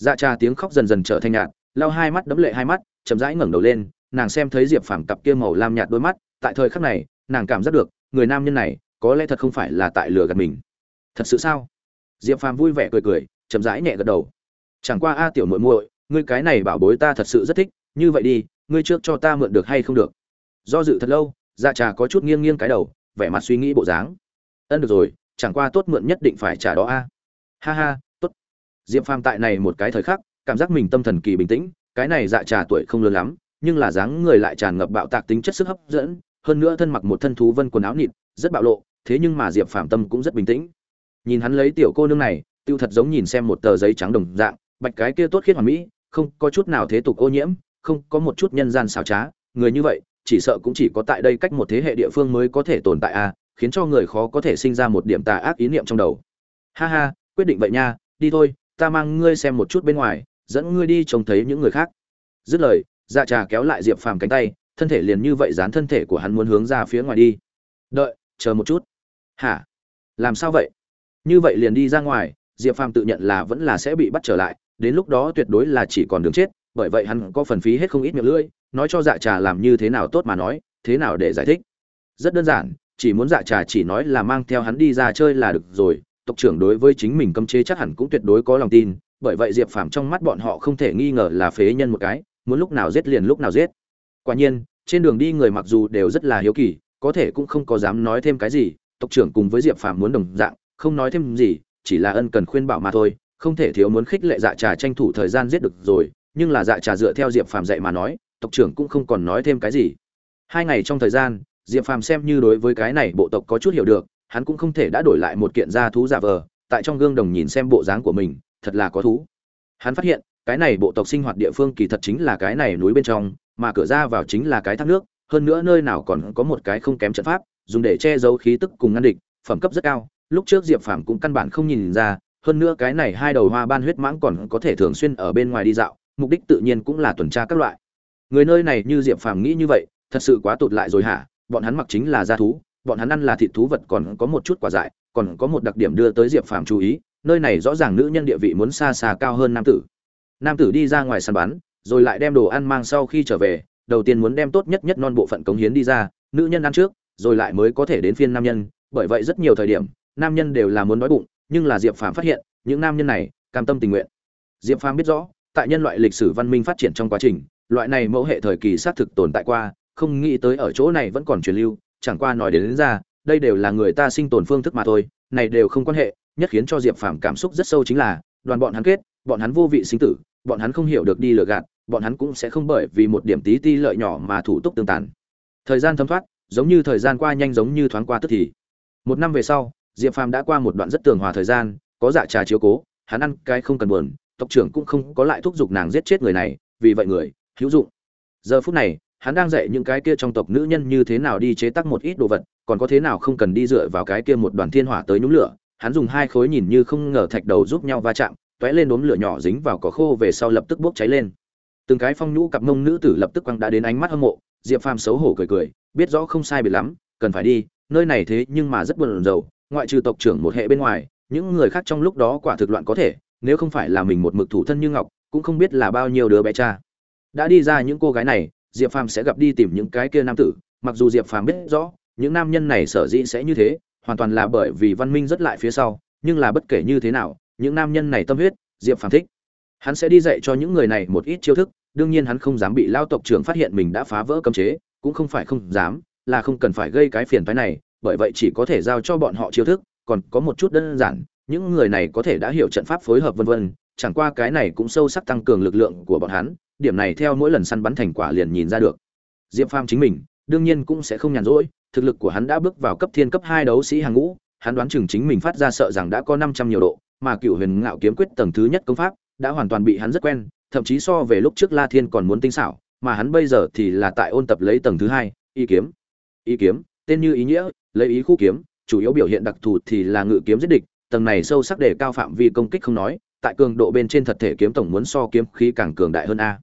Dạ trà tiếng khóc dần dần trở thành nhạt, lau hai mắt đấm lệ hai mắt, chậm rãi ngẩng đầu lên, nàng xem thấy diệp phàm cặp kia màu lam nhạt đôi mắt, tại thời khắc này, nàng cảm giác được, người nam nhân này, có lẽ thật không phải là tại lừa gạt mình. Thật sự sao? Diệp phàm vui vẻ cười cười, chậm rãi nhẹ gật đầu. Chẳng qua a tiểu muội muội, ngươi cái này bảo bối ta thật sự rất thích, như vậy đi, ngươi trước cho ta mượn được hay không được? Do dự thật lâu dạ trà có chút nghiêng nghiêng cái đầu, vẻ mặt suy nghĩ bộ dáng. Ân được rồi, chẳng qua tốt mượn nhất định phải trả đó a. Ha ha diệp phàm tại này một cái thời khắc, cảm giác mình tâm thần kỳ bình tĩnh, cái này dạ trà tuổi không lớn lắm, nhưng là dáng người lại tràn ngập bạo tạc tính chất sức hấp dẫn, hơn nữa thân mặc một thân thú vân quần áo nịt, rất bạo lộ, thế nhưng mà diệp phàm tâm cũng rất bình tĩnh. Nhìn hắn lấy tiểu cô nương này, tiêu thật giống nhìn xem một tờ giấy trắng đồng dạng, bạch cái kia tốt khiết hoàn mỹ, không có chút nào thế tục ô nhiễm, không có một chút nhân gian xảo trá, người như vậy, chỉ sợ cũng chỉ có tại đây cách một thế hệ địa phương mới có thể tồn tại a khiến cho người khó có thể sinh ra một điểm tà ác ý niệm trong đầu. Ha ha, quyết định vậy nha, đi thôi ta mang ngươi xem một chút bên ngoài, dẫn ngươi đi trông thấy những người khác. Dứt lời dạ trà kéo lại diệp phàm cánh tay, thân thể liền như vậy dán thân thể của hắn muốn hướng ra phía ngoài đi. Đợi, chờ một chút. Hả? Làm sao vậy? Như vậy liền đi ra ngoài, diệp phàm tự nhận là vẫn là sẽ bị bắt trở lại, đến lúc đó tuyệt đối là chỉ còn đường chết, bởi vậy hắn có phần phí hết không ít miệng lưỡi, nói cho dạ trà làm như thế nào tốt mà nói, thế nào để giải thích. Rất đơn giản, chỉ muốn dạ trà chỉ nói là mang theo hắn đi ra chơi là được rồi tộc trưởng đối với chính mình cấm chế chắc hẳn cũng tuyệt đối có lòng tin, bởi vậy diệp phàm trong mắt bọn họ không thể nghi ngờ là phế nhân một cái, muốn lúc nào giết liền lúc nào giết. Quả nhiên, trên đường đi người mặc dù đều rất là hiếu kỳ, có thể cũng không có dám nói thêm cái gì, tộc trưởng cùng với diệp phàm muốn đồng dạng, không nói thêm gì, chỉ là ân cần khuyên bảo mà thôi, không thể thiếu muốn khích lệ dạ trà tranh thủ thời gian giết được rồi, nhưng là dạ trà dựa theo diệp phàm dạy mà nói, tộc trưởng cũng không còn nói thêm cái gì. Hai ngày trong thời gian, diệp phàm xem như đối với cái này bộ tộc có chút hiểu được hắn cũng không thể đã đổi lại một kiện da thú giả vờ, tại trong gương đồng nhìn xem bộ dáng của mình, thật là có thú. Hắn phát hiện, cái này bộ tộc sinh hoạt địa phương kỳ thật chính là cái này núi bên trong, mà cửa ra vào chính là cái thác nước, hơn nữa nơi nào còn có một cái không kém trận pháp, dùng để che giấu khí tức cùng ngăn địch, phẩm cấp rất cao. Lúc trước diệp phàm cũng căn bản không nhìn ra, hơn nữa cái này hai đầu hoa ban huyết mãng còn có thể thường xuyên ở bên ngoài đi dạo, mục đích tự nhiên cũng là tuần tra các loại. Người nơi này như diệp phàm nghĩ như vậy, thật sự quá tụt lại rồi hả? Bọn hắn mặc chính là gia thú bọn hắn ăn là thịt thú vật còn có một chút quả dại, còn có một đặc điểm đưa tới diệp phàm chú ý, nơi này rõ ràng nữ nhân địa vị muốn xa xa cao hơn nam tử. Nam tử đi ra ngoài săn bắn, rồi lại đem đồ ăn mang sau khi trở về, đầu tiên muốn đem tốt nhất nhất non bộ phận cống hiến đi ra, nữ nhân ăn trước, rồi lại mới có thể đến phiên nam nhân, bởi vậy rất nhiều thời điểm, nam nhân đều là muốn đói bụng, nhưng là diệp phàm phát hiện, những nam nhân này cam tâm tình nguyện. Diệp phàm biết rõ, tại nhân loại lịch sử văn minh phát triển trong quá trình, loại này mẫu hệ thời kỳ xác thực tồn tại qua, không nghĩ tới ở chỗ này vẫn còn truyền lưu chẳng qua nói đến, đến ra đây đều là người ta sinh tồn phương thức mà thôi này đều không quan hệ nhất khiến cho diệp phàm cảm xúc rất sâu chính là đoàn bọn hắn kết bọn hắn vô vị sinh tử bọn hắn không hiểu được đi lừa gạt bọn hắn cũng sẽ không bởi vì một điểm tí ti lợi nhỏ mà thủ tục tương tàn. Thời gian thấm thoát giống như thời gian qua nhanh giống như thoáng qua tức thì. Một năm về sau diệp phàm đã qua một đoạn rất tường hòa thời gian có dạ trà chiếu cố hắn ăn cái không cần buồn tộc trưởng cũng không có lại thúc giục nàng giết chết người này vì vậy người hữu dụng. Giờ phút này hắn đang dạy những cái kia trong tộc nữ nhân như thế nào đi chế tác một ít đồ vật, còn có thế nào không cần đi dựa vào cái kia một đoàn thiên hỏa tới nhúng lửa. Hắn dùng hai khối nhìn như không ngờ thạch đầu giúp nhau va chạm t lên đốm lửa nhỏ dính vào cỏ khô về sau lập tức bốc cháy lên. Từng cái phong nhũ cặp mông nữ tử lập tức quăng đã đến ánh mắt hâm mộ, diệp phàm xấu hổ cười cười, biết rõ không sai biệt lắm, cần phải đi, nơi này thế nhưng mà rất buồn rầu, ngoại trừ tộc trưởng một hệ bên ngoài, những người khác trong lúc đó quả thực loạn có thể, nếu không phải là mình một mực thủ thân như ngọc, cũng không biết là bao nhiêu đứa bé cha. Đã đi ra những cô gái này diệp phàm sẽ gặp đi tìm những cái kia nam tử, mặc dù diệp phàm biết rõ, những nam nhân này sở dĩ sẽ như thế, hoàn toàn là bởi vì văn minh rất lại phía sau, nhưng là bất kể như thế nào, những nam nhân này tâm huyết, diệp phàm thích. Hắn sẽ đi dạy cho những người này một ít chiêu thức, đương nhiên hắn không dám bị lao tộc trưởng phát hiện mình đã phá vỡ cấm chế, cũng không phải không dám, là không cần phải gây cái phiền phái này, bởi vậy chỉ có thể giao cho bọn họ chiêu thức, còn có một chút đơn giản, những người này có thể đã hiểu trận pháp phối hợp vân vân, chẳng qua cái này cũng sâu sắc tăng cường lực lượng của bọn hắn điểm này theo mỗi lần săn bắn thành quả liền nhìn ra được. Diệp phàm chính mình, đương nhiên cũng sẽ không nhàn rỗi, thực lực của hắn đã bước vào cấp thiên cấp hai đấu sĩ hàng ngũ, hắn đoán chừng chính mình phát ra sợ rằng đã có năm trăm nhiều độ, mà cửu huyền ngạo kiếm quyết tầng thứ nhất công pháp, đã hoàn toàn bị hắn rất quen, thậm chí so về lúc trước la thiên còn muốn tinh xảo, mà hắn bây giờ thì là tại ôn tập lấy tầng thứ hai, y kiếm. Y kiếm, tên như ý nghĩa, lấy ý khu kiếm, chủ yếu biểu hiện đặc thù thì là ngự kiếm giết địch, tầng này sâu sắc để cao phạm vi công kích không nói, tại cường độ bên trên thật thể kiếm tổng muốn so kiếm khí càng cường đại hơn a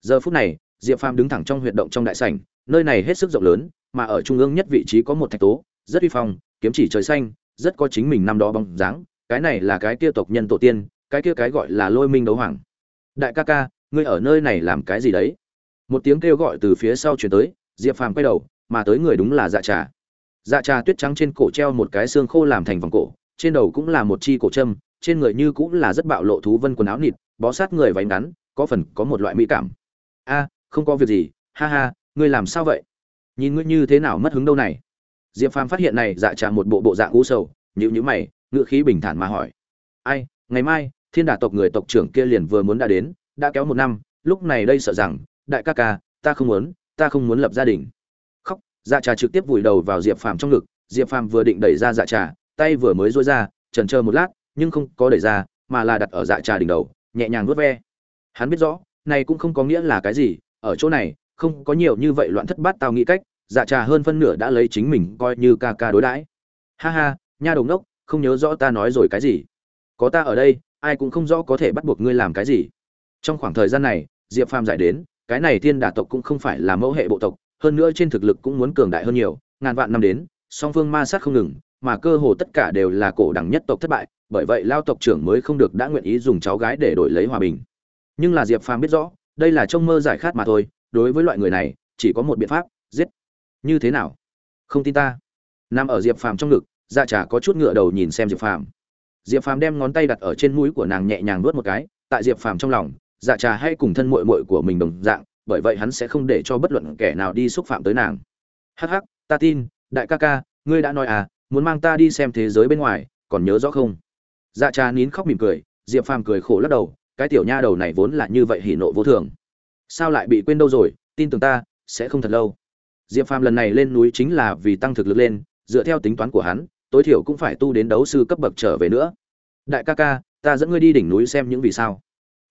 giờ phút này, diệp phàm đứng thẳng trong huyệt động trong đại sảnh, nơi này hết sức rộng lớn, mà ở trung ương nhất vị trí có một thạch tố, rất uy phong, kiếm chỉ trời xanh, rất có chính mình năm đó bóng dáng, cái này là cái kia tộc nhân tổ tiên, cái kia cái gọi là lôi minh đấu hoàng. Đại ca ca, ngươi ở nơi này làm cái gì đấy? Một tiếng kêu gọi từ phía sau chuyển tới, diệp phàm quay đầu, mà tới người đúng là dạ trà. Dạ trà tuyết trắng trên cổ treo một cái xương khô làm thành vòng cổ, trên đầu cũng là một chi cổ trâm trên người như cũng là rất bạo lộ thú vân quần áo nịt, bó sát người váy ngắn, có phần có một loại mỹ cảm a, không có việc gì, ha ha, ngươi làm sao vậy? Nhìn ngươi như thế nào mất hứng đâu này? Diệp phàm phát hiện này dạ trà một bộ bộ dạng u sầu nhữ nhữ mày, ngựa khí bình thản mà hỏi. Ai, ngày mai, thiên đà tộc người tộc trưởng kia liền vừa muốn đã đến, đã kéo một năm, lúc này đây sợ rằng, đại ca ca, ta không muốn, ta không muốn lập gia đình. Khóc dạ trà trực tiếp vùi đầu vào diệp phàm trong ngực, diệp phàm vừa định đẩy ra dạ trà, tay vừa mới dối ra trần chờ một lát, nhưng không có đẩy ra, mà là đặt ở dạ trà đỉnh đầu, nhẹ nhàng vuốt ve. Hắn biết rõ này cũng không có nghĩa là cái gì, ở chỗ này, không có nhiều như vậy loạn thất bát tao nghĩ cách dạ trà hơn phân nửa đã lấy chính mình coi như ca ca đối đãi. Ha ha, nha đồng đốc không nhớ rõ ta nói rồi cái gì. Có ta ở đây, ai cũng không rõ có thể bắt buộc ngươi làm cái gì. Trong khoảng thời gian này, diệp phàm giải đến, cái này thiên đà tộc cũng không phải là mẫu hệ bộ tộc, hơn nữa trên thực lực cũng muốn cường đại hơn nhiều, ngàn vạn năm đến, song phương ma sát không ngừng, mà cơ hồ tất cả đều là cổ đẳng nhất tộc thất bại, bởi vậy lao tộc trưởng mới không được đã nguyện ý dùng cháu gái để đổi lấy hòa bình nhưng là diệp phàm biết rõ, đây là trông mơ giải khát mà thôi, đối với loại người này, chỉ có một biện pháp, giết. Như thế nào? Không tin ta. Nằm ở diệp phàm trong ngực dạ trà có chút ngựa đầu nhìn xem diệp phàm. Diệp phàm đem ngón tay đặt ở trên mũi của nàng nhẹ nhàng nuốt một cái, tại diệp phàm trong lòng dạ trà hay cùng thân muội muội của mình đồng dạng, bởi vậy hắn sẽ không để cho bất luận kẻ nào đi xúc phạm tới nàng. Hắc hắc, ta tin, đại ca ca, ngươi đã nói à muốn mang ta đi xem thế giới bên ngoài, còn nhớ rõ không? Dạ Trà nín khóc mỉm cười, diệp phàm cười khổ lắc đầu cái tiểu nha đầu này vốn là như vậy hỉ nộ vô thường. Sao lại bị quên đâu rồi, tin tưởng ta, sẽ không thật lâu. Diệp phàm lần này lên núi chính là vì tăng thực lực lên, dựa theo tính toán của hắn, tối thiểu cũng phải tu đến đấu sư cấp bậc trở về nữa. Đại ca ca, ta dẫn ngươi đi đỉnh núi xem những vì sao.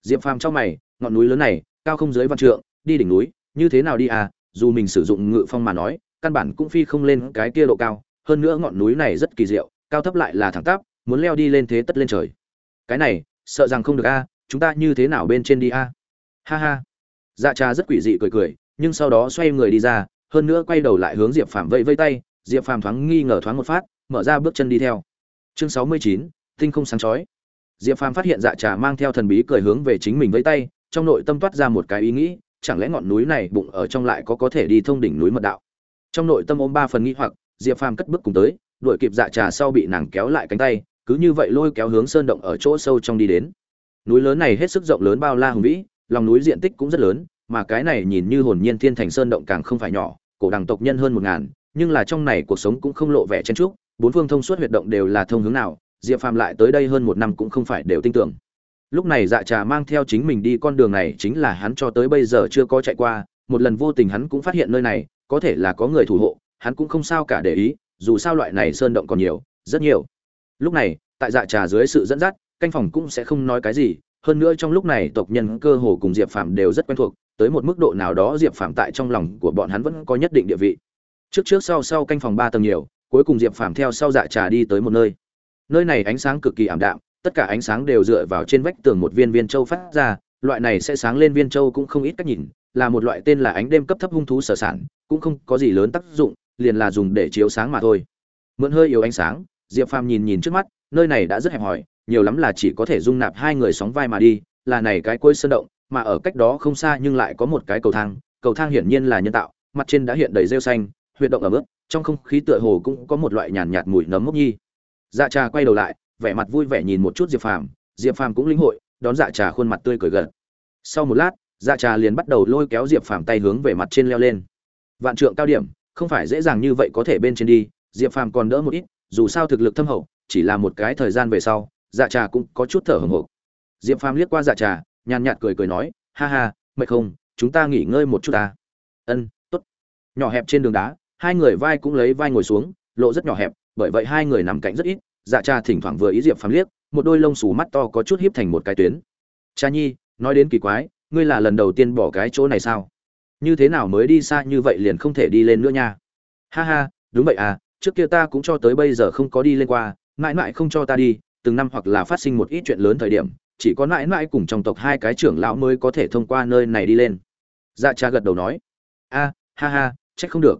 Diệp phàm trong mày, ngọn núi lớn này, cao không dưới văn trượng, đi đỉnh núi, như thế nào đi à dù mình sử dụng ngự phong mà nói, căn bản cũng phi không lên cái kia độ cao, hơn nữa ngọn núi này rất kỳ diệu, cao thấp lại là thẳng tắp, muốn leo đi lên thế tất lên trời. Cái này, sợ rằng không được a chúng ta như thế nào bên trên đi a? Ha ha. Dạ cha rất quỷ dị cười cười, nhưng sau đó xoay người đi ra, hơn nữa quay đầu lại hướng diệp phàm vẫy vây tay, diệp phàm thoáng nghi ngờ thoáng một phát, mở ra bước chân đi theo. Chương sáu mươi chín, tinh không sáng chói. Diệp phàm phát hiện dạ trà mang theo thần bí cười hướng về chính mình vẫy tay, trong nội tâm toát ra một cái ý nghĩ, chẳng lẽ ngọn núi này bụng ở trong lại có có thể đi thông đỉnh núi mật đạo? Trong nội tâm ôm ba phần nghĩ hoặc, diệp phàm cất bước cùng tới, đuổi kịp dạ trà sau bị nàng kéo lại cánh tay, cứ như vậy lôi kéo hướng sơn động ở chỗ sâu trong đi đến núi lớn này hết sức rộng lớn bao la hùng vĩ, lòng núi diện tích cũng rất lớn, mà cái này nhìn như hồn nhiên thiên thành sơn động càng không phải nhỏ, cổ đằng tộc nhân hơn một ngàn, nhưng là trong này cuộc sống cũng không lộ vẻ chen trúc bốn phương thông suốt huyệt động đều là thông hướng nào, diệp phàm lại tới đây hơn một năm cũng không phải đều tin tưởng. Lúc này dạ trà mang theo chính mình đi con đường này chính là hắn cho tới bây giờ chưa có chạy qua, một lần vô tình hắn cũng phát hiện nơi này, có thể là có người thủ hộ, hắn cũng không sao cả để ý, dù sao loại này sơn động còn nhiều, rất nhiều. Lúc này, tại dạ trà dưới sự dẫn dắt canh phòng cũng sẽ không nói cái gì, hơn nữa trong lúc này tộc nhân cơ hồ cùng diệp phạm đều rất quen thuộc, tới một mức độ nào đó diệp phạm tại trong lòng của bọn hắn vẫn có nhất định địa vị. Trước trước sau sau canh phòng ba tầng nhiều, cuối cùng diệp phạm theo sau dạ trà đi tới một nơi. Nơi này ánh sáng cực kỳ ảm đạm, tất cả ánh sáng đều dựa vào trên vách tường một viên viên châu phát ra, loại này sẽ sáng lên viên châu cũng không ít cách nhìn, là một loại tên là ánh đêm cấp thấp hung thú sở sản, cũng không có gì lớn tác dụng, liền là dùng để chiếu sáng mà thôi. Mượn hơi yếu ánh sáng, diệp phàm nhìn nhìn trước mắt, nơi này đã rất hẹp hòi nhiều lắm là chỉ có thể dung nạp hai người sóng vai mà đi là này cái cuối sơn động mà ở cách đó không xa nhưng lại có một cái cầu thang cầu thang hiển nhiên là nhân tạo mặt trên đã hiện đầy rêu xanh huyệt động ở bước trong không khí tựa hồ cũng có một loại nhàn nhạt, mùi nấm mốc nhi. Dạ trà quay đầu lại vẻ mặt vui vẻ nhìn một chút diệp phàm diệp phàm cũng linh hội đón dạ trà khuôn mặt tươi cười gật. Sau một lát dạ trà liền bắt đầu lôi kéo diệp phàm tay hướng về mặt trên leo lên. Vạn trượng cao điểm không phải dễ dàng như vậy có thể bên trên đi diệp phàm còn đỡ một ít dù sao thực lực thâm hậu chỉ là một cái thời gian về sau dạ trà cũng có chút thở hồng hộc. Diệp phàm liếc qua dạ trà, nhàn nhạt cười cười nói, ha ha, mệt không? Chúng ta nghỉ ngơi một chút ta. Ân t ố t nhỏ hẹp trên đường đá, hai người vai cũng lấy vai ngồi xuống, lộ rất nhỏ hẹp, bởi vậy hai người nằm cạnh rất ít. Dạ trà thỉnh thoảng vừa ý diệp phàm liếc, một đôi lông xù mắt to có chút hiếp thành một cái tuyến. Cha nhi, nói đến kỳ quái, ngươi là lần đầu tiên bỏ cái chỗ này sao? Như thế nào mới đi xa như vậy liền không thể đi lên nữa nha? Ha ha, đúng vậy à trước kia ta cũng cho tới bây giờ không có đi lên qua, mãi mãi không cho ta đi từng năm hoặc là phát sinh một ít chuyện lớn thời điểm, chỉ có mãi mãi cùng trong tộc hai cái trưởng lão mới có thể thông qua nơi này đi lên. Dạ cha gật đầu nói, a, ha ha, trách không được.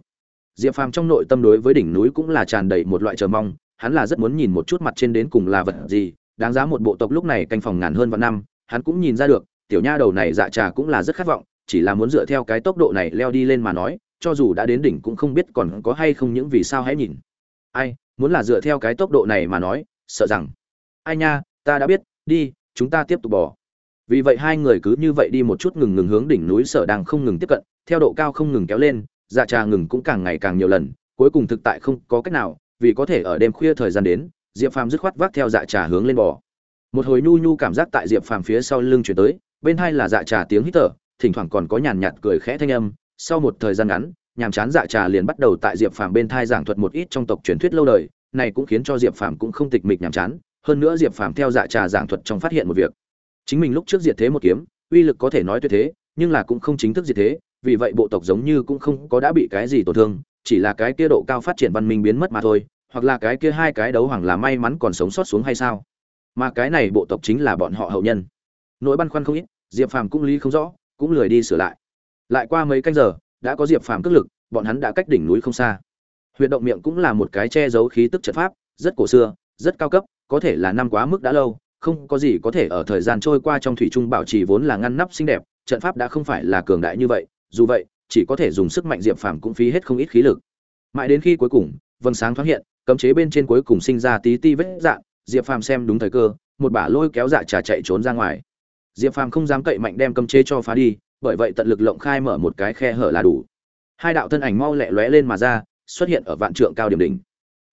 Diệp phàm trong nội tâm đối với đỉnh núi cũng là tràn đầy một loại chờ mong, hắn là rất muốn nhìn một chút mặt trên đến cùng là vật gì, đáng giá một bộ tộc lúc này canh phòng ngàn hơn vạn năm, hắn cũng nhìn ra được, tiểu nha đầu này dạ trà cũng là rất khát vọng, chỉ là muốn dựa theo cái tốc độ này leo đi lên mà nói, cho dù đã đến đỉnh cũng không biết còn có hay không những vì sao hãy nhìn. Ai, muốn là dựa theo cái tốc độ này mà nói, sợ rằng ai nha, ta đã biết, đi, chúng ta tiếp tục bỏ vì vậy hai người cứ như vậy đi một chút ngừng ngừng hướng đỉnh núi sở đang không ngừng tiếp cận, theo độ cao không ngừng kéo lên dạ trà ngừng cũng càng ngày càng nhiều lần, cuối cùng thực tại không có cách nào, vì có thể ở đêm khuya thời gian đến, diệp phàm dứt khoát vác theo dạ trà hướng lên bò. Một hồi nhu nhu cảm giác tại diệp phàm phía sau lưng chuyển tới, bên hai là dạ trà tiếng hít thở, thỉnh thoảng còn có nhàn nhạt cười khẽ thanh âm, sau một thời gian ngắn, nhàm chán dạ trà liền bắt đầu tại diệp phàm bên thai giảng thuật một ít trong tộc truyền thuyết lâu đời, này cũng khiến cho diệp phàm cũng không tịch mịch nhàm chán hơn nữa diệp phàm theo dạ trà giảng thuật trong phát hiện một việc. Chính mình lúc trước diệt thế một kiếm, uy lực có thể nói tuyệt thế, nhưng là cũng không chính thức diệt thế, vì vậy bộ tộc giống như cũng không có đã bị cái gì tổn thương, chỉ là cái kia độ cao phát triển văn minh biến mất mà thôi, hoặc là cái kia hai cái đấu hoàng là may mắn còn sống sót xuống hay sao? Mà cái này bộ tộc chính là bọn họ hậu nhân. Nỗi băn khoăn không ít, diệp phàm cũng lý không rõ, cũng lười đi sửa lại. Lại qua mấy canh giờ, đã có diệp phàm cất lực, bọn hắn đã cách đỉnh núi không xa. Huyệt động miệng cũng là một cái che giấu khí tức trận pháp, rất cổ xưa, rất cao cấp có thể là năm quá mức đã lâu, không có gì có thể ở thời gian trôi qua trong thủy trung bảo trì vốn là ngăn nắp xinh đẹp, trận pháp đã không phải là cường đại như vậy, dù vậy, chỉ có thể dùng sức mạnh diệp phàm cũng phí hết không ít khí lực. Mãi đến khi cuối cùng, vầng sáng thoáng hiện, cấm chế bên trên cuối cùng sinh ra tí ti vết dạng, diệp phàm xem đúng thời cơ, một bả lôi kéo dạ trà chạy trốn ra ngoài. Diệp phàm không dám cậy mạnh đem cấm chế cho phá đi, bởi vậy tận lực lộng khai mở một cái khe hở là đủ. Hai đạo thân ảnh mau lẹ lóe lên mà ra, xuất hiện ở vạn trượng cao điểm đỉnh.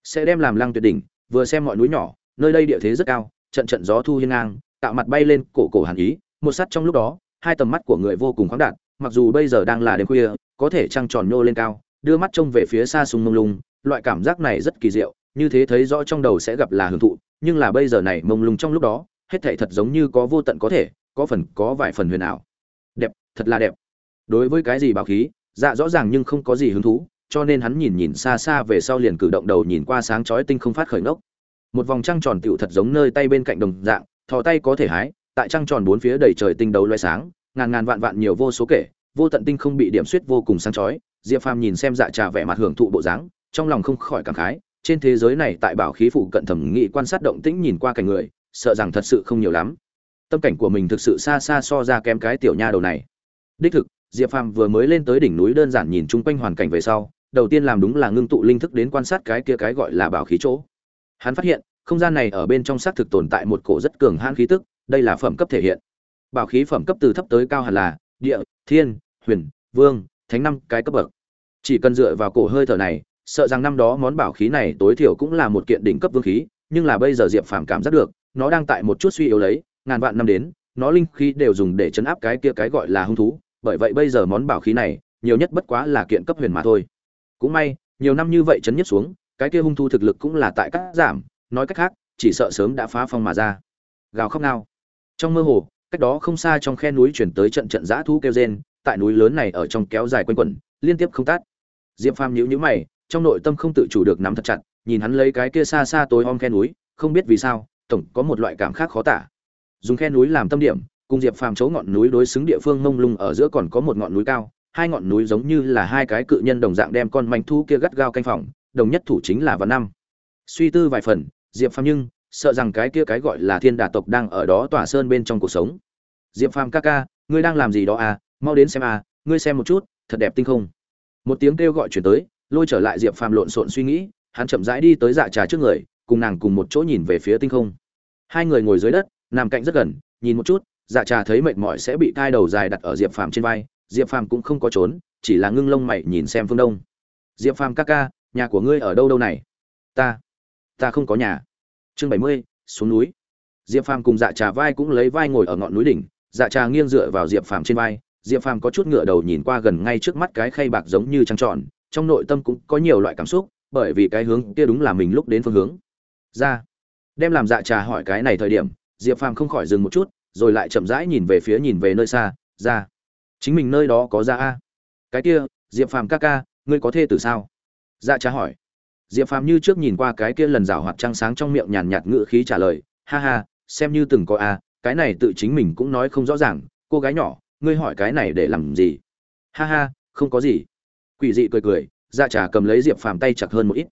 Sẽ đem làm lăng tuyệt đỉnh, vừa xem mọi núi nhỏ nơi đây địa thế rất cao, trận trận gió thu hiên ngang, tạo mặt bay lên cổ cổ hàn ý, một sát trong lúc đó, hai tầm mắt của người vô cùng khoáng đạt, mặc dù bây giờ đang là đêm khuya, có thể trăng tròn nhô lên cao, đưa mắt trông về phía xa sùng mông lung, loại cảm giác này rất kỳ diệu, như thế thấy rõ trong đầu sẽ gặp là hưởng thụ, nhưng là bây giờ này mông lung trong lúc đó, hết thảy thật giống như có vô tận có thể, có phần có vài phần huyền ảo. Đẹp, thật là đẹp. Đối với cái gì bảo khí dạ rõ ràng nhưng không có gì hứng thú, cho nên hắn nhìn nhìn xa xa về sau liền cử động đầu nhìn qua sáng chói tinh không phát khởi ngốc một vòng trăng tròn tựu thật giống nơi tay bên cạnh đồng dạng, thò tay có thể hái, tại trăng tròn bốn phía đầy trời tinh đấu loé sáng, ngàn ngàn vạn vạn nhiều vô số kể, vô tận tinh không bị điểm suyết vô cùng sáng chói, diệp phàm nhìn xem dạ trà vẻ mặt hưởng thụ bộ dáng, trong lòng không khỏi cảm khái, trên thế giới này tại bảo khí phụ cận thẩm nghị quan sát động tĩnh nhìn qua cảnh người, sợ rằng thật sự không nhiều lắm. Tâm cảnh của mình thực sự xa xa so ra kém cái tiểu nha đầu này. Đích thực, diệp phàm vừa mới lên tới đỉnh núi đơn giản nhìn chung quanh hoàn cảnh về sau, đầu tiên làm đúng là ngưng tụ linh thức đến quan sát cái kia cái gọi là bảo khí chỗ hắn phát hiện, không gian này ở bên trong xác thực tồn tại một cổ rất cường hãn khí tức, đây là phẩm cấp thể hiện. Bảo khí phẩm cấp từ thấp tới cao hẳn là địa, thiên, huyền, vương, thánh năm, cái cấp bậc. Chỉ cần dựa vào cổ hơi thở này, sợ rằng năm đó món bảo khí này tối thiểu cũng là một kiện đỉnh cấp vương khí, nhưng là bây giờ diệp phàm cảm giác được, nó đang tại một chút suy yếu lấy, ngàn vạn năm đến, nó linh khí đều dùng để chấn áp cái kia cái gọi là hung thú, bởi vậy bây giờ món bảo khí này, nhiều nhất bất quá là kiện cấp huyền mà thôi. Cũng may, nhiều năm như vậy chấn nhất xuống cái kia hung thú thực lực cũng là tại cắt giảm, nói cách khác, chỉ sợ sớm đã phá phong mà ra. Gào khóc nào trong mơ hồ, cách đó không xa trong khe núi chuyển tới trận trận dã thú kêu rên, tại núi lớn này ở trong kéo dài quanh quẩn, liên tiếp không tát diệp phàm nhíu nhíu mày, trong nội tâm không tự chủ được nắm thật chặt, nhìn hắn lấy cái kia xa xa tối om khe núi, không biết vì sao, tổng có một loại cảm khác khó tả. Dùng khe núi làm tâm điểm, cùng diệp phàm chỗ ngọn núi đối xứng địa phương mông lung ở giữa còn có một ngọn núi cao, hai ngọn núi giống như là hai cái cự nhân đồng dạng đem con manh thu kia gắt gao canh phòng đồng nhất thủ chính là văn năm. Suy tư vài phần, diệp phàm nhưng sợ rằng cái kia cái gọi là thiên đà tộc đang ở đó tỏa sơn bên trong cuộc sống. Diệp phàm ca ca, ngươi đang làm gì đó à? Mau đến xem à ngươi xem một chút, thật đẹp tinh không. Một tiếng kêu gọi chuyển tới, lôi trở lại diệp phàm lộn xộn suy nghĩ, hắn chậm rãi đi tới dạ trà trước người, cùng nàng cùng một chỗ nhìn về phía tinh không. Hai người ngồi dưới đất, nằm cạnh rất gần, nhìn một chút dạ trà thấy mệt mỏi sẽ bị thai đầu dài đặt ở diệp phàm trên vai, diệp phàm cũng không có trốn, chỉ là ngưng lông mày nhìn xem phương đông. Diệp phàm ca ca nhà của ngươi ở đâu đâu này? Ta ta không có nhà. Chương bảy mươi, xuống núi. Diệp phàm cùng dạ trà vai cũng lấy vai ngồi ở ngọn núi đỉnh. Dạ trà nghiêng dựa vào diệp phàm trên vai. Diệp phàm có chút ngựa đầu nhìn qua gần ngay trước mắt cái khay bạc giống như trăng tròn. Trong nội tâm cũng có nhiều loại cảm xúc, bởi vì cái hướng kia đúng là mình lúc đến phương hướng. Ra, đem làm dạ trà hỏi cái này thời điểm, diệp phàm không khỏi dừng một chút, rồi lại chậm rãi nhìn về phía nhìn về nơi xa. Ra, chính mình nơi đó có ra a. Cái kia, diệp phàm ca ca, ngươi có thê tử sao? Dạ trà hỏi. Diệp phàm như trước nhìn qua cái kia lần rào hoạt trăng sáng trong miệng nhàn nhạt ngữ khí trả lời, ha ha, xem như từng có a, cái này tự chính mình cũng nói không rõ ràng, cô gái nhỏ, ngươi hỏi cái này để làm gì? Ha ha, không có gì. Quỷ dị cười cười dạ trà cầm lấy diệp phàm tay chặt hơn một ít.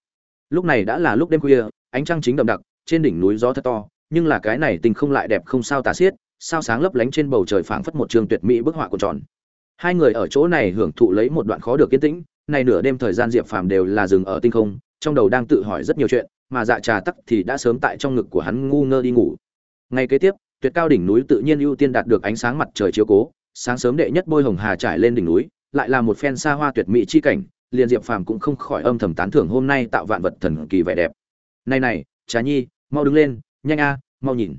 Lúc này đã là lúc đêm khuya, ánh trăng chính đậm đặc, trên đỉnh núi gió thật to, nhưng là cái này tình không lại đẹp không sao tả xiết, sao sáng lấp lánh trên bầu trời phảng phất một trường tuyệt mỹ bức họa của tròn hai người ở chỗ này hưởng thụ lấy một đoạn khó được yên tĩnh này nửa đêm thời gian diệp phàm đều là dừng ở tinh không, trong đầu đang tự hỏi rất nhiều chuyện, mà dạ trà tắc thì đã sớm tại trong ngực của hắn ngu ngơ đi ngủ. Ngay kế tiếp, tuyệt cao đỉnh núi tự nhiên ưu tiên đạt được ánh sáng mặt trời chiếu cố, sáng sớm đệ nhất bôi hồng hà trải lên đỉnh núi, lại là một phen xa hoa tuyệt mỹ chi cảnh, liền diệp phàm cũng không khỏi âm thầm tán thưởng hôm nay tạo vạn vật thần kỳ vẻ đẹp. Này này, trà nhi, mau đứng lên, nhanh a, mau nhìn.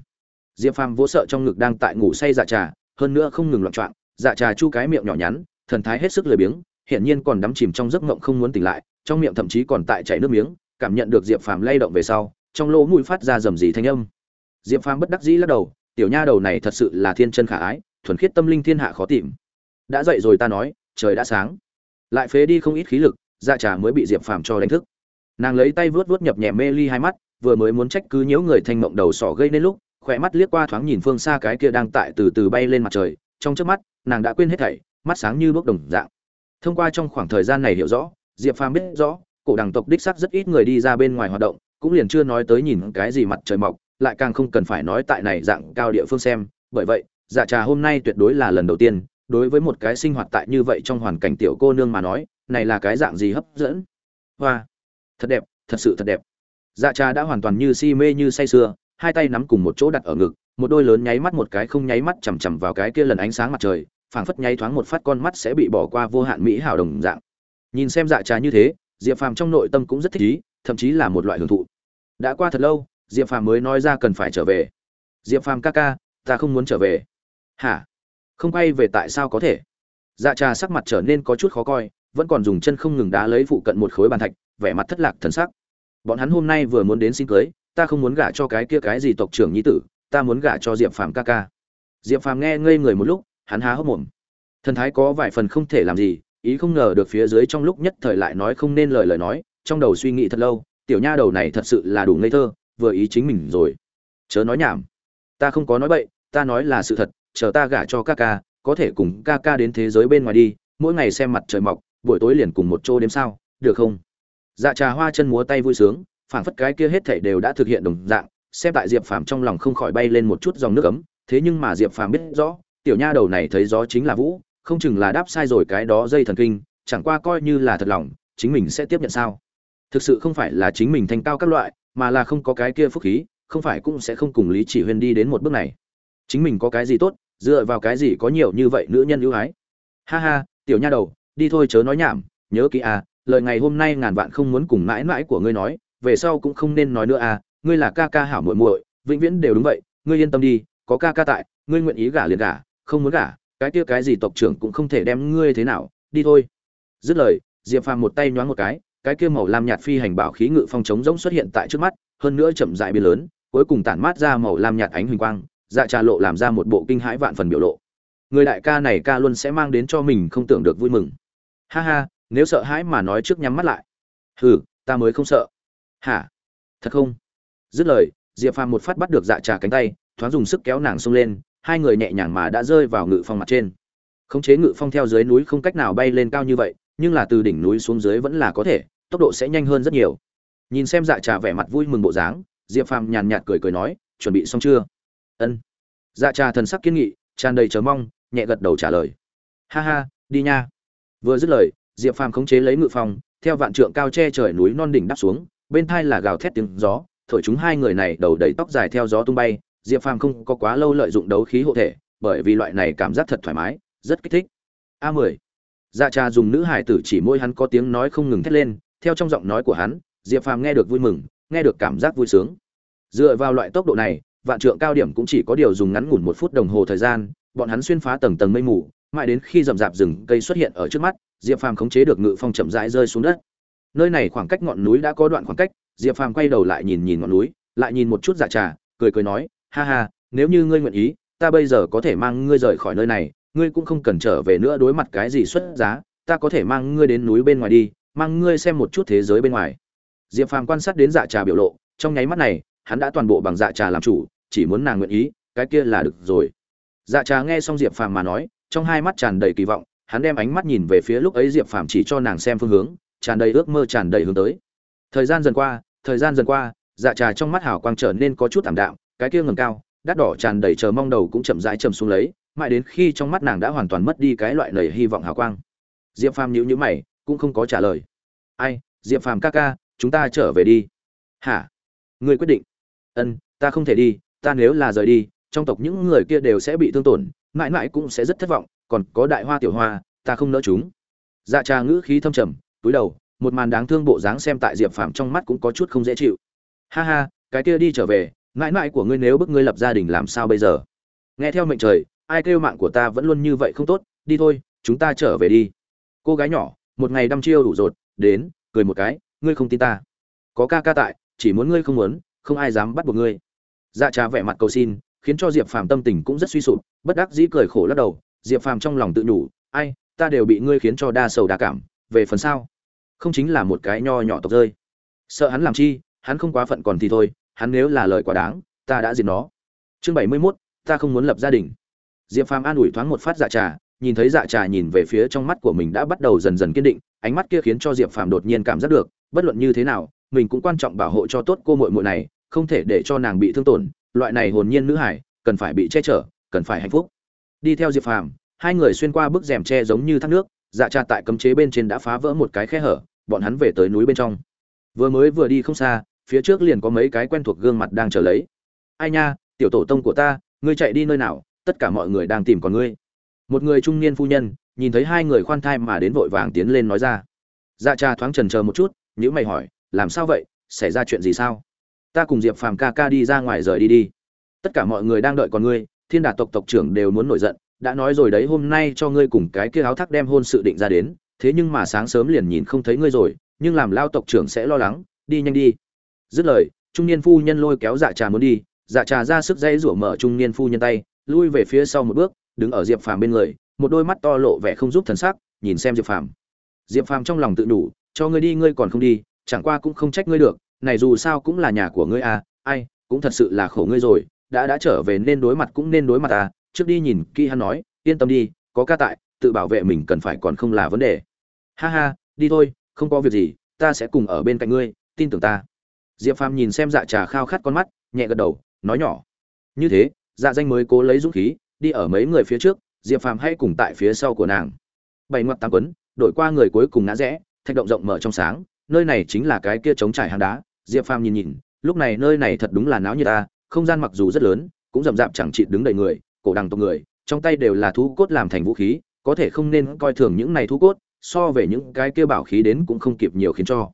Diệp phàm vỗ sợ trong ngực đang tại ngủ say dạ trà, hơn nữa không ngừng loạn trọng dạ trà chu cái miệng nhỏ nhắn, thần thái hết sức lười biếng, hiển nhiên còn đắm chìm trong giấc mộng không muốn tỉnh lại, trong miệng thậm chí còn tại chảy nước miếng, cảm nhận được diệp phàm lay động về sau, trong lỗ mũi phát ra rầm rì thanh âm. Diệp phàm bất đắc dĩ lắc đầu, tiểu nha đầu này thật sự là thiên chân khả ái, thuần khiết tâm linh thiên hạ khó tìm. Đã dậy rồi ta nói, trời đã sáng. Lại phế đi không ít khí lực dạ trà mới bị diệp phàm cho đánh thức. Nàng lấy tay vuốt vuốt nhập nhẹ mê ly hai mắt, vừa mới muốn trách cứ nhiễu người thanh mộng đầu sỏ gây nên lúc khỏe mắt liếc qua thoáng nhìn phương xa cái kia đang tại từ từ bay lên mặt trời trong trước mắt, nàng đã quên hết thảy, mắt sáng như bước đồng dạng. Thông qua trong khoảng thời gian này hiểu rõ, diệp phàm biết rõ, cổ đẳng tộc đích sắc rất ít người đi ra bên ngoài hoạt động, cũng liền chưa nói tới nhìn cái gì mặt trời mọc, lại càng không cần phải nói tại này dạng cao địa phương xem. Bởi vậy dạ trà hôm nay tuyệt đối là lần đầu tiên, đối với một cái sinh hoạt tại như vậy trong hoàn cảnh tiểu cô nương mà nói, này là cái dạng gì hấp dẫn. Hoa, thật đẹp, thật sự thật đẹp. Dạ trà đã hoàn toàn như si mê như say sưa, hai tay nắm cùng một chỗ đặt ở ngực một đôi lớn nháy mắt một cái không nháy mắt chằm chằm vào cái kia lần ánh sáng mặt trời, phảng phất nháy thoáng một phát con mắt sẽ bị bỏ qua vô hạn mỹ hảo đồng dạng. Nhìn xem dạ trà như thế, diệp phàm trong nội tâm cũng rất thích ý, thậm chí là một loại hưởng thụ. Đã qua thật lâu, diệp phàm mới nói ra cần phải trở về. Diệp phàm ca ca, ta không muốn trở về. Hả? Không quay về tại sao có thể? Dạ trà sắc mặt trở nên có chút khó coi, vẫn còn dùng chân không ngừng đá lấy phụ cận một khối bàn thạch, vẻ mặt thất lạc thần sắc. Bọn hắn hôm nay vừa muốn đến xin cưới, ta không muốn gả cho cái kia cái gì tộc trưởng nhi tử ta muốn gả cho diệp phàm ca ca. Diệp phàm nghe ngây người một lúc, hắn há hốc mồm. Thần thái có vài phần không thể làm gì, ý không ngờ được phía dưới trong lúc nhất thời lại nói không nên lời lời nói, trong đầu suy nghĩ thật lâu, tiểu nha đầu này thật sự là đủ ngây thơ, vừa ý chính mình rồi. Chớ nói nhảm. Ta không có nói bậy, ta nói là sự thật, chờ ta gả cho ca ca, có thể cùng ca ca đến thế giới bên ngoài đi, mỗi ngày xem mặt trời mọc, buổi tối liền cùng một chỗ đêm sao, được không? Dạ trà hoa chân múa tay vui sướng, phảng phất cái kia hết thảy đều đã thực hiện đồng dạng xem tại diệp phàm trong lòng không khỏi bay lên một chút dòng nước ấm, thế nhưng mà diệp phàm biết rõ, tiểu nha đầu này thấy gió chính là vũ, không chừng là đáp sai rồi cái đó dây thần kinh, chẳng qua coi như là thật lòng, chính mình sẽ tiếp nhận sao? Thực sự không phải là chính mình thành cao các loại, mà là không có cái kia phúc khí, không phải cũng sẽ không cùng lý chỉ huyên đi đến một bước này. Chính mình có cái gì tốt, dựa vào cái gì có nhiều như vậy nữ nhân ưu ái? Ha ha, tiểu nha đầu, đi thôi chớ nói nhảm, nhớ kỹ à lời ngày hôm nay ngàn vạn không muốn cùng mãi mãi của ngươi nói, về sau cũng không nên nói nữa à ngươi là ca ca hảo muội muội, vĩnh viễn đều đúng vậy, ngươi yên tâm đi, có ca ca tại, ngươi nguyện ý gả liền gả, không muốn gả, cái kia cái gì tộc trưởng cũng không thể đem ngươi thế nào, đi thôi. Dứt lời, diệp phàm một tay nhoáng một cái cái kia màu lam nhạt phi hành bảo khí ngự phong chống rỗng xuất hiện tại trước mắt, hơn nữa chậm rãi biến lớn, cuối cùng tản mát ra màu lam nhạt ánh huỳnh quang dạ trà lộ làm ra một bộ kinh hãi vạn phần biểu lộ. Người đại ca này ca luôn sẽ mang đến cho mình không tưởng được vui mừng. Ha ha, nếu sợ hãi mà nói trước nhắm mắt lại. Hừ, ta mới không sợ. Hả? Thật không? Dứt lời, diệp phàm một phát bắt được dạ trà cánh tay, thoáng dùng sức kéo nàng xông lên, hai người nhẹ nhàng mà đã rơi vào ngự phong mặt trên. Khống chế ngự phong theo dưới núi không cách nào bay lên cao như vậy, nhưng là từ đỉnh núi xuống dưới vẫn là có thể, tốc độ sẽ nhanh hơn rất nhiều. Nhìn xem dạ trà vẻ mặt vui mừng bộ dáng, diệp phàm nhàn nhạt cười cười nói, chuẩn bị xong chưa? Ân. Dạ trà thần sắc kiên nghị, tràn đầy chờ mong, nhẹ gật đầu trả lời. Ha ha, đi nha. Vừa dứt lời, diệp phàm khống chế lấy ngự phong, theo vạn trượng cao che trời núi non đỉnh đắp xuống, bên thai là gào thét tiếng gió thổi chúng hai người này đầu đầy tóc dài theo gió tung bay, diệp phàm không có quá lâu lợi dụng đấu khí hộ thể, bởi vì loại này cảm giác thật thoải mái, rất kích thích. A mười. Dạ trà dùng nữ hải tử chỉ môi hắn có tiếng nói không ngừng thét lên, theo trong giọng nói của hắn, diệp phàm nghe được vui mừng, nghe được cảm giác vui sướng. Dựa vào loại tốc độ này, vạn trượng cao điểm cũng chỉ có điều dùng ngắn ngủn một phút đồng hồ thời gian, bọn hắn xuyên phá tầng tầng mây mù, mãi đến khi rậm rạp rừng cây xuất hiện ở trước mắt, diệp phàm khống chế được ngự phong chậm rãi rơi xuống đất. Nơi này khoảng cách ngọn núi đã có đoạn khoảng cách diệp phàm quay đầu lại nhìn nhìn ngọn núi, lại nhìn một chút dạ trà, cười cười nói, ha ha, nếu như ngươi nguyện ý, ta bây giờ có thể mang ngươi rời khỏi nơi này, ngươi cũng không cần trở về nữa đối mặt cái gì xuất giá, ta có thể mang ngươi đến núi bên ngoài đi, mang ngươi xem một chút thế giới bên ngoài. Diệp phàm quan sát đến dạ trà biểu lộ, trong nháy mắt này, hắn đã toàn bộ bằng dạ trà làm chủ, chỉ muốn nàng nguyện ý, cái kia là được rồi. Dạ trà nghe xong diệp phàm mà nói, trong hai mắt tràn đầy kỳ vọng, hắn đem ánh mắt nhìn về phía lúc ấy diệp phàm chỉ cho nàng xem phương hướng, tràn đầy ước mơ tràn đầy hướng tới thời gian dần qua, thời gian dần qua dạ trà trong mắt hào quang trở nên có chút ảm đạm, cái kia ngầm cao, đắt đỏ tràn đầy chờ mong đầu cũng chậm rãi chầm xuống lấy, mãi đến khi trong mắt nàng đã hoàn toàn mất đi cái loại nầy hy vọng hào quang. Diệp phàm nhíu nhíu mày, cũng không có trả lời. Ai, diệp phàm ca ca, chúng ta trở về đi. Hả? Ngươi quyết định? Ân, ta không thể đi, ta nếu là rời đi, trong tộc những người kia đều sẽ bị thương tổn, mãi mãi cũng sẽ rất thất vọng, còn có đại hoa tiểu hoa, ta không nỡ chúng. Dạ trà ngữ khí thâm trầm, túi đầu một màn đáng thương bộ dáng xem tại diệp phàm trong mắt cũng có chút không dễ chịu. Ha ha, cái kia đi trở về, mãi mãi của ngươi nếu bức ngươi lập gia đình làm sao bây giờ? Nghe theo mệnh trời, ai kêu mạng của ta vẫn luôn như vậy không tốt, đi thôi, chúng ta trở về đi. Cô gái nhỏ, một ngày đăm chiêu đủ rột, đến, cười một cái, ngươi không tin ta. Có ca ca tại, chỉ muốn ngươi không muốn, không ai dám bắt buộc ngươi. Dạ trà vẻ mặt cầu xin, khiến cho diệp phàm tâm tình cũng rất suy sụp, bất đắc dĩ cười khổ lắc đầu, diệp phàm trong lòng tự nhủ, ai, ta đều bị ngươi khiến cho đa sầu đa cảm, về phần sau không chính là một cái nho nhỏ tộc rơi. Sợ hắn làm chi hắn không quá phận còn thì thôi hắn nếu là lời quá đáng ta đã diệt nó. Chương bảy mươi 71, ta không muốn lập gia đình. Diệp phàm an ủi thoáng một phát dạ trà nhìn thấy dạ trà nhìn về phía trong mắt của mình đã bắt đầu dần dần kiên định ánh mắt kia khiến cho diệp phàm đột nhiên cảm giác được bất luận như thế nào mình cũng quan trọng bảo hộ cho tốt cô muội muội này không thể để cho nàng bị thương tổn loại này hồn nhiên nữ hải cần phải bị che chở cần phải hạnh phúc. Đi theo diệp phàm hai người xuyên qua bức rèm tre giống như thác nước dạ trà tại cấm chế bên trên đã phá vỡ một cái khe hở, bọn hắn về tới núi bên trong. Vừa mới vừa đi không xa, phía trước liền có mấy cái quen thuộc gương mặt đang chờ lấy. Ai nha, tiểu tổ tông của ta, ngươi chạy đi nơi nào, tất cả mọi người đang tìm còn ngươi. Một người trung niên phu nhân, nhìn thấy hai người khoan thai mà đến vội vàng tiến lên nói ra. Dạ cha thoáng trần chờ một chút nhữ mày hỏi, làm sao vậy? Xảy ra chuyện gì sao? Ta cùng diệp phàm ca ca đi ra ngoài rời đi đi. Tất cả mọi người đang đợi còn ngươi, thiên đà tộc tộc trưởng đều muốn nổi giận đã nói rồi đấy, hôm nay cho ngươi cùng cái kia áo thác đem hôn sự định ra đến, thế nhưng mà sáng sớm liền nhìn không thấy ngươi rồi, nhưng làm lao tộc trưởng sẽ lo lắng, đi nhanh đi. Dứt lời, trung niên phu nhân lôi kéo dạ trà muốn đi dạ trà ra sức dây rủa mở trung niên phu nhân tay, lui về phía sau một bước, đứng ở diệp phàm bên người, một đôi mắt to lộ vẻ không giúp thần sắc, nhìn xem diệp phàm. Diệp phàm trong lòng tự đủ, cho ngươi đi, ngươi còn không đi, chẳng qua cũng không trách ngươi được, này dù sao cũng là nhà của ngươi à ai, cũng thật sự là khổ ngươi rồi, đã đã trở về nên đối mặt cũng nên đối mặt à trước đi nhìn kỹ hắn nói, yên tâm đi, có ca tại, tự bảo vệ mình cần phải còn không là vấn đề. Ha ha, đi thôi, không có việc gì, ta sẽ cùng ở bên cạnh ngươi, tin tưởng ta. Diệp phàm nhìn xem dạ trà khao khát con mắt, nhẹ gật đầu, nói nhỏ. Như thế dạ danh mới cố lấy dũng khí, đi ở mấy người phía trước, diệp phàm hay cùng tại phía sau của nàng. Bảy ngoặt tám quấn, đổi qua người cuối cùng ngã rẽ, thạch động rộng mở trong sáng, nơi này chính là cái kia trống trải hang đá. Diệp phàm nhìn nhìn, lúc này nơi này thật đúng là náo như ta, không gian mặc dù rất lớn, cũng rậm rạp chẳng chịt đứng đầy người cổ đằng tộc người, trong tay đều là thú cốt làm thành vũ khí, có thể không nên coi thường những này thú cốt, so về những cái kia bảo khí đến cũng không kịp nhiều khiến cho.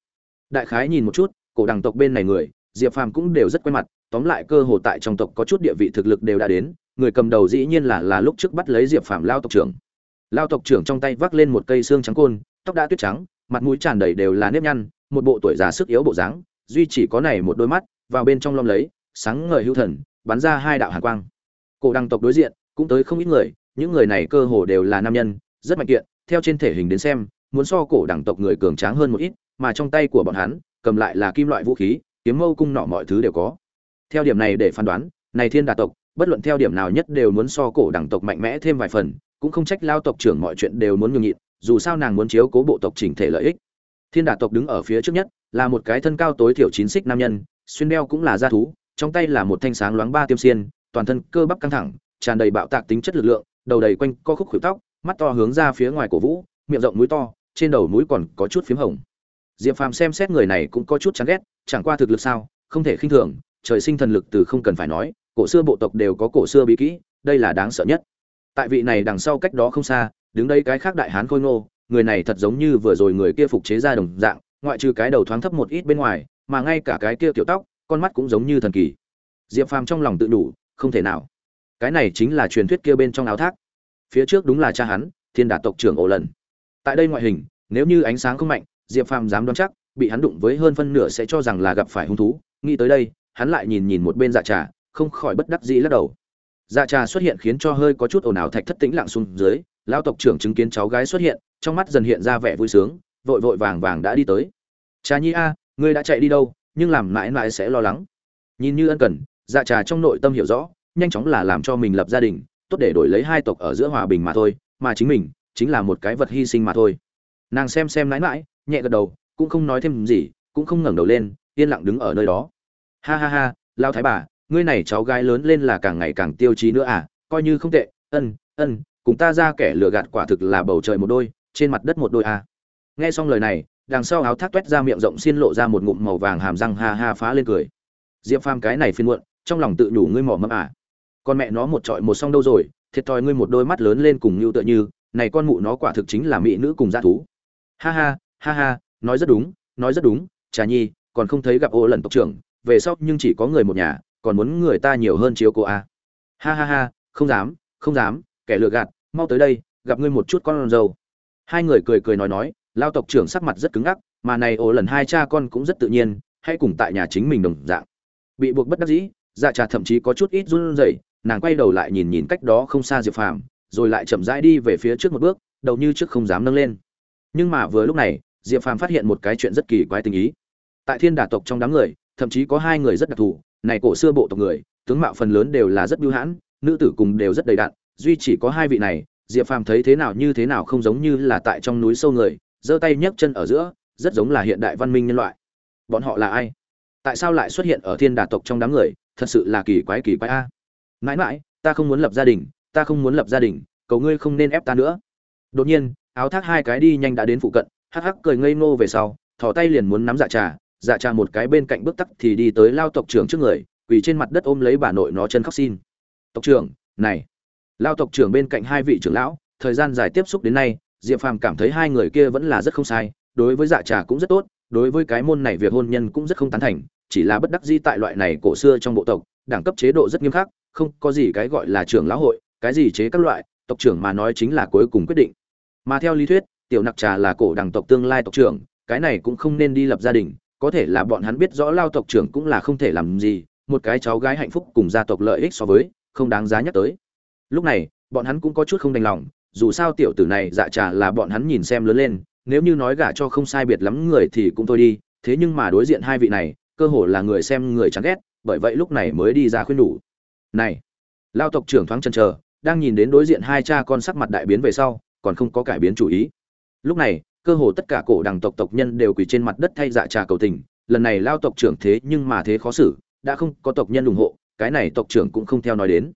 Đại khái nhìn một chút, cổ đằng tộc bên này người, diệp phàm cũng đều rất quen mặt, tóm lại cơ hồ tại trong tộc có chút địa vị thực lực đều đã đến, người cầm đầu dĩ nhiên là là lúc trước bắt lấy diệp phàm lao tộc trưởng. Lao tộc trưởng trong tay vác lên một cây xương trắng côn, tóc đã tuyết trắng, mặt mũi tràn đầy đều là nếp nhăn, một bộ tuổi già sức yếu bộ dáng, duy chỉ có này một đôi mắt, vào bên trong lom lấy, sáng ngời hữu thần, bắn ra hai đạo hàn quang cổ đăng tộc đối diện, cũng tới không ít người, những người này cơ hồ đều là nam nhân, rất mạnh kiện, theo trên thể hình đến xem, muốn so cổ đẳng tộc người cường tráng hơn một ít, mà trong tay của bọn hắn, cầm lại là kim loại vũ khí, kiếm mâu cung nọ mọi thứ đều có. Theo điểm này để phán đoán, này thiên đà tộc, bất luận theo điểm nào nhất đều muốn so cổ đẳng tộc mạnh mẽ thêm vài phần, cũng không trách lao tộc trưởng mọi chuyện đều muốn nhường nhịn, dù sao nàng muốn chiếu cố bộ tộc chỉnh thể lợi ích. Thiên đà tộc đứng ở phía trước nhất, là một cái thân cao tối thiểu chín xích nam nhân, xuyên đeo cũng là gia thú, trong tay là một thanh sáng loáng ba tiêm xiên toàn thân cơ bắp căng thẳng, tràn đầy bạo tạc tính chất lực lượng, đầu đầy quanh co khúc khuỷu tóc, mắt to hướng ra phía ngoài cổ vũ, miệng rộng mũi to, trên đầu mũi còn có chút phím hồng. Diệp phàm xem xét người này cũng có chút chán ghét, chẳng qua thực lực sao, không thể khinh thường, trời sinh thần lực từ không cần phải nói, cổ xưa bộ tộc đều có cổ xưa bí kỹ, đây là đáng sợ nhất. Tại vị này đằng sau cách đó không xa, đứng đây cái khác đại hán khôi ngô, người này thật giống như vừa rồi người kia phục chế ra đồng dạng, ngoại trừ cái đầu thoáng thấp một ít bên ngoài, mà ngay cả cái kia kiểu tóc, con mắt cũng giống như thần kỳ. Diệp phàm trong lòng tự đủ không thể nào. Cái này chính là truyền thuyết kia bên trong áo thác. Phía trước đúng là cha hắn, thiên đà tộc trưởng ổ lần. Tại đây ngoại hình, nếu như ánh sáng không mạnh, diệp phàm dám đoán chắc, bị hắn đụng với hơn phân nửa sẽ cho rằng là gặp phải hung thú. Nghĩ tới đây, hắn lại nhìn nhìn một bên dạ trà, không khỏi bất đắc dĩ lắc đầu. Dạ trà xuất hiện khiến cho hơi có chút ồn ào thạch thất tĩnh lặng xuống dưới, lão tộc trưởng chứng kiến cháu gái xuất hiện, trong mắt dần hiện ra vẻ vui sướng, vội vội vàng vàng đã đi tới. Trà nhi a, ngươi đã chạy đi đâu, nhưng làm mãi mãi sẽ lo lắng. Nhìn như ân cần dạ trà trong nội tâm hiểu rõ, nhanh chóng là làm cho mình lập gia đình, tốt để đổi lấy hai tộc ở giữa hòa bình mà thôi, mà chính mình chính là một cái vật hy sinh mà thôi. Nàng xem xem mãi mãi nhẹ gật đầu, cũng không nói thêm gì, cũng không ngẩng đầu lên, yên lặng đứng ở nơi đó. Ha ha ha lao thái bà, ngươi này cháu gái lớn lên là càng ngày càng tiêu chí nữa à coi như không tệ, ân ân, cùng ta ra kẻ lừa gạt quả thực là bầu trời một đôi, trên mặt đất một đôi à. nghe xong lời này, đằng sau áo thác toét ra miệng rộng xiên lộ ra một ngụm màu vàng hàm răng ha ha phá lên cười. Diệp phàm cái này phiên muộn trong lòng tự nhủ ngươi mỏ mẫm à. Con mẹ nó một trọi một xong đâu rồi, thiệt thòi ngươi một đôi mắt lớn lên cùng như tựa như, này con mụ nó quả thực chính là mỹ nữ cùng gia thú. Ha ha ha ha, nói rất đúng, nói rất đúng, trà nhi, còn không thấy gặp ô lần tộc trưởng, về sau nhưng chỉ có người một nhà, còn muốn người ta nhiều hơn chiếu cô à. ha ha ha, không dám không dám, kẻ lừa gạt, mau tới đây, gặp ngươi một chút con dâu. Hai người cười cười nói nói, lao tộc trưởng sắc mặt rất cứng ngắc, mà này ổ lần hai cha con cũng rất tự nhiên hay cùng tại nhà chính mình đồng dạng. Bị buộc bất đắc dĩ dạ trà thậm chí có chút ít run rẩy, nàng quay đầu lại nhìn nhìn cách đó không xa diệp phàm, rồi lại chậm rãi đi về phía trước một bước, đầu như trước không dám nâng lên. Nhưng mà vừa lúc này, diệp phàm phát hiện một cái chuyện rất kỳ quái tình ý. Tại thiên đà tộc trong đám người, thậm chí có hai người rất đặc thù, này cổ xưa bộ tộc người, tướng mạo phần lớn đều là rất biêu hãn, nữ tử cùng đều rất đầy đặn, duy chỉ có hai vị này, diệp phàm thấy thế nào như thế nào không giống như là tại trong núi sâu người, giơ tay nhấc chân ở giữa, rất giống là hiện đại văn minh nhân loại. Bọn họ là ai? Tại sao lại xuất hiện ở thiên đà tộc trong đám người? Thật sự là kỳ quái kỳ quái a. Mãi mãi, ta không muốn lập gia đình, ta không muốn lập gia đình, cầu ngươi không nên ép ta nữa. Đột nhiên, áo thác hai cái đi nhanh đã đến phụ cận, hắc hắc cười ngây ngô về sau, thò tay liền muốn nắm dạ trà dạ trà một cái bên cạnh bước tắc thì đi tới lao tộc trưởng trước người, quỳ trên mặt đất ôm lấy bà nội nó chân khóc xin. Tộc trưởng, này. Lao tộc trưởng bên cạnh hai vị trưởng lão, thời gian dài tiếp xúc đến nay, diệp phàm cảm thấy hai người kia vẫn là rất không sai, đối với dạ trà cũng rất tốt, đối với cái môn này việc hôn nhân cũng rất không tán thành chỉ là bất đắc dĩ tại loại này cổ xưa trong bộ tộc, đẳng cấp chế độ rất nghiêm khắc, không có gì cái gọi là trưởng lão hội, cái gì chế các loại, tộc trưởng mà nói chính là cuối cùng quyết định. Mà theo lý thuyết, tiểu nặc trà là cổ đẳng tộc tương lai tộc trưởng, cái này cũng không nên đi lập gia đình, có thể là bọn hắn biết rõ lao tộc trưởng cũng là không thể làm gì, một cái cháu gái hạnh phúc cùng gia tộc lợi ích so với, không đáng giá nhắc tới. Lúc này, bọn hắn cũng có chút không đành lòng, dù sao tiểu tử này dạ trà là bọn hắn nhìn xem lớn lên, nếu như nói gả cho không sai biệt lắm người thì cũng thôi đi, thế nhưng mà đối diện hai vị này cơ hồ là người xem người chán ghét, bởi vậy lúc này mới đi ra khuyên đủ này, lao tộc trưởng thoáng chần chờ, đang nhìn đến đối diện hai cha con sắc mặt đại biến về sau, còn không có cải biến chủ ý. Lúc này, cơ hồ tất cả cổ đằng tộc tộc nhân đều quỳ trên mặt đất thay dạ trà cầu tình, lần này lao tộc trưởng thế nhưng mà thế khó xử, đã không có tộc nhân ủng hộ, cái này tộc trưởng cũng không theo nói đến.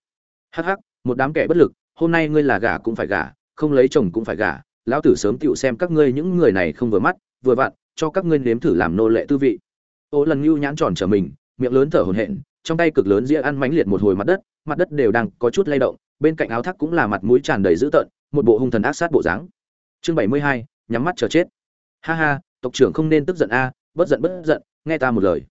Hắc hắc, một đám kẻ bất lực, hôm nay ngươi là gả cũng phải gả, không lấy chồng cũng phải gả, lão tử sớm tựu xem các ngươi những người này không vừa mắt, vừa vặn, cho các ngươi nếm thử làm nô lệ tư vị ô lần ngưu nhãn tròn trở mình, miệng lớn thở hổn hển, trong tay cực lớn dĩa ăn mánh liệt một hồi mặt đất mặt đất đều đang có chút lay động, bên cạnh áo thác cũng là mặt mũi tràn đầy dữ tợn, một bộ hung thần ác sát bộ dáng. Chương bảy mươi hai, nhắm mắt chờ chết. Ha ha, tộc trưởng không nên tức giận a, bất giận bất giận, nghe ta một lời.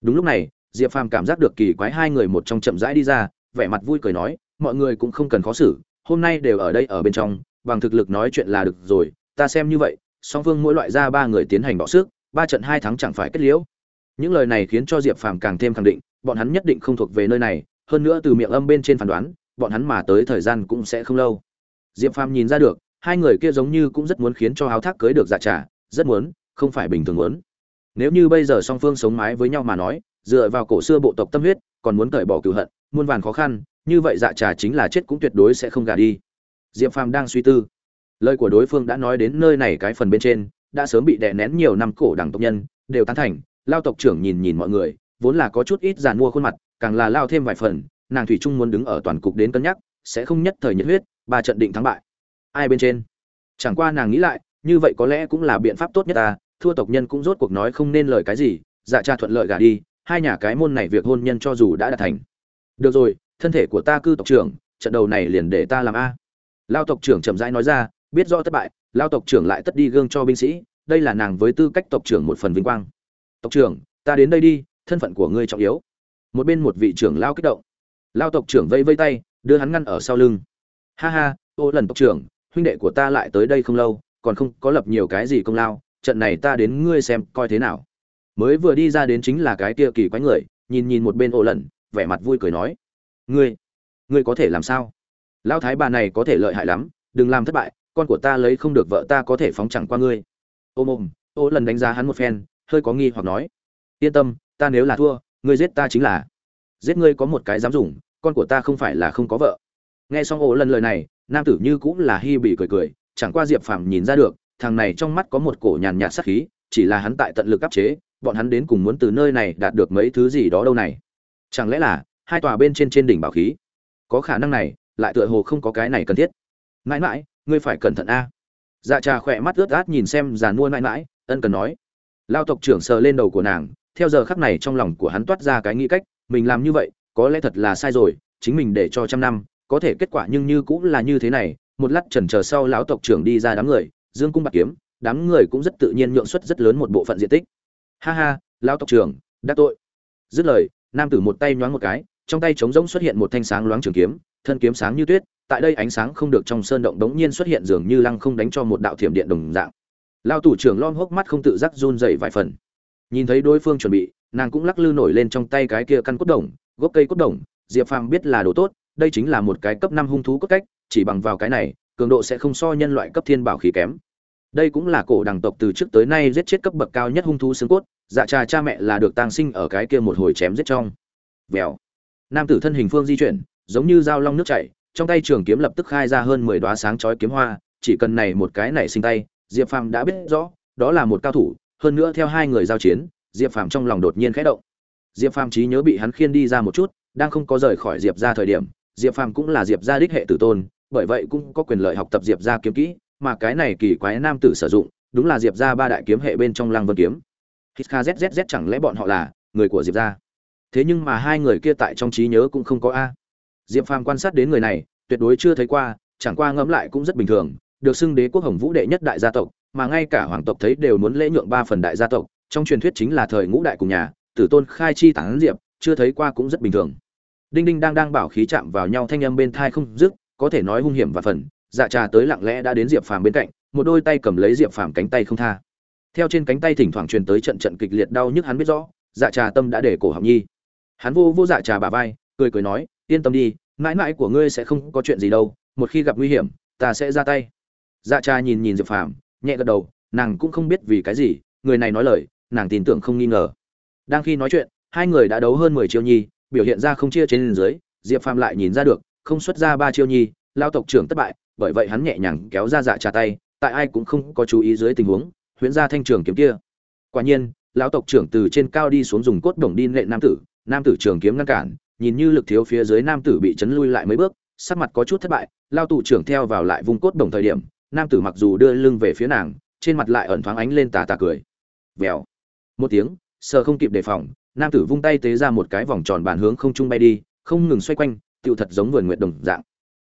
Đúng lúc này, diệp phàm cảm giác được kỳ quái hai người một trong chậm rãi đi ra, vẻ mặt vui cười nói, mọi người cũng không cần khó xử, hôm nay đều ở đây ở bên trong, bằng thực lực nói chuyện là được rồi, ta xem như vậy, song phương mỗi loại ra ba người tiến hành bỏ sức, ba trận hai thắng chẳng phải kết liễu những lời này khiến cho diệp phàm càng thêm khẳng định bọn hắn nhất định không thuộc về nơi này hơn nữa từ miệng âm bên trên phán đoán bọn hắn mà tới thời gian cũng sẽ không lâu. Diệp phàm nhìn ra được hai người kia giống như cũng rất muốn khiến cho Háo thác cưới được dạ Trà, rất muốn không phải bình thường muốn. Nếu như bây giờ song phương sống mái với nhau mà nói dựa vào cổ xưa bộ tộc tâm huyết còn muốn cởi bỏ cừu hận muôn vàn khó khăn như vậy dạ trà chính là chết cũng tuyệt đối sẽ không gả đi. Diệp phàm đang suy tư. Lời của đối phương đã nói đến nơi này cái phần bên trên đã sớm bị đè nén nhiều năm cổ đẳng tộc nhân đều tán thành lao tộc trưởng nhìn nhìn mọi người, vốn là có chút ít giàn mua khuôn mặt, càng là lao thêm vài phần, nàng thủy trung muốn đứng ở toàn cục đến cân nhắc, sẽ không nhất thời nhiệt huyết, ba trận định thắng bại. Ai bên trên? Chẳng qua nàng nghĩ lại, như vậy có lẽ cũng là biện pháp tốt nhất ta, thua tộc nhân cũng rốt cuộc nói không nên lời cái gì dạ cha thuận lợi gả đi, hai nhà cái môn này việc hôn nhân cho dù đã đạt thành. Được rồi, thân thể của ta cư tộc trưởng, trận đầu này liền để ta làm a. Lao tộc trưởng chậm rãi nói ra, biết rõ thất bại, lao tộc trưởng lại tất đi gương cho binh sĩ, đây là nàng với tư cách tộc trưởng một phần vinh quang tộc trưởng, ta đến đây đi, thân phận của ngươi trọng yếu. Một bên một vị trưởng lao kích động. Lao tộc trưởng vây vây tay, đưa hắn ngăn ở sau lưng. Ha ha, ô lần tộc trưởng, huynh đệ của ta lại tới đây không lâu, còn không có lập nhiều cái gì công lao, trận này ta đến ngươi xem coi thế nào. Mới vừa đi ra đến chính là cái kia kỳ quái người, nhìn nhìn một bên ô lần, vẻ mặt vui cười nói. Ngươi ngươi có thể làm sao? Lao thái bà này có thể lợi hại lắm, đừng làm thất bại, con của ta lấy không được vợ ta có thể phóng chẳng qua ngươi. Ôm ôm, ô lần đánh giá hắn một phen hơi có nghi hoặc nói. Yên tâm, ta nếu là thua, ngươi giết ta chính là. Giết ngươi có một cái dám dùng, con của ta không phải là không có vợ. Nghe xong ổ lần lời này, nam tử như cũng là hi bị cười cười, chẳng qua diệp phàm nhìn ra được, thằng này trong mắt có một cổ nhàn nhạt sắc khí, chỉ là hắn tại tận lực áp chế, bọn hắn đến cùng muốn từ nơi này đạt được mấy thứ gì đó đâu này. Chẳng lẽ là, hai tòa bên trên trên đỉnh bảo khí? Có khả năng này, lại tựa hồ không có cái này cần thiết. Mãi mãi, ngươi phải cẩn thận a. Dạ trà khỏe mắt ướt át nhìn xem giàn mua mãi mãi, ân cần nói lao tộc trưởng sờ lên đầu của nàng, theo giờ khắc này trong lòng của hắn toát ra cái nghĩ cách, mình làm như vậy, có lẽ thật là sai rồi, chính mình để cho trăm năm, có thể kết quả nhưng như cũng là như thế này, một lát trần chờ sau lão tộc trưởng đi ra đám người, dương cung bạc kiếm, đám người cũng rất tự nhiên nhượng suất rất lớn một bộ phận diện tích. Ha ha, lão tộc trưởng đắc tội. Dứt lời, nam tử một tay nhoáng một cái, trong tay trống rỗng xuất hiện một thanh sáng loáng trường kiếm, thân kiếm sáng như tuyết, tại đây ánh sáng không được trong sơn động đống nhiên xuất hiện dường như lăng không đánh cho một đạo thiểm điện đồng dạng lao tủ trưởng lom hốc mắt không tự giác run dậy vài phần. Nhìn thấy đối phương chuẩn bị, nàng cũng lắc lư nổi lên trong tay cái kia căn cốt đồng, gốc cây cốt đồng, diệp phàm biết là đồ tốt, đây chính là một cái cấp năm hung thú cốt cách, chỉ bằng vào cái này, cường độ sẽ không so nhân loại cấp thiên bảo khí kém. Đây cũng là cổ đẳng tộc từ trước tới nay giết chết cấp bậc cao nhất hung thú xương cốt dạ trà cha mẹ là được tang sinh ở cái kia một hồi chém giết trong. Vèo. Nam tử thân hình phương di chuyển, giống như dao long nước chảy, trong tay trường kiếm lập tức khai ra hơn mười đoá sáng chói kiếm hoa, chỉ cần này một cái nảy sinh tay diệp phàm đã biết rõ, đó là một cao thủ, hơn nữa theo hai người giao chiến, diệp phàm trong lòng đột nhiên khẽ động. Diệp phàm trí nhớ bị hắn khiên đi ra một chút, đang không có rời khỏi diệp ra thời điểm, diệp phàm cũng là diệp gia đích hệ tử tôn, bởi vậy cũng có quyền lợi học tập diệp gia kiếm kỹ, mà cái này kỳ quái nam tử sử dụng, đúng là diệp gia ba đại kiếm hệ bên trong lăng vân kiếm. Hít kha zzz chẳng lẽ bọn họ là người của diệp gia? Thế nhưng mà hai người kia tại trong trí nhớ cũng không có a. Diệp phàm quan sát đến người này, tuyệt đối chưa thấy qua, chẳng qua ngẫm lại cũng rất bình thường được xưng đế quốc hồng vũ đệ nhất đại gia tộc, mà ngay cả hoàng tộc thấy đều muốn lễ nhượng ba phần đại gia tộc. Trong truyền thuyết chính là thời ngũ đại cùng nhà, tử tôn khai chi tán diệp, chưa thấy qua cũng rất bình thường. Đinh đinh đang đang bảo khí chạm vào nhau thanh âm bên thai không dứt, có thể nói hung hiểm và phần dạ trà tới lặng lẽ đã đến diệp phàm bên cạnh, một đôi tay cầm lấy diệp phàm cánh tay không tha. Theo trên cánh tay thỉnh thoảng truyền tới trận trận kịch liệt đau nhức hắn biết rõ dạ trà tâm đã để cổ học nhi. Hắn vô vô dạ trà bà vai, cười cười nói, yên tâm đi, mãi mãi của ngươi sẽ không có chuyện gì đâu, một khi gặp nguy hiểm, ta sẽ ra tay dạ cha nhìn nhìn diệp phàm, nhẹ gật đầu, nàng cũng không biết vì cái gì, người này nói lời, nàng tin tưởng không nghi ngờ. Đang khi nói chuyện, hai người đã đấu hơn mười chiêu nhi, biểu hiện ra không chia trên dưới, diệp phàm lại nhìn ra được, không xuất ra ba chiêu nhi, lao tộc trưởng thất bại, bởi vậy hắn nhẹ nhàng kéo ra dạ trà tay, tại ai cũng không có chú ý dưới tình huống, huyễn ra thanh trường kiếm kia. Quả nhiên lão tộc trưởng từ trên cao đi xuống dùng cốt đồng đi nệ nam tử nam tử trường kiếm ngăn cản, nhìn như lực thiếu phía dưới nam tử bị chấn lui lại mấy bước, sắc mặt có chút thất bại, lao tụ trưởng theo vào lại vùng cốt đồng thời điểm nam tử mặc dù đưa lưng về phía nàng, trên mặt lại ẩn thoáng ánh lên tà tà cười. Vèo. Một tiếng sợ không kịp đề phòng, nam tử vung tay tế ra một cái vòng tròn bàn hướng không trung bay đi, không ngừng xoay quanh, tựu thật giống vườn nguyện đồng dạng.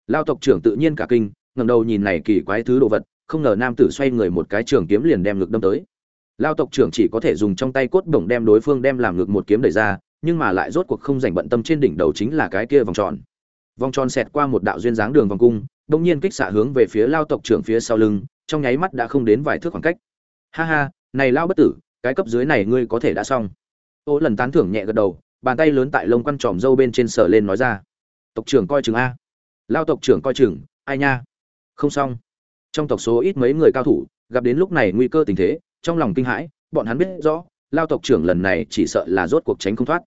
Lao tộc trưởng tự nhiên cả kinh, ngẩng đầu nhìn này kỳ quái thứ đồ vật, không ngờ nam tử xoay người một cái trường kiếm liền đem ngực đâm tới. Lao tộc trưởng chỉ có thể dùng trong tay cốt bổng đem đối phương đem làm ngực một kiếm đẩy ra, nhưng mà lại rốt cuộc không dành bận tâm trên đỉnh đầu chính là cái kia vòng tròn. Vòng tròn xẹt qua một đạo duyên dáng đường vòng cung đông nhiên kích xạ hướng về phía lao tộc trưởng phía sau lưng, trong nháy mắt đã không đến vài thước khoảng cách. Ha ha, này lao bất tử, cái cấp dưới này ngươi có thể đã xong. Ô lần tán thưởng nhẹ gật đầu, bàn tay lớn tại lông quăn tròm dâu bên trên sờ lên nói ra. Tộc trưởng coi chừng a. Lao tộc trưởng coi chừng, ai nha? Không xong. Trong tộc số ít mấy người cao thủ, gặp đến lúc này nguy cơ tình thế, trong lòng kinh hãi, bọn hắn biết rõ, lao tộc trưởng lần này chỉ sợ là rốt cuộc tránh không thoát.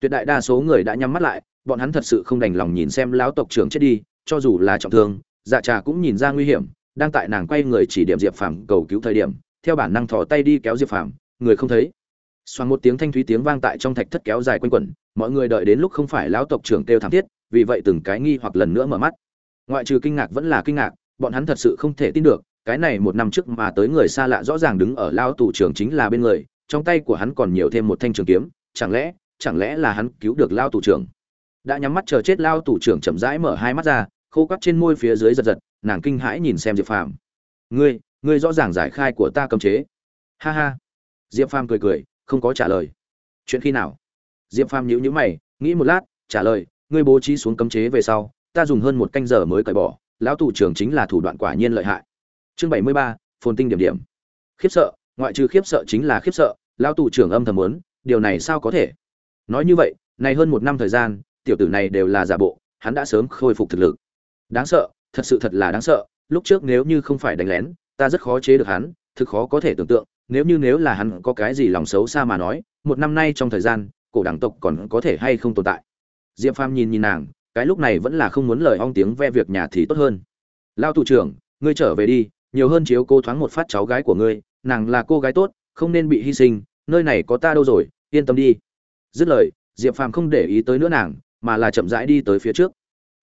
Tuyệt đại đa số người đã nhắm mắt lại, bọn hắn thật sự không đành lòng nhìn xem lão tộc trưởng chết đi cho dù là trọng thương dạ trà cũng nhìn ra nguy hiểm, đang tại nàng quay người chỉ điểm diệp phàm cầu cứu thời điểm, theo bản năng thò tay đi kéo diệp phàm, người không thấy. Xoắn một tiếng thanh thúy tiếng vang tại trong thạch thất kéo dài quanh quẩn, mọi người đợi đến lúc không phải lão tộc trưởng kêu thảm thiết, vì vậy từng cái nghi hoặc lần nữa mở mắt. Ngoại trừ kinh ngạc vẫn là kinh ngạc, bọn hắn thật sự không thể tin được, cái này một năm trước mà tới người xa lạ rõ ràng đứng ở lao tù trưởng chính là bên người, trong tay của hắn còn nhiều thêm một thanh trường kiếm, chẳng lẽ chẳng lẽ là hắn cứu được lao tù trưởng? Đã nhắm mắt chờ chết lao tù trưởng chậm rãi mở hai mắt ra khô quắt trên môi phía dưới giật giật, nàng kinh hãi nhìn xem diệp phàm. Ngươi ngươi rõ ràng giải khai của ta cấm chế. Ha ha. Diệp phàm cười cười, không có trả lời. Chuyện khi nào? Diệp phàm nhíu nhíu mày, nghĩ một lát, trả lời, ngươi bố trí xuống cấm chế về sau, ta dùng hơn một canh giờ mới cởi bỏ, lão thủ trưởng chính là thủ đoạn quả nhiên lợi hại. Chương bảy mươi ba, phồn tinh điểm điểm. Khiếp sợ, ngoại trừ khiếp sợ chính là khiếp sợ, lão thủ trưởng âm thầm muốn, điều này sao có thể? Nói như vậy, này hơn một năm thời gian, tiểu tử này đều là giả bộ, hắn đã sớm khôi phục thực lực đáng sợ, thật sự thật là đáng sợ. Lúc trước nếu như không phải đánh lén, ta rất khó chế được hắn, thực khó có thể tưởng tượng. Nếu như nếu là hắn có cái gì lòng xấu xa mà nói, một năm nay trong thời gian, cổ đảng tộc còn có thể hay không tồn tại? Diệp phàm nhìn nhìn nàng, cái lúc này vẫn là không muốn lời ong tiếng ve việc nhà thì tốt hơn. Lao thủ trưởng, ngươi trở về đi, nhiều hơn chiếu cô thoáng một phát cháu gái của ngươi, nàng là cô gái tốt, không nên bị hy sinh, nơi này có ta đâu rồi, yên tâm đi. Dứt lời, diệp phàm không để ý tới nữa nàng, mà là chậm rãi đi tới phía trước.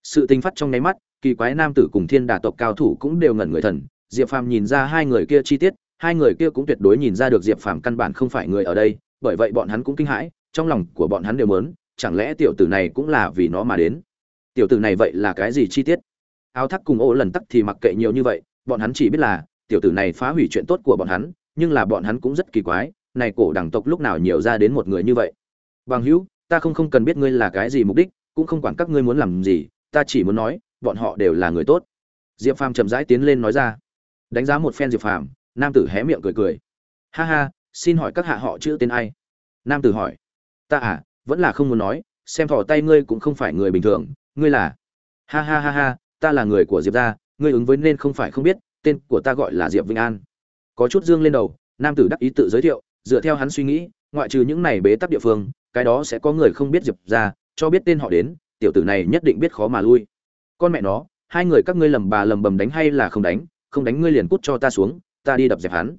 Sự tinh phát trong nháy mắt kỳ quái nam tử cùng thiên đà tộc cao thủ cũng đều ngẩn người thần. Diệp phàm nhìn ra hai người kia chi tiết, hai người kia cũng tuyệt đối nhìn ra được diệp phàm căn bản không phải người ở đây, bởi vậy bọn hắn cũng kinh hãi, trong lòng của bọn hắn đều mớn, chẳng lẽ tiểu tử này cũng là vì nó mà đến? Tiểu tử này vậy là cái gì chi tiết? Áo thắc cùng ô lần tắc thì mặc kệ nhiều như vậy, bọn hắn chỉ biết là, tiểu tử này phá hủy chuyện tốt của bọn hắn, nhưng là bọn hắn cũng rất kỳ quái, này cổ đẳng tộc lúc nào nhiều ra đến một người như vậy? Bằng hữu, ta không không cần biết ngươi là cái gì mục đích, cũng không quản các ngươi muốn làm gì, ta chỉ muốn nói bọn họ đều là người tốt. Diệp phàm chậm rãi tiến lên nói ra. Đánh giá một phen diệp phàm, nam tử hé miệng cười cười. Ha ha, xin hỏi các hạ họ chữ tên ai? Nam tử hỏi. Ta à vẫn là không muốn nói, xem thỏ tay ngươi cũng không phải người bình thường, ngươi là. Ha ha ha ha, ta là người của diệp gia, ngươi ứng với nên không phải không biết, tên của ta gọi là diệp vinh an. Có chút dương lên đầu, nam tử đắc ý tự giới thiệu, dựa theo hắn suy nghĩ, ngoại trừ những này bế tắc địa phương, cái đó sẽ có người không biết diệp gia, cho biết tên họ đến, tiểu tử này nhất định biết khó mà lui con mẹ nó, hai người các ngươi lầm bà lầm bầm đánh hay là không đánh không đánh ngươi liền cút cho ta xuống, ta đi đập dẹp hắn.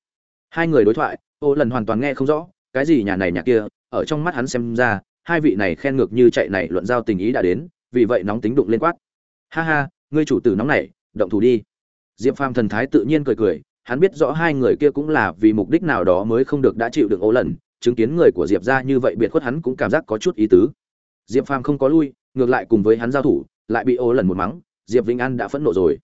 Hai người đối thoại, ô lần hoàn toàn nghe không rõ, cái gì nhà này nhà kia, ở trong mắt hắn xem ra, hai vị này khen ngược như chạy này luận giao tình ý đã đến, vì vậy nóng tính đụng lên quát. Ha ha, ngươi chủ tử nóng này, động thủ đi. Diệp phàm thần thái tự nhiên cười cười, hắn biết rõ hai người kia cũng là vì mục đích nào đó mới không được đã chịu được ố lần, chứng kiến người của diệp ra như vậy biệt khuất hắn cũng cảm giác có chút ý tứ. Diệp phàm không có lui, ngược lại cùng với hắn giao thủ lại bị ố lần một mắng, diệp vĩnh an đã phẫn nộ rồi.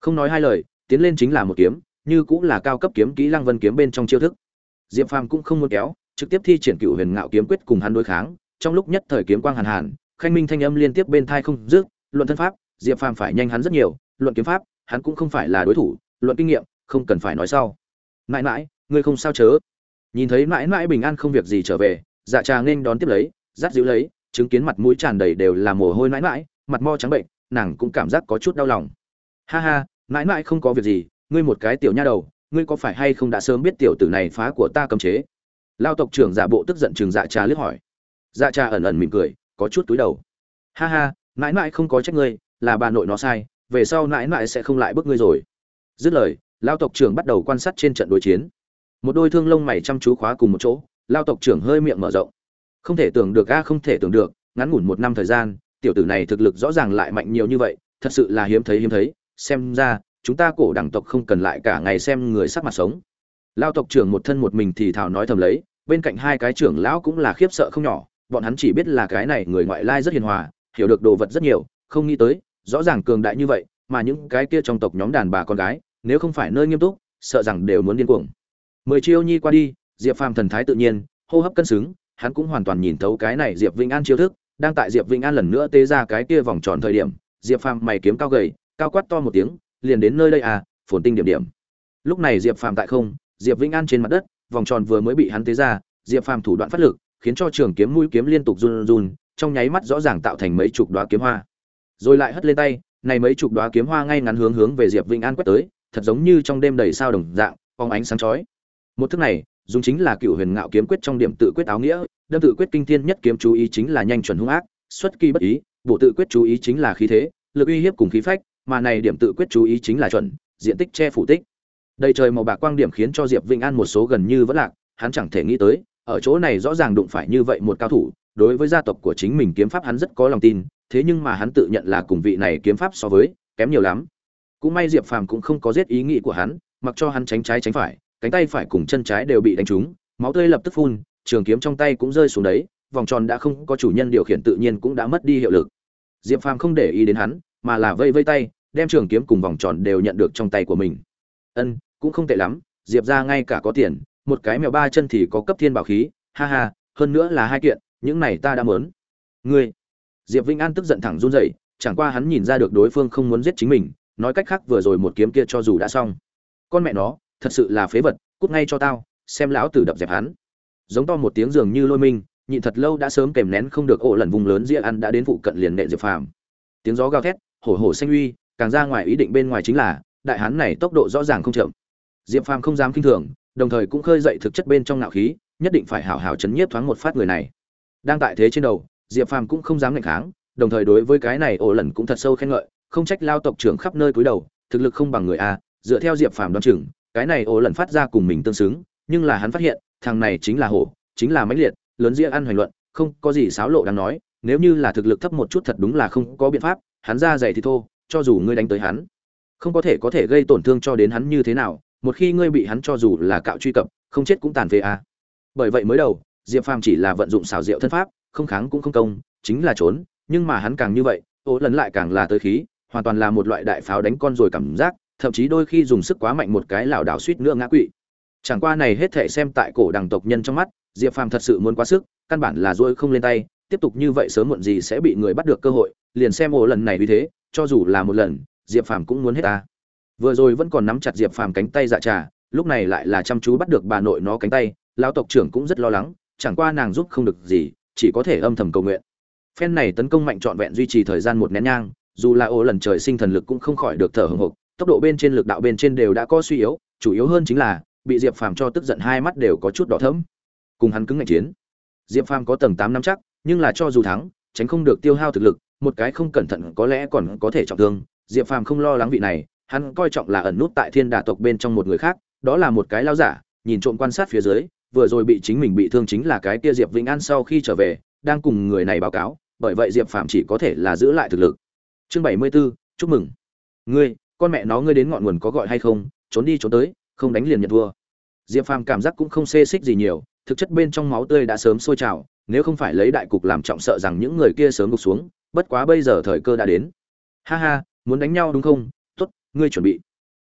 Không nói hai lời, tiến lên chính là một kiếm, như cũng là cao cấp kiếm kỹ lăng vân kiếm bên trong chiêu thức. Diệp phàm cũng không muốn kéo, trực tiếp thi triển cựu huyền ngạo kiếm quyết cùng hắn đối kháng. Trong lúc nhất thời kiếm quang hàn hàn, khanh minh thanh âm liên tiếp bên thai không dứt, luận thân pháp, diệp phàm phải nhanh hắn rất nhiều, luận kiếm pháp, hắn cũng không phải là đối thủ, luận kinh nghiệm, không cần phải nói sau. Mãi mãi, ngươi không sao chớ. Nhìn thấy mãi mãi bình an không việc gì trở về dạ trà nên đón tiếp lấy dắt giữ lấy, chứng kiến mặt mũi tràn đầy đều là mồ hôi mãi mãi mặt mo trắng bệnh, nàng cũng cảm giác có chút đau lòng. Ha ha, mãi mãi không có việc gì, ngươi một cái tiểu nha đầu, ngươi có phải hay không đã sớm biết tiểu tử này phá của ta cấm chế? Lao tộc trưởng giả bộ tức giận trường dạ trà liếc hỏi. Dạ trà ẩn ẩn mỉm cười, có chút túi đầu. Ha ha, mãi mãi không có trách ngươi, là bà nội nó sai, về sau mãi mãi sẽ không lại bức ngươi rồi. Dứt lời, lao tộc trưởng bắt đầu quan sát trên trận đối chiến. Một đôi thương lông mày chăm chú khóa cùng một chỗ, lao tộc trưởng hơi miệng mở rộng. Không thể tưởng được a, không thể tưởng được, ngắn ngủn một năm thời gian tiểu tử này thực lực rõ ràng lại mạnh nhiều như vậy, thật sự là hiếm thấy hiếm thấy, xem ra, chúng ta cổ đẳng tộc không cần lại cả ngày xem người sắc mặt sống. Lao tộc trưởng một thân một mình thì thào nói thầm lấy, bên cạnh hai cái trưởng lão cũng là khiếp sợ không nhỏ, bọn hắn chỉ biết là cái này người ngoại lai rất hiền hòa, hiểu được đồ vật rất nhiều, không nghĩ tới, rõ ràng cường đại như vậy, mà những cái kia trong tộc nhóm đàn bà con gái, nếu không phải nơi nghiêm túc, sợ rằng đều muốn điên cuồng. Mười chiêu nhi qua đi, diệp phàm thần thái tự nhiên, hô hấp cân xứng, hắn cũng hoàn toàn nhìn thấu cái này diệp vĩnh an chiêu thức đang tại diệp vĩnh an lần nữa tê ra cái kia vòng tròn thời điểm, diệp phàm mày kiếm cao gầy, cao quát to một tiếng, liền đến nơi đây à phồn tinh điểm điểm. Lúc này diệp phàm tại không, diệp vĩnh an trên mặt đất, vòng tròn vừa mới bị hắn tế ra, diệp phàm thủ đoạn phát lực, khiến cho trường kiếm mũi kiếm liên tục run run trong nháy mắt rõ ràng tạo thành mấy chục đoá kiếm hoa. Rồi lại hất lên tay, này mấy chục đoá kiếm hoa ngay ngắn hướng hướng về diệp vĩnh an quét tới, thật giống như trong đêm đầy sao đồng dạng, phóng ánh sáng chói. Một thức này dùng chính là cựu huyền ngạo kiếm quyết trong điểm tự quyết áo nghĩa, đâm tự quyết kinh thiên nhất kiếm chú ý chính là nhanh chuẩn hung ác, xuất kỳ bất ý bộ tự quyết chú ý chính là khí thế, lực uy hiếp cùng khí phách, mà này điểm tự quyết chú ý chính là chuẩn, diện tích che phủ tích. Đầy trời màu bạc quang điểm khiến cho diệp vĩnh an một số gần như vẫn lạc, hắn chẳng thể nghĩ tới, ở chỗ này rõ ràng đụng phải như vậy một cao thủ, đối với gia tộc của chính mình kiếm pháp hắn rất có lòng tin, thế nhưng mà hắn tự nhận là cùng vị này kiếm pháp so với, kém nhiều lắm. Cũng may diệp phàm cũng không có giết ý nghĩ của hắn, mặc cho hắn tránh trái tránh phải cánh tay phải cùng chân trái đều bị đánh trúng, máu tươi lập tức phun, trường kiếm trong tay cũng rơi xuống đấy, vòng tròn đã không có chủ nhân điều khiển tự nhiên cũng đã mất đi hiệu lực. Diệp phàm không để ý đến hắn, mà là vây vây tay, đem trường kiếm cùng vòng tròn đều nhận được trong tay của mình. Ân, cũng không tệ lắm, diệp gia ngay cả có tiền, một cái mèo ba chân thì có cấp thiên bảo khí, ha ha, hơn nữa là hai kiện, những này ta đã muốn. ngươi. Diệp Vinh an tức giận thẳng run rẩy, chẳng qua hắn nhìn ra được đối phương không muốn giết chính mình, nói cách khác vừa rồi một kiếm kia cho dù đã xong. Con mẹ nó thật sự là phế vật, cút ngay cho tao, xem lão tử đập dẹp hắn. Giống to một tiếng dường như lôi minh, nhịn thật lâu đã sớm kèm nén không được ổ lần vùng lớn ria ăn đã đến phụ cận liền nệ diệp phàm. Tiếng gió gào thét, hổ hổ xanh uy, càng ra ngoài ý định bên ngoài chính là, đại hán này tốc độ rõ ràng không chậm. Diệp phàm không dám kinh thường, đồng thời cũng khơi dậy thực chất bên trong ngạo khí, nhất định phải hảo hảo chấn nhiếp thoáng một phát người này. Đang tại thế trên đầu, diệp phàm cũng không dám ngạnh kháng, đồng thời đối với cái này ổ lần cũng thật sâu khen ngợi, không trách lao tộc trưởng khắp nơi cúi đầu, thực lực không bằng người a, dựa theo diệp phàm đoán chừng cái này ổ lần phát ra cùng mình tương xứng, nhưng là hắn phát hiện, thằng này chính là hổ, chính là mãnh liệt, lớn dĩa ăn hoành luận, không có gì xáo lộ đáng nói, nếu như là thực lực thấp một chút thật đúng là không có biện pháp, hắn ra dày thì thô, cho dù ngươi đánh tới hắn, không có thể có thể gây tổn thương cho đến hắn như thế nào, một khi ngươi bị hắn cho dù là cạo truy cập, không chết cũng tàn phế à. bởi vậy mới đầu, diệp phàm chỉ là vận dụng xảo diệu thân pháp, không kháng cũng không công, chính là trốn, nhưng mà hắn càng như vậy, ổ lần lại càng là tới khí, hoàn toàn là một loại đại pháo đánh con rồi cảm giác thậm chí đôi khi dùng sức quá mạnh một cái lảo đảo suýt nữa ngã quỵ. Chẳng qua này hết thể xem tại cổ đẳng tộc nhân trong mắt, diệp phàm thật sự muốn quá sức, căn bản là dôi không lên tay, tiếp tục như vậy sớm muộn gì sẽ bị người bắt được cơ hội, liền xem ổ lần này như thế, cho dù là một lần, diệp phàm cũng muốn hết ta. Vừa rồi vẫn còn nắm chặt diệp phàm cánh tay dạ trà, lúc này lại là chăm chú bắt được bà nội nó cánh tay, lão tộc trưởng cũng rất lo lắng, chẳng qua nàng giúp không được gì, chỉ có thể âm thầm cầu nguyện. Phen này tấn công mạnh trọn vẹn duy trì thời gian một nén nhang, dù là ổ lần trời sinh thần lực cũng không khỏi được thở hổn hộc tốc độ bên trên lực đạo bên trên đều đã có suy yếu chủ yếu hơn chính là bị diệp phàm cho tức giận hai mắt đều có chút đỏ thẫm. Cùng hắn cứng ngạnh chiến. Diệp phàm có tầng tám năm chắc nhưng là cho dù thắng tránh không được tiêu hao thực lực một cái không cẩn thận có lẽ còn có thể trọng thương. Diệp phàm không lo lắng vị này hắn coi trọng là ẩn nút tại thiên đà tộc bên trong một người khác đó là một cái lao giả nhìn trộm quan sát phía dưới vừa rồi bị chính mình bị thương chính là cái kia diệp vĩnh an sau khi trở về đang cùng người này báo cáo bởi vậy diệp phàm chỉ có thể là giữ lại thực lực. Chương bảy mươi 74, chúc mừng. Ngươi con mẹ nó ngươi đến ngọn nguồn có gọi hay không, trốn đi trốn tới, không đánh liền nhận thua. Diệp phàm cảm giác cũng không xê xích gì nhiều, thực chất bên trong máu tươi đã sớm sôi trào, nếu không phải lấy đại cục làm trọng sợ rằng những người kia sớm gục xuống, bất quá bây giờ thời cơ đã đến. Ha ha, muốn đánh nhau đúng không? Tốt, ngươi chuẩn bị.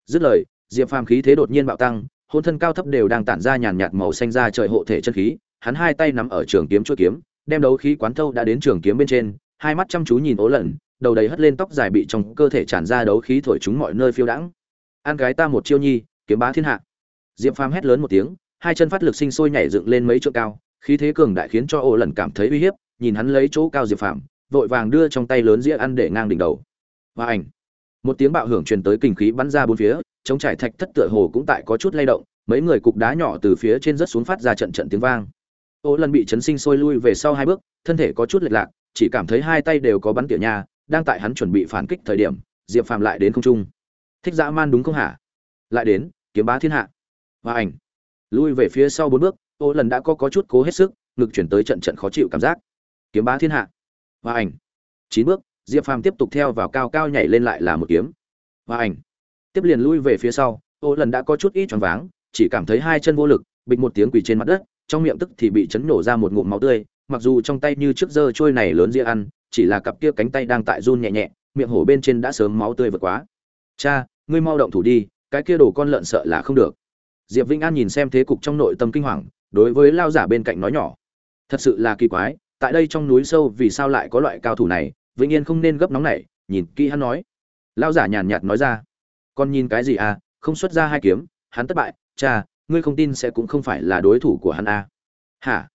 Dứt lời, diệp phàm khí thế đột nhiên bạo tăng, hôn thân cao thấp đều đang tản ra nhàn nhạt màu xanh ra trời hộ thể chân khí, hắn hai tay nắm ở trường kiếm chuôi kiếm, đem đấu khí quán thâu đã đến trường kiếm bên trên, hai mắt chăm chú nhìn ố lần đầu đầy hất lên tóc dài bị trong cơ thể tràn ra đấu khí thổi chúng mọi nơi phiêu đãng. An gái ta một chiêu nhi, kiếm bá thiên hạ. Diệp phàm hét lớn một tiếng, hai chân phát lực sinh sôi nhảy dựng lên mấy chỗ cao, khí thế cường đại khiến cho Ô lần cảm thấy uy hiếp, nhìn hắn lấy chỗ cao diệp phàm, vội vàng đưa trong tay lớn dĩa ăn để ngang đỉnh đầu. Và ảnh. Một tiếng bạo hưởng truyền tới kinh khí bắn ra bốn phía chống trải thạch thất tựa hồ cũng tại có chút lay động, mấy người cục đá nhỏ từ phía trên rất xuống phát ra trận trận tiếng vang. Ô lần bị chấn sinh sôi lui về sau hai bước, thân thể có chút lệch lạc, chỉ cảm thấy hai tay đều có bắn tỉa nha đang tại hắn chuẩn bị phản kích thời điểm diệp phàm lại đến không trung. Thích dã man đúng không hả? Lại đến kiếm bá thiên hạ. Và ảnh. Lui về phía sau bốn bước ô lần đã có, có chút cố hết sức ngực chuyển tới trận trận khó chịu cảm giác. Kiếm bá thiên hạ. Và ảnh. Chín bước diệp phàm tiếp tục theo vào cao cao nhảy lên lại là một kiếm. Và ảnh. Tiếp liền lui về phía sau ô lần đã có chút ít choáng váng chỉ cảm thấy hai chân vô lực bịch một tiếng quỳ trên mặt đất trong miệng tức thì bị chấn nổ ra một ngụm máu tươi mặc dù trong tay như trước giờ trôi này lớn dĩa ăn, chỉ là cặp kia cánh tay đang tại run nhẹ nhẹ, miệng hổ bên trên đã sớm máu tươi vượt quá. Cha, ngươi mau động thủ đi, cái kia đồ con lợn sợ là không được. Diệp vĩnh an nhìn xem thế cục trong nội tâm kinh hoàng, đối với lao giả bên cạnh nói nhỏ. Thật sự là kỳ quái, tại đây trong núi sâu vì sao lại có loại cao thủ này, vĩnh yên không nên gấp nóng này nhìn kỹ hắn nói. Lao giả nhàn nhạt nói ra. Con nhìn cái gì à không xuất ra hai kiếm, hắn thất bại, cha, ngươi không tin sẽ cũng không phải là đối thủ của hắn à. hả?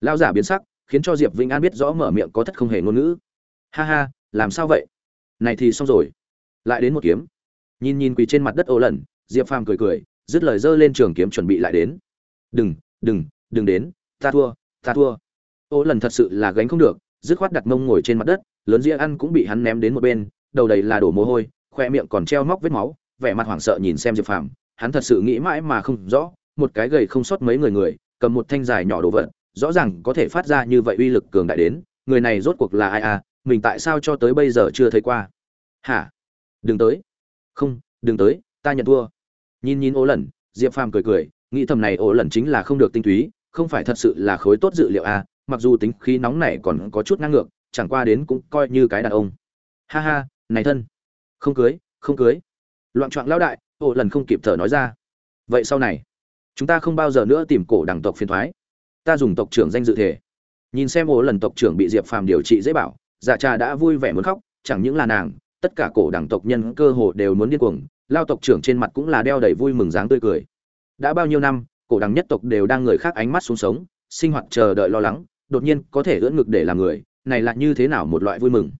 Lao giả biến sắc khiến cho diệp vĩnh an biết rõ mở miệng có thất không hề ngôn ngữ. Ha ha, làm sao vậy? Này thì xong rồi. Lại đến một kiếm. Nhìn nhìn quỳ trên mặt đất ô lần, diệp phàm cười cười, dứt lời giơ lên trường kiếm chuẩn bị lại đến. Đừng đừng đừng đến, ta thua ta thua. Ô lần thật sự là gánh không được, dứt khoát đặt mông ngồi trên mặt đất, lớn ria ăn cũng bị hắn ném đến một bên, đầu đầy là đổ mồ hôi, khoe miệng còn treo móc vết máu, vẻ mặt hoảng sợ nhìn xem diệp phàm. Hắn thật sự nghĩ mãi mà không rõ, một cái gầy không sót mấy người người, cầm một thanh dài nhỏ đồ vật rõ ràng có thể phát ra như vậy uy lực cường đại đến, người này rốt cuộc là ai à mình tại sao cho tới bây giờ chưa thấy qua? Hả? Đừng tới. Không, đừng tới, ta nhận thua. Nhìn nhìn ô lần diệp phàm cười cười, nghĩ thầm này ô lần chính là không được tinh túy, không phải thật sự là khối tốt dự liệu à mặc dù tính khí nóng này còn có chút ngang ngược, chẳng qua đến cũng coi như cái đàn ông. Ha ha, này thân. Không cưới không cưới. Loạn trọn lão đại ô lần không kịp thở nói ra. Vậy sau này, chúng ta không bao giờ nữa tìm cổ đẳng tộc phiền thoái ta dùng tộc trưởng danh dự thể. Nhìn xem ổ lần tộc trưởng bị diệp phàm điều trị dễ bảo dạ trà đã vui vẻ muốn khóc, chẳng những là nàng, tất cả cổ đẳng tộc nhân cơ hồ đều muốn điên cuồng, lao tộc trưởng trên mặt cũng là đeo đầy vui mừng dáng tươi cười. Đã bao nhiêu năm, cổ đẳng nhất tộc đều đang người khác ánh mắt xuống sống, sinh hoạt chờ đợi lo lắng, đột nhiên có thể ưỡn ngực để làm người, này là như thế nào một loại vui mừng?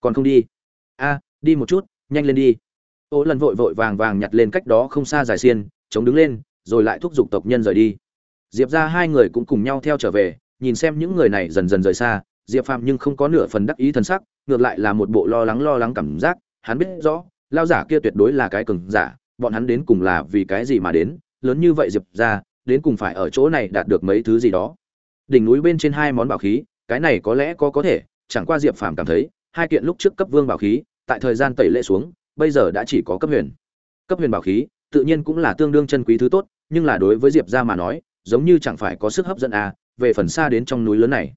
Còn không đi. A, đi một chút, nhanh lên đi. Ô lần vội vội vàng vàng nhặt lên cách đó không xa dài xiên, chống đứng lên, rồi lại thúc giục tộc nhân rời đi diệp ra hai người cũng cùng nhau theo trở về, nhìn xem những người này dần dần rời xa, diệp phàm nhưng không có nửa phần đắc ý thần sắc, ngược lại là một bộ lo lắng lo lắng cảm giác, hắn biết rõ, lao giả kia tuyệt đối là cái cường giả, bọn hắn đến cùng là vì cái gì mà đến, lớn như vậy diệp ra, đến cùng phải ở chỗ này đạt được mấy thứ gì đó. Đỉnh núi bên trên hai món bảo khí, cái này có lẽ có có thể, chẳng qua diệp phàm cảm thấy, hai kiện lúc trước cấp vương bảo khí, tại thời gian tẩy lệ xuống, bây giờ đã chỉ có cấp huyền. Cấp huyền bảo khí, tự nhiên cũng là tương đương chân quý thứ tốt, nhưng là đối với diệp ra mà nói giống như chẳng phải có sức hấp dẫn à về phần xa đến trong núi lớn này.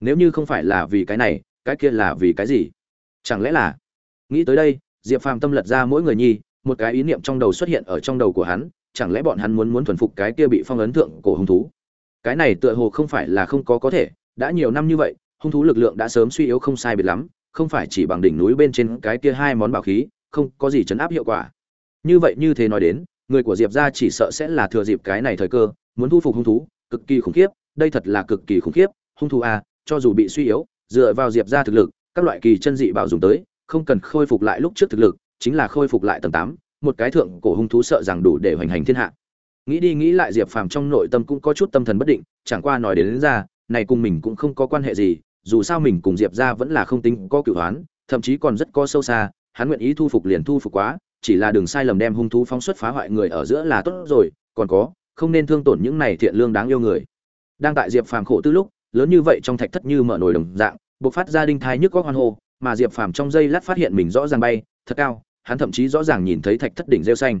Nếu như không phải là vì cái này, cái kia là vì cái gì? Chẳng lẽ là? Nghĩ tới đây, diệp phàm tâm lật ra mỗi người nhi, một cái ý niệm trong đầu xuất hiện ở trong đầu của hắn, chẳng lẽ bọn hắn muốn muốn thuần phục cái kia bị phong ấn thượng cổ hung thú? Cái này tựa hồ không phải là không có có thể, đã nhiều năm như vậy, hung thú lực lượng đã sớm suy yếu không sai biệt lắm, không phải chỉ bằng đỉnh núi bên trên cái kia hai món bảo khí, không có gì chấn áp hiệu quả. Như vậy như thế nói đến, người của diệp gia chỉ sợ sẽ là thừa dịp cái này thời cơ muốn thu phục hung thú cực kỳ khủng khiếp đây thật là cực kỳ khủng khiếp hung thú à, cho dù bị suy yếu dựa vào diệp ra thực lực các loại kỳ chân dị bảo dùng tới không cần khôi phục lại lúc trước thực lực chính là khôi phục lại tầng tám một cái thượng cổ hung thú sợ rằng đủ để hoành hành thiên hạ. Nghĩ đi nghĩ lại diệp phàm trong nội tâm cũng có chút tâm thần bất định chẳng qua nói đến, đến ra này cùng mình cũng không có quan hệ gì dù sao mình cùng diệp ra vẫn là không tính có cựu hoán thậm chí còn rất có sâu xa hắn nguyện ý thu phục liền thu phục quá chỉ là đường sai lầm đem hung thú phóng xuất phá hoại người ở giữa là tốt rồi còn có không nên thương tổn những này thiện lương đáng yêu người. Đang tại diệp phàm khổ tư lúc, lớn như vậy trong thạch thất như mở nồi đồng dạng, bộc phát ra đinh thai nhức góc hoan hô, mà diệp phàm trong giây lát phát hiện mình rõ ràng bay, thật cao, hắn thậm chí rõ ràng nhìn thấy thạch thất đỉnh rêu xanh.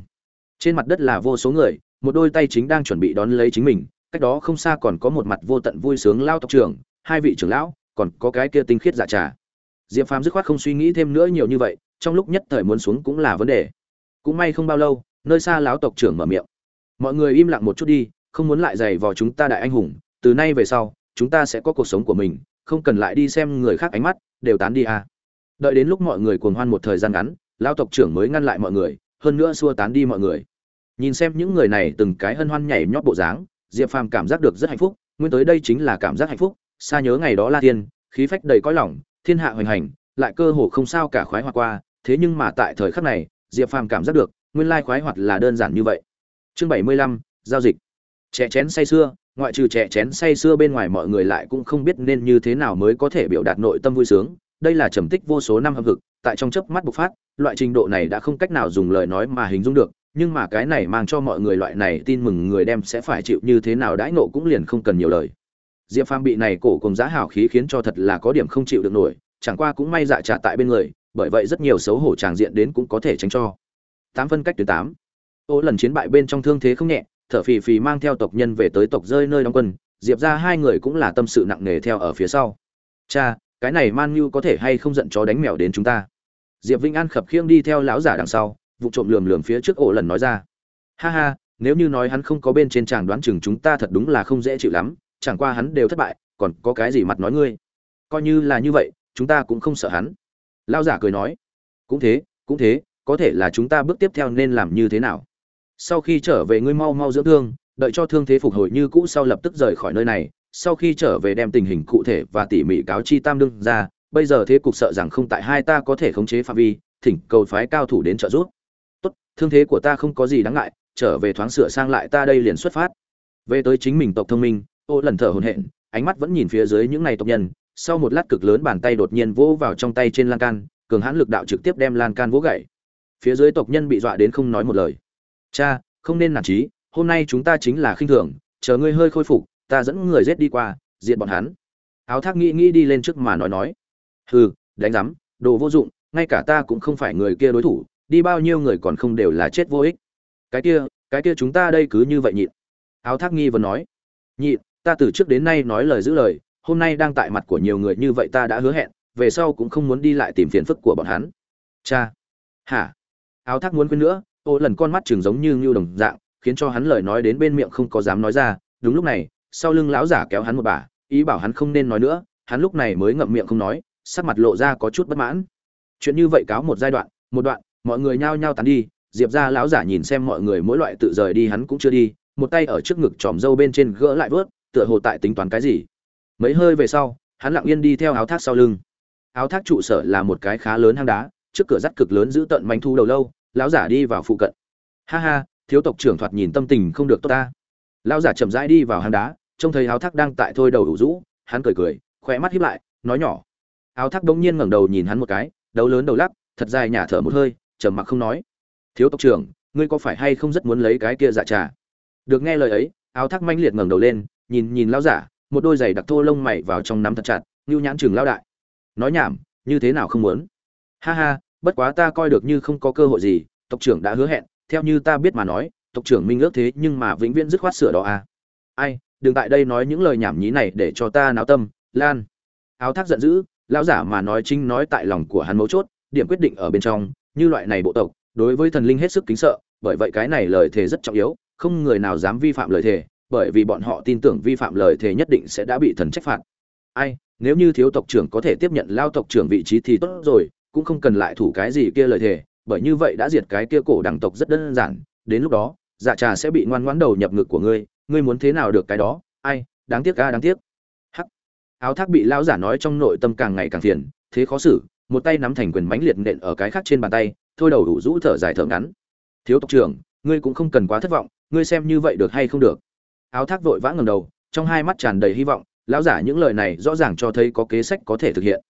Trên mặt đất là vô số người, một đôi tay chính đang chuẩn bị đón lấy chính mình, cách đó không xa còn có một mặt vô tận vui sướng lao tộc trưởng, hai vị trưởng lão, còn có cái kia tinh khiết dạ trà. Diệp phàm dứt khoát không suy nghĩ thêm nữa nhiều như vậy, trong lúc nhất thời muốn xuống cũng là vấn đề. Cũng may không bao lâu, nơi xa lão tộc trưởng mở miệng mọi người im lặng một chút đi, không muốn lại giày vò chúng ta đại anh hùng, từ nay về sau, chúng ta sẽ có cuộc sống của mình, không cần lại đi xem người khác ánh mắt, đều tán đi à. đợi đến lúc mọi người cuồng hoan một thời gian ngắn lao tộc trưởng mới ngăn lại mọi người, hơn nữa xua tán đi mọi người nhìn xem những người này từng cái hân hoan nhảy nhót bộ dáng, diệp phàm cảm giác được rất hạnh phúc, nguyên tới đây chính là cảm giác hạnh phúc, xa nhớ ngày đó la tiên khí phách đầy cõi lỏng thiên hạ hoành hành, lại cơ hồ không sao cả khoái hoạt qua, thế nhưng mà tại thời khắc này, diệp phàm cảm giác được, nguyên lai khoái hoạt là đơn giản như vậy chương bảy mươi lăm, giao dịch. Trẻ chén say xưa ngoại trừ trẻ chén say xưa bên ngoài mọi người lại cũng không biết nên như thế nào mới có thể biểu đạt nội tâm vui sướng. Đây là trầm tích vô số năm hâm hực, tại trong chớp mắt bộc phát, loại trình độ này đã không cách nào dùng lời nói mà hình dung được, nhưng mà cái này mang cho mọi người loại này tin mừng người đem sẽ phải chịu như thế nào đãi nộ cũng liền không cần nhiều lời. Diệp phàm bị này cổ cùng giá hảo khí khiến cho thật là có điểm không chịu được nổi, chẳng qua cũng may dạ trả tại bên người, bởi vậy rất nhiều xấu hổ tràng diện đến cũng có thể tránh cho. Tám phân cách tuyến tám ô lần chiến bại bên trong thương thế không nhẹ, thở phì phì mang theo tộc nhân về tới tộc rơi nơi đóng quân, diệp ra hai người cũng là tâm sự nặng nề theo ở phía sau. Cha, cái này man như có thể hay không giận chó đánh mèo đến chúng ta? Diệp vĩnh an khập khiêng đi theo lão giả đằng sau, vụ trộm lườm lườm phía trước ổ lần nói ra. Ha ha, nếu như nói hắn không có bên trên chàng đoán chừng chúng ta thật đúng là không dễ chịu lắm, chẳng qua hắn đều thất bại, còn có cái gì mặt nói ngươi? Coi như là như vậy, chúng ta cũng không sợ hắn. Lão giả cười nói. Cũng thế cũng thế, có thể là chúng ta bước tiếp theo nên làm như thế nào? Sau khi trở về ngươi mau mau dưỡng thương, đợi cho thương thế phục hồi như cũ sau lập tức rời khỏi nơi này. Sau khi trở về đem tình hình cụ thể và tỉ mỉ cáo chi tam đương ra, bây giờ thế cục sợ rằng không tại hai ta có thể khống chế phạm vi, thỉnh cầu phái cao thủ đến trợ giúp. Tốt, thương thế của ta không có gì đáng ngại, trở về thoáng sửa sang lại ta đây liền xuất phát. Về tới chính mình tộc thông minh, ô lần thở hồn hện ánh mắt vẫn nhìn phía dưới những này tộc nhân, sau một lát cực lớn bàn tay đột nhiên vỗ vào trong tay trên lan can, cường hãn lực đạo trực tiếp đem lan can vỗ gãy phía dưới tộc nhân bị dọa đến không nói một lời cha, không nên nản trí hôm nay chúng ta chính là khinh thường, chờ ngươi hơi khôi phục, ta dẫn người giết đi qua diện bọn hắn. Áo thác nghĩ nghĩ đi lên trước mà nói nói. Hừ, đánh rắm đồ vô dụng, ngay cả ta cũng không phải người kia đối thủ, đi bao nhiêu người còn không đều là chết vô ích. Cái kia cái kia chúng ta đây cứ như vậy nhịn. Áo thác nghi vẫn nói. Nhịn, ta từ trước đến nay nói lời giữ lời, hôm nay đang tại mặt của nhiều người như vậy ta đã hứa hẹn, về sau cũng không muốn đi lại tìm phiền phức của bọn hắn. Cha. Hả? Áo thác muốn quên nữa ô lần con mắt chừng giống như ngưu đồng dạng, khiến cho hắn lời nói đến bên miệng không có dám nói ra. Đúng lúc này, sau lưng lão giả kéo hắn một bà, ý bảo hắn không nên nói nữa. Hắn lúc này mới ngậm miệng không nói, sắc mặt lộ ra có chút bất mãn. Chuyện như vậy cáo một giai đoạn, một đoạn, mọi người nhao nhao tán đi. Diệp ra lão giả nhìn xem mọi người mỗi loại tự rời đi hắn cũng chưa đi, một tay ở trước ngực tròm râu bên trên gỡ lại vớt, tựa hồ tại tính toán cái gì. Mấy hơi về sau, hắn lặng yên đi theo áo thác sau lưng. Áo thác trụ sở là một cái khá lớn hang đá, trước cửa rắt cực lớn giữ tận manh thu đầu lâu lão giả đi vào phụ cận. Ha ha, thiếu tộc trưởng thoạt nhìn tâm tình không được tốt ta. Lão giả chậm rãi đi vào hang đá, trông thấy áo thác đang tại thôi đầu đủ rũ, hắn cười cười khỏe mắt hiếp lại, nói nhỏ. Áo thác bỗng nhiên ngẩng đầu nhìn hắn một cái đầu lớn đầu lắc, thật dài nhả thở một hơi, trầm mặc không nói. Thiếu tộc trưởng, ngươi có phải hay không rất muốn lấy cái kia dạ trà? Được nghe lời ấy, áo thác manh liệt ngẩng đầu lên, nhìn nhìn lão giả, một đôi giày đặc thô lông mày vào trong nắm thật chặt ngưu nhãn chừng lao đại. Nói nhảm, như thế nào không muốn? Ha ha bất quá ta coi được như không có cơ hội gì, tộc trưởng đã hứa hẹn, theo như ta biết mà nói, tộc trưởng minh ước thế nhưng mà vĩnh viễn dứt khoát sửa đó à. Ai, đừng tại đây nói những lời nhảm nhí này để cho ta náo tâm, lan. Áo thác giận dữ, lão giả mà nói chính nói tại lòng của hắn mấu chốt, điểm quyết định ở bên trong, như loại này bộ tộc, đối với thần linh hết sức kính sợ, bởi vậy cái này lời thề rất trọng yếu, không người nào dám vi phạm lời thề, bởi vì bọn họ tin tưởng vi phạm lời thề nhất định sẽ đã bị thần trách phạt. Ai, nếu như thiếu tộc trưởng có thể tiếp nhận lao tộc trưởng vị trí thì tốt rồi cũng không cần lại thủ cái gì kia lời thề, bởi như vậy đã diệt cái kia cổ đẳng tộc rất đơn giản, đến lúc đó dạ trà sẽ bị ngoan ngoãn đầu nhập ngực của ngươi ngươi muốn thế nào được cái đó, ai, đáng tiếc ga đáng tiếc. Hắc. Áo thác bị lão giả nói trong nội tâm càng ngày càng phiền, thế khó xử, một tay nắm thành quyền mãnh liệt nện ở cái khác trên bàn tay, thôi đầu đủ rũ thở dài thở ngắn. Thiếu tộc trưởng, ngươi cũng không cần quá thất vọng, ngươi xem như vậy được hay không được. Áo thác vội vã ngẩng đầu, trong hai mắt tràn đầy hy vọng, lão giả những lời này rõ ràng cho thấy có kế sách có thể thực hiện.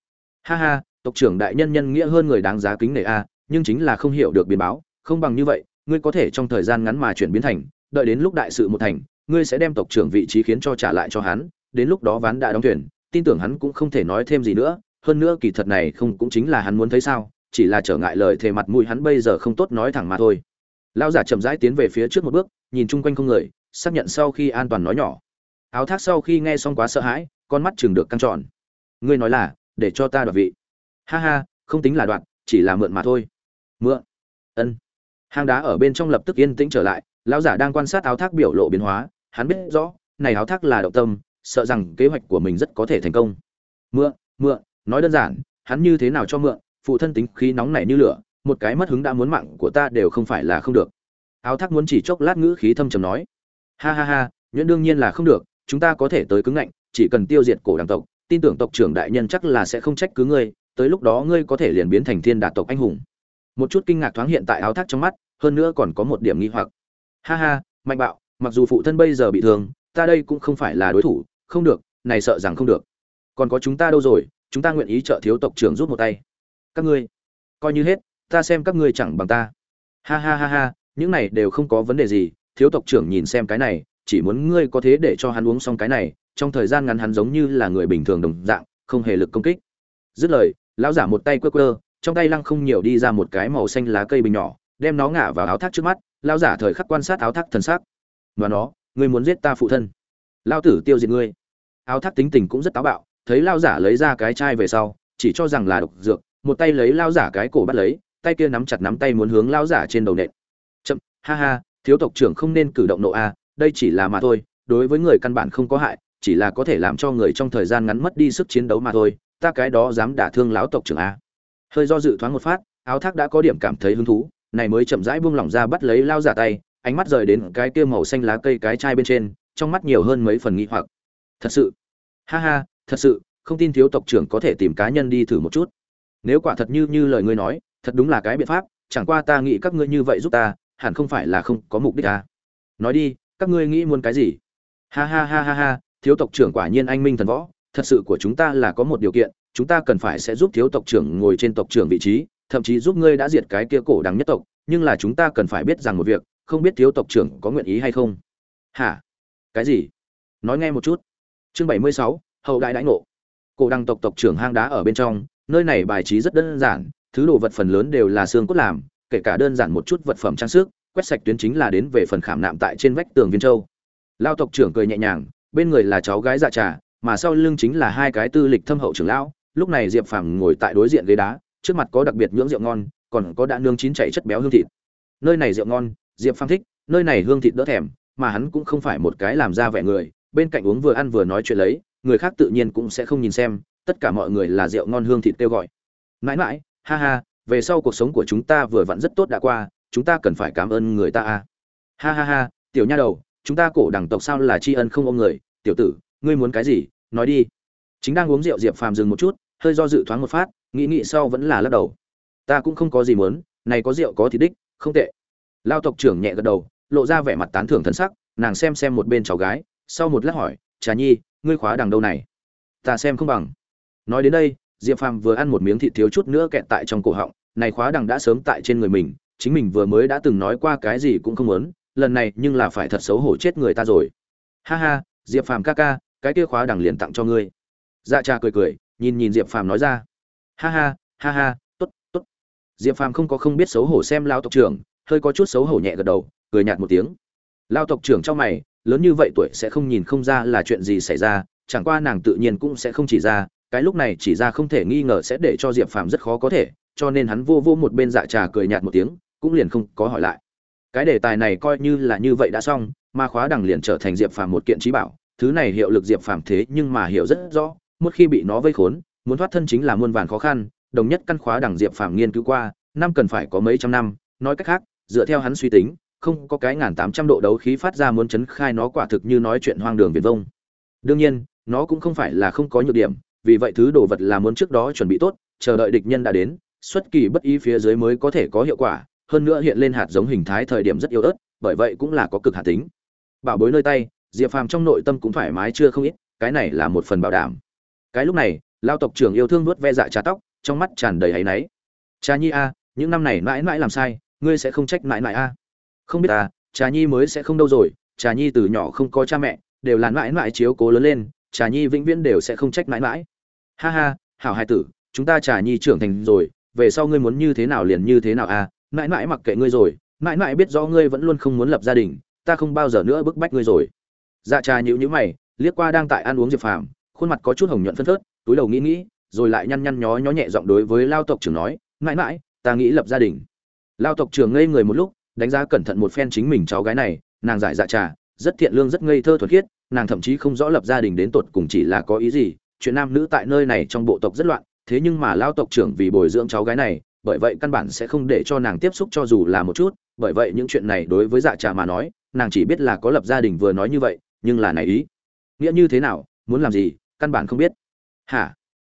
Ha ha tộc trưởng đại nhân nhân nghĩa hơn người đáng giá kính nể a, nhưng chính là không hiểu được biến báo, không bằng như vậy, ngươi có thể trong thời gian ngắn mà chuyển biến thành, đợi đến lúc đại sự một thành, ngươi sẽ đem tộc trưởng vị trí khiến cho trả lại cho hắn, đến lúc đó ván đã đóng thuyền, tin tưởng hắn cũng không thể nói thêm gì nữa, hơn nữa kỳ thật này không cũng chính là hắn muốn thấy sao, chỉ là trở ngại lời thề mặt mũi hắn bây giờ không tốt nói thẳng mà thôi. Lão giả chậm rãi tiến về phía trước một bước, nhìn chung quanh không người, xác nhận sau khi an toàn nói nhỏ. Áo thác sau khi nghe xong quá sợ hãi, con mắt chừng được căng tròn. Ngươi nói là, để cho ta đoạt vị ha ha không tính là đoạn, chỉ là mượn mà thôi. Mượn. Ân. Hang đá ở bên trong lập tức yên tĩnh trở lại lão giả đang quan sát áo thác biểu lộ biến hóa hắn biết rõ này áo thác là động tâm sợ rằng kế hoạch của mình rất có thể thành công. Mượn mượn nói đơn giản hắn như thế nào cho mượn phụ thân tính khí nóng nảy như lửa một cái mất hứng đã muốn mạng của ta đều không phải là không được. Áo thác muốn chỉ chốc lát ngữ khí thâm trầm nói. Ha ha ha nhuyễn đương nhiên là không được chúng ta có thể tới cứng ngạnh chỉ cần tiêu diệt cổ đảng tộc tin tưởng tộc trưởng đại nhân chắc là sẽ không trách cứ ngươi tới lúc đó ngươi có thể liền biến thành thiên đạt tộc anh hùng. Một chút kinh ngạc thoáng hiện tại áo thác trong mắt, hơn nữa còn có một điểm nghi hoặc. Ha ha, mạnh bạo, mặc dù phụ thân bây giờ bị thương, ta đây cũng không phải là đối thủ, không được, này sợ rằng không được. Còn có chúng ta đâu rồi, chúng ta nguyện ý trợ thiếu tộc trưởng rút một tay. Các ngươi, coi như hết, ta xem các ngươi chẳng bằng ta. Ha ha ha ha, những này đều không có vấn đề gì, thiếu tộc trưởng nhìn xem cái này, chỉ muốn ngươi có thế để cho hắn uống xong cái này, trong thời gian ngắn hắn giống như là người bình thường đồng dạng, không hề lực công kích. Dứt lời lão giả một tay quơ quơ, trong tay lăng không nhiều đi ra một cái màu xanh lá cây bình nhỏ, đem nó ngả vào áo thác trước mắt. Lão giả thời khắc quan sát áo thác thần sắc. Và nó, ngươi muốn giết ta phụ thân? Lao tử tiêu diệt ngươi. Áo thác tính tình cũng rất táo bạo, thấy lao giả lấy ra cái chai về sau, chỉ cho rằng là độc dược, một tay lấy lao giả cái cổ bắt lấy, tay kia nắm chặt nắm tay muốn hướng lao giả trên đầu nện. Chậm, ha ha, thiếu tộc trưởng không nên cử động nộ a, đây chỉ là mà thôi, đối với người căn bản không có hại, chỉ là có thể làm cho người trong thời gian ngắn mất đi sức chiến đấu mà thôi ta cái đó dám đả thương lão tộc trưởng a. Hơi do dự thoáng một phát, áo thác đã có điểm cảm thấy hứng thú, này mới chậm rãi buông lỏng ra bắt lấy lao giả tay, ánh mắt rời đến cái kia màu xanh lá cây cái chai bên trên, trong mắt nhiều hơn mấy phần nghi hoặc. Thật sự. Ha ha, thật sự, không tin thiếu tộc trưởng có thể tìm cá nhân đi thử một chút. Nếu quả thật như như lời ngươi nói, thật đúng là cái biện pháp, chẳng qua ta nghĩ các ngươi như vậy giúp ta, hẳn không phải là không có mục đích à. nói đi, các ngươi nghĩ muốn cái gì? Ha ha ha ha ha, thiếu tộc trưởng quả nhiên anh minh thần võ thật sự của chúng ta là có một điều kiện, chúng ta cần phải sẽ giúp thiếu tộc trưởng ngồi trên tộc trưởng vị trí, thậm chí giúp ngươi đã diệt cái kia cổ đằng nhất tộc, nhưng là chúng ta cần phải biết rằng một việc, không biết thiếu tộc trưởng có nguyện ý hay không. Hả? Cái gì? Nói nghe một chút. Chương bảy mươi sáu, hậu đại đãi ngộ. Cổ đăng tộc tộc trưởng hang đá ở bên trong, nơi này bài trí rất đơn giản, thứ đồ vật phần lớn đều là xương cốt làm, kể cả đơn giản một chút vật phẩm trang sức, quét sạch tuyến chính là đến về phần khảm nạm tại trên vách tường viên châu. Lao tộc trưởng cười nhẹ nhàng, bên người là cháu gái dạ trà mà sau lưng chính là hai cái tư lịch thâm hậu trưởng lão, lúc này diệp phàm ngồi tại đối diện ghế đá, trước mặt có đặc biệt nhưỡng rượu ngon, còn có đã nương chín chảy chất béo hương thịt. Nơi này rượu ngon, diệp phàm thích, nơi này hương thịt đỡ thèm, mà hắn cũng không phải một cái làm ra vẻ người, bên cạnh uống vừa ăn vừa nói chuyện lấy, người khác tự nhiên cũng sẽ không nhìn xem, tất cả mọi người là rượu ngon hương thịt kêu gọi. Mãi mãi, ha ha, về sau cuộc sống của chúng ta vừa vặn rất tốt đã qua, chúng ta cần phải cảm ơn người ta a. Ha ha ha, tiểu nha đầu, chúng ta cổ đẳng tộc sao là tri ân không ôm người? Tiểu tử, ngươi muốn cái gì? Nói đi. Chính đang uống rượu diệp phàm dừng một chút, hơi do dự thoáng một phát, nghĩ nghĩ sau vẫn là lắc đầu. Ta cũng không có gì muốn, này có rượu có thịt đích, không tệ. Lao tộc trưởng nhẹ gật đầu, lộ ra vẻ mặt tán thưởng thân sắc, nàng xem xem một bên cháu gái, sau một lát hỏi, trà nhi, ngươi khóa đằng đâu này? Ta xem không bằng. Nói đến đây, diệp phàm vừa ăn một miếng thịt thiếu chút nữa kẹt tại trong cổ họng, này khóa đằng đã sớm tại trên người mình, chính mình vừa mới đã từng nói qua cái gì cũng không muốn, lần này nhưng là phải thật xấu hổ chết người ta rồi. Ha ha, diệp phàm ca ca cái kia khóa đằng liền tặng cho ngươi. Dạ cha cười cười, nhìn nhìn diệp phàm nói ra. Ha ha ha ha, tốt tốt. Diệp phàm không có không biết xấu hổ xem lao tộc trưởng, hơi có chút xấu hổ nhẹ gật đầu, cười nhạt một tiếng. Lao tộc trưởng trong mày, lớn như vậy tuổi sẽ không nhìn không ra là chuyện gì xảy ra, chẳng qua nàng tự nhiên cũng sẽ không chỉ ra, cái lúc này chỉ ra không thể nghi ngờ sẽ để cho diệp phàm rất khó có thể, cho nên hắn vô vô một bên dạ trà cười nhạt một tiếng, cũng liền không có hỏi lại. Cái đề tài này coi như là như vậy đã xong, mà khóa đằng liền trở thành diệp phàm một kiện trí bảo thứ này hiệu lực diệp phàm thế nhưng mà hiểu rất rõ, một khi bị nó vây khốn, muốn thoát thân chính là muôn vàn khó khăn, đồng nhất căn khóa đẳng diệp phàm nghiên cứu qua, năm cần phải có mấy trăm năm, nói cách khác, dựa theo hắn suy tính, không có cái ngàn tám trăm độ đấu khí phát ra muốn chấn khai nó quả thực như nói chuyện hoang đường viền vông. Đương nhiên, nó cũng không phải là không có nhược điểm, vì vậy thứ đồ vật là muốn trước đó chuẩn bị tốt, chờ đợi địch nhân đã đến, xuất kỳ bất ý phía dưới mới có thể có hiệu quả, hơn nữa hiện lên hạt giống hình thái thời điểm rất yếu ớt, bởi vậy cũng là có cực hạt tính. Bảo bối nơi tay diệp phàm trong nội tâm cũng thoải mái chưa không ít, cái này là một phần bảo đảm. Cái lúc này, lao tộc trưởng yêu thương nuốt ve dạ trà tóc, trong mắt tràn đầy áy náy. Cha nhi a, những năm này mãi mãi làm sai, ngươi sẽ không trách mãi mãi a. Không biết à trà nhi mới sẽ không đâu rồi, trà nhi từ nhỏ không có cha mẹ, đều là mãi mãi chiếu cố lớn lên, trà nhi vĩnh viễn đều sẽ không trách mãi mãi. Ha ha, hảo hai tử, chúng ta trà nhi trưởng thành rồi, về sau ngươi muốn như thế nào liền như thế nào à mãi mãi mặc kệ ngươi rồi, mãi mãi biết rõ ngươi vẫn luôn không muốn lập gia đình, ta không bao giờ nữa bức bách ngươi rồi dạ trà nhữ nhữ mày, liếc qua đang tại ăn uống diệp phàm, khuôn mặt có chút hồng nhuận phân phớt, túi đầu nghĩ nghĩ, rồi lại nhăn nhăn nhó nhó nhẹ giọng đối với lao tộc trưởng nói, mãi mãi, ta nghĩ lập gia đình. Lao tộc trưởng ngây người một lúc, đánh giá cẩn thận một phen chính mình cháu gái này, nàng giải dạ trà, rất thiện lương rất ngây thơ thuần khiết, nàng thậm chí không rõ lập gia đình đến tột cùng chỉ là có ý gì, chuyện nam nữ tại nơi này trong bộ tộc rất loạn, thế nhưng mà lao tộc trưởng vì bồi dưỡng cháu gái này, bởi vậy căn bản sẽ không để cho nàng tiếp xúc cho dù là một chút, bởi vậy những chuyện này đối với dạ trà mà nói, nàng chỉ biết là có lập gia đình vừa nói như vậy nhưng là này ý. Nghĩa như thế nào, muốn làm gì, căn bản không biết. Hả?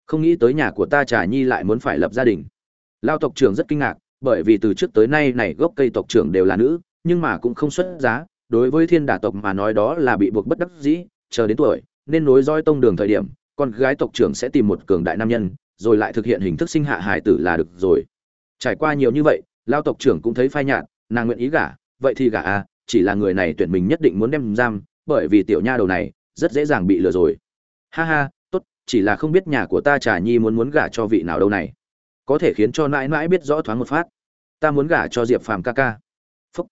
Không nghĩ tới nhà của ta trà nhi lại muốn phải lập gia đình. Lao tộc trưởng rất kinh ngạc, bởi vì từ trước tới nay này gốc cây tộc trưởng đều là nữ, nhưng mà cũng không xuất giá. Đối với thiên đả tộc mà nói đó là bị buộc bất đắc dĩ, chờ đến tuổi, nên nối roi tông đường thời điểm, con gái tộc trưởng sẽ tìm một cường đại nam nhân, rồi lại thực hiện hình thức sinh hạ hài tử là được rồi. Trải qua nhiều như vậy, lao tộc trưởng cũng thấy phai nhạt, nàng nguyện ý gả, vậy thì gả à chỉ là người này tuyển mình nhất định muốn đem giam bởi vì tiểu nha đầu này rất dễ dàng bị lừa rồi. Ha ha, tốt, chỉ là không biết nhà của ta trà nhi muốn muốn gả cho vị nào đâu này. Có thể khiến cho mãi mãi biết rõ thoáng một phát. Ta muốn gả cho diệp phàm ca ca. Phúc.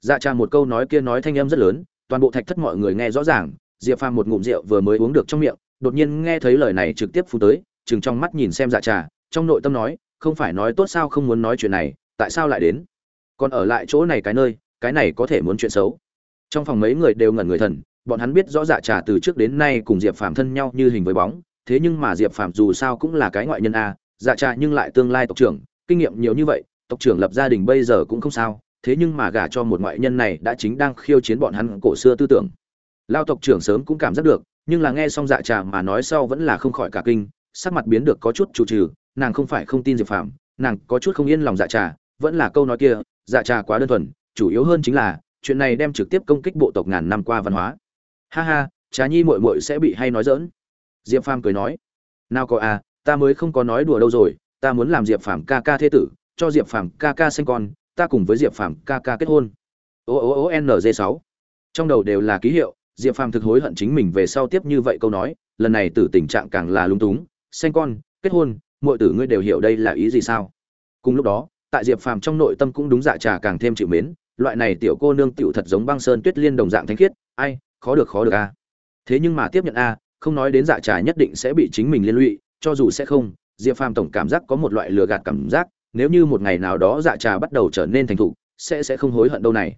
Dạ trà một câu nói kia nói thanh âm rất lớn, toàn bộ thạch thất mọi người nghe rõ ràng. Diệp phàm một ngụm rượu vừa mới uống được trong miệng, đột nhiên nghe thấy lời này trực tiếp phù tới chừng trong mắt nhìn xem dạ trà, trong nội tâm nói, không phải nói tốt sao không muốn nói chuyện này, tại sao lại đến? Còn ở lại chỗ này cái nơi, cái này có thể muốn chuyện xấu trong phòng mấy người đều ngẩn người thần, bọn hắn biết rõ dạ trà từ trước đến nay cùng diệp phàm thân nhau như hình với bóng, thế nhưng mà diệp phàm dù sao cũng là cái ngoại nhân a dạ trà nhưng lại tương lai tộc trưởng, kinh nghiệm nhiều như vậy, tộc trưởng lập gia đình bây giờ cũng không sao, thế nhưng mà gả cho một ngoại nhân này đã chính đang khiêu chiến bọn hắn cổ xưa tư tưởng. Lao tộc trưởng sớm cũng cảm giác được, nhưng là nghe xong dạ trà mà nói sau vẫn là không khỏi cả kinh, sắc mặt biến được có chút chủ trừ, nàng không phải không tin diệp phàm, nàng có chút không yên lòng dạ trà, vẫn là câu nói kia dạ trà quá đơn thuần, chủ yếu hơn chính là chuyện này đem trực tiếp công kích bộ tộc ngàn năm qua văn hóa. Ha ha, trà nhi muội muội sẽ bị hay nói dỡn diệp phàm cười nói, nào có à ta mới không có nói đùa đâu rồi, ta muốn làm diệp phàm ca ca thế tử, cho diệp phàm ca ca sinh con, ta cùng với diệp phàm ca ca kết hôn. Ô ô ô nz sáu. Trong đầu đều là ký hiệu, diệp phàm thực hối hận chính mình về sau tiếp như vậy câu nói, lần này từ tình trạng càng là lung túng, sinh con, kết hôn mọi tử ngươi đều hiểu đây là ý gì sao? Cùng lúc đó, tại diệp phàm trong nội tâm cũng đúng dạ trà càng thêm chịu mến loại này tiểu cô nương tiểu thật giống băng sơn tuyết liên đồng dạng thánh khiết, ai, khó được khó được a. Thế nhưng mà tiếp nhận a, không nói đến dạ trà nhất định sẽ bị chính mình liên lụy, cho dù sẽ không, diệp phàm tổng cảm giác có một loại lừa gạt cảm giác, nếu như một ngày nào đó dạ trà bắt đầu trở nên thành thục, sẽ sẽ không hối hận đâu này.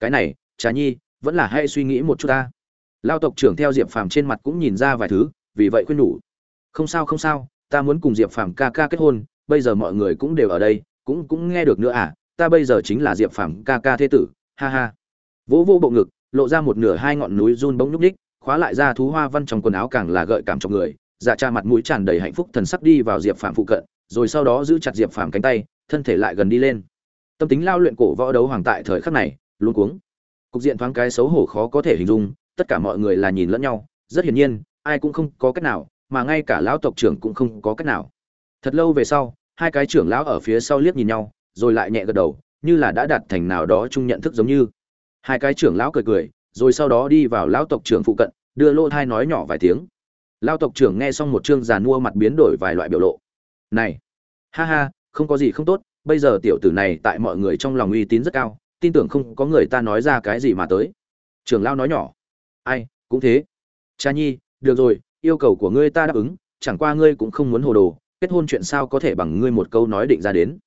Cái này, trà nhi, vẫn là hay suy nghĩ một chút ta. Lao tộc trưởng theo diệp phàm trên mặt cũng nhìn ra vài thứ, vì vậy khuyên nhủ. Không sao không sao, ta muốn cùng diệp phàm ca ca kết hôn, bây giờ mọi người cũng đều ở đây, cũng cũng nghe được nữa à ta bây giờ chính là diệp phàm ca ca thế tử, ha ha. Vỗ vô bộ ngực, lộ ra một nửa hai ngọn núi run bỗng nhúc ních khóa lại ra thú hoa văn trong quần áo càng là gợi cảm trong người. Dạ cha mặt mũi tràn đầy hạnh phúc thần sắc đi vào diệp phàm phụ cận, rồi sau đó giữ chặt diệp phàm cánh tay, thân thể lại gần đi lên. Tâm tính lao luyện cổ võ đấu hoàng tại thời khắc này, luôn cuống. Cục diện thoáng cái xấu hổ khó có thể hình dung, tất cả mọi người là nhìn lẫn nhau, rất hiển nhiên, ai cũng không có cách nào, mà ngay cả lão tộc trưởng cũng không có cách nào. Thật lâu về sau, hai cái trưởng lão ở phía sau liếc nhìn nhau rồi lại nhẹ gật đầu, như là đã đạt thành nào đó chung nhận thức giống như. Hai cái trưởng lão cười cười, rồi sau đó đi vào lão tộc trưởng phụ cận, đưa lô thai nói nhỏ vài tiếng. Lão tộc trưởng nghe xong một chương giàn mua mặt biến đổi vài loại biểu lộ. Này, ha ha, không có gì không tốt, bây giờ tiểu tử này tại mọi người trong lòng uy tín rất cao, tin tưởng không có người ta nói ra cái gì mà tới. Trưởng lão nói nhỏ. Ai, cũng thế. Cha nhi, được rồi, yêu cầu của ngươi ta đáp ứng, chẳng qua ngươi cũng không muốn hồ đồ, kết hôn chuyện sao có thể bằng ngươi một câu nói định ra đến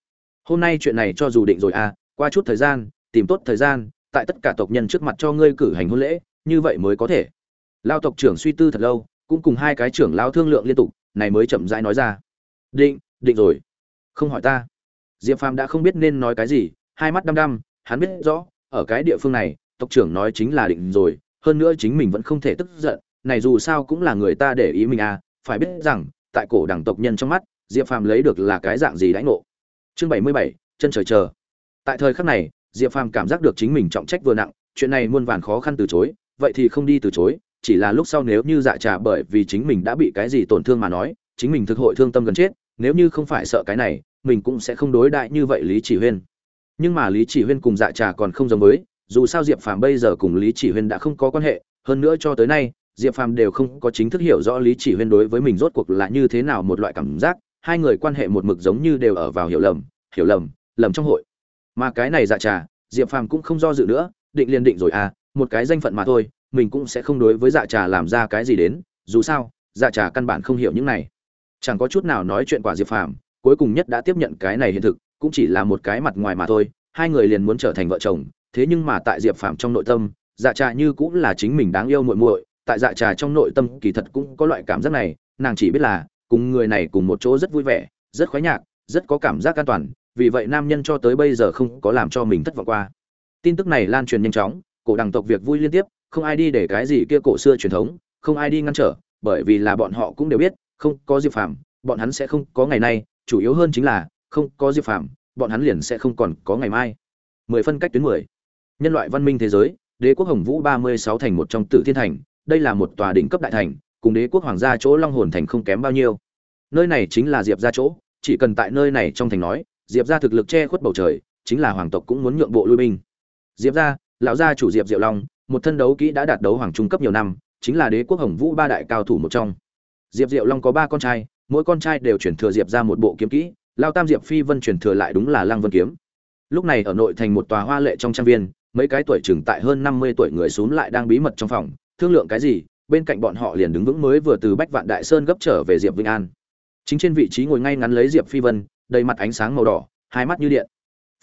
hôm nay chuyện này cho dù định rồi à qua chút thời gian, tìm tốt thời gian, tại tất cả tộc nhân trước mặt cho ngươi cử hành hôn lễ, như vậy mới có thể. Lao tộc trưởng suy tư thật lâu, cũng cùng hai cái trưởng lao thương lượng liên tục, này mới chậm rãi nói ra. Định định rồi. Không hỏi ta. Diệp phàm đã không biết nên nói cái gì, hai mắt đăm đăm, hắn biết rõ, ở cái địa phương này, tộc trưởng nói chính là định rồi, hơn nữa chính mình vẫn không thể tức giận, này dù sao cũng là người ta để ý mình à phải biết rằng, tại cổ đẳng tộc nhân trong mắt, diệp phàm lấy được là cái dạng gì đãi ngộ chương bảy mươi bảy, chân trời chờ. Tại thời khắc này, diệp phàm cảm giác được chính mình trọng trách vừa nặng, chuyện này muôn vàn khó khăn từ chối, vậy thì không đi từ chối, chỉ là lúc sau nếu như dạ trà bởi vì chính mình đã bị cái gì tổn thương mà nói, chính mình thực hội thương tâm gần chết, nếu như không phải sợ cái này, mình cũng sẽ không đối đại như vậy lý chỉ huyên. Nhưng mà lý chỉ huyên cùng dạ trà còn không giống với, dù sao diệp phàm bây giờ cùng lý chỉ huyên đã không có quan hệ, hơn nữa cho tới nay, diệp phàm đều không có chính thức hiểu rõ lý chỉ huyên đối với mình rốt cuộc là như thế nào một loại cảm giác hai người quan hệ một mực giống như đều ở vào hiểu lầm hiểu lầm lầm trong hội. Mà cái này dạ trà, diệp phàm cũng không do dự nữa, định liền định rồi à một cái danh phận mà thôi, mình cũng sẽ không đối với dạ trà làm ra cái gì đến, dù sao dạ trà căn bản không hiểu những này. Chẳng có chút nào nói chuyện quả diệp phàm, cuối cùng nhất đã tiếp nhận cái này hiện thực, cũng chỉ là một cái mặt ngoài mà thôi, hai người liền muốn trở thành vợ chồng, thế nhưng mà tại diệp phàm trong nội tâm dạ trà như cũng là chính mình đáng yêu muội muội, tại dạ trà trong nội tâm kỳ thật cũng có loại cảm giác này, nàng chỉ biết là cùng người này cùng một chỗ rất vui vẻ, rất khoái nhạc, rất có cảm giác an toàn, vì vậy nam nhân cho tới bây giờ không có làm cho mình thất vọng qua. Tin tức này lan truyền nhanh chóng, cổ đẳng tộc việc vui liên tiếp, không ai đi để cái gì kia cổ xưa truyền thống, không ai đi ngăn trở, bởi vì là bọn họ cũng đều biết, không có diệp phàm, bọn hắn sẽ không có ngày nay, chủ yếu hơn chính là, không có diệp phàm, bọn hắn liền sẽ không còn có ngày mai. Mười phân cách tuyến mười. Nhân loại văn minh thế giới, đế quốc hồng vũ ba mươi sáu thành một trong tử thiên thành, đây là một tòa đỉnh cấp đại thành cùng đế quốc hoàng gia chỗ long hồn thành không kém bao nhiêu. Nơi này chính là diệp ra chỗ, chỉ cần tại nơi này trong thành nói, diệp ra thực lực che khuất bầu trời, chính là hoàng tộc cũng muốn nhượng bộ lui binh. Diệp ra lão gia chủ diệp diệu long, một thân đấu kỹ đã đạt đấu hoàng trung cấp nhiều năm, chính là đế quốc hồng vũ ba đại cao thủ một trong. Diệp diệu long có ba con trai, mỗi con trai đều chuyển thừa diệp ra một bộ kiếm kỹ lao tam diệp phi vân chuyển thừa lại đúng là lăng vân kiếm. Lúc này ở nội thành một tòa hoa lệ trong trang viên, mấy cái tuổi chừng tại hơn năm mươi tuổi người xuống lại đang bí mật trong phòng, thương lượng cái gì bên cạnh bọn họ liền đứng vững mới vừa từ bách vạn đại sơn gấp trở về diệp vinh an. Chính trên vị trí ngồi ngay ngắn lấy diệp phi vân, đầy mặt ánh sáng màu đỏ, hai mắt như điện.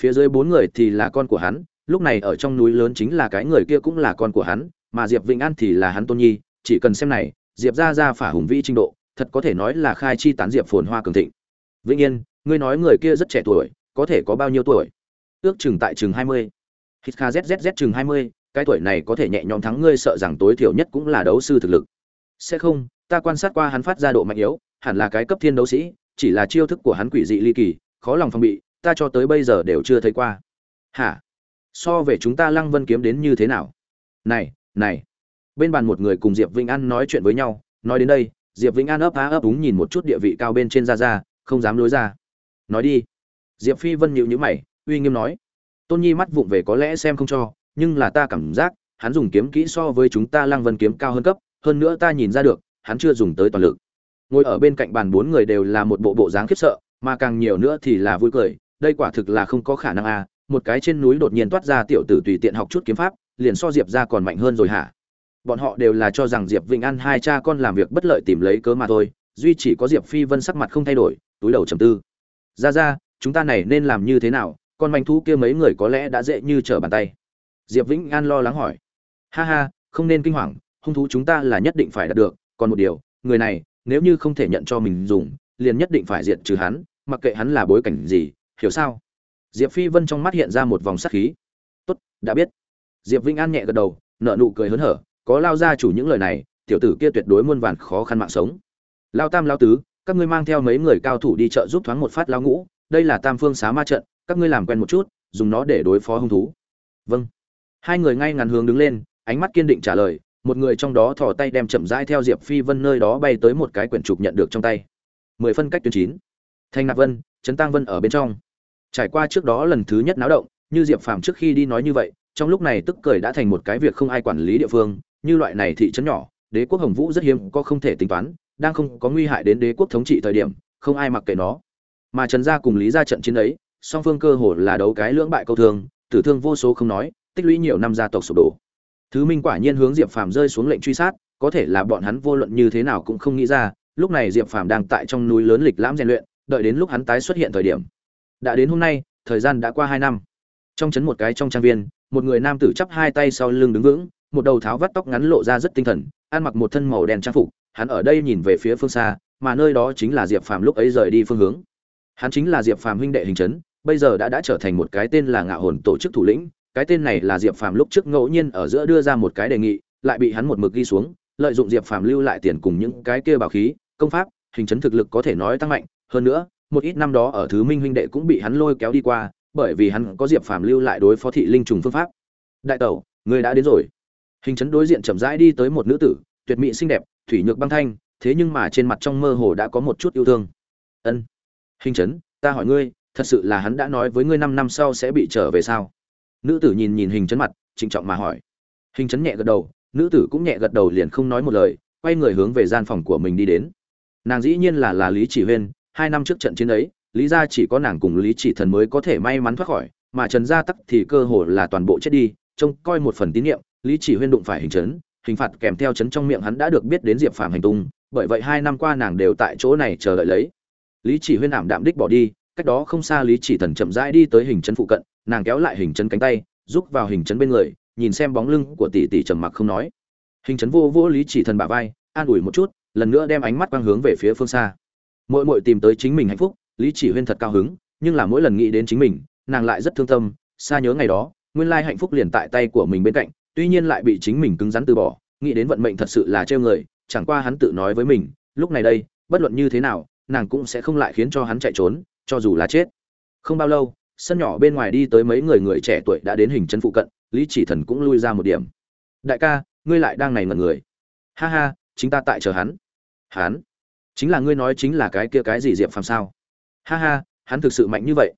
Phía dưới bốn người thì là con của hắn, lúc này ở trong núi lớn chính là cái người kia cũng là con của hắn, mà diệp vĩnh an thì là hắn tôn nhi, chỉ cần xem này, diệp ra ra phả hùng vĩ trình độ, thật có thể nói là khai chi tán diệp phồn hoa cường thịnh. Vĩnh yên, ngươi nói người kia rất trẻ tuổi, có thể có bao nhiêu tuổi? Ước chừng tại chừng hai mươi. Hít kha zzz chừng hai mươi cái tuổi này có thể nhẹ nhõm thắng ngươi sợ rằng tối thiểu nhất cũng là đấu sư thực lực. Sẽ không, ta quan sát qua hắn phát ra độ mạnh yếu, hẳn là cái cấp thiên đấu sĩ, chỉ là chiêu thức của hắn quỷ dị ly kỳ, khó lòng phòng bị, ta cho tới bây giờ đều chưa thấy qua. Hả? So về chúng ta lăng vân kiếm đến như thế nào? Này này. Bên bàn một người cùng diệp vĩnh an nói chuyện với nhau, nói đến đây, diệp vĩnh an ấp á ấp úng nhìn một chút địa vị cao bên trên ra ra không dám lối ra. Nói đi. Diệp phi vân nhịu nhữ mày, uy nghiêm nói. Tôn nhi mắt vụng về có lẽ xem không cho nhưng là ta cảm giác, hắn dùng kiếm kỹ so với chúng ta lăng vân kiếm cao hơn cấp, hơn nữa ta nhìn ra được, hắn chưa dùng tới toàn lực. Ngồi ở bên cạnh bàn bốn người đều là một bộ bộ dáng khiếp sợ, mà càng nhiều nữa thì là vui cười, đây quả thực là không có khả năng à một cái trên núi đột nhiên toát ra tiểu tử tùy tiện học chút kiếm pháp, liền so diệp ra còn mạnh hơn rồi hả? Bọn họ đều là cho rằng diệp vĩnh an hai cha con làm việc bất lợi tìm lấy cớ mà thôi, duy chỉ có diệp phi vân sắc mặt không thay đổi, túi đầu trầm tư. Ra ra, chúng ta này nên làm như thế nào, con manh thú kia mấy người có lẽ đã dễ như trở bàn tay diệp vĩnh an lo lắng hỏi. Ha ha, không nên kinh hoàng, hung thú chúng ta là nhất định phải đạt được, còn một điều, người này, nếu như không thể nhận cho mình dùng, liền nhất định phải diệt trừ hắn, mặc kệ hắn là bối cảnh gì, hiểu sao? Diệp phi vân trong mắt hiện ra một vòng sắc khí. Tốt, đã biết. Diệp vĩnh an nhẹ gật đầu nợ nụ cười hớn hở, có lao ra chủ những lời này, tiểu tử kia tuyệt đối muôn vàn khó khăn mạng sống. Lao tam lao tứ, các ngươi mang theo mấy người cao thủ đi chợ giúp thoáng một phát lao ngũ, đây là tam phương xá ma trận, các ngươi làm quen một chút, dùng nó để đối phó hung thú. Vâng hai người ngay ngắn hướng đứng lên, ánh mắt kiên định trả lời, một người trong đó thò tay đem chậm rãi theo diệp phi vân nơi đó bay tới một cái quyển trục nhận được trong tay. Mười phân cách tuyến chín. Thanh nạp vân, trấn tăng vân ở bên trong. Trải qua trước đó lần thứ nhất náo động, như diệp phàm trước khi đi nói như vậy, trong lúc này tức cười đã thành một cái việc không ai quản lý địa phương, như loại này thị trấn nhỏ, đế quốc hồng vũ rất hiếm có không thể tính toán, đang không có nguy hại đến đế quốc thống trị thời điểm, không ai mặc kệ nó. Mà trần gia cùng lý gia trận chiến ấy, song phương cơ hồ là đấu cái lưỡng bại câu thương tử thương vô số không nói tích lũy nhiều năm gia tộc sụp đổ. Thứ minh quả nhiên hướng diệp phàm rơi xuống lệnh truy sát, có thể là bọn hắn vô luận như thế nào cũng không nghĩ ra, lúc này diệp phàm đang tại trong núi lớn lịch lãm rèn luyện, đợi đến lúc hắn tái xuất hiện thời điểm. Đã đến hôm nay, thời gian đã qua hai năm. Trong trấn một cái trong trang viên, một người nam tử chắp hai tay sau lưng đứng vững, một đầu tháo vắt tóc ngắn lộ ra rất tinh thần, ăn mặc một thân màu đen trang phục, hắn ở đây nhìn về phía phương xa, mà nơi đó chính là diệp phàm lúc ấy rời đi phương hướng. Hắn chính là diệp phàm huynh đệ hình trấn bây giờ đã đã trở thành một cái tên là ngạo hồn tổ chức thủ lĩnh cái tên này là diệp phàm lúc trước ngẫu nhiên ở giữa đưa ra một cái đề nghị, lại bị hắn một mực ghi xuống, lợi dụng diệp phàm lưu lại tiền cùng những cái kia bảo khí, công pháp, hình chấn thực lực có thể nói tăng mạnh. Hơn nữa, một ít năm đó ở thứ minh huynh đệ cũng bị hắn lôi kéo đi qua, bởi vì hắn có diệp phàm lưu lại đối phó thị linh trùng phương pháp. Đại tẩu, người đã đến rồi. Hình chấn đối diện chậm rãi đi tới một nữ tử, tuyệt mỹ xinh đẹp, thủy nhược băng thanh, thế nhưng mà trên mặt trong mơ hồ đã có một chút yêu thương. Ân, hình chấn, ta hỏi ngươi, thật sự là hắn đã nói với ngươi năm năm sau sẽ bị trở về sao? Nữ tử nhìn nhìn hình chấn mặt, trịnh trọng mà hỏi. Hình chấn nhẹ gật đầu, nữ tử cũng nhẹ gật đầu liền không nói một lời, quay người hướng về gian phòng của mình đi đến. Nàng dĩ nhiên là là lý chỉ huyên, hai năm trước trận chiến ấy, lý ra chỉ có nàng cùng lý chỉ thần mới có thể may mắn thoát khỏi, mà trần gia tắc thì cơ hồ là toàn bộ chết đi, trông coi một phần tín nhiệm, lý chỉ huyên đụng phải hình chấn, hình phạt kèm theo chấn trong miệng hắn đã được biết đến diệp phàm hành tung, bởi vậy hai năm qua nàng đều tại chỗ này chờ đợi lấy. Lý chỉ huyên ảm đạm đích bỏ đi, cách đó không xa lý chỉ thần chậm rãi đi tới hình chấn phụ cận nàng kéo lại hình chấn cánh tay giúp vào hình chấn bên người, nhìn xem bóng lưng của tỷ tỷ trầm mặc không nói. Hình chấn vô vô lý chỉ thần bà vai, an ủi một chút, lần nữa đem ánh mắt quang hướng về phía phương xa. Mỗi mỗi tìm tới chính mình hạnh phúc, lý chỉ huyên thật cao hứng, nhưng là mỗi lần nghĩ đến chính mình, nàng lại rất thương tâm xa nhớ ngày đó, nguyên lai hạnh phúc liền tại tay của mình bên cạnh, tuy nhiên lại bị chính mình cứng rắn từ bỏ, nghĩ đến vận mệnh thật sự là trêu người, chẳng qua hắn tự nói với mình, lúc này đây, bất luận như thế nào, nàng cũng sẽ không lại khiến cho hắn chạy trốn, cho dù là chết. Không bao lâu sân nhỏ bên ngoài đi tới mấy người người trẻ tuổi đã đến hình chân phụ cận, lý chỉ thần cũng lui ra một điểm. Đại ca, ngươi lại đang này ngẩn người. Ha ha, chính ta tại chờ hắn. Hắn? Chính là ngươi nói chính là cái kia cái gì diệp phàm sao? Ha ha, hắn thực sự mạnh như vậy.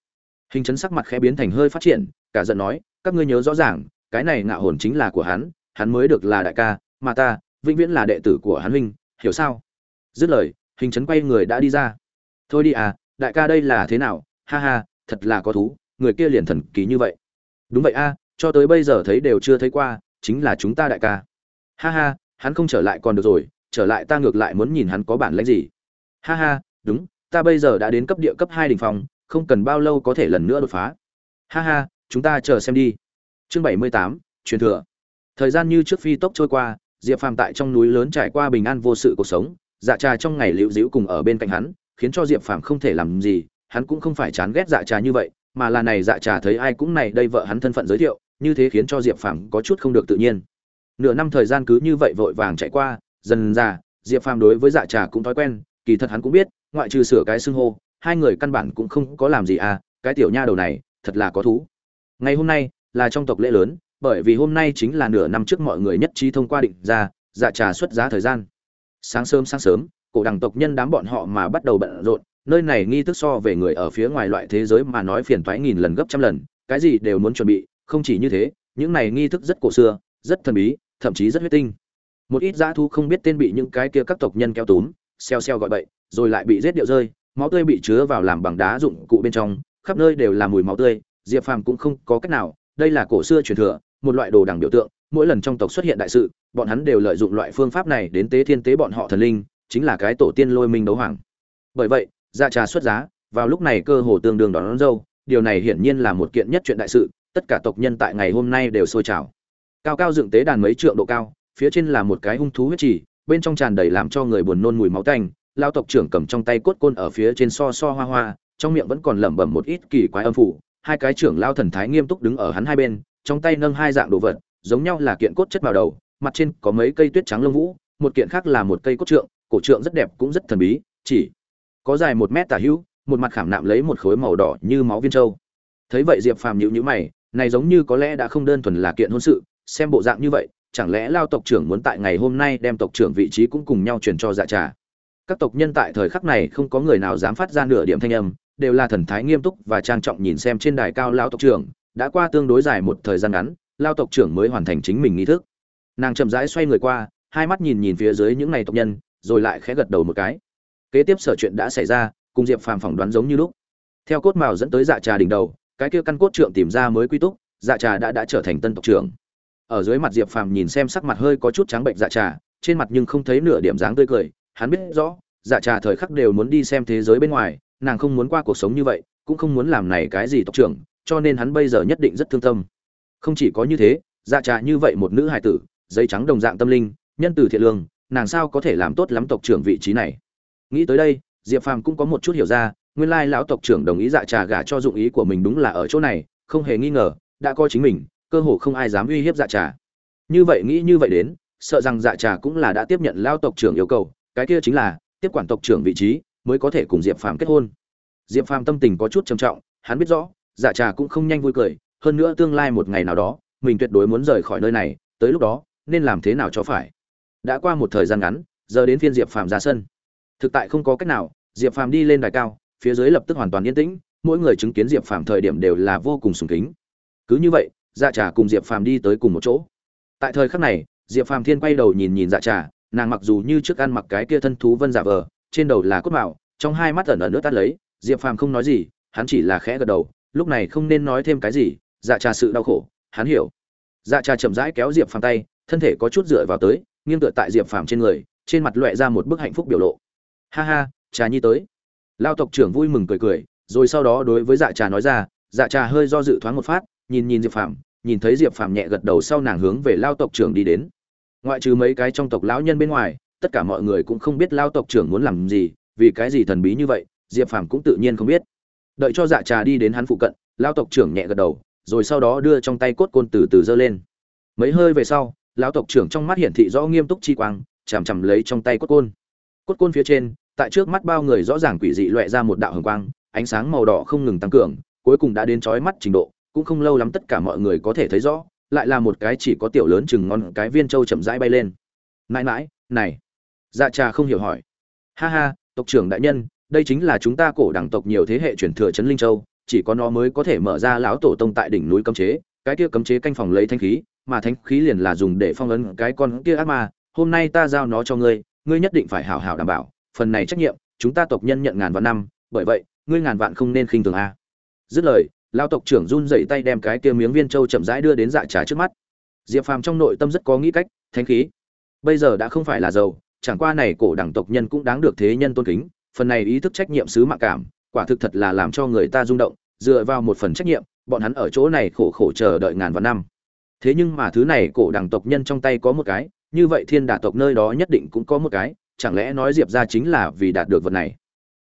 Hình chấn sắc mặt khẽ biến thành hơi phát triển, cả giận nói, các ngươi nhớ rõ ràng, cái này ngạo hồn chính là của hắn hắn mới được là đại ca, mà ta, vĩnh viễn là đệ tử của hắn huynh, hiểu sao? Dứt lời, hình chấn quay người đã đi ra. Thôi đi à đại ca đây là thế nào? Ha ha thật là có thú, người kia liền thần kỳ như vậy. Đúng vậy a, cho tới bây giờ thấy đều chưa thấy qua, chính là chúng ta đại ca. Ha ha, hắn không trở lại còn được rồi, trở lại ta ngược lại muốn nhìn hắn có bản lãnh gì. Ha ha, đúng, ta bây giờ đã đến cấp địa cấp hai đỉnh phòng không cần bao lâu có thể lần nữa đột phá. Ha ha, chúng ta chờ xem đi. Chương bảy mươi tám, truyền thừa. Thời gian như trước phi tốc trôi qua, diệp phàm tại trong núi lớn trải qua bình an vô sự cuộc sống dạ trà trong ngày liễu dĩu cùng ở bên cạnh hắn, khiến cho diệp phàm không thể làm gì hắn cũng không phải chán ghét dạ trà như vậy, mà là này dạ trà thấy ai cũng này đây vợ hắn thân phận giới thiệu, như thế khiến cho diệp phàm có chút không được tự nhiên. Nửa năm thời gian cứ như vậy vội vàng chạy qua, dần ra diệp phàm đối với dạ trà cũng thói quen, kỳ thật hắn cũng biết, ngoại trừ sửa cái xưng hô, hai người căn bản cũng không có làm gì à cái tiểu nha đầu này, thật là có thú. Ngày hôm nay là trong tộc lễ lớn, bởi vì hôm nay chính là nửa năm trước mọi người nhất trí thông qua định ra dạ trà xuất giá thời gian. Sáng sớm sáng sớm, cổ đẳng tộc nhân đám bọn họ mà bắt đầu bận rộn nơi này nghi thức so về người ở phía ngoài loại thế giới mà nói phiền toái nghìn lần gấp trăm lần, cái gì đều muốn chuẩn bị, không chỉ như thế, những này nghi thức rất cổ xưa, rất thần bí, thậm chí rất huyết tinh. Một ít dã thu không biết tên bị những cái kia các tộc nhân kéo túm, xeo xeo gọi bậy, rồi lại bị giết điệu rơi, máu tươi bị chứa vào làm bằng đá dụng cụ bên trong, khắp nơi đều là mùi máu tươi, diệp phàm cũng không có cách nào, đây là cổ xưa truyền thừa, một loại đồ đằng biểu tượng, mỗi lần trong tộc xuất hiện đại sự, bọn hắn đều lợi dụng loại phương pháp này đến tế thiên tế bọn họ thần linh, chính là cái tổ tiên lôi minh đấu hoàng. Bởi vậy dạ trà xuất giá vào lúc này cơ hồ tương đương đón, đón dâu điều này hiển nhiên là một kiện nhất chuyện đại sự tất cả tộc nhân tại ngày hôm nay đều sôi trào. Cao cao dựng tế đàn mấy trượng độ cao phía trên là một cái hung thú huyết trì bên trong tràn đầy làm cho người buồn nôn mùi máu tanh lao tộc trưởng cầm trong tay cốt côn ở phía trên so so hoa hoa trong miệng vẫn còn lẩm bẩm một ít kỳ quái âm phủ hai cái trưởng lao thần thái nghiêm túc đứng ở hắn hai bên trong tay nâng hai dạng đồ vật giống nhau là kiện cốt chất vào đầu mặt trên có mấy cây tuyết trắng lông vũ một kiện khác là một cây cốt trượng cổ trượng rất đẹp cũng rất thần bí chỉ có dài một mét tả hữu, một mặt khảm nạm lấy một khối màu đỏ như máu viên trâu thấy vậy diệp phàm nhịu nhữ mày, này giống như có lẽ đã không đơn thuần là kiện hôn sự, xem bộ dạng như vậy, chẳng lẽ lao tộc trưởng muốn tại ngày hôm nay đem tộc trưởng vị trí cũng cùng nhau truyền cho dạ trà? Các tộc nhân tại thời khắc này không có người nào dám phát ra nửa điểm thanh âm, đều là thần thái nghiêm túc và trang trọng nhìn xem trên đài cao lao tộc trưởng, đã qua tương đối dài một thời gian ngắn, lao tộc trưởng mới hoàn thành chính mình nghi thức. Nàng chậm rãi xoay người qua, hai mắt nhìn nhìn phía dưới những n à y tộc nhân, rồi lại khẽ gật đầu một cái kế tiếp sở chuyện đã xảy ra, cùng diệp phàm phỏng đoán giống như lúc. Theo cốt mào dẫn tới dạ trà đỉnh đầu, cái kia căn cốt trượng tìm ra mới quy túc dạ trà đã đã trở thành tân tộc trưởng. Ở dưới mặt diệp phàm nhìn xem sắc mặt hơi có chút trắng bệnh dạ trà, trên mặt nhưng không thấy nửa điểm dáng tươi cười, hắn biết rõ dạ trà thời khắc đều muốn đi xem thế giới bên ngoài, nàng không muốn qua cuộc sống như vậy, cũng không muốn làm này cái gì tộc trưởng, cho nên hắn bây giờ nhất định rất thương tâm. Không chỉ có như thế dạ trà như vậy một nữ hài tử, giấy trắng đồng dạng tâm linh, nhân từ thiện lương, nàng sao có thể làm tốt lắm tộc trưởng vị trí này? Nghĩ tới đây, diệp phàm cũng có một chút hiểu ra, nguyên lai lão tộc trưởng đồng ý dạ trà gả cho dụng ý của mình đúng là ở chỗ này, không hề nghi ngờ, đã coi chính mình, cơ hồ không ai dám uy hiếp dạ trà. Như vậy nghĩ như vậy đến, sợ rằng dạ trà cũng là đã tiếp nhận lao tộc trưởng yêu cầu, cái kia chính là, tiếp quản tộc trưởng vị trí, mới có thể cùng diệp phàm kết hôn. Diệp phàm tâm tình có chút trầm trọng, hắn biết rõ dạ trà cũng không nhanh vui cười, hơn nữa tương lai một ngày nào đó, mình tuyệt đối muốn rời khỏi nơi này, tới lúc đó, nên làm thế nào cho phải. Đã qua một thời gian ngắn, giờ đến phiên diệp phàm ra sân thực tại không có cách nào, diệp phàm đi lên đài cao, phía dưới lập tức hoàn toàn yên tĩnh, mỗi người chứng kiến diệp phàm thời điểm đều là vô cùng sùng kính. Cứ như vậy dạ trà cùng diệp phàm đi tới cùng một chỗ. Tại thời khắc này, diệp phàm thiên quay đầu nhìn nhìn dạ trà, nàng mặc dù như trước ăn mặc cái kia thân thú vân giả vờ, trên đầu là cốt mạo, trong hai mắt ẩn ẩn nước tắt lấy, diệp phàm không nói gì, hắn chỉ là khẽ gật đầu, lúc này không nên nói thêm cái gì dạ trà sự đau khổ, hắn hiểu. Dạ trà chậm rãi kéo diệp phàm tay, thân thể có chút dựa vào tới, nghiêng tựa tại diệp phàm trên người, trên mặt loẹ ra một bức hạnh phúc biểu lộ ha ha, trà nhi tới. Lao tộc trưởng vui mừng cười cười, rồi sau đó đối với dạ trà nói ra dạ trà hơi do dự thoáng một phát, nhìn nhìn diệp phàm, nhìn thấy diệp phàm nhẹ gật đầu sau nàng hướng về lao tộc trưởng đi đến. Ngoại trừ mấy cái trong tộc lão nhân bên ngoài, tất cả mọi người cũng không biết lao tộc trưởng muốn làm gì, vì cái gì thần bí như vậy, diệp phàm cũng tự nhiên không biết. Đợi cho dạ trà đi đến hắn phụ cận, lao tộc trưởng nhẹ gật đầu, rồi sau đó đưa trong tay cốt côn từ từ giơ lên. Mấy hơi về sau lão tộc trưởng trong mắt hiển thị rõ nghiêm túc chi quang, chằm chằm lấy trong tay cốt côn cốt côn phía trên, tại trước mắt bao người rõ ràng quỷ dị loẹ ra một đạo hồng quang, ánh sáng màu đỏ không ngừng tăng cường, cuối cùng đã đến chói mắt trình độ, cũng không lâu lắm tất cả mọi người có thể thấy rõ, lại là một cái chỉ có tiểu lớn chừng ngon cái viên châu chậm rãi bay lên. Mãi mãi này. Dạ trà không hiểu hỏi. Ha ha, tộc trưởng đại nhân, đây chính là chúng ta cổ đẳng tộc nhiều thế hệ truyền thừa trấn linh châu, chỉ có nó mới có thể mở ra lão tổ tông tại đỉnh núi cấm chế, cái kia cấm chế canh phòng lấy thanh khí, mà thanh khí liền là dùng để phong ấn cái con kia ác ma, hôm nay ta giao nó cho ngươi ngươi nhất định phải hảo hảo đảm bảo, phần này trách nhiệm, chúng ta tộc nhân nhận ngàn vạn năm, bởi vậy, ngươi ngàn vạn không nên khinh thường a. Dứt lời, lao tộc trưởng run dậy tay đem cái kia miếng viên châu chậm rãi đưa đến dạ trà trước mắt. Diệp phàm trong nội tâm rất có nghĩ cách thanh khí, bây giờ đã không phải là giàu, chẳng qua này cổ đẳng tộc nhân cũng đáng được thế nhân tôn kính, phần này ý thức trách nhiệm sứ mạng cảm, quả thực thật là làm cho người ta rung động, dựa vào một phần trách nhiệm, bọn hắn ở chỗ này khổ khổ chờ đợi ngàn vạn năm. Thế nhưng mà thứ này cổ đẳng tộc nhân trong tay có một cái như vậy thiên đà tộc nơi đó nhất định cũng có một cái, chẳng lẽ nói diệp ra chính là vì đạt được vật này?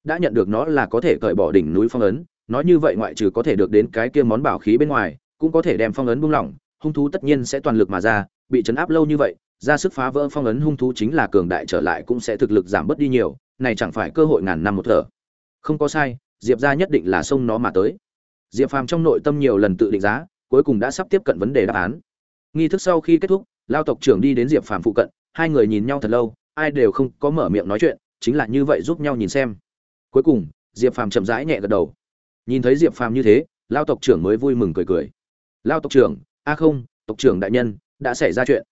Đã nhận được nó là có thể cởi bỏ đỉnh núi phong ấn, nói như vậy ngoại trừ có thể được đến cái kia món bảo khí bên ngoài, cũng có thể đem phong ấn buông lỏng, hung thú tất nhiên sẽ toàn lực mà ra, bị chấn áp lâu như vậy, ra sức phá vỡ phong ấn hung thú chính là cường đại trở lại cũng sẽ thực lực giảm bớt đi nhiều, này chẳng phải cơ hội ngàn năm một thở. Không có sai, diệp ra nhất định là xông nó mà tới. Diệp phàm trong nội tâm nhiều lần tự định giá, cuối cùng đã sắp tiếp cận vấn đề đáp án. Nghi thức sau khi kết thúc lao tộc trưởng đi đến diệp phàm phụ cận, hai người nhìn nhau thật lâu, ai đều không có mở miệng nói chuyện, chính là như vậy giúp nhau nhìn xem. Cuối cùng, diệp phàm chậm rãi nhẹ gật đầu. Nhìn thấy diệp phàm như thế, lao tộc trưởng mới vui mừng cười cười. Lao tộc trưởng, a không, tộc trưởng đại nhân, đã xảy ra chuyện.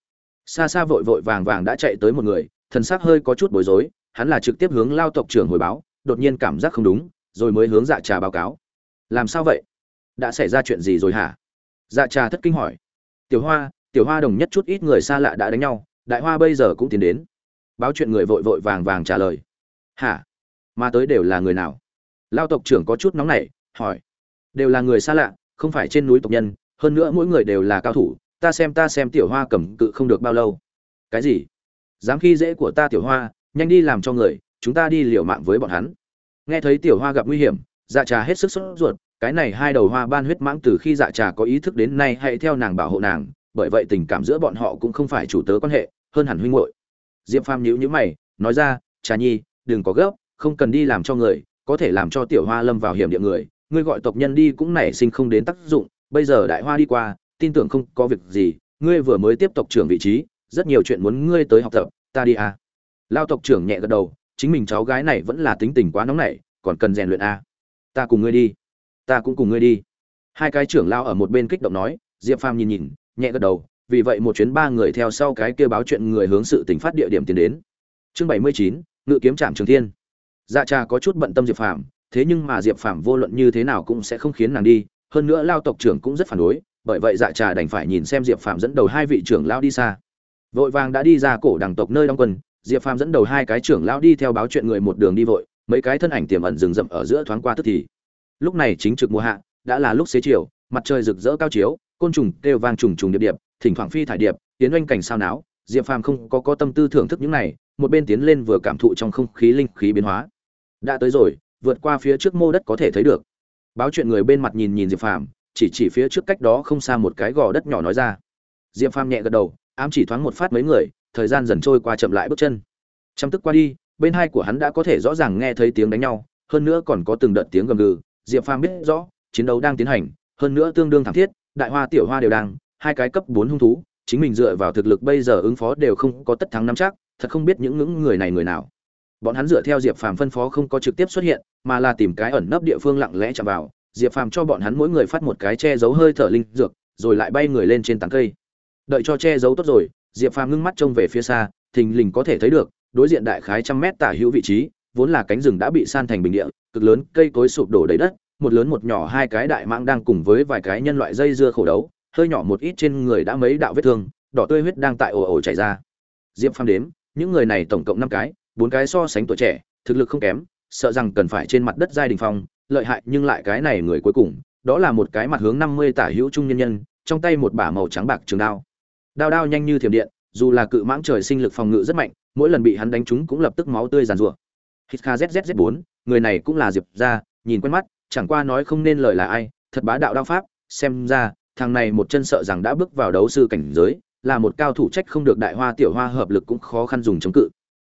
Xa xa vội vội vàng vàng đã chạy tới một người, thần sắc hơi có chút bối rối, hắn là trực tiếp hướng lao tộc trưởng hồi báo, đột nhiên cảm giác không đúng, rồi mới hướng dạ trà báo cáo. Làm sao vậy? Đã xảy ra chuyện gì rồi hả? Dạ trà thất kinh hỏi. Tiểu hoa tiểu hoa đồng nhất chút ít người xa lạ đã đánh nhau, đại hoa bây giờ cũng tiến đến. Báo chuyện người vội vội vàng vàng trả lời. Hả? Mà tới đều là người nào? Lao tộc trưởng có chút nóng nảy, hỏi. Đều là người xa lạ, không phải trên núi tộc nhân, hơn nữa mỗi người đều là cao thủ, ta xem ta xem tiểu hoa cầm cự không được bao lâu. Cái gì? Dám khi dễ của ta tiểu hoa, nhanh đi làm cho người, chúng ta đi liều mạng với bọn hắn. Nghe thấy tiểu hoa gặp nguy hiểm dạ trà hết sức sốt ruột, cái này hai đầu hoa ban huyết mãng từ khi dạ trà có ý thức đến nay hãy theo nàng bảo hộ nàng bởi vậy tình cảm giữa bọn họ cũng không phải chủ tớ quan hệ, hơn hẳn huynh hội diệp phàm nhíu nhíu mày, nói ra, trà nhi, đừng có gấp, không cần đi làm cho người, có thể làm cho tiểu hoa lâm vào hiểm địa người. Ngươi gọi tộc nhân đi cũng nảy sinh không đến tác dụng. Bây giờ đại hoa đi qua, tin tưởng không có việc gì. Ngươi vừa mới tiếp tộc trưởng vị trí, rất nhiều chuyện muốn ngươi tới học tập. Ta đi à. lao tộc trưởng nhẹ gật đầu, chính mình cháu gái này vẫn là tính tình quá nóng nảy, còn cần rèn luyện à. ta cùng ngươi đi. Ta cũng cùng ngươi đi. Hai cái trưởng lao ở một bên kích động nói. Diệp phàm nhìn nhìn nhẹ gật đầu, vì vậy một chuyến ba người theo sau cái kia báo chuyện người hướng sự tình phát địa điểm tiến đến. Chương bảy mươi chín, ngự kiếm trạm trường thiên. Dạ trà có chút bận tâm diệp phàm, thế nhưng mà diệp phàm vô luận như thế nào cũng sẽ không khiến nàng đi, hơn nữa lao tộc trưởng cũng rất phản đối, bởi vậy dạ trà đành phải nhìn xem diệp phàm dẫn đầu hai vị trưởng lao đi xa. Vội vàng đã đi ra cổ đảng tộc nơi đóng quân, diệp phàm dẫn đầu hai cái trưởng lao đi theo báo chuyện người một đường đi vội, mấy cái thân ảnh tiềm ẩn rừng rậm ở giữa thoáng qua tức thì. Lúc này chính trực mùa hạ, đã là lúc xế chiều, mặt trời rực rỡ cao chiếu côn trùng kêu vang trùng trùng điệp điệp, thỉnh thoảng phi thải điệp, tiến oanh cảnh sao náo, diệp phàm không có có tâm tư thưởng thức những này, một bên tiến lên vừa cảm thụ trong không khí linh khí biến hóa. Đã tới rồi, vượt qua phía trước mô đất có thể thấy được. Báo chuyện người bên mặt nhìn nhìn diệp phàm, chỉ chỉ phía trước cách đó không xa một cái gò đất nhỏ nói ra. Diệp phàm nhẹ gật đầu, ám chỉ thoáng một phát mấy người, thời gian dần trôi qua chậm lại bước chân. Chăm tức qua đi, bên hai của hắn đã có thể rõ ràng nghe thấy tiếng đánh nhau, hơn nữa còn có từng đợt tiếng gầm gừ, diệp phàm biết rõ, chiến đấu đang tiến hành, hơn nữa tương đương thảm thiết đại hoa tiểu hoa đều đang, hai cái cấp bốn hung thú, chính mình dựa vào thực lực bây giờ ứng phó đều không có tất thắng nắm chắc, thật không biết những những người này người nào. Bọn hắn dựa theo diệp phàm phân phó không có trực tiếp xuất hiện, mà là tìm cái ẩn nấp địa phương lặng lẽ chạm vào. Diệp phàm cho bọn hắn mỗi người phát một cái che giấu hơi thở linh dược, rồi lại bay người lên trên tán cây. Đợi cho che giấu tốt rồi, diệp phàm ngưng mắt trông về phía xa, thình lình có thể thấy được, đối diện đại khái trăm mét tả hữu vị trí, vốn là cánh rừng đã bị san thành bình địa, cực lớn, cây cối sụp đổ đầy đất một lớn một nhỏ hai cái đại mãng đang cùng với vài cái nhân loại dây dưa khổ đấu hơi nhỏ một ít trên người đã mấy đạo vết thương đỏ tươi huyết đang tại ồ ồ chảy ra. Diệp phàm đếm những người này tổng cộng năm cái bốn cái so sánh tuổi trẻ thực lực không kém sợ rằng cần phải trên mặt đất giai đình phong lợi hại nhưng lại cái này người cuối cùng đó là một cái mặt hướng năm mươi tả hữu trung nhân nhân trong tay một bả màu trắng bạc trường đao. Đao đao nhanh như thiểm điện dù là cự mãng trời sinh lực phòng ngự rất mạnh mỗi lần bị hắn đánh trúng cũng lập tức máu tươi giàn rủa Hitka ZZZ4, người này cũng là diệp gia nhìn quen mắt chẳng qua nói không nên lời là ai, thật bá đạo đao pháp, xem ra, thằng này một chân sợ rằng đã bước vào đấu sư cảnh giới, là một cao thủ trách không được đại hoa tiểu hoa hợp lực cũng khó khăn dùng chống cự.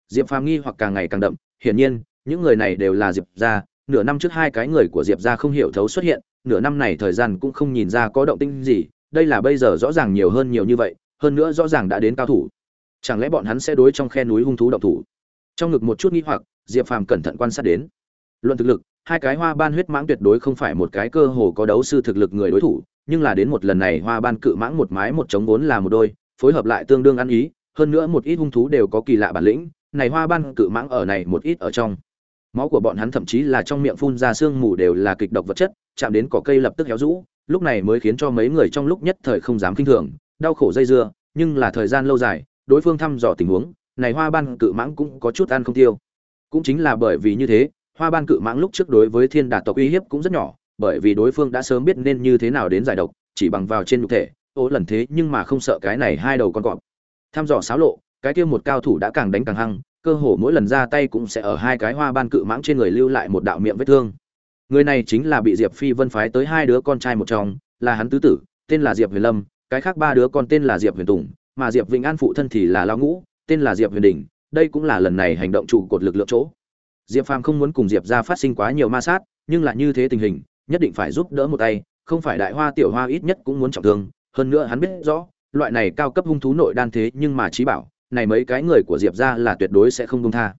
Diệp phàm nghi hoặc càng ngày càng đậm, hiển nhiên, những người này đều là diệp gia, nửa năm trước hai cái người của diệp gia không hiểu thấu xuất hiện, nửa năm này thời gian cũng không nhìn ra có động tĩnh gì, đây là bây giờ rõ ràng nhiều hơn nhiều như vậy, hơn nữa rõ ràng đã đến cao thủ. Chẳng lẽ bọn hắn sẽ đối trong khe núi hung thú động thủ? Trong ngực một chút nghi hoặc, diệp phàm cẩn thận quan sát đến. Luận thực lực hai cái hoa ban huyết mãng tuyệt đối không phải một cái cơ hồ có đấu sư thực lực người đối thủ, nhưng là đến một lần này hoa ban cự mãng một mái một chống vốn là một đôi, phối hợp lại tương đương ăn ý, hơn nữa một ít hung thú đều có kỳ lạ bản lĩnh, này hoa ban cự mãng ở này một ít ở trong. Máu của bọn hắn thậm chí là trong miệng phun ra xương mù đều là kịch độc vật chất, chạm đến cỏ cây lập tức héo rũ, lúc này mới khiến cho mấy người trong lúc nhất thời không dám kinh thường, đau khổ dây dưa, nhưng là thời gian lâu dài, đối phương thăm dò tình huống, này hoa ban cự mãng cũng có chút ăn không tiêu. Cũng chính là bởi vì như thế hoa ban cự mãng lúc trước đối với thiên đạt tộc uy hiếp cũng rất nhỏ, bởi vì đối phương đã sớm biết nên như thế nào đến giải độc, chỉ bằng vào trên nhục thể, ô lần thế nhưng mà không sợ cái này hai đầu con cọp. Tham dò xáo lộ, cái kia một cao thủ đã càng đánh càng hăng, cơ hồ mỗi lần ra tay cũng sẽ ở hai cái hoa ban cự mãng trên người lưu lại một đạo miệng vết thương. Người này chính là bị diệp phi vân phái tới hai đứa con trai một trong, là hắn tứ tử, tên là diệp huyền lâm, cái khác ba đứa con tên là diệp huyền tùng, mà diệp vĩnh an phụ thân thì là lao ngũ, tên là diệp huyền đình, đây cũng là lần này hành động trụ cột lực lượng chỗ diệp phàm không muốn cùng diệp ra phát sinh quá nhiều ma sát, nhưng là như thế tình hình, nhất định phải giúp đỡ một tay, không phải đại hoa tiểu hoa ít nhất cũng muốn trọng thương. Hơn nữa hắn biết rõ, loại này cao cấp hung thú nội đan thế nhưng mà trí bảo, này mấy cái người của diệp ra là tuyệt đối sẽ không công tha.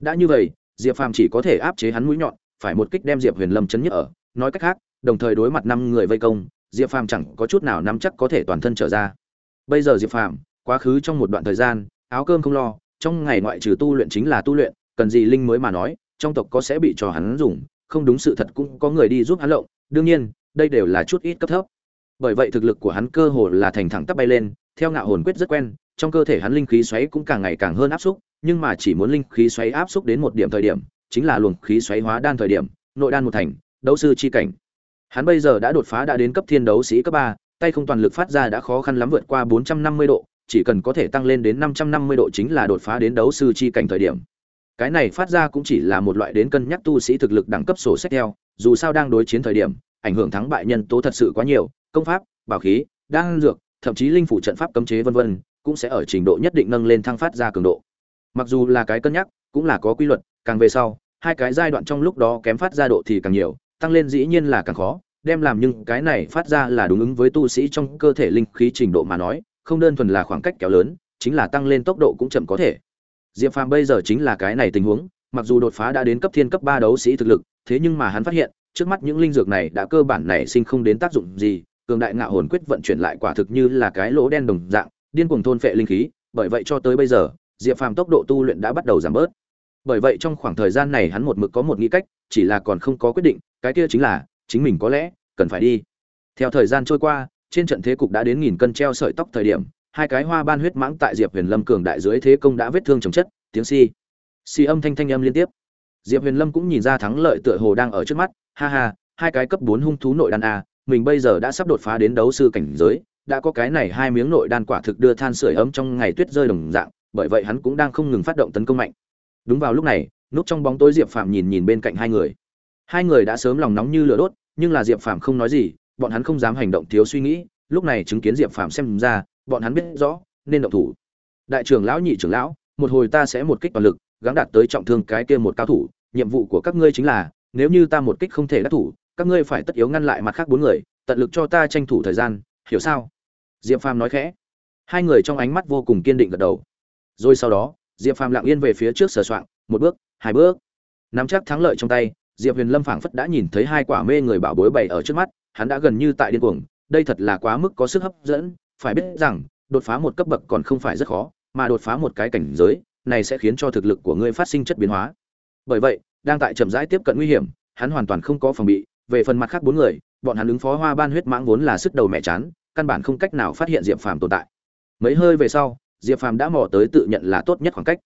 Đã như vậy, diệp phàm chỉ có thể áp chế hắn mũi nhọn, phải một kích đem diệp huyền lâm chấn nhất ở. Nói cách khác, đồng thời đối mặt năm người vây công, diệp phàm chẳng có chút nào nắm chắc có thể toàn thân trở ra. Bây giờ diệp phàm, quá khứ trong một đoạn thời gian, áo cơm không lo, trong ngày ngoại trừ tu luyện chính là tu luyện cần gì linh mới mà nói trong tộc có sẽ bị cho hắn dùng không đúng sự thật cũng có người đi giúp hắn lộng đương nhiên đây đều là chút ít cấp thấp bởi vậy thực lực của hắn cơ hồ là thành thẳng tắp bay lên theo ngạo hồn quyết rất quen trong cơ thể hắn linh khí xoáy cũng càng ngày càng hơn áp xúc nhưng mà chỉ muốn linh khí xoáy áp xúc đến một điểm thời điểm chính là luồng khí xoáy hóa đan thời điểm nội đan một thành đấu sư chi cảnh hắn bây giờ đã đột phá đã đến cấp thiên đấu sĩ cấp ba tay không toàn lực phát ra đã khó khăn lắm vượt qua 450 độ, chỉ cần có thể tăng lên đến 550 độ chính là đột phá đến đấu sư chi cảnh thời điểm. Cái này phát ra cũng chỉ là một loại đến cân nhắc tu sĩ thực lực đẳng cấp sổ sách theo, dù sao đang đối chiến thời điểm, ảnh hưởng thắng bại nhân tố thật sự quá nhiều, công pháp, bảo khí, đan dược, thậm chí linh phủ trận pháp cấm chế vân vân, cũng sẽ ở trình độ nhất định nâng lên thăng phát ra cường độ. Mặc dù là cái cân nhắc, cũng là có quy luật, càng về sau, hai cái giai đoạn trong lúc đó kém phát ra độ thì càng nhiều, tăng lên dĩ nhiên là càng khó, đem làm nhưng cái này phát ra là đúng ứng với tu sĩ trong cơ thể linh khí trình độ mà nói, không đơn thuần là khoảng cách kéo lớn, chính là tăng lên tốc độ cũng chậm có thể. Diệp Phàm bây giờ chính là cái này tình huống, mặc dù đột phá đã đến cấp thiên cấp 3 đấu sĩ thực lực, thế nhưng mà hắn phát hiện, trước mắt những linh dược này đã cơ bản nảy sinh không đến tác dụng gì, cường đại ngạo hồn quyết vận chuyển lại quả thực như là cái lỗ đen đồng dạng, điên cuồng thôn phệ linh khí, bởi vậy cho tới bây giờ, Diệp Phàm tốc độ tu luyện đã bắt đầu giảm bớt. Bởi vậy trong khoảng thời gian này hắn một mực có một nghĩ cách, chỉ là còn không có quyết định, cái kia chính là chính mình có lẽ cần phải đi theo thời gian trôi qua trên trận thế cục đã đến nghìn cân treo sợi tóc thời điểm hai cái hoa ban huyết mãng tại diệp huyền lâm cường đại dưới thế công đã vết thương chồng chất, tiếng si si âm thanh thanh âm liên tiếp. Diệp huyền lâm cũng nhìn ra thắng lợi tựa hồ đang ở trước mắt, ha ha, hai cái cấp bốn hung thú nội đan a, mình bây giờ đã sắp đột phá đến đấu sư cảnh giới, đã có cái này hai miếng nội đan quả thực đưa than sưởi ấm trong ngày tuyết rơi đồng dạng, bởi vậy hắn cũng đang không ngừng phát động tấn công mạnh. Đúng vào lúc này, núp trong bóng tối diệp phạm nhìn nhìn bên cạnh hai người. Hai người đã sớm lòng nóng như lửa đốt, nhưng là diệp Phạm không nói gì, bọn hắn không dám hành động thiếu suy nghĩ, lúc này chứng kiến diệp Phạm xem ra bọn hắn biết rõ, nên động thủ. Đại trưởng lão nhị trưởng lão, một hồi ta sẽ một kích toàn lực, gắng đạt tới trọng thương cái kia một cao thủ. Nhiệm vụ của các ngươi chính là, nếu như ta một kích không thể đắc thủ, các ngươi phải tất yếu ngăn lại mặt khác bốn người, tận lực cho ta tranh thủ thời gian, hiểu sao? Diệp phàm nói khẽ. Hai người trong ánh mắt vô cùng kiên định gật đầu. Rồi sau đó, diệp phàm lặng yên về phía trước sờ soạng, một bước, hai bước. Nắm chắc thắng lợi trong tay, diệp huyền lâm phảng phất đã nhìn thấy hai quả mê người bảo bối bày ở trước mắt, hắn đã gần như tại điên cuồng, đây thật là quá mức có sức hấp dẫn phải biết rằng đột phá một cấp bậc còn không phải rất khó mà đột phá một cái cảnh giới này sẽ khiến cho thực lực của ngươi phát sinh chất biến hóa. Bởi vậy đang tại chậm rãi tiếp cận nguy hiểm hắn hoàn toàn không có phòng bị về phần mặt khác bốn người bọn hắn ứng phó hoa ban huyết mãng vốn là sức đầu mẹ chán căn bản không cách nào phát hiện diệp phàm tồn tại. Mấy hơi về sau diệp phàm đã mò tới tự nhận là tốt nhất khoảng cách.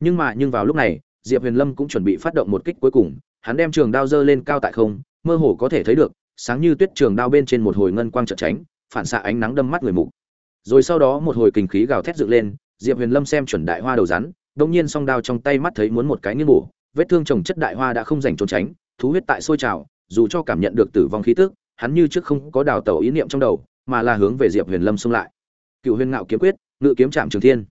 Nhưng mà nhưng vào lúc này diệp huyền lâm cũng chuẩn bị phát động một kích cuối cùng hắn đem trường đao dơ lên cao tại không, mơ hồ có thể thấy được, sáng như tuyết trường đao bên trên một hồi ngân quang chợt tránh, phản xạ ánh nắng đâm mắt người mù rồi sau đó một hồi kinh khí gào thét dựng lên, diệp huyền lâm xem chuẩn đại hoa đầu rắn đông nhiên song đao trong tay mắt thấy muốn một cái nghiêng bổ, vết thương trồng chất đại hoa đã không dành trốn tránh, thú huyết tại sôi trào, dù cho cảm nhận được tử vong khí tức, hắn như trước không có đào tẩu ý niệm trong đầu, mà là hướng về diệp huyền lâm xông lại. Cựu huyền ngạo kiếm quyết, ngự kiếm trạm trường thiên.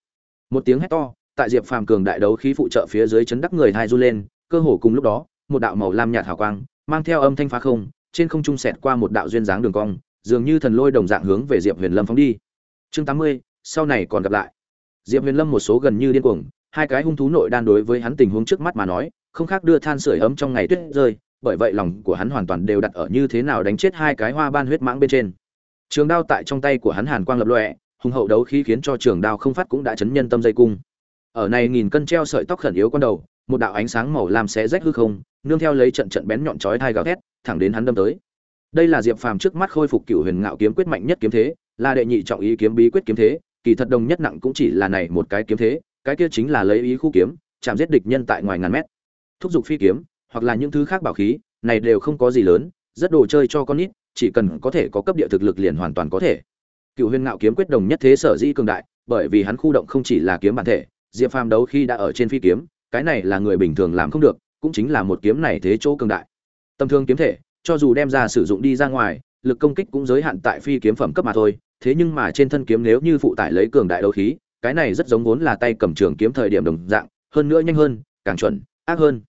Một tiếng hét to, tại diệp phàm cường đại đấu khí phụ trợ phía dưới chấn đắc người hai du lên, cơ hồ cùng lúc đó, một đạo màu lam nhạt hào quang, mang theo âm thanh phá không, trên không trung sẹt qua một đạo duyên dáng đường cong dường như thần lôi đồng dạng hướng về diệp huyền lâm phóng đi. Chương tám mươi, sau này còn gặp lại. Diệp huyền lâm một số gần như điên cuồng, hai cái hung thú nội đan đối với hắn tình huống trước mắt mà nói, không khác đưa than sửa ấm trong ngày tuyết rơi, bởi vậy lòng của hắn hoàn toàn đều đặt ở như thế nào đánh chết hai cái hoa ban huyết mãng bên trên. Trường đao tại trong tay của hắn hàn quang lập lọe hùng hậu đấu khí khiến cho trường đao không phát cũng đã chấn nhân tâm dây cung. Ở này nghìn cân treo sợi tóc khẩn yếu con đầu, một đạo ánh sáng màu lam xé rách hư không, nương theo lấy trận trận bén nhọn chói thai gào thét, thẳng đến hắn đâm tới đây là diệp phàm trước mắt khôi phục cựu huyền ngạo kiếm quyết mạnh nhất kiếm thế, là đệ nhị trọng ý kiếm bí quyết kiếm thế, kỳ thật đồng nhất nặng cũng chỉ là này một cái kiếm thế, cái kia chính là lấy ý khu kiếm, chạm giết địch nhân tại ngoài ngàn mét. Thúc giục phi kiếm, hoặc là những thứ khác bảo khí, này đều không có gì lớn, rất đồ chơi cho con nít, chỉ cần có thể có cấp địa thực lực liền hoàn toàn có thể. Cựu huyền ngạo kiếm quyết đồng nhất thế sở dĩ cường đại, bởi vì hắn khu động không chỉ là kiếm bản thể, diệp phàm đấu khi đã ở trên phi kiếm, cái này là người bình thường làm không được, cũng chính là một kiếm này thế chỗ cường đại. Tâm thương kiếm thể cho dù đem ra sử dụng đi ra ngoài, lực công kích cũng giới hạn tại phi kiếm phẩm cấp mà thôi, thế nhưng mà trên thân kiếm nếu như phụ tải lấy cường đại đấu khí, cái này rất giống vốn là tay cầm trường kiếm thời điểm đồng dạng, hơn nữa nhanh hơn, càng chuẩn, ác hơn.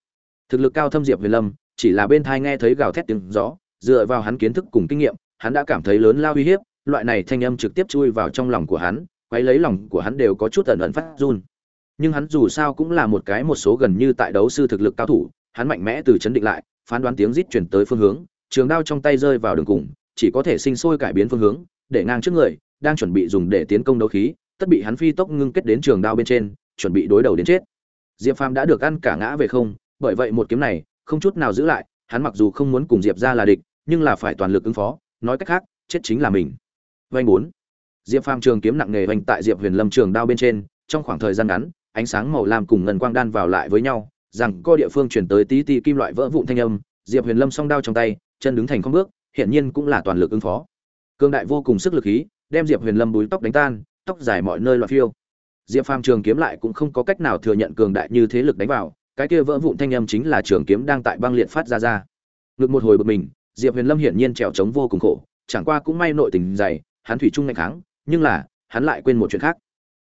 Thực lực cao thâm diệp huyền lâm, chỉ là bên thai nghe thấy gào thét tiếng gió, dựa vào hắn kiến thức cùng kinh nghiệm, hắn đã cảm thấy lớn lao uy hiếp, loại này thanh âm trực tiếp chui vào trong lòng của hắn, quấy lấy lòng của hắn đều có chút ẩn ẩn phát run. Nhưng hắn dù sao cũng là một cái một số gần như tại đấu sư thực lực cao thủ, hắn mạnh mẽ từ chấn định lại phán đoán tiếng rít chuyển tới phương hướng, trường đao trong tay rơi vào đường cùng, chỉ có thể sinh sôi cải biến phương hướng, để ngang trước người, đang chuẩn bị dùng để tiến công đấu khí, tất bị hắn phi tốc ngưng kết đến trường đao bên trên, chuẩn bị đối đầu đến chết. Diệp phàm đã được ăn cả ngã về không, bởi vậy một kiếm này, không chút nào giữ lại, hắn mặc dù không muốn cùng diệp ra là địch, nhưng là phải toàn lực ứng phó, nói cách khác, chết chính là mình. Vanh bốn. Diệp phàm trường kiếm nặng nề vanh tại diệp huyền lâm trường đao bên trên, trong khoảng thời gian ngắn, ánh sáng màu lam cùng ngân quang đan vào lại với nhau rằng co địa phương chuyển tới tí tí kim loại vỡ vụn thanh âm, diệp huyền lâm song đao trong tay, chân đứng thành không bước, hiển nhiên cũng là toàn lực ứng phó. Cương đại vô cùng sức lực khí, đem diệp huyền lâm búi tóc đánh tan, tóc dài mọi nơi loạn phiêu. Diệp phàm trường kiếm lại cũng không có cách nào thừa nhận cường đại như thế lực đánh vào, cái kia vỡ vụn thanh âm chính là trường kiếm đang tại băng liệt phát ra ra. Ngực một hồi bực mình, diệp huyền lâm hiển nhiên trèo trống vô cùng khổ, chẳng qua cũng may nội tình dày, hắn thủy chung ngày kháng, nhưng là, hắn lại quên một chuyện khác.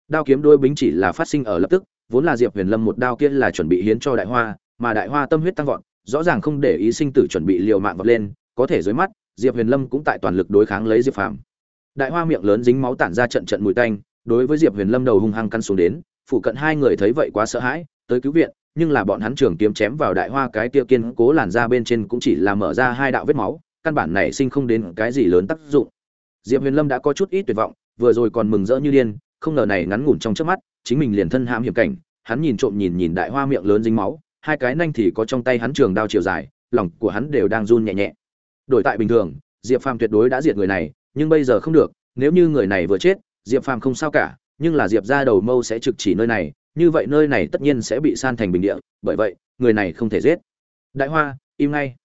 Đao kiếm đôi bính chỉ là phát sinh ở lập tức vốn là diệp huyền lâm một đao kia là chuẩn bị hiến cho đại hoa, mà đại hoa tâm huyết tăng vọt, rõ ràng không để ý sinh tử chuẩn bị liều mạng vọt lên, có thể dưới mắt, diệp huyền lâm cũng tại toàn lực đối kháng lấy diệp phàm. Đại hoa miệng lớn dính máu tản ra trận trận mùi tanh, đối với diệp huyền lâm đầu hung hăng căn xuống đến phụ cận hai người thấy vậy quá sợ hãi, tới cứu viện, nhưng là bọn hắn trường kiếm chém vào đại hoa cái tiêu kiên cố làn ra bên trên cũng chỉ là mở ra hai đạo vết máu, căn bản này sinh không đến cái gì lớn tác dụng. Diệp huyền lâm đã có chút ít tuyệt vọng, vừa rồi còn mừng rỡ như điên, không ngờ này ngắn ngủn trong trước mắt chính mình liền thân hãm hiểm cảnh, hắn nhìn trộm nhìn nhìn đại hoa miệng lớn dính máu, hai cái nanh thì có trong tay hắn trường đao chiều dài, lòng của hắn đều đang run nhẹ nhẹ. Đổi tại bình thường, diệp phàm tuyệt đối đã diệt người này, nhưng bây giờ không được, nếu như người này vừa chết, diệp phàm không sao cả, nhưng là diệp ra đầu mâu sẽ trực chỉ nơi này, như vậy nơi này tất nhiên sẽ bị san thành bình địa, bởi vậy, người này không thể giết. Đại hoa, im ngay.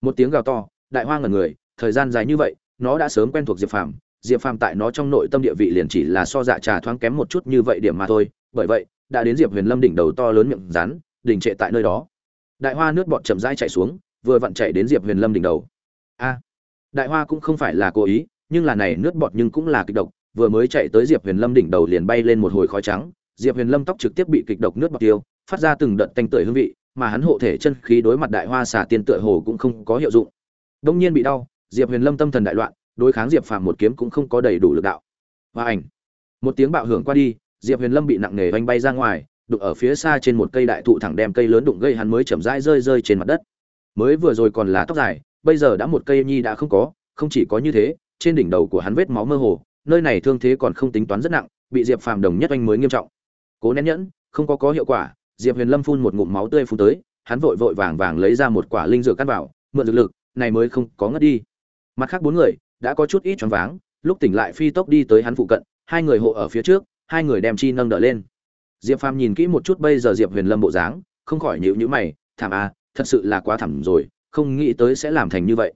Một tiếng gào to, đại hoa ngẩn người, thời gian dài như vậy, nó đã sớm quen thuộc diệp phàm diệp phàm tại nó trong nội tâm địa vị liền chỉ là so dạ trà thoáng kém một chút như vậy điểm mà thôi, bởi vậy, đã đến diệp huyền lâm đỉnh đầu to lớn miệng rắn, đình trệ tại nơi đó. Đại hoa nước bọt chậm rãi chạy xuống, vừa vặn chạy đến diệp huyền lâm đỉnh đầu. A, đại hoa cũng không phải là cố ý, nhưng là này nước bọt nhưng cũng là kịch độc, vừa mới chạy tới diệp huyền lâm đỉnh đầu liền bay lên một hồi khói trắng, diệp huyền lâm tóc trực tiếp bị kịch độc nước bọt tiêu, phát ra từng đợt tanh tưởi hương vị, mà hắn hộ thể chân khí đối mặt đại hoa xà tiên tựa hồ cũng không có hiệu dụng. Đông nhiên bị đau, diệp huyền lâm tâm thần đại loạn đối kháng diệp phàm một kiếm cũng không có đầy đủ lực đạo. Và ảnh. Một tiếng bạo hưởng qua đi, diệp huyền lâm bị nặng nề oanh bay ra ngoài, đụng ở phía xa trên một cây đại thụ thẳng đem cây lớn đụng gây hắn mới chậm rãi rơi rơi trên mặt đất. Mới vừa rồi còn là tóc dài, bây giờ đã một cây nhi đã không có, không chỉ có như thế, trên đỉnh đầu của hắn vết máu mơ hồ, nơi này thương thế còn không tính toán rất nặng, bị diệp phàm đồng nhất oanh mới nghiêm trọng. Cố nén nhẫn, không có có hiệu quả, diệp huyền lâm phun một ngụm máu tươi phun tới, hắn vội vội vàng vàng lấy ra một quả linh dược cắt vào, mượn dược lực, này mới không có ngất đi. Mặt khác bốn người đã có chút ít choáng váng, lúc tỉnh lại phi tốc đi tới hắn phụ cận, hai người hộ ở phía trước, hai người đem chi nâng đỡ lên. Diệp phàm nhìn kỹ một chút bây giờ diệp huyền lâm bộ dáng, không khỏi nhíu nhíu mày, thảm à thật sự là quá thảm rồi, không nghĩ tới sẽ làm thành như vậy.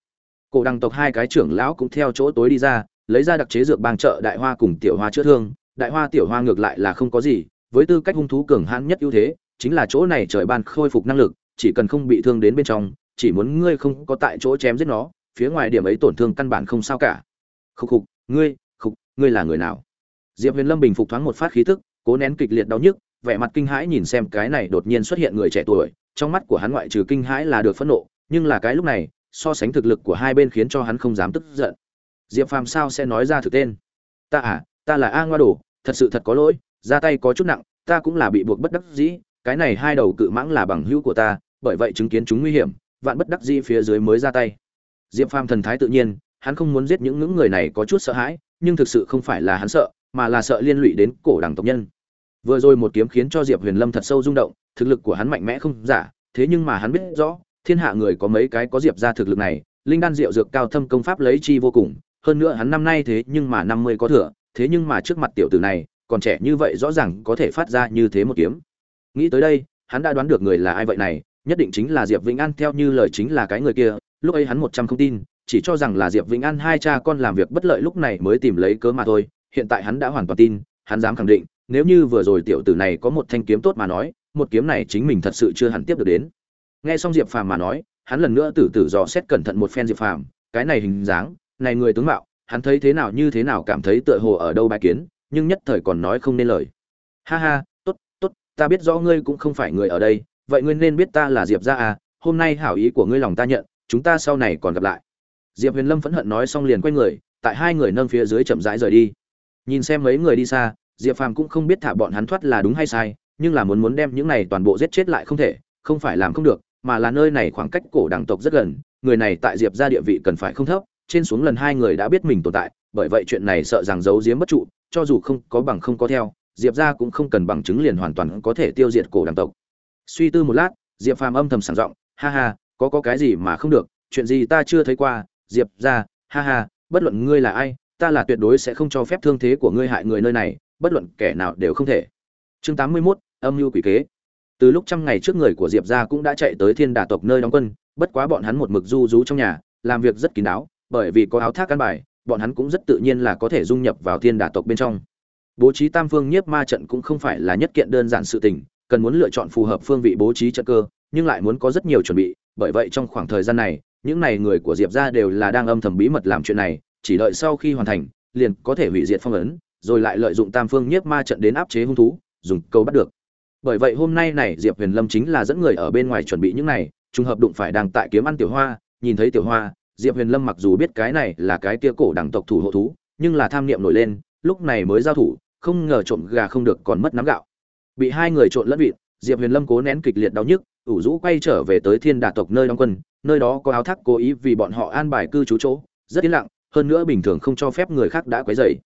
Cổ đăng tộc hai cái trưởng lão cũng theo chỗ tối đi ra, lấy ra đặc chế dược bang trợ đại hoa cùng tiểu hoa chữa thương. Đại hoa tiểu hoa ngược lại là không có gì, với tư cách hung thú cường hãn nhất ưu thế, chính là chỗ này trời ban khôi phục năng lực, chỉ cần không bị thương đến bên trong, chỉ muốn ngươi không có tại chỗ chém giết nó phía ngoài điểm ấy tổn thương căn bản không sao cả. Khúc khục, ngươi khục, ngươi là người nào? Diệp huyền lâm bình phục thoáng một phát khí tức, cố nén kịch liệt đau nhức, vẻ mặt kinh hãi nhìn xem cái này đột nhiên xuất hiện người trẻ tuổi, trong mắt của hắn ngoại trừ kinh hãi là được phẫn nộ, nhưng là cái lúc này, so sánh thực lực của hai bên khiến cho hắn không dám tức giận. Diệp phàm sao sẽ nói ra thực tên? Ta à ta là a ngoa đồ, thật sự thật có lỗi, ra tay có chút nặng, ta cũng là bị buộc bất đắc dĩ, cái này hai đầu cự mãng là bằng hữu của ta, bởi vậy chứng kiến chúng nguy hiểm, vạn bất đắc dĩ phía dưới mới ra tay diệp phàm thần thái tự nhiên, hắn không muốn giết những những người này có chút sợ hãi, nhưng thực sự không phải là hắn sợ, mà là sợ liên lụy đến cổ đẳng tộc nhân. Vừa rồi một kiếm khiến cho diệp huyền lâm thật sâu rung động, thực lực của hắn mạnh mẽ không giả, thế nhưng mà hắn biết rõ, thiên hạ người có mấy cái có diệp gia thực lực này, linh đan diệu dược cao thâm công pháp lấy chi vô cùng, hơn nữa hắn năm nay thế nhưng mà năm mươi có thừa, thế nhưng mà trước mặt tiểu tử này, còn trẻ như vậy rõ ràng có thể phát ra như thế một kiếm. Nghĩ tới đây, hắn đã đoán được người là ai vậy này, nhất định chính là diệp vĩnh an, theo như lời chính là cái người kia lúc ấy hắn một trăm không tin, chỉ cho rằng là diệp vĩnh an hai cha con làm việc bất lợi lúc này mới tìm lấy cớ mà thôi. Hiện tại hắn đã hoàn toàn tin, hắn dám khẳng định, nếu như vừa rồi tiểu tử này có một thanh kiếm tốt mà nói, một kiếm này chính mình thật sự chưa hẳn tiếp được đến. Nghe xong diệp phàm mà nói, hắn lần nữa tử tử dò xét cẩn thận một phen diệp phàm, cái này hình dáng, này người tướng mạo, hắn thấy thế nào như thế nào cảm thấy tựa hồ ở đâu bài kiến, nhưng nhất thời còn nói không nên lời. Ha ha, tốt tốt, ta biết rõ ngươi cũng không phải người ở đây, vậy ngươi nên biết ta là diệp gia à hôm nay hảo ý của ngươi lòng ta nhận chúng ta sau này còn gặp lại. Diệp huyền lâm phẫn hận nói xong liền quay người, tại hai người nâng phía dưới chậm rãi rời đi. Nhìn xem mấy người đi xa, diệp phàm cũng không biết thả bọn hắn thoát là đúng hay sai, nhưng là muốn muốn đem những này toàn bộ giết chết lại không thể, không phải làm không được, mà là nơi này khoảng cách cổ đẳng tộc rất gần, người này tại diệp gia địa vị cần phải không thấp, trên xuống lần hai người đã biết mình tồn tại, bởi vậy chuyện này sợ rằng giấu giếm bất trụ, cho dù không có bằng không có theo, diệp gia cũng không cần bằng chứng liền hoàn toàn có thể tiêu diệt cổ đẳng tộc. Suy tư một lát, diệp phàm âm thầm sảng giọng, ha ha có có cái gì mà không được chuyện gì ta chưa thấy qua diệp gia ha ha bất luận ngươi là ai ta là tuyệt đối sẽ không cho phép thương thế của ngươi hại người nơi này bất luận kẻ nào đều không thể. Chương tám mươi 81, âm mưu quỷ kế. Từ lúc trăm ngày trước người của diệp gia cũng đã chạy tới thiên đà tộc nơi đóng quân bất quá bọn hắn một mực du rú trong nhà làm việc rất kín đáo bởi vì có áo thác căn bài bọn hắn cũng rất tự nhiên là có thể dung nhập vào thiên đà tộc bên trong. Bố trí tam phương nhiếp ma trận cũng không phải là nhất kiện đơn giản sự tình cần muốn lựa chọn phù hợp phương vị bố trí trận cơ nhưng lại muốn có rất nhiều chuẩn bị bởi vậy trong khoảng thời gian này, những này người của diệp gia đều là đang âm thầm bí mật làm chuyện này, chỉ đợi sau khi hoàn thành, liền có thể hủy diệt phong ấn, rồi lại lợi dụng tam phương nhiếp ma trận đến áp chế hung thú, dùng câu bắt được. Bởi vậy hôm nay này, diệp huyền lâm chính là dẫn người ở bên ngoài chuẩn bị những này, trùng hợp đụng phải đang tại kiếm ăn tiểu hoa, nhìn thấy tiểu hoa, diệp huyền lâm mặc dù biết cái này là cái kia cổ đẳng tộc thủ hộ thú, nhưng là tham niệm nổi lên, lúc này mới giao thủ, không ngờ trộm gà không được còn mất nắm gạo. Bị hai người trộn lẫn vịt, diệp huyền lâm cố nén kịch liệt đau nhức ủ rũ quay trở về tới thiên đà tộc nơi đóng quân, nơi đó có áo thác cố ý vì bọn họ an bài cư trú chỗ, rất yên lặng, hơn nữa bình thường không cho phép người khác đã quấy rầy.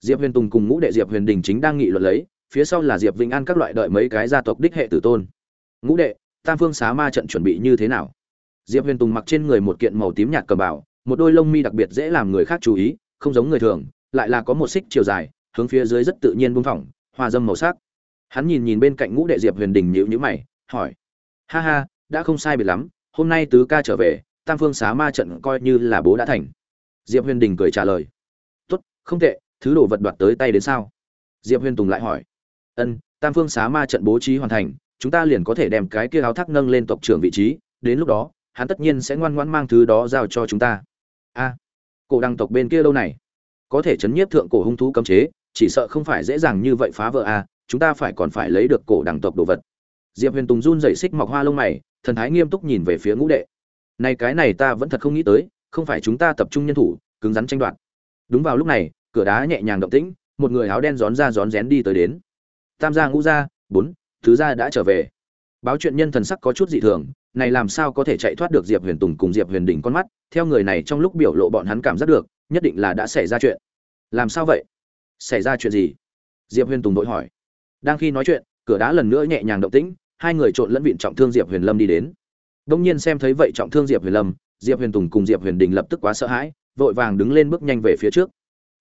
Diệp huyền tùng cùng ngũ đệ diệp huyền đình chính đang nghị luận lấy, phía sau là diệp vĩnh an các loại đợi mấy cái gia tộc đích hệ tử tôn. Ngũ đệ, tam phương xá ma trận chuẩn bị như thế nào? Diệp huyền tùng mặc trên người một kiện màu tím nhạt cầm bảo một đôi lông mi đặc biệt dễ làm người khác chú ý, không giống người thường, lại là có một xích chiều dài, hướng phía dưới rất tự nhiên buông phỏng, hoa dâm màu sắc. Hắn nhìn nhìn bên cạnh ngũ đệ diệp huyền đình nhíu nhíu mày, hỏi ha ha, đã không sai biệt lắm, hôm nay tứ ca trở về, tam phương xá ma trận coi như là bố đã thành. Diệp huyền đình cười trả lời. Tốt, không tệ, thứ đồ vật đoạt tới tay đến sao? Diệp huyền tùng lại hỏi. Ân, tam phương xá ma trận bố trí hoàn thành, chúng ta liền có thể đem cái kia áo thác nâng lên tộc trưởng vị trí, đến lúc đó, hắn tất nhiên sẽ ngoan ngoãn mang thứ đó giao cho chúng ta. A, cổ đăng tộc bên kia lâu này? Có thể chấn nhiếp thượng cổ hung thú cấm chế, chỉ sợ không phải dễ dàng như vậy phá vỡ a, chúng ta phải còn phải lấy được cổ đăng tộc đồ vật diệp huyền tùng run rẩy xích mọc hoa lông mày, thần thái nghiêm túc nhìn về phía ngũ đệ. Này cái này ta vẫn thật không nghĩ tới, không phải chúng ta tập trung nhân thủ, cứng rắn tranh đoạt. Đúng vào lúc này, cửa đá nhẹ nhàng động tĩnh, một người áo đen rón ra rón rén đi tới đến. Tam gia ngũ gia, bốn, thứ gia đã trở về. Báo chuyện nhân thần sắc có chút dị thường, này làm sao có thể chạy thoát được diệp huyền tùng cùng diệp huyền đỉnh con mắt, theo người này trong lúc biểu lộ bọn hắn cảm giác được, nhất định là đã xảy ra chuyện. Làm sao vậy? Xảy ra chuyện gì? Diệp huyền tùng đội hỏi. Đang khi nói chuyện, cửa đá lần nữa nhẹ nhàng động tĩnh hai người trộn lẫn vịn trọng thương diệp huyền lâm đi đến. Đông nhiên xem thấy vậy trọng thương diệp huyền lâm, diệp huyền tùng cùng diệp huyền đình lập tức quá sợ hãi, vội vàng đứng lên bước nhanh về phía trước.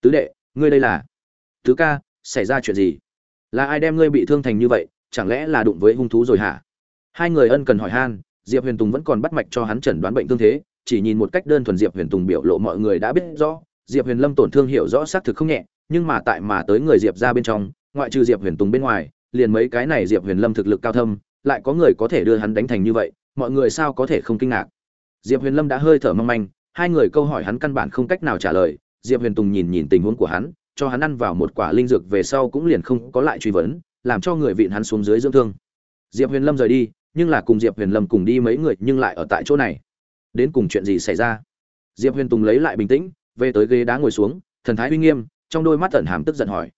Tứ đệ, ngươi đây là? Tứ ca, xảy ra chuyện gì? Là ai đem ngươi bị thương thành như vậy, chẳng lẽ là đụng với hung thú rồi hả? Hai người ân cần hỏi han, diệp huyền tùng vẫn còn bắt mạch cho hắn chẩn đoán bệnh thương thế, chỉ nhìn một cách đơn thuần diệp huyền tùng biểu lộ mọi người đã biết rõ, diệp huyền lâm tổn thương hiểu rõ xác thực không nhẹ, nhưng mà tại mà tới người diệp ra bên trong, ngoại trừ diệp huyền tùng bên ngoài, liền mấy cái này diệp huyền lâm thực lực cao thâm lại có người có thể đưa hắn đánh thành như vậy, mọi người sao có thể không kinh ngạc? Diệp huyền lâm đã hơi thở mong manh, hai người câu hỏi hắn căn bản không cách nào trả lời. Diệp huyền tùng nhìn nhìn tình huống của hắn, cho hắn ăn vào một quả linh dược về sau cũng liền không có lại truy vấn, làm cho người vịn hắn xuống dưới dưỡng thương. Diệp huyền lâm rời đi, nhưng là cùng diệp huyền lâm cùng đi mấy người nhưng lại ở tại chỗ này. Đến cùng chuyện gì xảy ra? Diệp huyền tùng lấy lại bình tĩnh, về tới ghế đá ngồi xuống, thần thái uy nghiêm, trong đôi mắt tẩn hàm tức giận hỏi.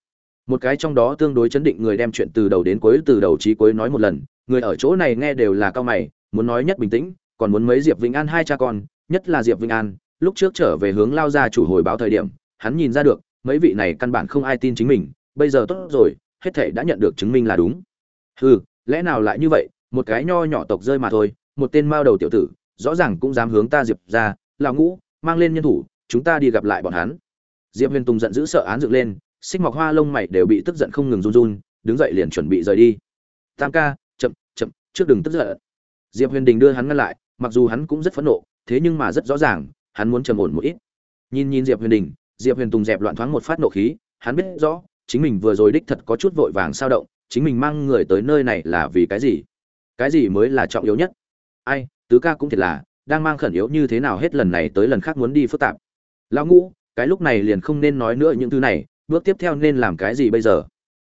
Một cái trong đó tương đối chấn định người đem chuyện từ đầu đến cuối, từ đầu chí cuối nói một lần người ở chỗ này nghe đều là cao mày, muốn nói nhất bình tĩnh, còn muốn mấy diệp vĩnh an hai cha con, nhất là diệp vĩnh an, lúc trước trở về hướng lao ra chủ hồi báo thời điểm, hắn nhìn ra được, mấy vị này căn bản không ai tin chính mình, bây giờ tốt rồi, hết thể đã nhận được chứng minh là đúng. Ừ lẽ nào lại như vậy, một cái nho nhỏ tộc rơi mà thôi, một tên mao đầu tiểu tử, rõ ràng cũng dám hướng ta diệp ra là ngũ, mang lên nhân thủ, chúng ta đi gặp lại bọn hắn. Diệp huyền tùng giận dữ sợ án dựng lên, xích mọc hoa lông mày đều bị tức giận không ngừng run run, đứng dậy liền chuẩn bị rời đi. Tam ca trước đừng tức giận. Diệp huyền đình đưa hắn ngăn lại, mặc dù hắn cũng rất phẫn nộ, thế nhưng mà rất rõ ràng, hắn muốn trầm ổn một ít. Nhìn nhìn diệp huyền đình, diệp huyền tùng dẹp loạn thoáng một phát nộ khí, hắn biết rõ, chính mình vừa rồi đích thật có chút vội vàng sao động, chính mình mang người tới nơi này là vì cái gì? Cái gì mới là trọng yếu nhất? Ai, tứ ca cũng thiệt là, đang mang khẩn yếu như thế nào hết lần này tới lần khác muốn đi phức tạp. Lão ngũ, cái lúc này liền không nên nói nữa những thứ này, bước tiếp theo nên làm cái gì bây giờ?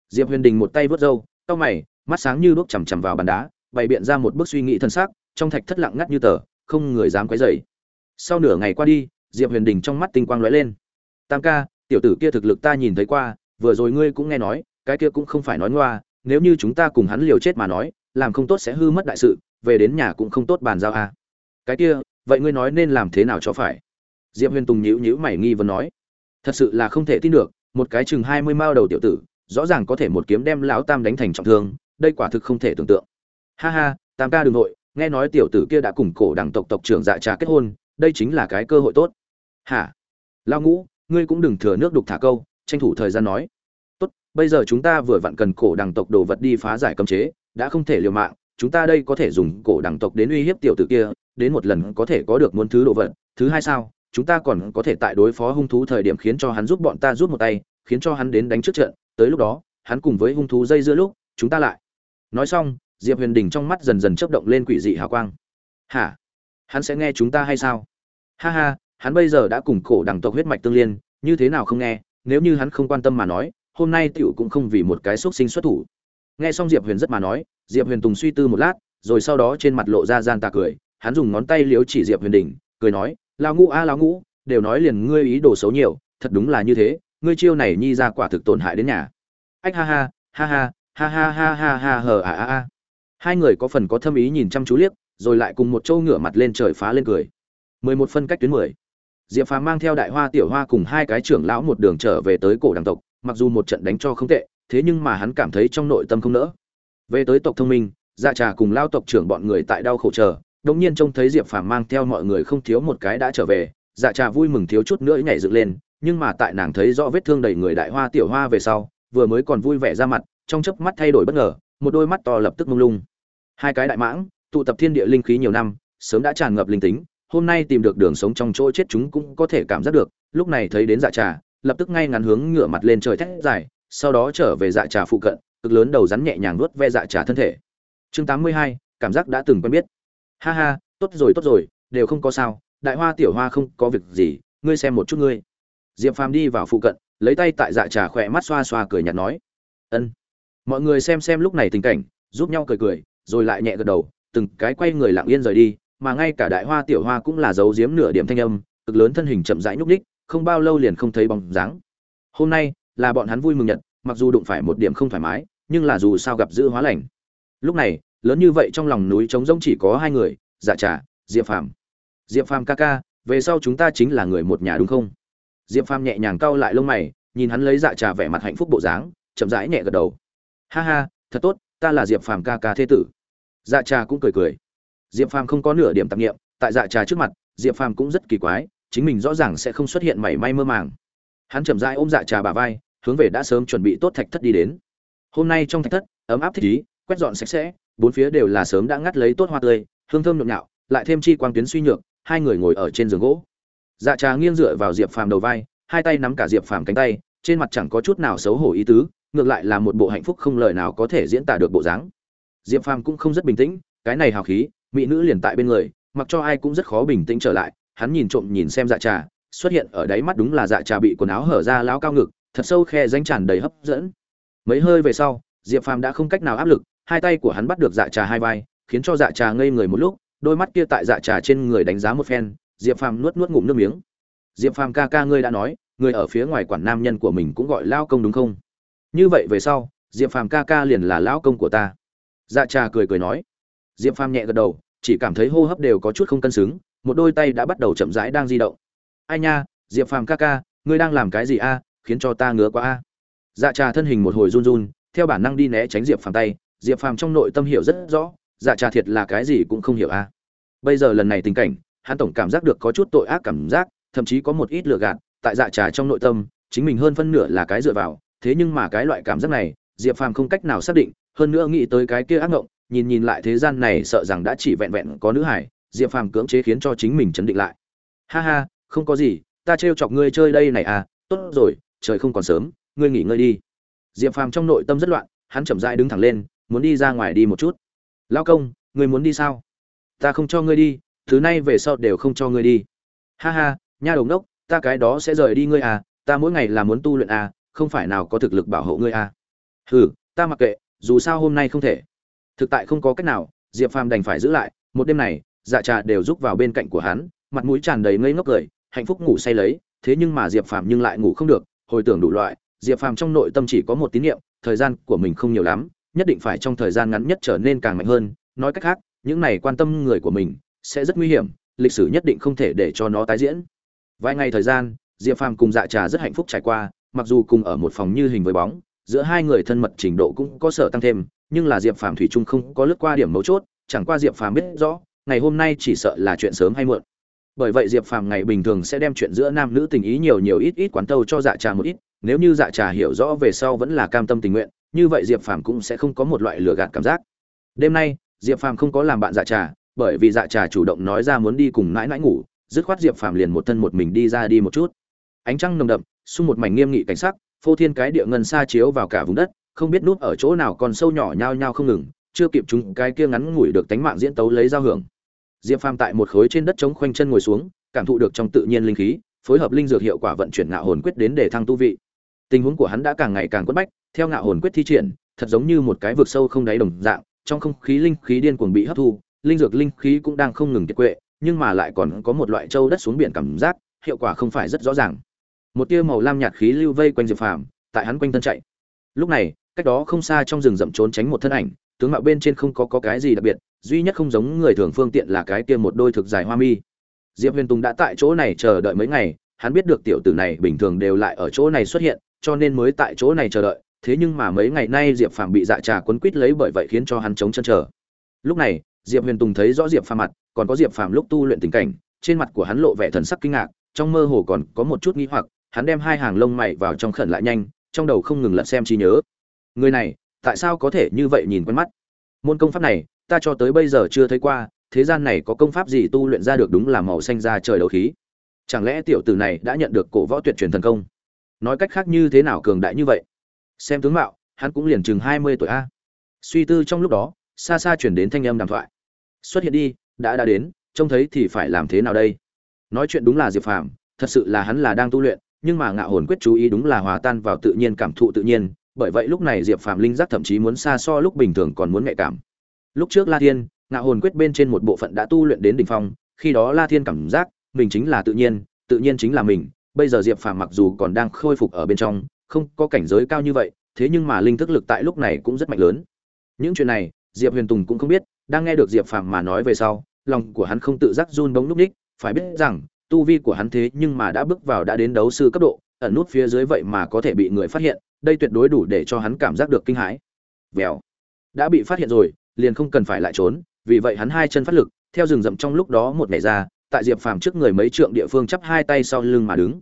Diệp huyền đình một tay vớt râu tao mày, mắt sáng như đuốc chằm chằm vào bàn đá bày biện ra một bức suy nghĩ thân xác, trong thạch thất lặng ngắt như tờ, không người dám quấy rầy. Sau nửa ngày qua đi, diệp huyền đình trong mắt tinh quang lóe lên. Tam ca, tiểu tử kia thực lực ta nhìn thấy qua, vừa rồi ngươi cũng nghe nói, cái kia cũng không phải nói ngoa, nếu như chúng ta cùng hắn liều chết mà nói, làm không tốt sẽ hư mất đại sự, về đến nhà cũng không tốt bàn giao à. cái kia, vậy ngươi nói nên làm thế nào cho phải? Diệp huyền tùng nhíu nhíu mày nghi vấn nói. Thật sự là không thể tin được, một cái chừng hai mươi mao đầu tiểu tử, rõ ràng có thể một kiếm đem lão tam đánh thành trọng thương, đây quả thực không thể tưởng tượng ha ha, tam ca đừng nội, nghe nói tiểu tử kia đã cùng cổ đảng tộc tộc trưởng dạ trà kết hôn, đây chính là cái cơ hội tốt. Hả? Lao ngũ, ngươi cũng đừng thừa nước đục thả câu, tranh thủ thời gian nói. Tốt, bây giờ chúng ta vừa vặn cần cổ đảng tộc đồ vật đi phá giải cấm chế, đã không thể liều mạng, chúng ta đây có thể dùng cổ đảng tộc đến uy hiếp tiểu tử kia, đến một lần có thể có được muốn thứ đồ vật. Thứ hai sao, chúng ta còn có thể tại đối phó hung thú thời điểm khiến cho hắn giúp bọn ta giúp một tay, khiến cho hắn đến đánh trước trận, tới lúc đó, hắn cùng với hung thú dây giữa lúc, chúng ta lại. Nói xong diệp huyền đình trong mắt dần dần chớp động lên quỷ dị hào quang hả hắn sẽ nghe chúng ta hay sao ha ha hắn bây giờ đã cùng cổ đẳng tộc huyết mạch tương liên như thế nào không nghe nếu như hắn không quan tâm mà nói hôm nay tiểu cũng không vì một cái xuất sinh xuất thủ nghe xong diệp huyền rất mà nói diệp huyền tùng suy tư một lát rồi sau đó trên mặt lộ ra gian tà cười hắn dùng ngón tay liếu chỉ diệp huyền đình cười nói lao ngũ a à, lao ngũ đều nói liền ngươi ý đồ xấu nhiều thật đúng là như thế ngươi chiêu này nhi ra quả thực tổn hại đến nhà ách ha ha ha ha ha ha ha ha ha hờ à à à hai người có phần có thâm ý nhìn chăm chú liếc, rồi lại cùng một châu ngửa mặt lên trời phá lên cười. Mười một phân cách tuyến mười. Diệp phàm mang theo đại hoa tiểu hoa cùng hai cái trưởng lão một đường trở về tới cổ đằng tộc, mặc dù một trận đánh cho không tệ, thế nhưng mà hắn cảm thấy trong nội tâm không nỡ. Về tới tộc thông minh dạ trà cùng lao tộc trưởng bọn người tại đau khổ chờ đống nhiên trông thấy diệp phàm mang theo mọi người không thiếu một cái đã trở về dạ trà vui mừng thiếu chút nữa nhảy dựng lên, nhưng mà tại nàng thấy rõ vết thương đầy người đại hoa tiểu hoa về sau, vừa mới còn vui vẻ ra mặt, trong chớp mắt thay đổi bất ngờ, một đôi mắt to lập tức mông lung hai cái đại mãng, tụ tập thiên địa linh khí nhiều năm, sớm đã tràn ngập linh tính, hôm nay tìm được đường sống trong chỗ chết chúng cũng có thể cảm giác được, lúc này thấy đến dạ trà, lập tức ngay ngắn hướng ngửa mặt lên trời thét dài, sau đó trở về dạ trà phụ cận, cực lớn đầu rắn nhẹ nhàng nuốt ve dạ trà thân thể. Chương tám mươi hai, cảm giác đã từng quen biết. Ha ha, tốt rồi tốt rồi, đều không có sao, đại hoa tiểu hoa không có việc gì, ngươi xem một chút ngươi. Diệp phàm đi vào phụ cận, lấy tay tại dạ trà khỏe mắt xoa xoa cười nhạt nói. Ân. Mọi người xem xem lúc này tình cảnh, giúp nhau cười cười rồi lại nhẹ gật đầu, từng cái quay người lặng yên rời đi, mà ngay cả đại hoa tiểu hoa cũng là giấu giếm nửa điểm thanh âm, cực lớn thân hình chậm rãi nhúc ních không bao lâu liền không thấy bóng dáng. Hôm nay là bọn hắn vui mừng nhật, mặc dù đụng phải một điểm không thoải mái, nhưng là dù sao gặp dữ hóa lành. Lúc này, lớn như vậy trong lòng núi trống rỗng chỉ có hai người dạ trà, diệp phàm. Diệp phàm ca ca, về sau chúng ta chính là người một nhà đúng không? Diệp phàm nhẹ nhàng cau lại lông mày, nhìn hắn lấy dạ trà vẻ mặt hạnh phúc bộ dáng, chậm rãi nhẹ gật đầu. Ha ha, thật tốt ta là diệp phàm ca ca thế tử. Dạ trà cũng cười cười. Diệp phàm không có nửa điểm tạp nghiệm tại dạ trà trước mặt, diệp phàm cũng rất kỳ quái, chính mình rõ ràng sẽ không xuất hiện mảy may mơ màng. Hắn chậm rãi ôm dạ trà bà vai, hướng về đã sớm chuẩn bị tốt thạch thất đi đến. Hôm nay trong thạch thất, ấm áp thích ý, quét dọn sạch sẽ, bốn phía đều là sớm đã ngắt lấy tốt hoa tươi, hương thơm nhộn nhạo, lại thêm chi quang tuyến suy nhược, hai người ngồi ở trên giường gỗ. Dạ trà nghiêng dựa vào diệp phàm đầu vai, hai tay nắm cả diệp phàm cánh tay, trên mặt chẳng có chút nào xấu hổ ý tứ ngược lại là một bộ hạnh phúc không lời nào có thể diễn tả được bộ dáng. Diệp phàm cũng không rất bình tĩnh, cái này hào khí, mỹ nữ liền tại bên người, mặc cho ai cũng rất khó bình tĩnh trở lại, hắn nhìn trộm nhìn xem dạ trà, xuất hiện ở đáy mắt đúng là dạ trà bị quần áo hở ra lão cao ngực, thật sâu khe danh tràn đầy hấp dẫn. Mấy hơi về sau, diệp phàm đã không cách nào áp lực, hai tay của hắn bắt được dạ trà hai vai, khiến cho dạ trà ngây người một lúc, đôi mắt kia tại dạ trà trên người đánh giá một phen, diệp phàm nuốt nuốt ngụm nước miếng. Diệp phàm ca ca ngươi đã nói, người ở phía ngoài quản nam nhân của mình cũng gọi lao công đúng không? Như vậy về sau, diệp phàm ca ca liền là lão công của ta. Dạ trà cười cười nói. Diệp phàm nhẹ gật đầu, chỉ cảm thấy hô hấp đều có chút không cân xứng, một đôi tay đã bắt đầu chậm rãi đang di động. Ai nha, diệp phàm ca ca, ngươi đang làm cái gì a? Khiến cho ta ngứa quá a. Dạ trà thân hình một hồi run run, theo bản năng đi né tránh diệp phàm tay. Diệp phàm trong nội tâm hiểu rất rõ dạ trà thiệt là cái gì cũng không hiểu a. Bây giờ lần này tình cảnh, hắn tổng cảm giác được có chút tội ác cảm giác, thậm chí có một ít lựa gạt, tại dạ trà trong nội tâm, chính mình hơn phân nửa là cái dựa vào thế nhưng mà cái loại cảm giác này, diệp phàm không cách nào xác định, hơn nữa nghĩ tới cái kia ác ngộng, nhìn nhìn lại thế gian này sợ rằng đã chỉ vẹn vẹn có nữ hải diệp phàm cưỡng chế khiến cho chính mình chấn định lại. Ha ha, không có gì, ta trêu chọc ngươi chơi đây này à tốt rồi, trời không còn sớm, ngươi nghỉ ngơi đi. Diệp phàm trong nội tâm rất loạn, hắn chậm rãi đứng thẳng lên, muốn đi ra ngoài đi một chút. Lao công, ngươi muốn đi sao? Ta không cho ngươi đi, thứ nay về sau đều không cho ngươi đi. Ha ha, nha đồng đốc ta cái đó sẽ rời đi ngươi à ta mỗi ngày là muốn tu luyện à không phải nào có thực lực bảo hộ ngươi à. Hừ, ta mặc kệ, dù sao hôm nay không thể. Thực tại không có cách nào, diệp phàm đành phải giữ lại, một đêm này dạ trà đều rúc vào bên cạnh của hắn, mặt mũi tràn đầy ngây ngốc cười, hạnh phúc ngủ say lấy, thế nhưng mà diệp phàm nhưng lại ngủ không được, hồi tưởng đủ loại, diệp phàm trong nội tâm chỉ có một tín niệm, thời gian của mình không nhiều lắm, nhất định phải trong thời gian ngắn nhất trở nên càng mạnh hơn, nói cách khác, những này quan tâm người của mình, sẽ rất nguy hiểm, lịch sử nhất định không thể để cho nó tái diễn. Vài ngày thời gian, diệp phàm cùng dạ trà rất hạnh phúc trải qua mặc dù cùng ở một phòng như hình với bóng, giữa hai người thân mật trình độ cũng có sở tăng thêm, nhưng là diệp phàm thủy chung không có lướt qua điểm mấu chốt, chẳng qua diệp phàm biết rõ, ngày hôm nay chỉ sợ là chuyện sớm hay muộn. Bởi vậy diệp phàm ngày bình thường sẽ đem chuyện giữa nam nữ tình ý nhiều nhiều ít ít quán tâu cho dạ trà một ít, nếu như dạ trà hiểu rõ về sau vẫn là cam tâm tình nguyện, như vậy diệp phàm cũng sẽ không có một loại lừa gạt cảm giác. Đêm nay, diệp phàm không có làm bạn dạ trà, bởi vì dạ trà chủ động nói ra muốn đi cùng nãi nãi ngủ, dứt khoát diệp phàm liền một thân một mình đi ra đi một chút. Ánh trăng nồng đậm xung một mảnh nghiêm nghị cảnh sắc, phô thiên cái địa ngân xa chiếu vào cả vùng đất, không biết núp ở chỗ nào còn sâu nhỏ nhao nhao không ngừng, chưa kịp chúng cái kia ngắn ngủi được tánh mạng diễn tấu lấy giao hưởng. Diệp phàm tại một khối trên đất trống khoanh chân ngồi xuống, cảm thụ được trong tự nhiên linh khí, phối hợp linh dược hiệu quả vận chuyển ngạo hồn quyết đến để thăng tu vị. Tình huống của hắn đã càng ngày càng quất bách, theo ngạo hồn quyết thi triển, thật giống như một cái vực sâu không đáy đồng dạng, trong không khí linh khí điên cuồng bị hấp thu, linh dược linh khí cũng đang không ngừng kiệt quệ, nhưng mà lại còn có một loại châu đất xuống biển cảm giác, hiệu quả không phải rất rõ ràng một tia màu lam nhạt khí lưu vây quanh diệp phàm tại hắn quanh thân chạy. Lúc này cách đó không xa trong rừng rậm trốn tránh một thân ảnh tướng mạo bên trên không có, có cái gì đặc biệt duy nhất không giống người thường phương tiện là cái kia một đôi thực dài hoa mi. Diệp huyền tùng đã tại chỗ này chờ đợi mấy ngày hắn biết được tiểu tử này bình thường đều lại ở chỗ này xuất hiện cho nên mới tại chỗ này chờ đợi thế nhưng mà mấy ngày nay diệp phàm bị dạ trà quấn quít lấy bởi vậy khiến cho hắn chống chân chờ. Lúc này diệp huyền tùng thấy rõ diệp phàm mặt còn có diệp phàm lúc tu luyện tình cảnh trên mặt của hắn lộ vẻ thần sắc kinh ngạc trong mơ hồ còn có một chút nghi hoặc hắn đem hai hàng lông mày vào trong khẩn lại nhanh, trong đầu không ngừng lật xem trí nhớ. Người này, tại sao có thể như vậy nhìn quen mắt? Môn công pháp này, ta cho tới bây giờ chưa thấy qua, thế gian này có công pháp gì tu luyện ra được đúng là màu xanh ra trời đấu khí? Chẳng lẽ tiểu tử này đã nhận được cổ võ tuyệt truyền thần công? Nói cách khác như thế nào cường đại như vậy? Xem tướng mạo, hắn cũng liền chừng hai mươi tuổi a. Suy tư trong lúc đó, xa xa chuyển đến thanh âm đàm thoại. Xuất hiện đi, đã đã đến, trông thấy thì phải làm thế nào đây? Nói chuyện đúng là diệp phàm, thật sự là hắn là đang tu luyện nhưng mà ngạo hồn quyết chú ý đúng là hòa tan vào tự nhiên cảm thụ tự nhiên, bởi vậy lúc này diệp phàm linh giác thậm chí muốn xa so lúc bình thường còn muốn nhạy cảm. Lúc trước la thiên, ngạo hồn quyết bên trên một bộ phận đã tu luyện đến đỉnh phong, khi đó la thiên cảm giác mình chính là tự nhiên tự nhiên chính là mình, bây giờ diệp phàm mặc dù còn đang khôi phục ở bên trong, không có cảnh giới cao như vậy, thế nhưng mà linh thức lực tại lúc này cũng rất mạnh lớn. Những chuyện này, diệp huyền tùng cũng không biết, đang nghe được diệp phàm mà nói về sau, lòng của hắn không tự giác run bóng núp ních, phải biết rằng tu vi của hắn thế nhưng mà đã bước vào đã đến đấu sư cấp độ, ẩn nút phía dưới vậy mà có thể bị người phát hiện, đây tuyệt đối đủ để cho hắn cảm giác được kinh hãi. Vèo. Đã bị phát hiện rồi, liền không cần phải lại trốn, vì vậy hắn hai chân phát lực, theo rừng rậm trong lúc đó một ngày ra, tại diệp phàm trước người mấy trượng địa phương chắp hai tay sau lưng mà đứng.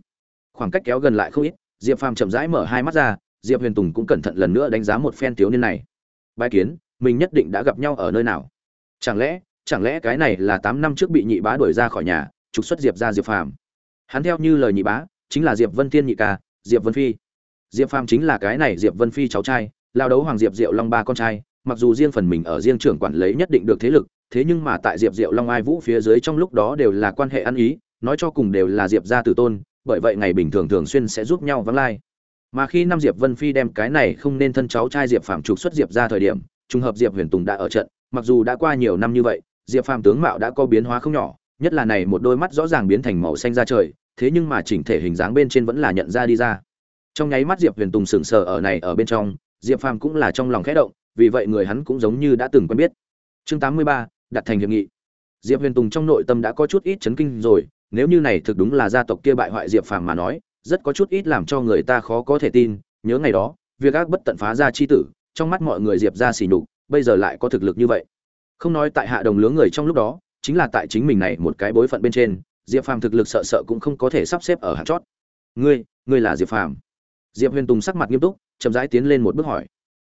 Khoảng cách kéo gần lại không ít, diệp phàm chậm rãi mở hai mắt ra, diệp huyền tùng cũng cẩn thận lần nữa đánh giá một phen thiếu niên này. Bái kiến, mình nhất định đã gặp nhau ở nơi nào? Chẳng lẽ chẳng lẽ cái này là tám năm trước bị nhị bá đuổi ra khỏi nhà trục xuất diệp ra diệp phàm. Hắn theo như lời nhị bá, chính là diệp vân thiên nhị ca, diệp vân phi. Diệp phàm chính là cái này diệp vân phi cháu trai, lao đấu hoàng diệp diệu long ba con trai, mặc dù riêng phần mình ở riêng trưởng quản lấy nhất định được thế lực, thế nhưng mà tại diệp diệu long ai vũ phía dưới trong lúc đó đều là quan hệ ăn ý, nói cho cùng đều là diệp gia tử tôn, bởi vậy ngày bình thường thường xuyên sẽ giúp nhau vắng lai. Mà khi năm diệp vân phi đem cái này không nên thân cháu trai diệp phàm trục xuất diệp ra thời điểm, trùng hợp diệp huyền tùng đã ở trận, mặc dù đã qua nhiều năm như vậy, diệp phàm tướng mạo đã có biến hóa không nhỏ nhất là này một đôi mắt rõ ràng biến thành màu xanh da trời, thế nhưng mà chỉnh thể hình dáng bên trên vẫn là nhận ra đi ra. Trong nháy mắt diệp huyền tùng sững sờ ở này ở bên trong, diệp phàm cũng là trong lòng khẽ động, vì vậy người hắn cũng giống như đã từng quen biết. Chương tám mươi ba, đặt thành hiệp nghị. Diệp huyền tùng trong nội tâm đã có chút ít chấn kinh rồi, nếu như này thực đúng là gia tộc kia bại hoại diệp phàm mà nói, rất có chút ít làm cho người ta khó có thể tin, nhớ ngày đó, việc ác bất tận phá ra chi tử, trong mắt mọi người diệp ra xỉ nhục, bây giờ lại có thực lực như vậy. Không nói tại hạ đồng lứa người trong lúc đó chính là tại chính mình này một cái bối phận bên trên, diệp phàm thực lực sợ sợ cũng không có thể sắp xếp ở hạng chót. Ngươi ngươi là diệp phàm? Diệp huyền tùng sắc mặt nghiêm túc, chậm rãi tiến lên một bước hỏi.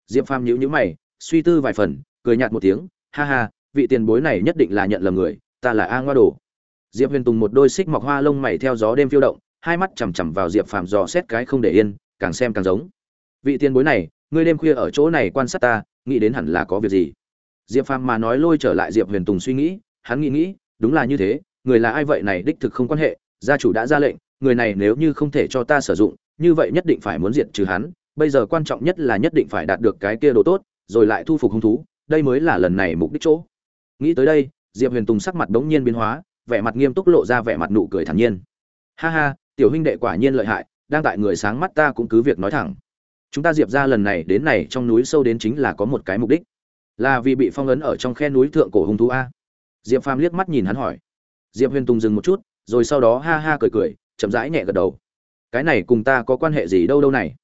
Diệp phàm nhíu nhíu mày, suy tư vài phần, cười nhạt một tiếng, ha ha, vị tiền bối này nhất định là nhận lầm người, ta là a ngoa đồ. Diệp huyền tùng một đôi xích mọc hoa lông mày theo gió đêm phiêu động, hai mắt chằm chằm vào diệp phàm dò xét cái không để yên, càng xem càng giống. Vị tiền bối này, ngươi đêm khuya ở chỗ này quan sát ta, nghĩ đến hẳn là có việc gì? Diệp phàm mà nói lôi trở lại diệp huyền tùng suy nghĩ hắn nghĩ nghĩ, đúng là như thế, người là ai vậy này đích thực không quan hệ, gia chủ đã ra lệnh, người này nếu như không thể cho ta sử dụng, như vậy nhất định phải muốn diệt trừ hắn, bây giờ quan trọng nhất là nhất định phải đạt được cái kia đồ tốt, rồi lại thu phục hung thú, đây mới là lần này mục đích chỗ. Nghĩ tới đây, diệp huyền tùng sắc mặt đống nhiên biến hóa, vẻ mặt nghiêm túc lộ ra vẻ mặt nụ cười thản nhiên. Ha ha, tiểu huynh đệ quả nhiên lợi hại, đang tại người sáng mắt ta cũng cứ việc nói thẳng. Chúng ta diệp ra lần này đến này trong núi sâu đến chính là có một cái mục đích. Là vì bị phong ấn ở trong khe núi thượng cổ hung thú a diệp phàm liếc mắt nhìn hắn hỏi. Diệp huyền tùng dừng một chút, rồi sau đó ha ha cười cười, chậm rãi nhẹ gật đầu. Cái này cùng ta có quan hệ gì đâu đâu này?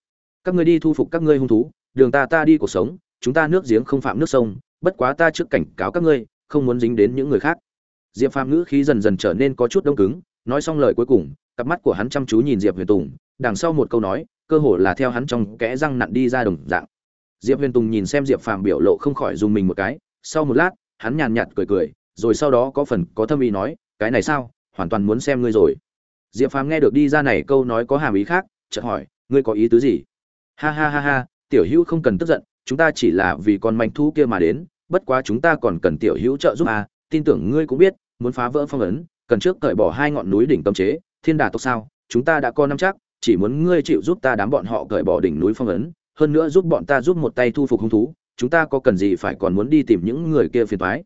Các ngươi đi thu phục các ngươi hung thú, đường ta ta đi cuộc sống, chúng ta nước giếng không phạm nước sông, bất quá ta trước cảnh cáo các ngươi, không muốn dính đến những người khác. Diệp phàm ngữ khí dần dần trở nên có chút đông cứng, nói xong lời cuối cùng, cặp mắt của hắn chăm chú nhìn diệp huyền tùng, đằng sau một câu nói, cơ hồ là theo hắn trong kẽ răng nặn đi ra đồng dạng. Diệp huyền tùng nhìn xem diệp phàm biểu lộ không khỏi dùng mình một cái, sau một lát, hắn nhàn nhạt cười cười rồi sau đó có phần có thâm ý nói, cái này sao? Hoàn toàn muốn xem ngươi rồi. Diệp phàm nghe được đi ra này câu nói có hàm ý khác, chợt hỏi, ngươi có ý tứ gì? Ha ha ha ha, tiểu hữu không cần tức giận, chúng ta chỉ là vì con manh thú kia mà đến, bất quá chúng ta còn cần tiểu hữu trợ giúp à tin tưởng ngươi cũng biết, muốn phá vỡ phong ấn, cần trước cởi bỏ hai ngọn núi đỉnh cấm chế, thiên đà tộc sao, chúng ta đã có năm chắc, chỉ muốn ngươi chịu giúp ta đám bọn họ cởi bỏ đỉnh núi phong ấn, hơn nữa giúp bọn ta giúp một tay thu phục hung thú, chúng ta có cần gì phải còn muốn đi tìm những người kia phiền toái?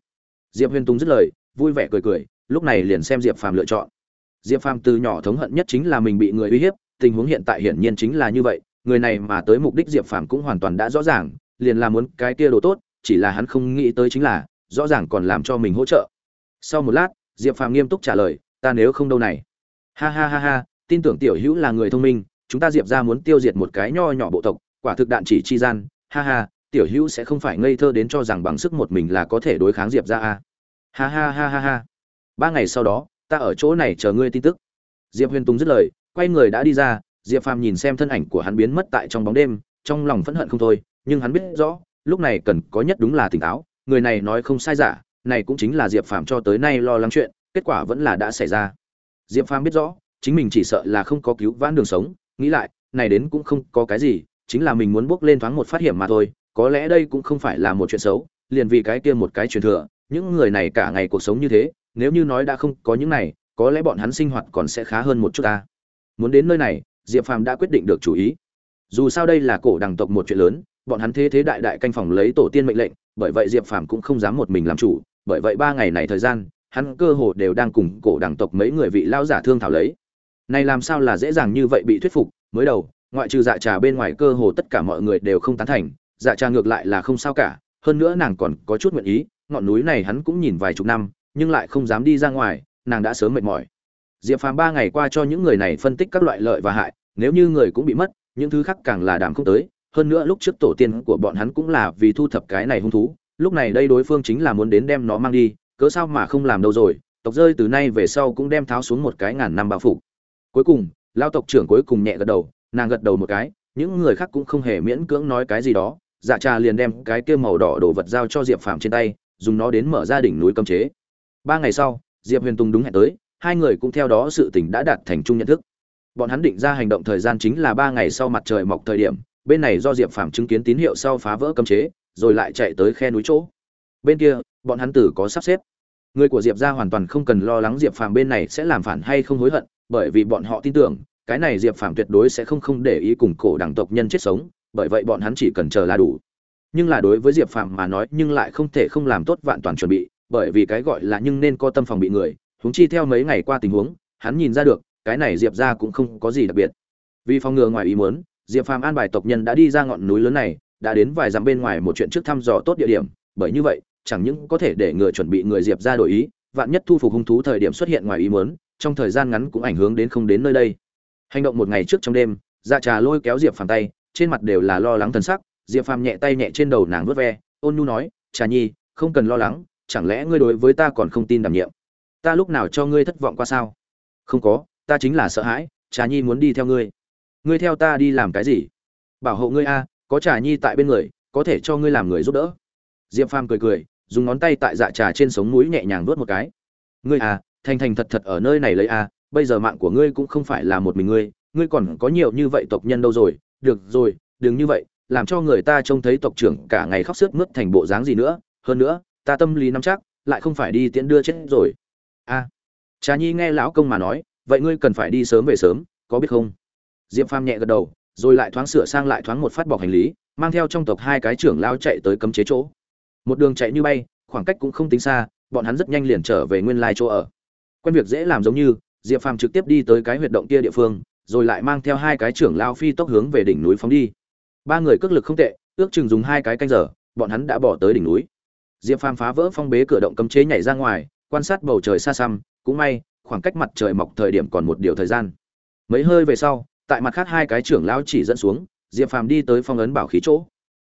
Diệp huyền tùng dứt lời, vui vẻ cười cười, lúc này liền xem diệp phàm lựa chọn. Diệp phàm từ nhỏ thống hận nhất chính là mình bị người uy hiếp, tình huống hiện tại hiển nhiên chính là như vậy, người này mà tới mục đích diệp phàm cũng hoàn toàn đã rõ ràng, liền là muốn cái kia đồ tốt, chỉ là hắn không nghĩ tới chính là, rõ ràng còn làm cho mình hỗ trợ. Sau một lát, diệp phàm nghiêm túc trả lời, ta nếu không đâu này. Ha ha ha ha, tin tưởng tiểu hữu là người thông minh, chúng ta diệp ra muốn tiêu diệt một cái nho nhỏ bộ tộc, quả thực đạn chỉ chi gian, ha ha tiểu hữu sẽ không phải ngây thơ đến cho rằng bằng sức một mình là có thể đối kháng diệp ra à. ha ha ha ha ha. Ba ngày sau đó, ta ở chỗ này chờ ngươi tin tức. Diệp huyền tùng dứt lời, quay người đã đi ra, diệp phàm nhìn xem thân ảnh của hắn biến mất tại trong bóng đêm, trong lòng phẫn hận không thôi, nhưng hắn biết rõ, lúc này cần có nhất đúng là tỉnh táo, người này nói không sai giả, này cũng chính là diệp phàm cho tới nay lo lắng chuyện, kết quả vẫn là đã xảy ra. Diệp phàm biết rõ, chính mình chỉ sợ là không có cứu vãn đường sống, nghĩ lại, này đến cũng không có cái gì, chính là mình muốn bước lên thoáng một phát hiểm mà thôi có lẽ đây cũng không phải là một chuyện xấu, liền vì cái kia một cái truyền thừa, những người này cả ngày cuộc sống như thế, nếu như nói đã không có những này, có lẽ bọn hắn sinh hoạt còn sẽ khá hơn một chút ta. Muốn đến nơi này, diệp phàm đã quyết định được chủ ý. Dù sao đây là cổ đằng tộc một chuyện lớn, bọn hắn thế thế đại đại canh phòng lấy tổ tiên mệnh lệnh, bởi vậy diệp phàm cũng không dám một mình làm chủ, bởi vậy ba ngày này thời gian, hắn cơ hồ đều đang cùng cổ đằng tộc mấy người vị lao giả thương thảo lấy. Này làm sao là dễ dàng như vậy bị thuyết phục, mới đầu, ngoại trừ dạ trà bên ngoài cơ hồ tất cả mọi người đều không tán thành dạ trà ngược lại là không sao cả, hơn nữa nàng còn có chút nguyện ý, ngọn núi này hắn cũng nhìn vài chục năm, nhưng lại không dám đi ra ngoài, nàng đã sớm mệt mỏi. Diệp phàm ba ngày qua cho những người này phân tích các loại lợi và hại, nếu như người cũng bị mất, những thứ khác càng là đảm không tới, hơn nữa lúc trước tổ tiên của bọn hắn cũng là vì thu thập cái này hung thú, lúc này đây đối phương chính là muốn đến đem nó mang đi, cớ sao mà không làm đâu rồi, tộc rơi từ nay về sau cũng đem tháo xuống một cái ngàn năm bao phủ. Cuối cùng, lao tộc trưởng cuối cùng nhẹ gật đầu, nàng gật đầu một cái, những người khác cũng không hề miễn cưỡng nói cái gì đó dạ trà liền đem cái kia màu đỏ đồ vật giao cho diệp phàm trên tay, dùng nó đến mở ra đỉnh núi cấm chế. Ba ngày sau, diệp huyền tùng đúng hẹn tới, hai người cũng theo đó sự tình đã đạt thành chung nhận thức. Bọn hắn định ra hành động thời gian chính là ba ngày sau mặt trời mọc thời điểm, bên này do diệp phàm chứng kiến tín hiệu sau phá vỡ cấm chế, rồi lại chạy tới khe núi chỗ. Bên kia, bọn hắn tử có sắp xếp. Người của diệp ra hoàn toàn không cần lo lắng diệp phàm bên này sẽ làm phản hay không hối hận, bởi vì bọn họ tin tưởng, cái này diệp phàm tuyệt đối sẽ không không để ý cùng cổ đảng tộc nhân chết sống bởi vậy bọn hắn chỉ cần chờ là đủ. Nhưng là đối với diệp phàm mà nói, nhưng lại không thể không làm tốt vạn toàn chuẩn bị, bởi vì cái gọi là nhưng nên có tâm phòng bị người, huống chi theo mấy ngày qua tình huống, hắn nhìn ra được, cái này diệp ra cũng không có gì đặc biệt. Vì phòng ngừa ngoài ý muốn, diệp phàm an bài tộc nhân đã đi ra ngọn núi lớn này, đã đến vài dặm bên ngoài một chuyện trước thăm dò tốt địa điểm, bởi như vậy, chẳng những có thể để người chuẩn bị người diệp ra đổi ý, vạn nhất thu phục hung thú thời điểm xuất hiện ngoài ý muốn, trong thời gian ngắn cũng ảnh hưởng đến không đến nơi đây. Hành động một ngày trước trong đêm dạ trà lôi kéo diệp phàm tay trên mặt đều là lo lắng thần sắc, diệp phàm nhẹ tay nhẹ trên đầu nàng vớt ve, ôn nhu nói, trà nhi, không cần lo lắng, chẳng lẽ ngươi đối với ta còn không tin đảm nhiệm? Ta lúc nào cho ngươi thất vọng qua sao? Không có, ta chính là sợ hãi, trà nhi muốn đi theo ngươi. Ngươi theo ta đi làm cái gì? Bảo hộ ngươi a, có trà nhi tại bên người, có thể cho ngươi làm người giúp đỡ. Diệp phàm cười cười, dùng ngón tay tại dạ trà trên sống mũi nhẹ nhàng nuốt một cái. Ngươi à thành thành thật thật ở nơi này lấy a, bây giờ mạng của ngươi cũng không phải là một mình ngươi ngươi còn có nhiều như vậy tộc nhân đâu rồi được rồi, đừng như vậy, làm cho người ta trông thấy tộc trưởng cả ngày khóc sức mướt thành bộ dáng gì nữa. Hơn nữa, ta tâm lý nắm chắc, lại không phải đi tiễn đưa chết rồi. A trà nhi nghe lão công mà nói, vậy ngươi cần phải đi sớm về sớm, có biết không? Diệp phàm nhẹ gật đầu, rồi lại thoáng sửa sang lại thoáng một phát bọc hành lý, mang theo trong tộc hai cái trưởng lao chạy tới cấm chế chỗ. Một đường chạy như bay, khoảng cách cũng không tính xa, bọn hắn rất nhanh liền trở về nguyên lai chỗ ở. Quen việc dễ làm giống như, diệp phàm trực tiếp đi tới cái huyệt động kia địa phương rồi lại mang theo hai cái trưởng lao phi tốc hướng về đỉnh núi phóng đi. Ba người cước lực không tệ, ước chừng dùng hai cái canh giờ, bọn hắn đã bỏ tới đỉnh núi. Diệp phàm phá vỡ phong bế cửa động cấm chế nhảy ra ngoài, quan sát bầu trời xa xăm, cũng may, khoảng cách mặt trời mọc thời điểm còn một điều thời gian. Mấy hơi về sau, tại mặt khác hai cái trưởng lão chỉ dẫn xuống, diệp phàm đi tới phong ấn bảo khí chỗ.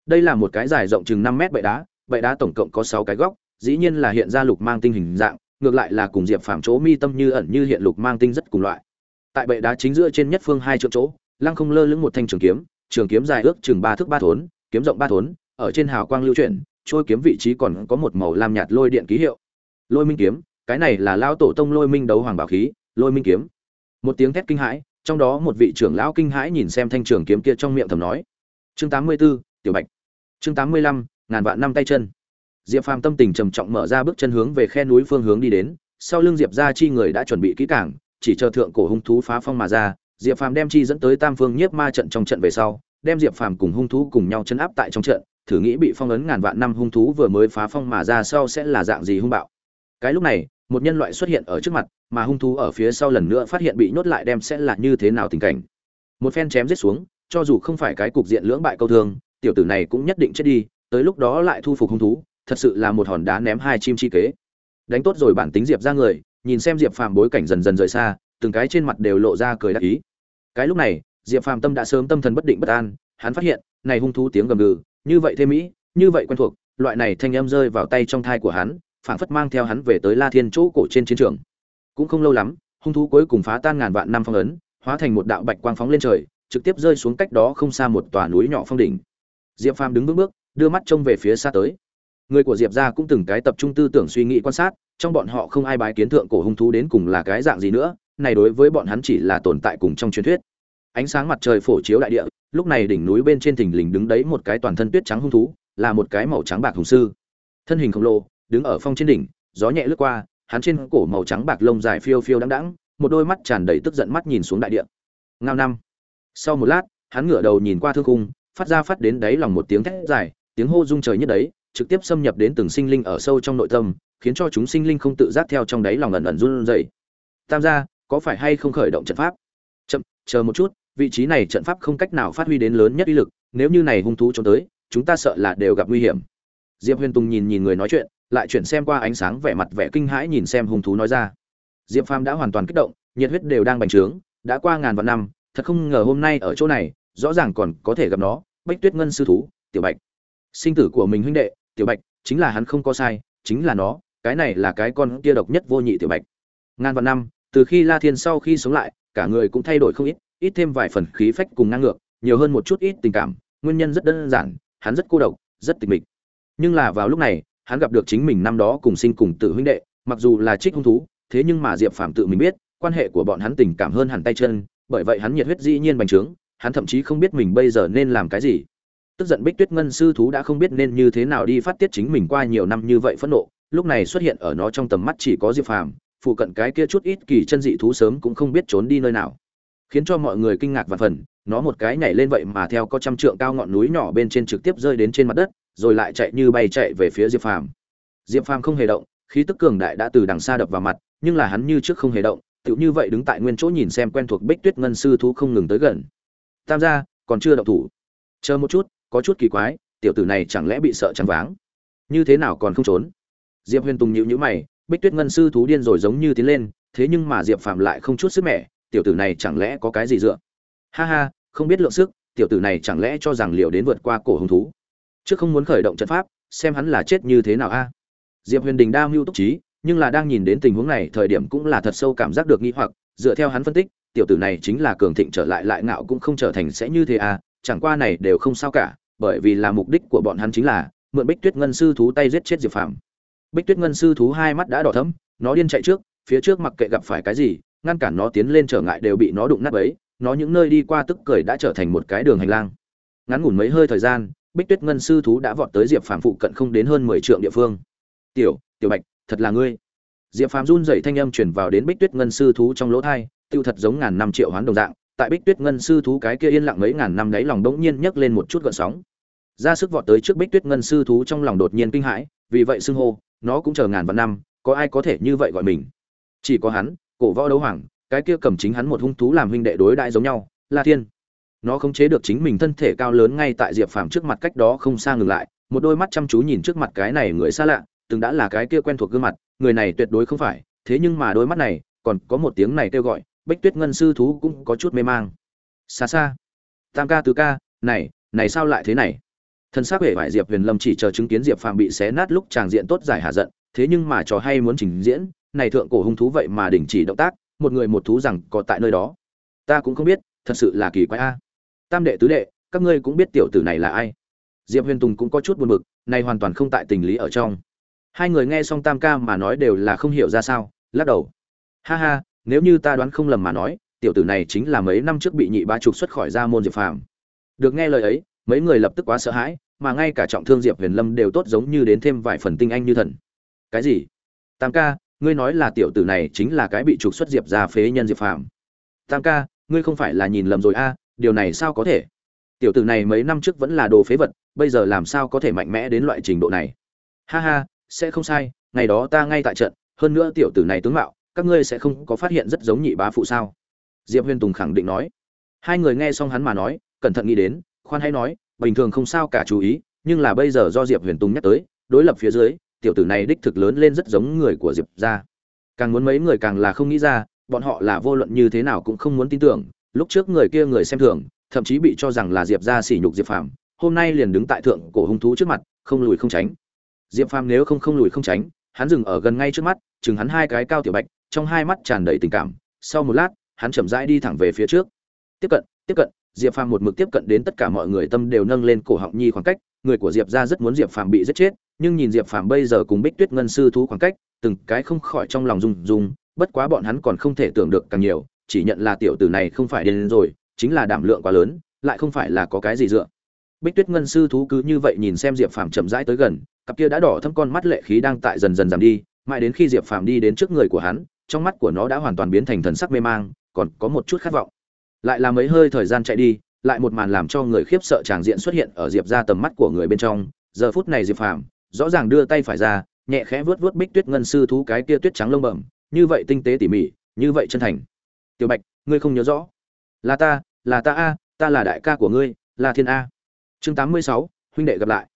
Đây là một cái dài rộng chừng năm mét bệ đá bệ đá tổng cộng có sáu cái góc, dĩ nhiên là hiện ra lục mang tinh hình dạng, ngược lại là cùng diệp phàm chỗ mi tâm như ẩn như hiện lục mang tinh rất cùng loại tại bệ đá chính giữa trên nhất phương hai trượng chỗ lăng không lơ lửng một thanh trường kiếm trường kiếm dài ước chừng ba thước ba thốn kiếm rộng ba thốn ở trên hào quang lưu chuyển trôi kiếm vị trí còn có một màu lam nhạt lôi điện ký hiệu. Lôi minh kiếm cái này là lao tổ tông lôi minh đấu hoàng bảo khí lôi minh kiếm. Một tiếng thét kinh hãi trong đó một vị trưởng lão kinh hãi nhìn xem thanh trường kiếm kia trong miệng thầm nói. Chương tám mươi 84, tiểu bạch. Chương tám mươi lăm ngàn vạn năm tay chân. Diệp phàm tâm tình trầm trọng mở ra bước chân hướng về khe núi phương hướng đi đến sau lưng diệp ra chi người đã chuẩn bị kỹ cảng chỉ chờ thượng cổ hung thú phá phong mà ra, diệp phàm đem chi dẫn tới tam phương nhiếp ma trận trong trận về sau, đem diệp phàm cùng hung thú cùng nhau chấn áp tại trong trận, thử nghĩ bị phong ấn ngàn vạn năm hung thú vừa mới phá phong mà ra sau sẽ là dạng gì hung bạo. Cái lúc này, một nhân loại xuất hiện ở trước mặt, mà hung thú ở phía sau lần nữa phát hiện bị nhốt lại đem sẽ là như thế nào tình cảnh. Một phen chém giết xuống, cho dù không phải cái cục diện lưỡng bại câu thương, tiểu tử này cũng nhất định chết đi, tới lúc đó lại thu phục hung thú, thật sự là một hòn đá ném hai chim chi kế. Đánh tốt rồi bản tính diệp ra người nhìn xem diệp phàm bối cảnh dần dần rời xa từng cái trên mặt đều lộ ra cười đắc ý cái lúc này diệp phàm tâm đã sớm tâm thần bất định bất an hắn phát hiện này hung thú tiếng gầm gừ như vậy thêm mỹ như vậy quen thuộc loại này thanh âm rơi vào tay trong thai của hắn phảng phất mang theo hắn về tới La Thiên chỗ cổ trên chiến trường. Cũng không lâu lắm, hung thú cuối cùng phá tan ngàn vạn năm phong ấn, hóa thành một đạo bạch quang phóng lên trời, trực tiếp rơi xuống cách đó không xa một tòa núi nhỏ phong đỉnh. Diệp Phàm đứng bước bước, đưa mắt trông về phía xa tới. Người của Diệp gia cũng từng cái tập trung tư tưởng suy nghĩ quan sát, trong bọn họ không ai bái kiến thượng cổ hung thú đến cùng là cái dạng gì nữa, này đối với bọn hắn chỉ là tồn tại cùng trong truyền thuyết. Ánh sáng mặt trời phổ chiếu đại địa, lúc này đỉnh núi bên trên thình lình đứng đấy một cái toàn thân tuyết trắng hung thú, là một cái màu trắng bạc hùng sư. Thân hình khổng lồ, đứng ở phong trên đỉnh gió nhẹ lướt qua hắn trên cổ màu trắng bạc lông dài phiêu phiêu đắng đắng một đôi mắt tràn đầy tức giận mắt nhìn xuống đại địa ngao năm sau một lát hắn ngửa đầu nhìn qua thương khung phát ra phát đến đáy lòng một tiếng thét dài tiếng hô rung trời nhất đấy trực tiếp xâm nhập đến từng sinh linh ở sâu trong nội tâm, khiến cho chúng sinh linh không tự giác theo trong đáy lòng ẩn ẩn run rẩy. Tam gia, có phải hay không khởi động trận pháp? Chậm, chờ một chút, vị trí này trận pháp không cách nào phát huy đến lớn nhất uy lực, nếu như này hung thú trốn tới, chúng ta sợ là đều gặp nguy hiểm. Diệp huyền tùng nhìn nhìn người nói chuyện, lại chuyển xem qua ánh sáng vẻ mặt vẻ kinh hãi nhìn xem hung thú nói ra. Diệp phàm đã hoàn toàn kích động, nhiệt huyết đều đang bành trướng, đã qua ngàn vạn năm, thật không ngờ hôm nay ở chỗ này, rõ ràng còn có thể gặp nó, bách tuyết ngân sư thú, tiểu bạch. Sinh tử của mình huynh đệ tiểu bạch chính là hắn không có sai chính là nó cái này là cái con kia độc nhất vô nhị tiểu bạch. Ngàn vạn năm từ khi la thiên sau khi sống lại cả người cũng thay đổi không ít ít thêm vài phần khí phách cùng năng ngược nhiều hơn một chút ít tình cảm nguyên nhân rất đơn giản hắn rất cô độc rất tịch mịch. Nhưng là vào lúc này hắn gặp được chính mình năm đó cùng sinh cùng tự huynh đệ, mặc dù là trích hung thú, thế nhưng mà Diệp Phàm tự mình biết, quan hệ của bọn hắn tình cảm hơn hẳn tay chân, bởi vậy hắn nhiệt huyết dĩ nhiên bành trướng hắn thậm chí không biết mình bây giờ nên làm cái gì tức giận bích tuyết ngân sư thú đã không biết nên như thế nào đi phát tiết chính mình qua nhiều năm như vậy phẫn nộ, lúc này xuất hiện ở nó trong tầm mắt chỉ có diệp phàm, phụ cận cái kia chút ít kỳ chân dị thú sớm cũng không biết trốn đi nơi nào. Khiến cho mọi người kinh ngạc và phần nó một cái nhảy lên vậy mà theo có trăm trượng cao ngọn núi nhỏ bên trên trực tiếp rơi đến trên mặt đất, rồi lại chạy như bay chạy về phía diệp phàm. Diệp phàm không hề động, khí tức cường đại đã từ đằng xa đập vào mặt, nhưng là hắn như trước không hề động, tựu như vậy đứng tại nguyên chỗ nhìn xem quen thuộc bích tuyết ngân sư thú không ngừng tới gần. Tam gia, còn chưa động thủ. Chờ một chút có chút kỳ quái, tiểu tử này chẳng lẽ bị sợ trắng váng? Như thế nào còn không trốn? Diệp huyền tùng nhịu nhữ mày, bích tuyết ngân sư thú điên rồi giống như tiến lên, thế nhưng mà diệp phạm lại không chút sức mẻ, tiểu tử này chẳng lẽ có cái gì dựa? Ha ha, không biết lượng sức, tiểu tử này chẳng lẽ cho rằng liệu đến vượt qua cổ hứng thú? Chứ không muốn khởi động trận pháp, xem hắn là chết như thế nào a. Diệp huyền đình đa mưu túc trí, nhưng là đang nhìn đến tình huống này, thời điểm cũng là thật sâu cảm giác được nghi hoặc, dựa theo hắn phân tích, tiểu tử này chính là cường thịnh trở lại lại ngạo cũng không trở thành sẽ như thế à chẳng qua này đều không sao cả bởi vì là mục đích của bọn hắn chính là mượn bích tuyết ngân sư thú tay giết chết diệp phàm. Bích tuyết ngân sư thú hai mắt đã đỏ thẫm nó điên chạy trước phía trước mặc kệ gặp phải cái gì ngăn cản nó tiến lên trở ngại đều bị nó đụng nát ấy nó những nơi đi qua tức cười đã trở thành một cái đường hành lang. Ngắn ngủn mấy hơi thời gian bích tuyết ngân sư thú đã vọt tới diệp phàm phụ cận không đến hơn mười trượng địa phương. Tiểu tiểu bạch thật là ngươi. Diệp phàm run rẩy thanh âm truyền vào đến bích tuyết ngân sư thú trong lỗ tai, tiêu thật giống ngàn năm triệu hoán đồng dạng. Tại bích tuyết ngân sư thú cái kia yên lặng mấy ngàn năm đấy lòng đống nhiên nhấc lên một chút gợn sóng ra sức vọt tới trước bích tuyết ngân sư thú trong lòng đột nhiên kinh hãi, vì vậy xưng hô, nó cũng chờ ngàn vạn năm, có ai có thể như vậy gọi mình? Chỉ có hắn, cổ võ đấu hoàng, cái kia cầm chính hắn một hung thú làm huynh đệ đối đại giống nhau, la thiên. Nó không chế được chính mình thân thể cao lớn ngay tại diệp phàm trước mặt cách đó không xa ngừng lại, một đôi mắt chăm chú nhìn trước mặt cái này người xa lạ, từng đã là cái kia quen thuộc gương mặt, người này tuyệt đối không phải, thế nhưng mà đôi mắt này, còn có một tiếng này kêu gọi, Bích tuyết ngân sư thú cũng có chút mê mang. Xa xa. Tam ca tứ ca, này này sao lại thế này? Thân xác vẻ vải diệp huyền lâm chỉ chờ chứng kiến diệp phàm bị xé nát lúc tràng diện tốt giải hạ giận, thế nhưng mà trò hay muốn trình diễn, này thượng cổ hung thú vậy mà đình chỉ động tác, một người một thú rằng có tại nơi đó. Ta cũng không biết, thật sự là kỳ quái a. Tam đệ tứ đệ, các ngươi cũng biết tiểu tử này là ai? Diệp huyền tùng cũng có chút buồn bực này hoàn toàn không tại tình lý ở trong. Hai người nghe xong tam ca mà nói đều là không hiểu ra sao, lắc đầu. Ha ha, nếu như ta đoán không lầm mà nói, tiểu tử này chính là mấy năm trước bị nhị ba trục xuất khỏi ra môn diệp phàm. Được nghe lời ấy mấy người lập tức quá sợ hãi, mà ngay cả trọng thương diệp huyền lâm đều tốt giống như đến thêm vài phần tinh anh như thần. Cái gì? Tam ca, ngươi nói là tiểu tử này chính là cái bị trục xuất diệp ra phế nhân diệp phàm. Tam ca, ngươi không phải là nhìn lầm rồi a, điều này sao có thể? Tiểu tử này mấy năm trước vẫn là đồ phế vật, bây giờ làm sao có thể mạnh mẽ đến loại trình độ này? Ha ha, sẽ không sai, ngày đó ta ngay tại trận, hơn nữa tiểu tử này tướng mạo, các ngươi sẽ không có phát hiện rất giống nhị bá phụ sao? Diệp huyền tùng khẳng định nói. Hai người nghe xong hắn mà nói, cẩn thận nghĩ đến khoan hay nói, bình thường không sao cả chú ý, nhưng là bây giờ do diệp huyền tùng nhắc tới, đối lập phía dưới, tiểu tử này đích thực lớn lên rất giống người của diệp ra càng muốn mấy người càng là không nghĩ ra, bọn họ là vô luận như thế nào cũng không muốn tin tưởng, lúc trước người kia người xem thường, thậm chí bị cho rằng là diệp ra sỉ nhục diệp phàm, hôm nay liền đứng tại thượng cổ hung thú trước mặt, không lùi không tránh. Diệp phàm nếu không không lùi không tránh, hắn dừng ở gần ngay trước mắt, chừng hắn hai cái cao tiểu bạch, trong hai mắt tràn đầy tình cảm, sau một lát, hắn chậm rãi đi thẳng về phía trước. Tiếp cận tiếp cận diệp phàm một mực tiếp cận đến tất cả mọi người tâm đều nâng lên cổ họng nhi khoảng cách, người của diệp ra rất muốn diệp phàm bị giết chết, nhưng nhìn diệp phàm bây giờ cùng bích tuyết ngân sư thú khoảng cách, từng cái không khỏi trong lòng rung rung, bất quá bọn hắn còn không thể tưởng được càng nhiều, chỉ nhận là tiểu tử này không phải đến rồi, chính là đảm lượng quá lớn, lại không phải là có cái gì dựa. Bích tuyết ngân sư thú cứ như vậy nhìn xem diệp phàm chậm rãi tới gần, cặp kia đã đỏ thâm con mắt lệ khí đang tại dần dần giảm đi, mãi đến khi diệp phàm đi đến trước người của hắn, trong mắt của nó đã hoàn toàn biến thành thần sắc mê mang, còn có một chút khát vọng lại là mấy hơi thời gian chạy đi, lại một màn làm cho người khiếp sợ tràng diện xuất hiện ở diệp ra tầm mắt của người bên trong. Giờ phút này diệp phàm rõ ràng đưa tay phải ra, nhẹ khẽ vớt vớt bích tuyết ngân sư thú cái kia tuyết trắng lông bẩm, như vậy tinh tế tỉ mỉ, như vậy chân thành. Tiểu bạch, ngươi không nhớ rõ. Là ta là ta a, ta là đại ca của ngươi, là thiên a. Chương tám mươi sáu, huynh đệ gặp lại.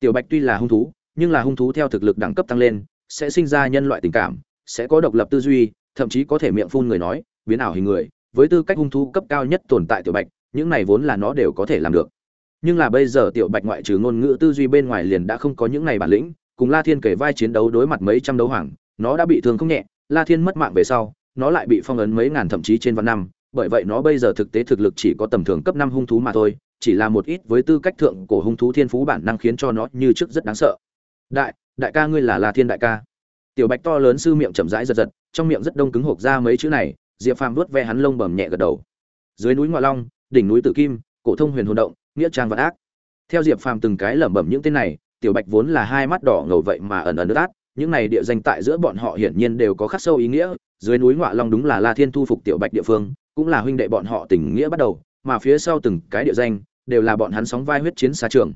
Tiểu bạch tuy là hung thú, nhưng là hung thú theo thực lực đẳng cấp tăng lên, sẽ sinh ra nhân loại tình cảm, sẽ có độc lập tư duy, thậm chí có thể miệng phun người nói, biến ảo hình người với tư cách hung thú cấp cao nhất tồn tại tiểu bạch, những này vốn là nó đều có thể làm được. Nhưng là bây giờ tiểu bạch ngoại trừ ngôn ngữ tư duy bên ngoài liền đã không có những này bản lĩnh, cùng la thiên kể vai chiến đấu đối mặt mấy trăm đấu hoàng, nó đã bị thương không nhẹ, la thiên mất mạng về sau, nó lại bị phong ấn mấy ngàn thậm chí trên vạn năm, bởi vậy nó bây giờ thực tế thực lực chỉ có tầm thường cấp năm hung thú mà thôi, chỉ là một ít với tư cách thượng cổ hung thú thiên phú bản năng khiến cho nó như trước rất đáng sợ. Đại đại ca ngươi là la thiên đại ca. Tiểu bạch to lớn sư miệng chậm rãi giật giật, trong miệng rất đông cứng hộp ra mấy chữ này diệp phàm vuốt ve hắn lông bầm nhẹ gật đầu. Dưới núi ngoại long, đỉnh núi tử kim, cổ thông huyền hồn động, nghĩa trang vạn ác. Theo diệp phàm từng cái lẩm bẩm những tên này, tiểu bạch vốn là hai mắt đỏ ngầu vậy mà ẩn ẩn nước át, những này địa danh tại giữa bọn họ hiển nhiên đều có khắc sâu ý nghĩa, dưới núi ngoại long đúng là la thiên thu phục tiểu bạch địa phương, cũng là huynh đệ bọn họ tình nghĩa bắt đầu, mà phía sau từng cái địa danh, đều là bọn hắn sóng vai huyết chiến xa trường.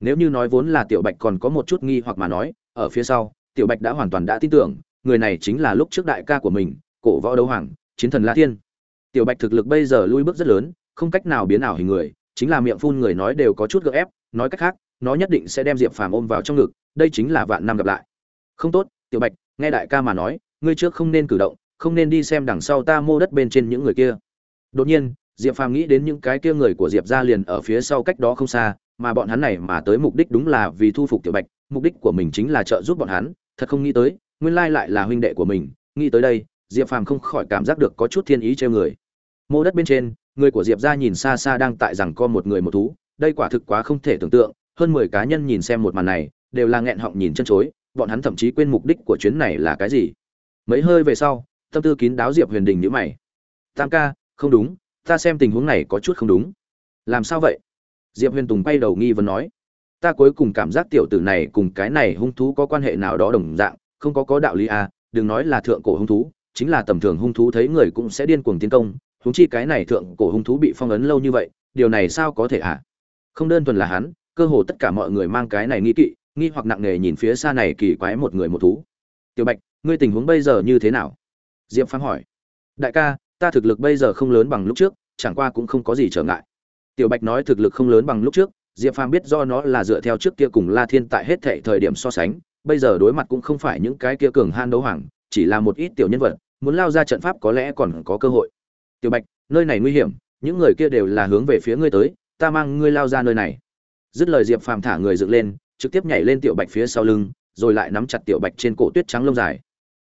Nếu như nói vốn là tiểu bạch còn có một chút nghi hoặc mà nói, ở phía sau, tiểu bạch đã hoàn toàn đã tin tưởng, người này chính là lúc trước đại ca của mình, cổ võ đấu hoàng chiến thần la thiên. Tiểu bạch thực lực bây giờ lui bước rất lớn, không cách nào biến ảo hình người, chính là miệng phun người nói đều có chút gượng ép, nói cách khác, nó nhất định sẽ đem diệp phàm ôm vào trong ngực, đây chính là vạn năm gặp lại. Không tốt, tiểu bạch, nghe đại ca mà nói, ngươi trước không nên cử động, không nên đi xem đằng sau ta mô đất bên trên những người kia. Đột nhiên, diệp phàm nghĩ đến những cái kia người của diệp ra liền ở phía sau cách đó không xa, mà bọn hắn này mà tới mục đích đúng là vì thu phục tiểu bạch, mục đích của mình chính là trợ giúp bọn hắn, thật không nghĩ tới, nguyên lai lại là huynh đệ của mình, nghĩ tới đây diệp phàm không khỏi cảm giác được có chút thiên ý treo người. Mô đất bên trên, người của diệp ra nhìn xa xa đang tại rằng co một người một thú, đây quả thực quá không thể tưởng tượng, hơn mười cá nhân nhìn xem một màn này, đều là nghẹn họng nhìn chân chối, bọn hắn thậm chí quên mục đích của chuyến này là cái gì. Mấy hơi về sau, tâm tư kín đáo diệp huyền đình nhữ mày. Tam ca, không đúng, ta xem tình huống này có chút không đúng. Làm sao vậy? Diệp huyền tùng bay đầu nghi vấn nói. Ta cuối cùng cảm giác tiểu tử này cùng cái này hung thú có quan hệ nào đó đồng dạng, không có có đạo lý à đừng nói là thượng cổ hung thú chính là tầm thường hung thú thấy người cũng sẽ điên cuồng tiến công húng chi cái này thượng cổ hung thú bị phong ấn lâu như vậy, điều này sao có thể hả? À? không đơn thuần là hắn, cơ hồ tất cả mọi người mang cái này nghi kỵ, nghi hoặc nặng nề nhìn phía xa này kỳ quái một người một thú. Tiểu bạch, ngươi tình huống bây giờ như thế nào? Diệp phán hỏi. Đại ca, ta thực lực bây giờ không lớn bằng lúc trước, chẳng qua cũng không có gì trở ngại. Tiểu bạch nói thực lực không lớn bằng lúc trước, diệp phàm biết do nó là dựa theo trước kia cùng la thiên tại hết thệ thời điểm so sánh, bây giờ đối mặt cũng không phải những cái kia cường han đấu hoàng chỉ là một ít tiểu nhân vật, muốn lao ra trận pháp có lẽ còn có cơ hội. Tiểu bạch, nơi này nguy hiểm, những người kia đều là hướng về phía ngươi tới, ta mang ngươi lao ra nơi này. Dứt lời diệp phàm thả người dựng lên, trực tiếp nhảy lên tiểu bạch phía sau lưng, rồi lại nắm chặt tiểu bạch trên cổ tuyết trắng lông dài.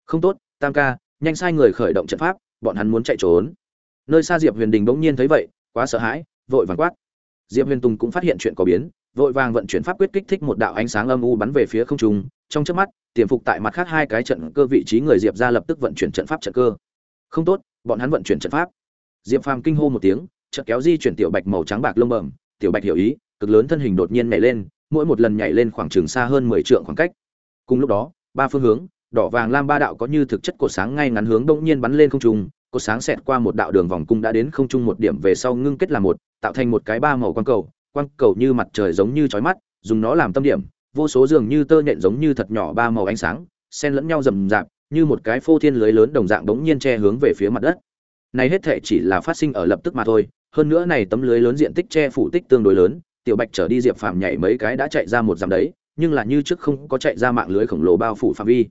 Không tốt, tam ca, nhanh sai người khởi động trận pháp, bọn hắn muốn chạy trốn. Nơi xa diệp huyền đình bỗng nhiên thấy vậy, quá sợ hãi, vội vàng quát. Diệp huyền tùng cũng phát hiện chuyện có biến, vội vàng vận chuyển pháp quyết kích thích một đạo ánh sáng âm u bắn về phía không trung, trong chớp mắt tiềm phục tại mặt khác hai cái trận cơ vị trí người diệp ra lập tức vận chuyển trận pháp trận cơ. Không tốt, bọn hắn vận chuyển trận pháp. Diệp phàm kinh hô một tiếng trận kéo di chuyển tiểu bạch màu trắng bạc lông bẩm, tiểu bạch hiểu ý, cực lớn thân hình đột nhiên nhảy lên, mỗi một lần nhảy lên khoảng trường xa hơn mười trượng khoảng cách. Cùng lúc đó, ba phương hướng, đỏ vàng lam ba đạo có như thực chất cột sáng ngay ngắn hướng đông nhiên bắn lên không trung, cột sáng xẹt qua một đạo đường vòng cung đã đến không trung một điểm về sau ngưng kết là một, tạo thành một cái ba màu quang cầu quang cầu như mặt trời giống như chói mắt, dùng nó làm tâm điểm vô số dường như tơ nhện giống như thật nhỏ ba màu ánh sáng, xen lẫn nhau rầm rạp, như một cái phô thiên lưới lớn đồng dạng bỗng nhiên che hướng về phía mặt đất. Này hết thể chỉ là phát sinh ở lập tức mà thôi, hơn nữa này tấm lưới lớn diện tích che phủ tích tương đối lớn, tiểu bạch trở đi diệp phàm nhảy mấy cái đã chạy ra một dặm đấy, nhưng là như trước không có chạy ra mạng lưới khổng lồ bao phủ phạm vi.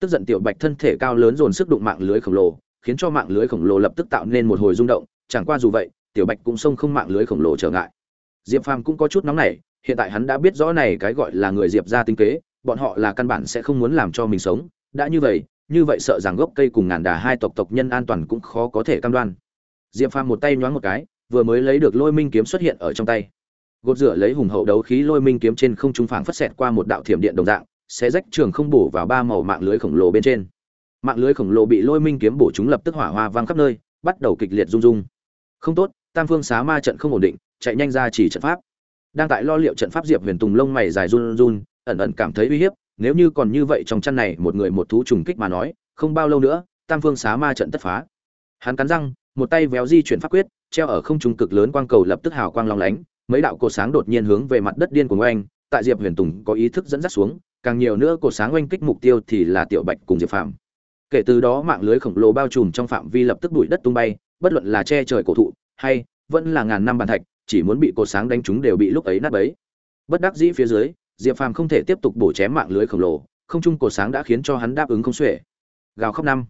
Tức giận tiểu bạch thân thể cao lớn dồn sức đụng mạng lưới khổng lồ, khiến cho mạng lưới khổng lồ lập tức tạo nên một hồi rung động, chẳng qua dù vậy, tiểu bạch cũng xông không mạng lưới khổng lồ trở ngại. Diệp phàm cũng có chút nóng nảy hiện tại hắn đã biết rõ này cái gọi là người diệp ra tinh kế, bọn họ là căn bản sẽ không muốn làm cho mình sống. Đã như vậy như vậy sợ rằng gốc cây cùng ngàn đà hai tộc tộc nhân an toàn cũng khó có thể cam đoan. Diệp phàm một tay nhoáng một cái, vừa mới lấy được lôi minh kiếm xuất hiện ở trong tay. Gột rửa lấy hùng hậu đấu khí lôi minh kiếm trên không trung phảng phất xẹt qua một đạo thiểm điện đồng dạng sẽ rách trường không bổ vào ba màu mạng lưới khổng lồ bên trên. Mạng lưới khổng lồ bị lôi minh kiếm bổ chúng lập tức hỏa hoa vang khắp nơi, bắt đầu kịch liệt rung rung. Không tốt, tam phương xá ma trận không ổn định, chạy nhanh ra chỉ trận pháp đang tại lo liệu trận pháp diệp huyền tùng lông mày dài run run, ẩn ẩn cảm thấy uy hiếp, nếu như còn như vậy trong chăn này một người một thú trùng kích mà nói, không bao lâu nữa, tam phương xá ma trận tất phá. Hắn cắn răng, một tay véo di chuyển pháp quyết, treo ở không trung cực lớn quang cầu lập tức hào quang long lánh, mấy đạo cột sáng đột nhiên hướng về mặt đất điên của oanh, tại diệp huyền tùng có ý thức dẫn dắt xuống, càng nhiều nữa cột sáng oanh kích mục tiêu thì là tiểu bạch cùng diệp phạm kể từ đó mạng lưới khổng lồ bao trùm trong phạm vi lập tức bụi đất tung bay, bất luận là che trời cổ thụ, hay vẫn là ngàn năm bàn thạch chỉ muốn bị cột sáng đánh chúng đều bị lúc ấy nát bấy. Bất đắc dĩ phía dưới, diệp phàm không thể tiếp tục bổ chém mạng lưới khổng lồ, không trung cột sáng đã khiến cho hắn đáp ứng không xuể. Gào khóc năm.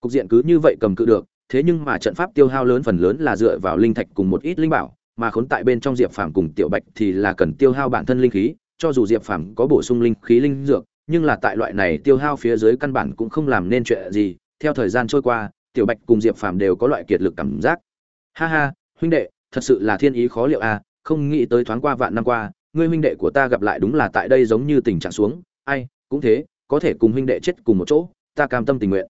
Cục diện cứ như vậy cầm cự được, thế nhưng mà trận pháp tiêu hao lớn phần lớn là dựa vào linh thạch cùng một ít linh bảo, mà khốn tại bên trong diệp phàm cùng tiểu bạch thì là cần tiêu hao bản thân linh khí, cho dù diệp phàm có bổ sung linh khí linh dược, nhưng là tại loại này tiêu hao phía dưới căn bản cũng không làm nên chuyện gì. Theo thời gian trôi qua, tiểu bạch cùng diệp phàm đều có loại kiệt lực cảm giác. Ha ha, huynh đệ thật sự là thiên ý khó liệu à không nghĩ tới thoáng qua vạn năm qua, ngươi huynh đệ của ta gặp lại đúng là tại đây giống như tình trạng xuống. Ai, cũng thế, có thể cùng huynh đệ chết cùng một chỗ, ta cam tâm tình nguyện.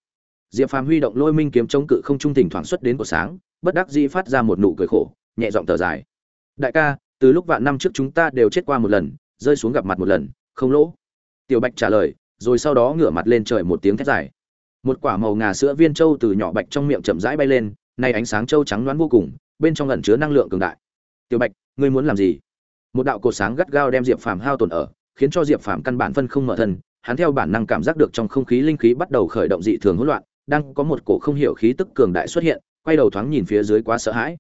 Diệp phàm huy động lôi minh kiếm chống cự không trung thỉnh thoảng xuất đến của sáng, bất đắc dĩ phát ra một nụ cười khổ, nhẹ giọng thở dài. Đại ca, từ lúc vạn năm trước chúng ta đều chết qua một lần, rơi xuống gặp mặt một lần, không lỗ. Tiểu bạch trả lời, rồi sau đó ngửa mặt lên trời một tiếng thét dài. Một quả màu ngà sữa viên châu từ nhỏ bạch trong miệng chậm rãi bay lên, nay ánh sáng châu trắng loáng vô cùng bên trong ẩn chứa năng lượng cường đại. Tiểu bạch, ngươi muốn làm gì? Một đạo cột sáng gắt gao đem diệp phàm hao tổn ở, khiến cho diệp phàm căn bản phân không mở thân, hắn theo bản năng cảm giác được trong không khí linh khí bắt đầu khởi động dị thường hỗn loạn, đang có một cổ không hiểu khí tức cường đại xuất hiện, quay đầu thoáng nhìn phía dưới quá sợ hãi.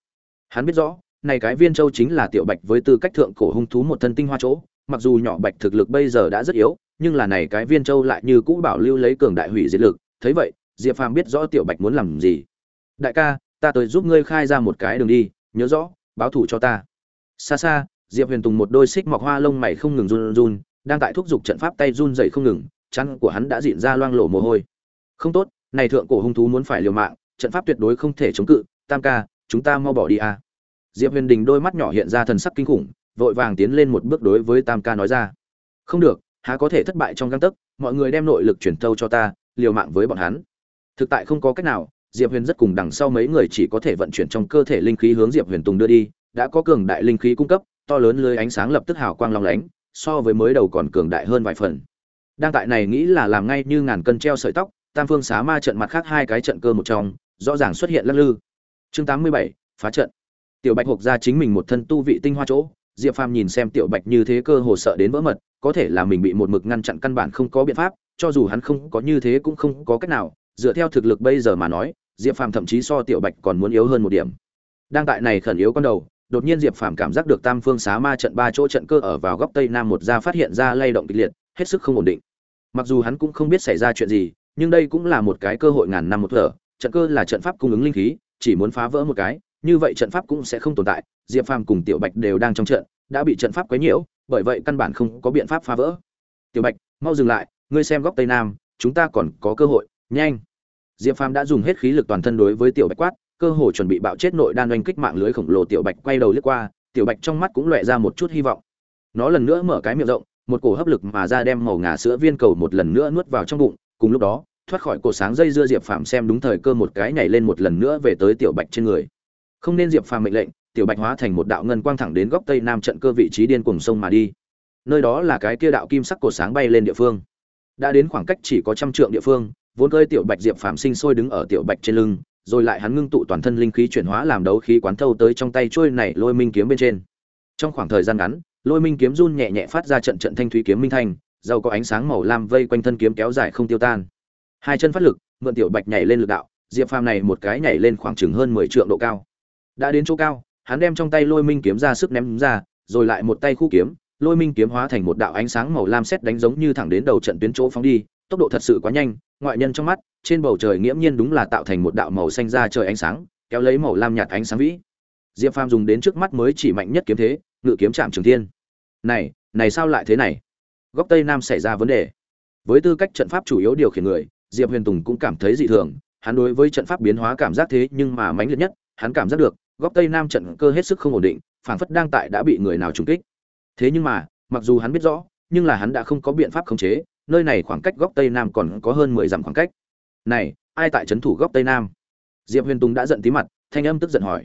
Hắn biết rõ, này cái viên châu chính là tiểu bạch với tư cách thượng cổ hung thú một thân tinh hoa chỗ, mặc dù nhỏ bạch thực lực bây giờ đã rất yếu, nhưng là này cái viên châu lại như cũ bảo lưu lấy cường đại hủy diệt lực. Thấy vậy, diệp phàm biết rõ tiểu bạch muốn làm gì. Đại ca ta tới giúp ngươi khai ra một cái đường đi, nhớ rõ, báo thủ cho ta. Xa xa, diệp huyền tùng một đôi xích mọc hoa lông mày không ngừng run run, đang tại thúc giục trận pháp tay run dậy không ngừng chăn của hắn đã dịn ra loang lổ mồ hôi. Không tốt, này thượng cổ hung thú muốn phải liều mạng, trận pháp tuyệt đối không thể chống cự, tam ca, chúng ta mau bỏ đi a diệp huyền đình đôi mắt nhỏ hiện ra thần sắc kinh khủng, vội vàng tiến lên một bước đối với tam ca nói ra. Không được, há có thể thất bại trong găng tấc, mọi người đem nội lực chuyển thâu cho ta, liều mạng với bọn hắn. Thực tại không có cách nào diệp huyền rất cùng đằng sau mấy người chỉ có thể vận chuyển trong cơ thể linh khí hướng diệp huyền tùng đưa đi, đã có cường đại linh khí cung cấp, to lớn lưới ánh sáng lập tức hào quang long lánh, so với mới đầu còn cường đại hơn vài phần. Đang tại này nghĩ là làm ngay như ngàn cân treo sợi tóc, tam phương xá ma trận mặt khác hai cái trận cơ một trong, rõ ràng xuất hiện lắc lư. Chương tám mươi bảy, phá trận. Tiểu bạch hộc ra chính mình một thân tu vị tinh hoa chỗ, diệp phàm nhìn xem tiểu bạch như thế cơ hồ sợ đến vỡ mật, có thể là mình bị một mực ngăn chặn căn bản không có biện pháp, cho dù hắn không có như thế cũng không có cách nào, dựa theo thực lực bây giờ mà nói diệp phàm thậm chí so tiểu bạch còn muốn yếu hơn một điểm. Đang tại này khẩn yếu con đầu, đột nhiên diệp phàm cảm giác được tam phương xá ma trận ba chỗ trận cơ ở vào góc tây nam một ra phát hiện ra lay động kịch liệt, hết sức không ổn định. Mặc dù hắn cũng không biết xảy ra chuyện gì, nhưng đây cũng là một cái cơ hội ngàn năm một thở. Trận cơ là trận pháp cung ứng linh khí, chỉ muốn phá vỡ một cái, như vậy trận pháp cũng sẽ không tồn tại. Diệp phàm cùng tiểu bạch đều đang trong trận, đã bị trận pháp quấy nhiễu, bởi vậy căn bản không có biện pháp phá vỡ. Tiểu bạch, mau dừng lại, ngươi xem góc tây nam, chúng ta còn có cơ hội, nhanh diệp phàm đã dùng hết khí lực toàn thân đối với tiểu bạch quát, cơ hồ chuẩn bị bạo chết nội đan oanh kích mạng lưới khổng lồ tiểu bạch quay đầu lướt qua, tiểu bạch trong mắt cũng lóe ra một chút hy vọng. Nó lần nữa mở cái miệng rộng, một cổ hấp lực mà ra đem màu ngà sữa viên cầu một lần nữa nuốt vào trong bụng, cùng lúc đó, thoát khỏi cổ sáng dây dưa diệp phàm xem đúng thời cơ một cái nhảy lên một lần nữa về tới tiểu bạch trên người. Không nên diệp phàm mệnh lệnh, tiểu bạch hóa thành một đạo ngân quang thẳng đến góc tây nam trận cơ vị trí điên cuồng sông mà đi. Nơi đó là cái kia đạo kim sắc cổ sáng bay lên địa phương. Đã đến khoảng cách chỉ có trăm trượng địa phương vốn cơi tiểu bạch diệp phàm sinh sôi đứng ở tiểu bạch trên lưng, rồi lại hắn ngưng tụ toàn thân linh khí chuyển hóa làm đấu khí quán thâu tới trong tay trôi này lôi minh kiếm bên trên. Trong khoảng thời gian ngắn, lôi minh kiếm run nhẹ nhẹ phát ra trận trận thanh thúy kiếm minh thanh, giàu có ánh sáng màu lam vây quanh thân kiếm kéo dài không tiêu tan. Hai chân phát lực, mượn tiểu bạch nhảy lên lực đạo, diệp phàm này một cái nhảy lên khoảng chừng hơn mười trượng độ cao. Đã đến chỗ cao, hắn đem trong tay lôi minh kiếm ra sức ném ra, rồi lại một tay khu kiếm, lôi minh kiếm hóa thành một đạo ánh sáng màu lam xét đánh giống như thẳng đến đầu trận tuyến chỗ phóng đi tốc độ thật sự quá nhanh, ngoại nhân trong mắt, trên bầu trời nghiễm nhiên đúng là tạo thành một đạo màu xanh ra trời ánh sáng, kéo lấy màu lam nhạt ánh sáng vĩ. Diệp phàm dùng đến trước mắt mới chỉ mạnh nhất kiếm thế, ngự kiếm chạm trường thiên. Này này sao lại thế này? Góc tây nam xảy ra vấn đề. Với tư cách trận pháp chủ yếu điều khiển người, diệp huyền tùng cũng cảm thấy dị thường, hắn đối với trận pháp biến hóa cảm giác thế nhưng mà mãnh liệt nhất, hắn cảm giác được, góc tây nam trận cơ hết sức không ổn định, phảng phất đang tại đã bị người nào trúng kích. Thế nhưng mà, mặc dù hắn biết rõ, nhưng là hắn đã không có biện pháp khống chế nơi này khoảng cách góc tây nam còn có hơn mười dặm khoảng cách. Này, ai tại trấn thủ góc tây nam? Diệp huyền tùng đã giận tí mặt, thanh âm tức giận hỏi.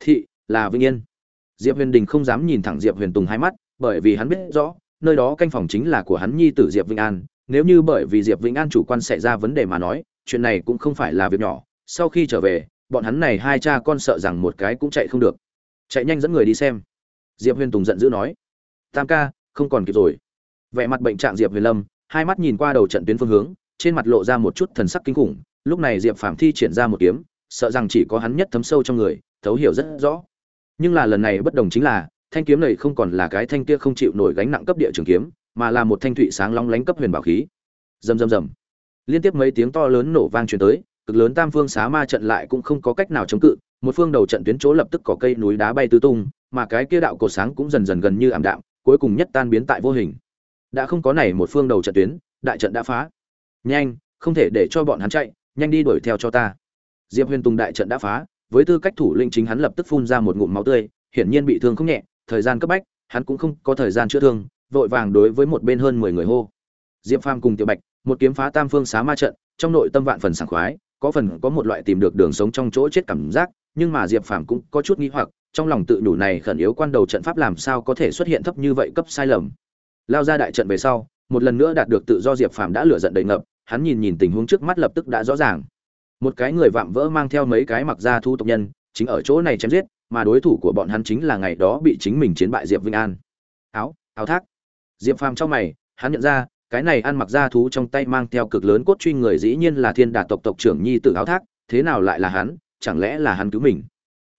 Thị, là vĩnh yên. Diệp huyền đình không dám nhìn thẳng diệp huyền tùng hai mắt, bởi vì hắn biết rõ, nơi đó canh phòng chính là của hắn nhi tử diệp vĩnh an. Nếu như bởi vì diệp vĩnh an chủ quan xảy ra vấn đề mà nói, chuyện này cũng không phải là việc nhỏ. Sau khi trở về, bọn hắn này hai cha con sợ rằng một cái cũng chạy không được. Chạy nhanh dẫn người đi xem. Diệp huyền tùng giận dữ nói. Tam ca, không còn kịp rồi. Vẻ mặt bệnh trạng diệp huyền lâm hai mắt nhìn qua đầu trận tuyến phương hướng, trên mặt lộ ra một chút thần sắc kinh khủng, lúc này diệp phàm thi triển ra một kiếm, sợ rằng chỉ có hắn nhất thấm sâu trong người, thấu hiểu rất rõ. Nhưng là lần này bất đồng chính là, thanh kiếm này không còn là cái thanh kia không chịu nổi gánh nặng cấp địa trường kiếm, mà là một thanh thụy sáng long lánh cấp huyền bảo khí. Rầm rầm rầm. Liên tiếp mấy tiếng to lớn nổ vang truyền tới, cực lớn tam phương xá ma trận lại cũng không có cách nào chống cự, một phương đầu trận tuyến chỗ lập tức có cây núi đá bay tứ tung, mà cái kia đạo cổ sáng cũng dần dần gần như ảm đạm, cuối cùng nhất tan biến tại vô hình đã không có này một phương đầu trận tuyến, đại trận đã phá. Nhanh, không thể để cho bọn hắn chạy, nhanh đi đuổi theo cho ta. Diệp huyền tùng đại trận đã phá, với tư cách thủ lĩnh chính hắn lập tức phun ra một ngụm máu tươi, hiển nhiên bị thương không nhẹ, thời gian cấp bách, hắn cũng không có thời gian chữa thương, vội vàng đối với một bên hơn mười người hô. Diệp phàm cùng tiểu bạch, một kiếm phá tam phương xá ma trận, trong nội tâm vạn phần sảng khoái, có phần có một loại tìm được đường sống trong chỗ chết cảm giác, nhưng mà diệp phàm cũng có chút nghi hoặc, trong lòng tự nhủ này khẩn yếu quan đầu trận pháp làm sao có thể xuất hiện thấp như vậy cấp sai lầm lao ra đại trận về sau, một lần nữa đạt được tự do diệp phàm đã lửa giận đầy ngập, hắn nhìn nhìn tình huống trước mắt lập tức đã rõ ràng. Một cái người vạm vỡ mang theo mấy cái mặc ra thu tộc nhân, chính ở chỗ này chém giết, mà đối thủ của bọn hắn chính là ngày đó bị chính mình chiến bại diệp vinh an. Áo áo thác. Diệp phàm trong mày, hắn nhận ra, cái này ăn mặc ra thú trong tay mang theo cực lớn cốt truy người dĩ nhiên là thiên đà tộc tộc trưởng nhi tử áo thác, thế nào lại là hắn, chẳng lẽ là hắn cứu mình?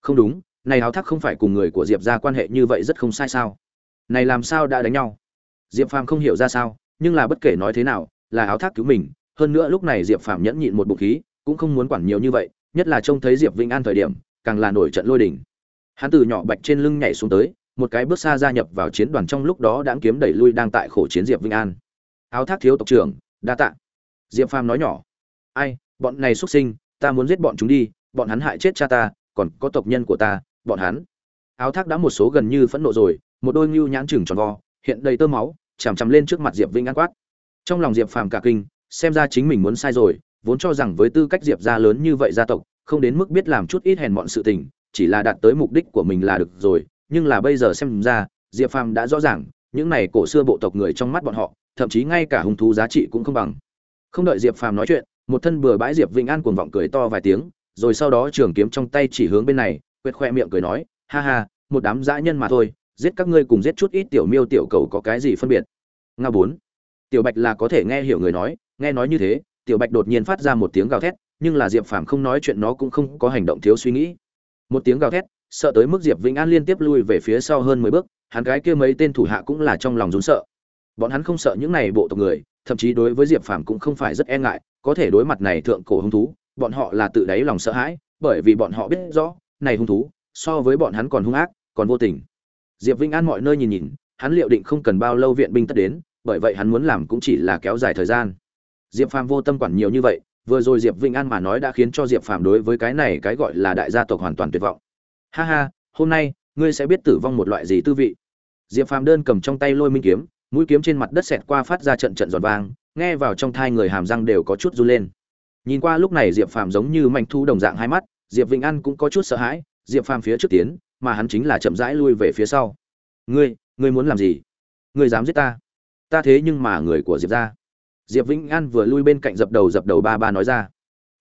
Không đúng, này áo thác không phải cùng người của diệp ra quan hệ như vậy rất không sai sao? Này làm sao đã đánh nhau? Diệp phàm không hiểu ra sao nhưng là bất kể nói thế nào là áo thác cứu mình hơn nữa lúc này diệp phàm nhẫn nhịn một bụng khí cũng không muốn quản nhiều như vậy nhất là trông thấy diệp vĩnh an thời điểm càng là nổi trận lôi đình, hắn từ nhỏ bạch trên lưng nhảy xuống tới một cái bước xa gia nhập vào chiến đoàn trong lúc đó đã kiếm đẩy lui đang tại khổ chiến diệp vĩnh an. Áo thác thiếu tộc trưởng đa tạ. Diệp phàm nói nhỏ ai bọn này xuất sinh ta muốn giết bọn chúng đi bọn hắn hại chết cha ta còn có tộc nhân của ta bọn hắn. Áo thác đã một số gần như phẫn nộ rồi một đôi ngưu nhãn chừng tròn vo hiện đầy tơ máu, chằm chằm lên trước mặt diệp Vinh an quát. Trong lòng diệp phàm cả kinh, xem ra chính mình muốn sai rồi, vốn cho rằng với tư cách diệp gia lớn như vậy gia tộc, không đến mức biết làm chút ít hèn mọn sự tình, chỉ là đạt tới mục đích của mình là được rồi, nhưng là bây giờ xem ra, diệp phàm đã rõ ràng, những này cổ xưa bộ tộc người trong mắt bọn họ, thậm chí ngay cả hung thú giá trị cũng không bằng. Không đợi diệp phàm nói chuyện, một thân bừa bãi diệp vĩnh an cuồng vọng cười to vài tiếng, rồi sau đó trường kiếm trong tay chỉ hướng bên này, quệt khoe miệng cười nói, ha ha, một đám dã nhân mà thôi giết các ngươi cùng giết chút ít tiểu miêu tiểu cầu có cái gì phân biệt? Nga bốn. Tiểu bạch là có thể nghe hiểu người nói, nghe nói như thế, tiểu bạch đột nhiên phát ra một tiếng gào thét, nhưng là diệp phàm không nói chuyện nó cũng không có hành động thiếu suy nghĩ. Một tiếng gào thét, sợ tới mức diệp vĩnh an liên tiếp lui về phía sau hơn mười bước, hắn gái kia mấy tên thủ hạ cũng là trong lòng rún sợ. Bọn hắn không sợ những này bộ tộc người, thậm chí đối với diệp phàm cũng không phải rất e ngại, có thể đối mặt này thượng cổ hung thú, bọn họ là tự đáy lòng sợ hãi, bởi vì bọn họ biết rõ, này hung thú so với bọn hắn còn hung ác, còn vô tình diệp vinh an mọi nơi nhìn nhìn, hắn liệu định không cần bao lâu viện binh tất đến, bởi vậy hắn muốn làm cũng chỉ là kéo dài thời gian. Diệp phàm vô tâm quản nhiều như vậy, vừa rồi diệp vinh an mà nói đã khiến cho diệp phàm đối với cái này cái gọi là đại gia tộc hoàn toàn tuyệt vọng. Ha ha, hôm nay, ngươi sẽ biết tử vong một loại gì tư vị. Diệp phàm đơn cầm trong tay lôi minh kiếm, mũi kiếm trên mặt đất xẹt qua phát ra trận trận giòn vang, nghe vào trong thai người hàm răng đều có chút run lên. Nhìn qua lúc này diệp phàm giống như manh thu đồng dạng hai mắt, diệp vĩnh an cũng có chút sợ hãi, diệp phàm phía trước tiến mà hắn chính là chậm rãi lui về phía sau. Ngươi ngươi muốn làm gì? Ngươi dám giết ta? Ta thế nhưng mà người của diệp ra diệp vĩnh an vừa lui bên cạnh dập đầu dập đầu ba ba nói ra.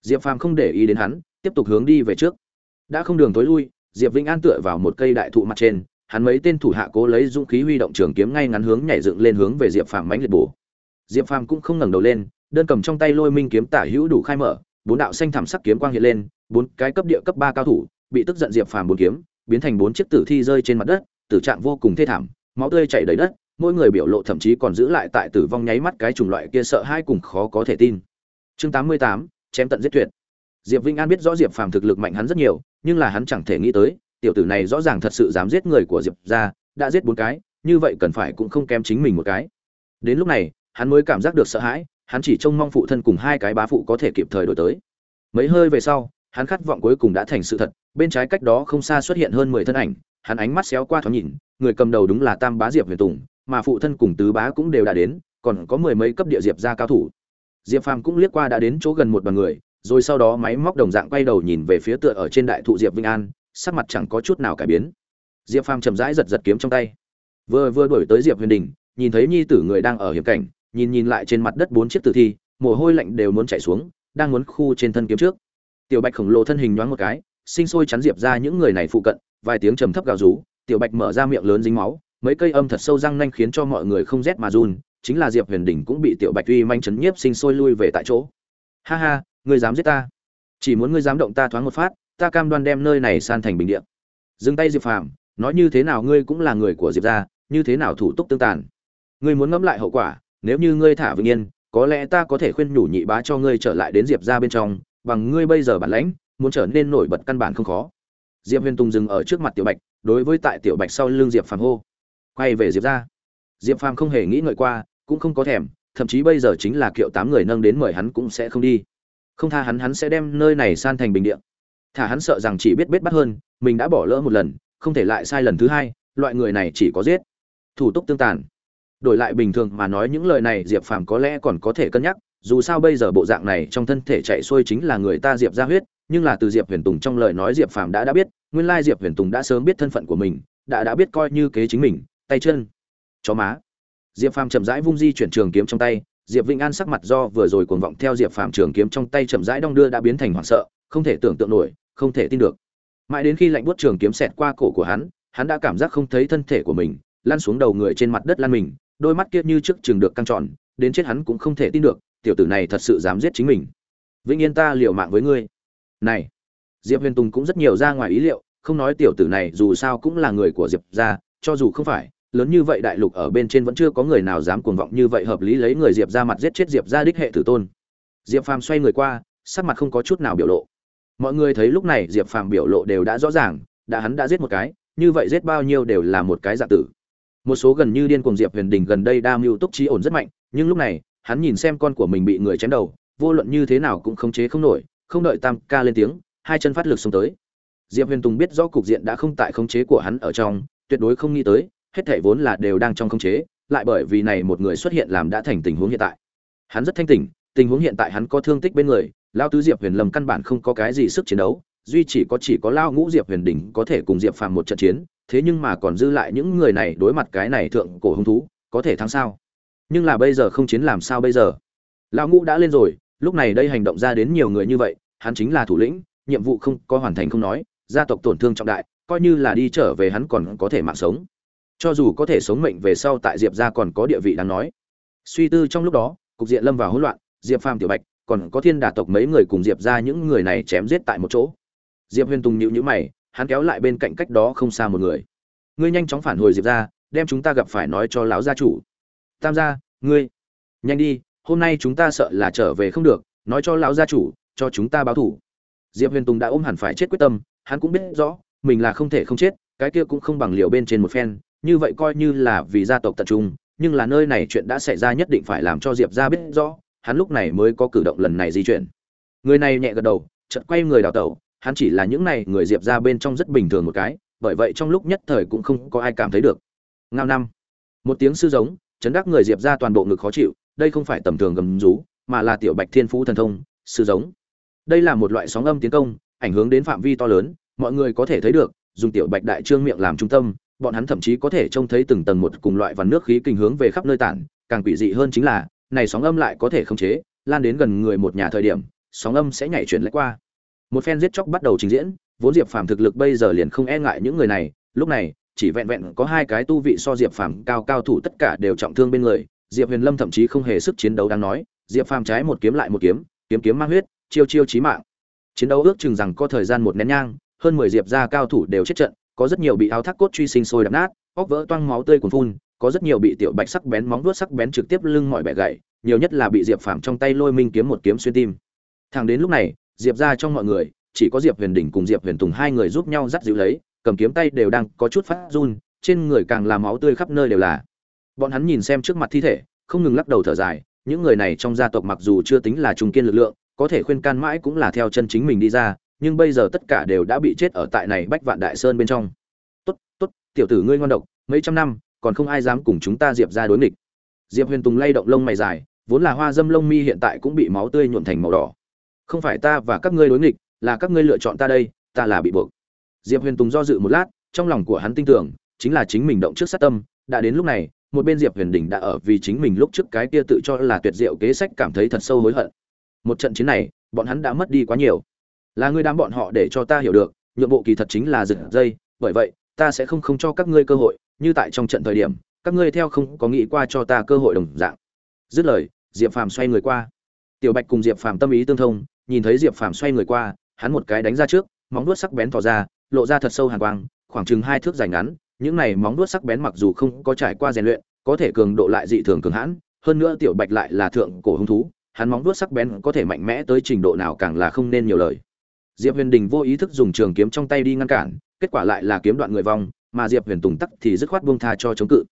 Diệp phàm không để ý đến hắn, tiếp tục hướng đi về trước. Đã không đường tối lui, diệp vĩnh an tựa vào một cây đại thụ mặt trên, hắn mấy tên thủ hạ cố lấy dũng khí huy động trường kiếm ngay ngắn hướng nhảy dựng lên hướng về diệp phàm mãnh liệt bổ. Diệp phàm cũng không ngẩng đầu lên, đơn cầm trong tay lôi minh kiếm tả hữu đủ khai mở, bốn đạo xanh thảm sắc kiếm quang hiện lên, bốn cái cấp địa cấp ba cao thủ, bị tức giận diệp phàm bốn kiếm biến thành bốn chiếc tử thi rơi trên mặt đất, tử trạng vô cùng thê thảm, máu tươi chảy đầy đất, mỗi người biểu lộ thậm chí còn giữ lại tại tử vong nháy mắt cái chủng loại kia sợ hai cùng khó có thể tin. Chương tám mươi tám, chém tận giết tuyệt. Diệp vinh an biết rõ diệp phàm thực lực mạnh hắn rất nhiều, nhưng là hắn chẳng thể nghĩ tới, tiểu tử này rõ ràng thật sự dám giết người của diệp ra đã giết bốn cái, như vậy cần phải cũng không kém chính mình một cái. Đến lúc này, hắn mới cảm giác được sợ hãi, hắn chỉ trông mong phụ thân cùng hai cái bá phụ có thể kịp thời đổi tới. Mấy hơi về sau hắn khát vọng cuối cùng đã thành sự thật, bên trái cách đó không xa xuất hiện hơn mười thân ảnh, hắn ánh mắt xéo qua thoáng nhìn, người cầm đầu đúng là tam bá diệp huyền tùng, mà phụ thân cùng tứ bá cũng đều đã đến, còn có mười mấy cấp địa diệp ra cao thủ. Diệp phàm cũng liếc qua đã đến chỗ gần một đoàn người, rồi sau đó máy móc đồng dạng quay đầu nhìn về phía tựa ở trên đại thụ diệp vinh an, sắc mặt chẳng có chút nào cải biến. Diệp phàm chậm rãi giật giật kiếm trong tay. Vừa vừa đổi tới diệp huyền đình, nhìn thấy nhi tử người đang ở hiểm cảnh, nhìn nhìn lại trên mặt đất bốn chiếc tử thi, mồ hôi lạnh đều muốn chảy xuống, đang muốn khu trên thân kiếm trước tiểu bạch khổng lồ thân hình nhoáng một cái, sinh sôi chắn diệp ra những người này phụ cận, vài tiếng trầm thấp gào rú, tiểu bạch mở ra miệng lớn dính máu, mấy cây âm thật sâu răng nanh khiến cho mọi người không rét mà run, chính là diệp huyền đỉnh cũng bị tiểu bạch uy manh chấn nhiếp sinh sôi lui về tại chỗ. Ha ha, ngươi dám giết ta? Chỉ muốn ngươi dám động ta thoáng một phát, ta cam đoan đem nơi này san thành bình địa. Dừng tay, diệp phàm, nói như thế nào ngươi cũng là người của diệp gia, như thế nào thủ tục tương tàn? Ngươi muốn ngẫm lại hậu quả, nếu như ngươi thả vĩnh yên, có lẽ ta có thể khuyên nhủ nhị bá cho ngươi trở lại đến diệp gia bên trong bằng ngươi bây giờ bản lãnh, muốn trở nên nổi bật căn bản không khó. Diệp huyền tùng dừng ở trước mặt tiểu bạch, đối với tại tiểu bạch sau lưng diệp phàm hô. Quay về diệp ra. Diệp phàm không hề nghĩ ngợi qua, cũng không có thèm, thậm chí bây giờ chính là kiệu tám người nâng đến mời hắn cũng sẽ không đi. Không tha hắn hắn sẽ đem nơi này san thành bình điện thả hắn sợ rằng chỉ biết bết bắt hơn, mình đã bỏ lỡ một lần, không thể lại sai lần thứ hai, loại người này chỉ có giết. Thủ tục tương tàn đổi lại bình thường mà nói những lời này diệp phàm có lẽ còn có thể cân nhắc, dù sao bây giờ bộ dạng này trong thân thể chạy xuôi chính là người ta diệp ra huyết, nhưng là từ diệp huyền tùng trong lời nói diệp phàm đã đã biết, nguyên lai diệp huyền tùng đã sớm biết thân phận của mình, đã đã biết coi như kế chính mình, tay chân, chó má. Diệp phàm chậm rãi vung di chuyển trường kiếm trong tay, diệp vĩnh an sắc mặt do vừa rồi cuồng vọng theo diệp phàm trường kiếm trong tay chậm rãi đong đưa đã biến thành hoảng sợ, không thể tưởng tượng nổi, không thể tin được. Mãi đến khi lạnh buốt trường kiếm xẹt qua cổ của hắn hắn đã cảm giác không thấy thân thể của mình, lăn xuống đầu người trên mặt đất lăn mình đôi mắt kia như trước chừng được căng tròn, đến chết hắn cũng không thể tin được, tiểu tử này thật sự dám giết chính mình. Vĩnh yên ta liều mạng với ngươi. Này, diệp huyền tùng cũng rất nhiều ra ngoài ý liệu, không nói tiểu tử này dù sao cũng là người của diệp gia, cho dù không phải, lớn như vậy đại lục ở bên trên vẫn chưa có người nào dám cuồng vọng như vậy hợp lý lấy người diệp ra mặt giết chết diệp ra đích hệ tử tôn. Diệp phàm xoay người qua, sắc mặt không có chút nào biểu lộ. Mọi người thấy lúc này diệp phàm biểu lộ đều đã rõ ràng, đã hắn đã giết một cái, như vậy giết bao nhiêu đều là một cái dạ tử một số gần như điên cuồng diệp huyền đình gần đây đa mưu túc trí ổn rất mạnh, nhưng lúc này, hắn nhìn xem con của mình bị người chém đầu, vô luận như thế nào cũng khống chế không nổi, không đợi tam ca lên tiếng, hai chân phát lực xông tới. Diệp huyền tùng biết rõ cục diện đã không tại khống chế của hắn ở trong, tuyệt đối không nghĩ tới, hết thảy vốn là đều đang trong khống chế, lại bởi vì này một người xuất hiện làm đã thành tình huống hiện tại. Hắn rất thanh tỉnh, tình huống hiện tại hắn có thương tích bên người lao tứ diệp huyền lâm căn bản không có cái gì sức chiến đấu, duy chỉ có chỉ có lao ngũ diệp huyền đỉnh có thể cùng diệp phàm một trận chiến thế nhưng mà còn dư lại những người này đối mặt cái này thượng cổ hung thú, có thể thắng sao? Nhưng là bây giờ không chiến làm sao bây giờ? Lao ngũ đã lên rồi, lúc này đây hành động ra đến nhiều người như vậy, hắn chính là thủ lĩnh, nhiệm vụ không có hoàn thành không nói, gia tộc tổn thương trọng đại, coi như là đi trở về hắn còn có thể mạng sống. Cho dù có thể sống mệnh về sau tại diệp gia còn có địa vị đáng nói. Suy tư trong lúc đó, cục diện lâm vào hỗn loạn, diệp phàm tiểu bạch, còn có thiên đà tộc mấy người cùng diệp gia những người này chém giết tại một chỗ. Diệp huyền tùng nhíu nhíu mày hắn kéo lại bên cạnh cách đó không xa một người. Ngươi nhanh chóng phản hồi diệp ra đem chúng ta gặp phải nói cho lão gia chủ. Tam gia, ngươi, nhanh đi, hôm nay chúng ta sợ là trở về không được, nói cho lão gia chủ, cho chúng ta báo thủ. Diệp huyền tùng đã ôm hẳn phải chết quyết tâm, hắn cũng biết rõ, mình là không thể không chết, cái kia cũng không bằng liều bên trên một phen, như vậy coi như là vì gia tộc tập trung, nhưng là nơi này chuyện đã xảy ra nhất định phải làm cho diệp ra biết rõ, hắn lúc này mới có cử động lần này di chuyển. Người này nhẹ gật đầu, chợt quay người đào tẩu hắn chỉ là những này người diệp ra bên trong rất bình thường một cái, bởi vậy trong lúc nhất thời cũng không có ai cảm thấy được. Ngao năm, một tiếng sư giống, chấn đắc người diệp ra toàn bộ ngực khó chịu, đây không phải tầm thường gầm rú, mà là tiểu bạch thiên phú thần thông, sư giống. Đây là một loại sóng âm tiến công, ảnh hưởng đến phạm vi to lớn, mọi người có thể thấy được, dùng tiểu bạch đại trương miệng làm trung tâm, bọn hắn thậm chí có thể trông thấy từng tầng một cùng loại và nước khí kinh hướng về khắp nơi tản, càng quỷ dị hơn chính là, này sóng âm lại có thể khống chế, lan đến gần người một nhà thời điểm, sóng âm sẽ nhảy chuyển lách qua một phen giết chóc bắt đầu trình diễn, vốn diệp phàm thực lực bây giờ liền không e ngại những người này, lúc này, chỉ vẹn vẹn có hai cái tu vị so diệp phàm cao cao thủ tất cả đều trọng thương bên người, diệp huyền lâm thậm chí không hề sức chiến đấu đáng nói, diệp phàm trái một kiếm lại một kiếm kiếm kiếm mang huyết, chiêu chiêu chí mạng. Chiến đấu ước chừng rằng có thời gian một nén nhang, hơn mười diệp gia cao thủ đều chết trận, có rất nhiều bị áo thác cốt truy sinh sôi đập nát óc vỡ toang máu tươi cuồn phun, có rất nhiều bị tiểu bạch sắc bén móng vuốt sắc bén trực tiếp lưng mọi bẻ gãy, nhiều nhất là bị diệp phàm trong tay lôi minh kiếm một kiếm xuyên tim. Thẳng đến lúc này diệp ra trong mọi người, chỉ có diệp huyền đỉnh cùng diệp huyền tùng hai người giúp nhau dắt dịu lấy, cầm kiếm tay đều đang có chút phát run, trên người càng làm máu tươi khắp nơi đều là. Bọn hắn nhìn xem trước mặt thi thể, không ngừng lắc đầu thở dài, những người này trong gia tộc mặc dù chưa tính là trung kiên lực lượng, có thể khuyên can mãi cũng là theo chân chính mình đi ra, nhưng bây giờ tất cả đều đã bị chết ở tại này bách vạn đại sơn bên trong. Tốt tốt, tiểu tử ngươi ngon độc, mấy trăm năm, còn không ai dám cùng chúng ta diệp ra đối nghịch. Diệp huyền tùng lay động lông mày dài, vốn là hoa dâm lông mi hiện tại cũng bị máu tươi nhuộn thành màu đỏ không phải ta và các ngươi đối nghịch, là các ngươi lựa chọn ta đây, ta là bị buộc. Diệp huyền tùng do dự một lát, trong lòng của hắn tin tưởng, chính là chính mình động trước sát tâm. Đã đến lúc này, một bên diệp huyền đình đã ở vì chính mình lúc trước cái kia tự cho là tuyệt diệu kế sách cảm thấy thật sâu hối hận. Một trận chiến này, bọn hắn đã mất đi quá nhiều. Là ngươi đám bọn họ để cho ta hiểu được, nhượng bộ kỳ thật chính là giật dây, bởi vậy, ta sẽ không không cho các ngươi cơ hội, như tại trong trận thời điểm, các ngươi theo không có nghĩ qua cho ta cơ hội đồng dạng. Dứt lời, diệp phàm xoay người qua. Tiểu bạch cùng diệp phàm tâm ý tương thông nhìn thấy diệp phàm xoay người qua, hắn một cái đánh ra trước, móng vuốt sắc bén tỏ ra, lộ ra thật sâu hàn quang, khoảng chừng hai thước dài ngắn, những này móng vuốt sắc bén mặc dù không có trải qua rèn luyện, có thể cường độ lại dị thường cường hãn, hơn nữa tiểu bạch lại là thượng cổ hung thú, hắn móng vuốt sắc bén có thể mạnh mẽ tới trình độ nào càng là không nên nhiều lời. Diệp huyền đình vô ý thức dùng trường kiếm trong tay đi ngăn cản, kết quả lại là kiếm đoạn người vong, mà diệp huyền tùng tắc thì dứt khoát buông tha cho chống cự.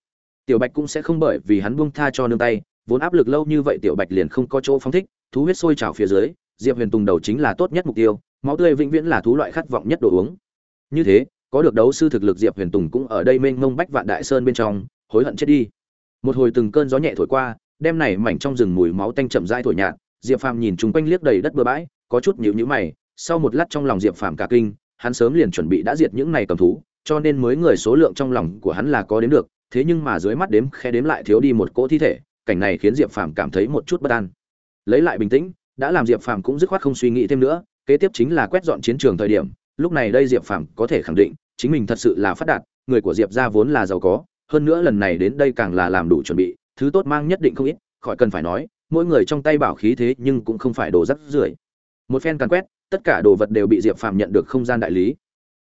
Tiểu bạch cũng sẽ không bởi vì hắn buông tha cho nương tay, vốn áp lực lâu như vậy tiểu bạch liền không có chỗ phóng thích, thú huyết sôi trào phía dưới diệp huyền tùng đầu chính là tốt nhất mục tiêu, máu tươi vĩnh viễn là thú loại khát vọng nhất đồ uống. Như thế, có được đấu sư thực lực diệp huyền tùng cũng ở đây mênh mông bách vạn đại sơn bên trong, hối hận chết đi. Một hồi từng cơn gió nhẹ thổi qua, đêm này mảnh trong rừng mùi máu tanh chậm rãi thổi nhạt, diệp phàm nhìn chung quanh liếc đầy đất bừa bãi, có chút nhịu nhữ mày, sau một lát trong lòng diệp phàm cả kinh, hắn sớm liền chuẩn bị đã diệt những này cầm thú, cho nên mới người số lượng trong lòng của hắn là có đến được, thế nhưng mà dưới mắt đếm khe đếm lại thiếu đi một cỗ thi thể, cảnh này khiến diệp phàm cảm thấy một chút bất an. Lấy lại bình tĩnh đã làm diệp phàm cũng dứt khoát không suy nghĩ thêm nữa, kế tiếp chính là quét dọn chiến trường thời điểm, lúc này đây diệp phàm có thể khẳng định, chính mình thật sự là phát đạt, người của diệp gia vốn là giàu có, hơn nữa lần này đến đây càng là làm đủ chuẩn bị, thứ tốt mang nhất định không ít, khỏi cần phải nói, mỗi người trong tay bảo khí thế nhưng cũng không phải đồ rắc rưởi. Một phen càn quét, tất cả đồ vật đều bị diệp phàm nhận được không gian đại lý.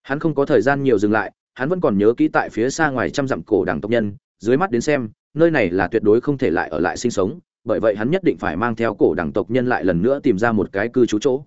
Hắn không có thời gian nhiều dừng lại, hắn vẫn còn nhớ kỹ tại phía xa ngoài trăm dặm cổ đảng tộc nhân, dưới mắt đến xem, nơi này là tuyệt đối không thể lại ở lại sinh sống bởi vậy hắn nhất định phải mang theo cổ đẳng tộc nhân lại lần nữa tìm ra một cái cư trú chỗ.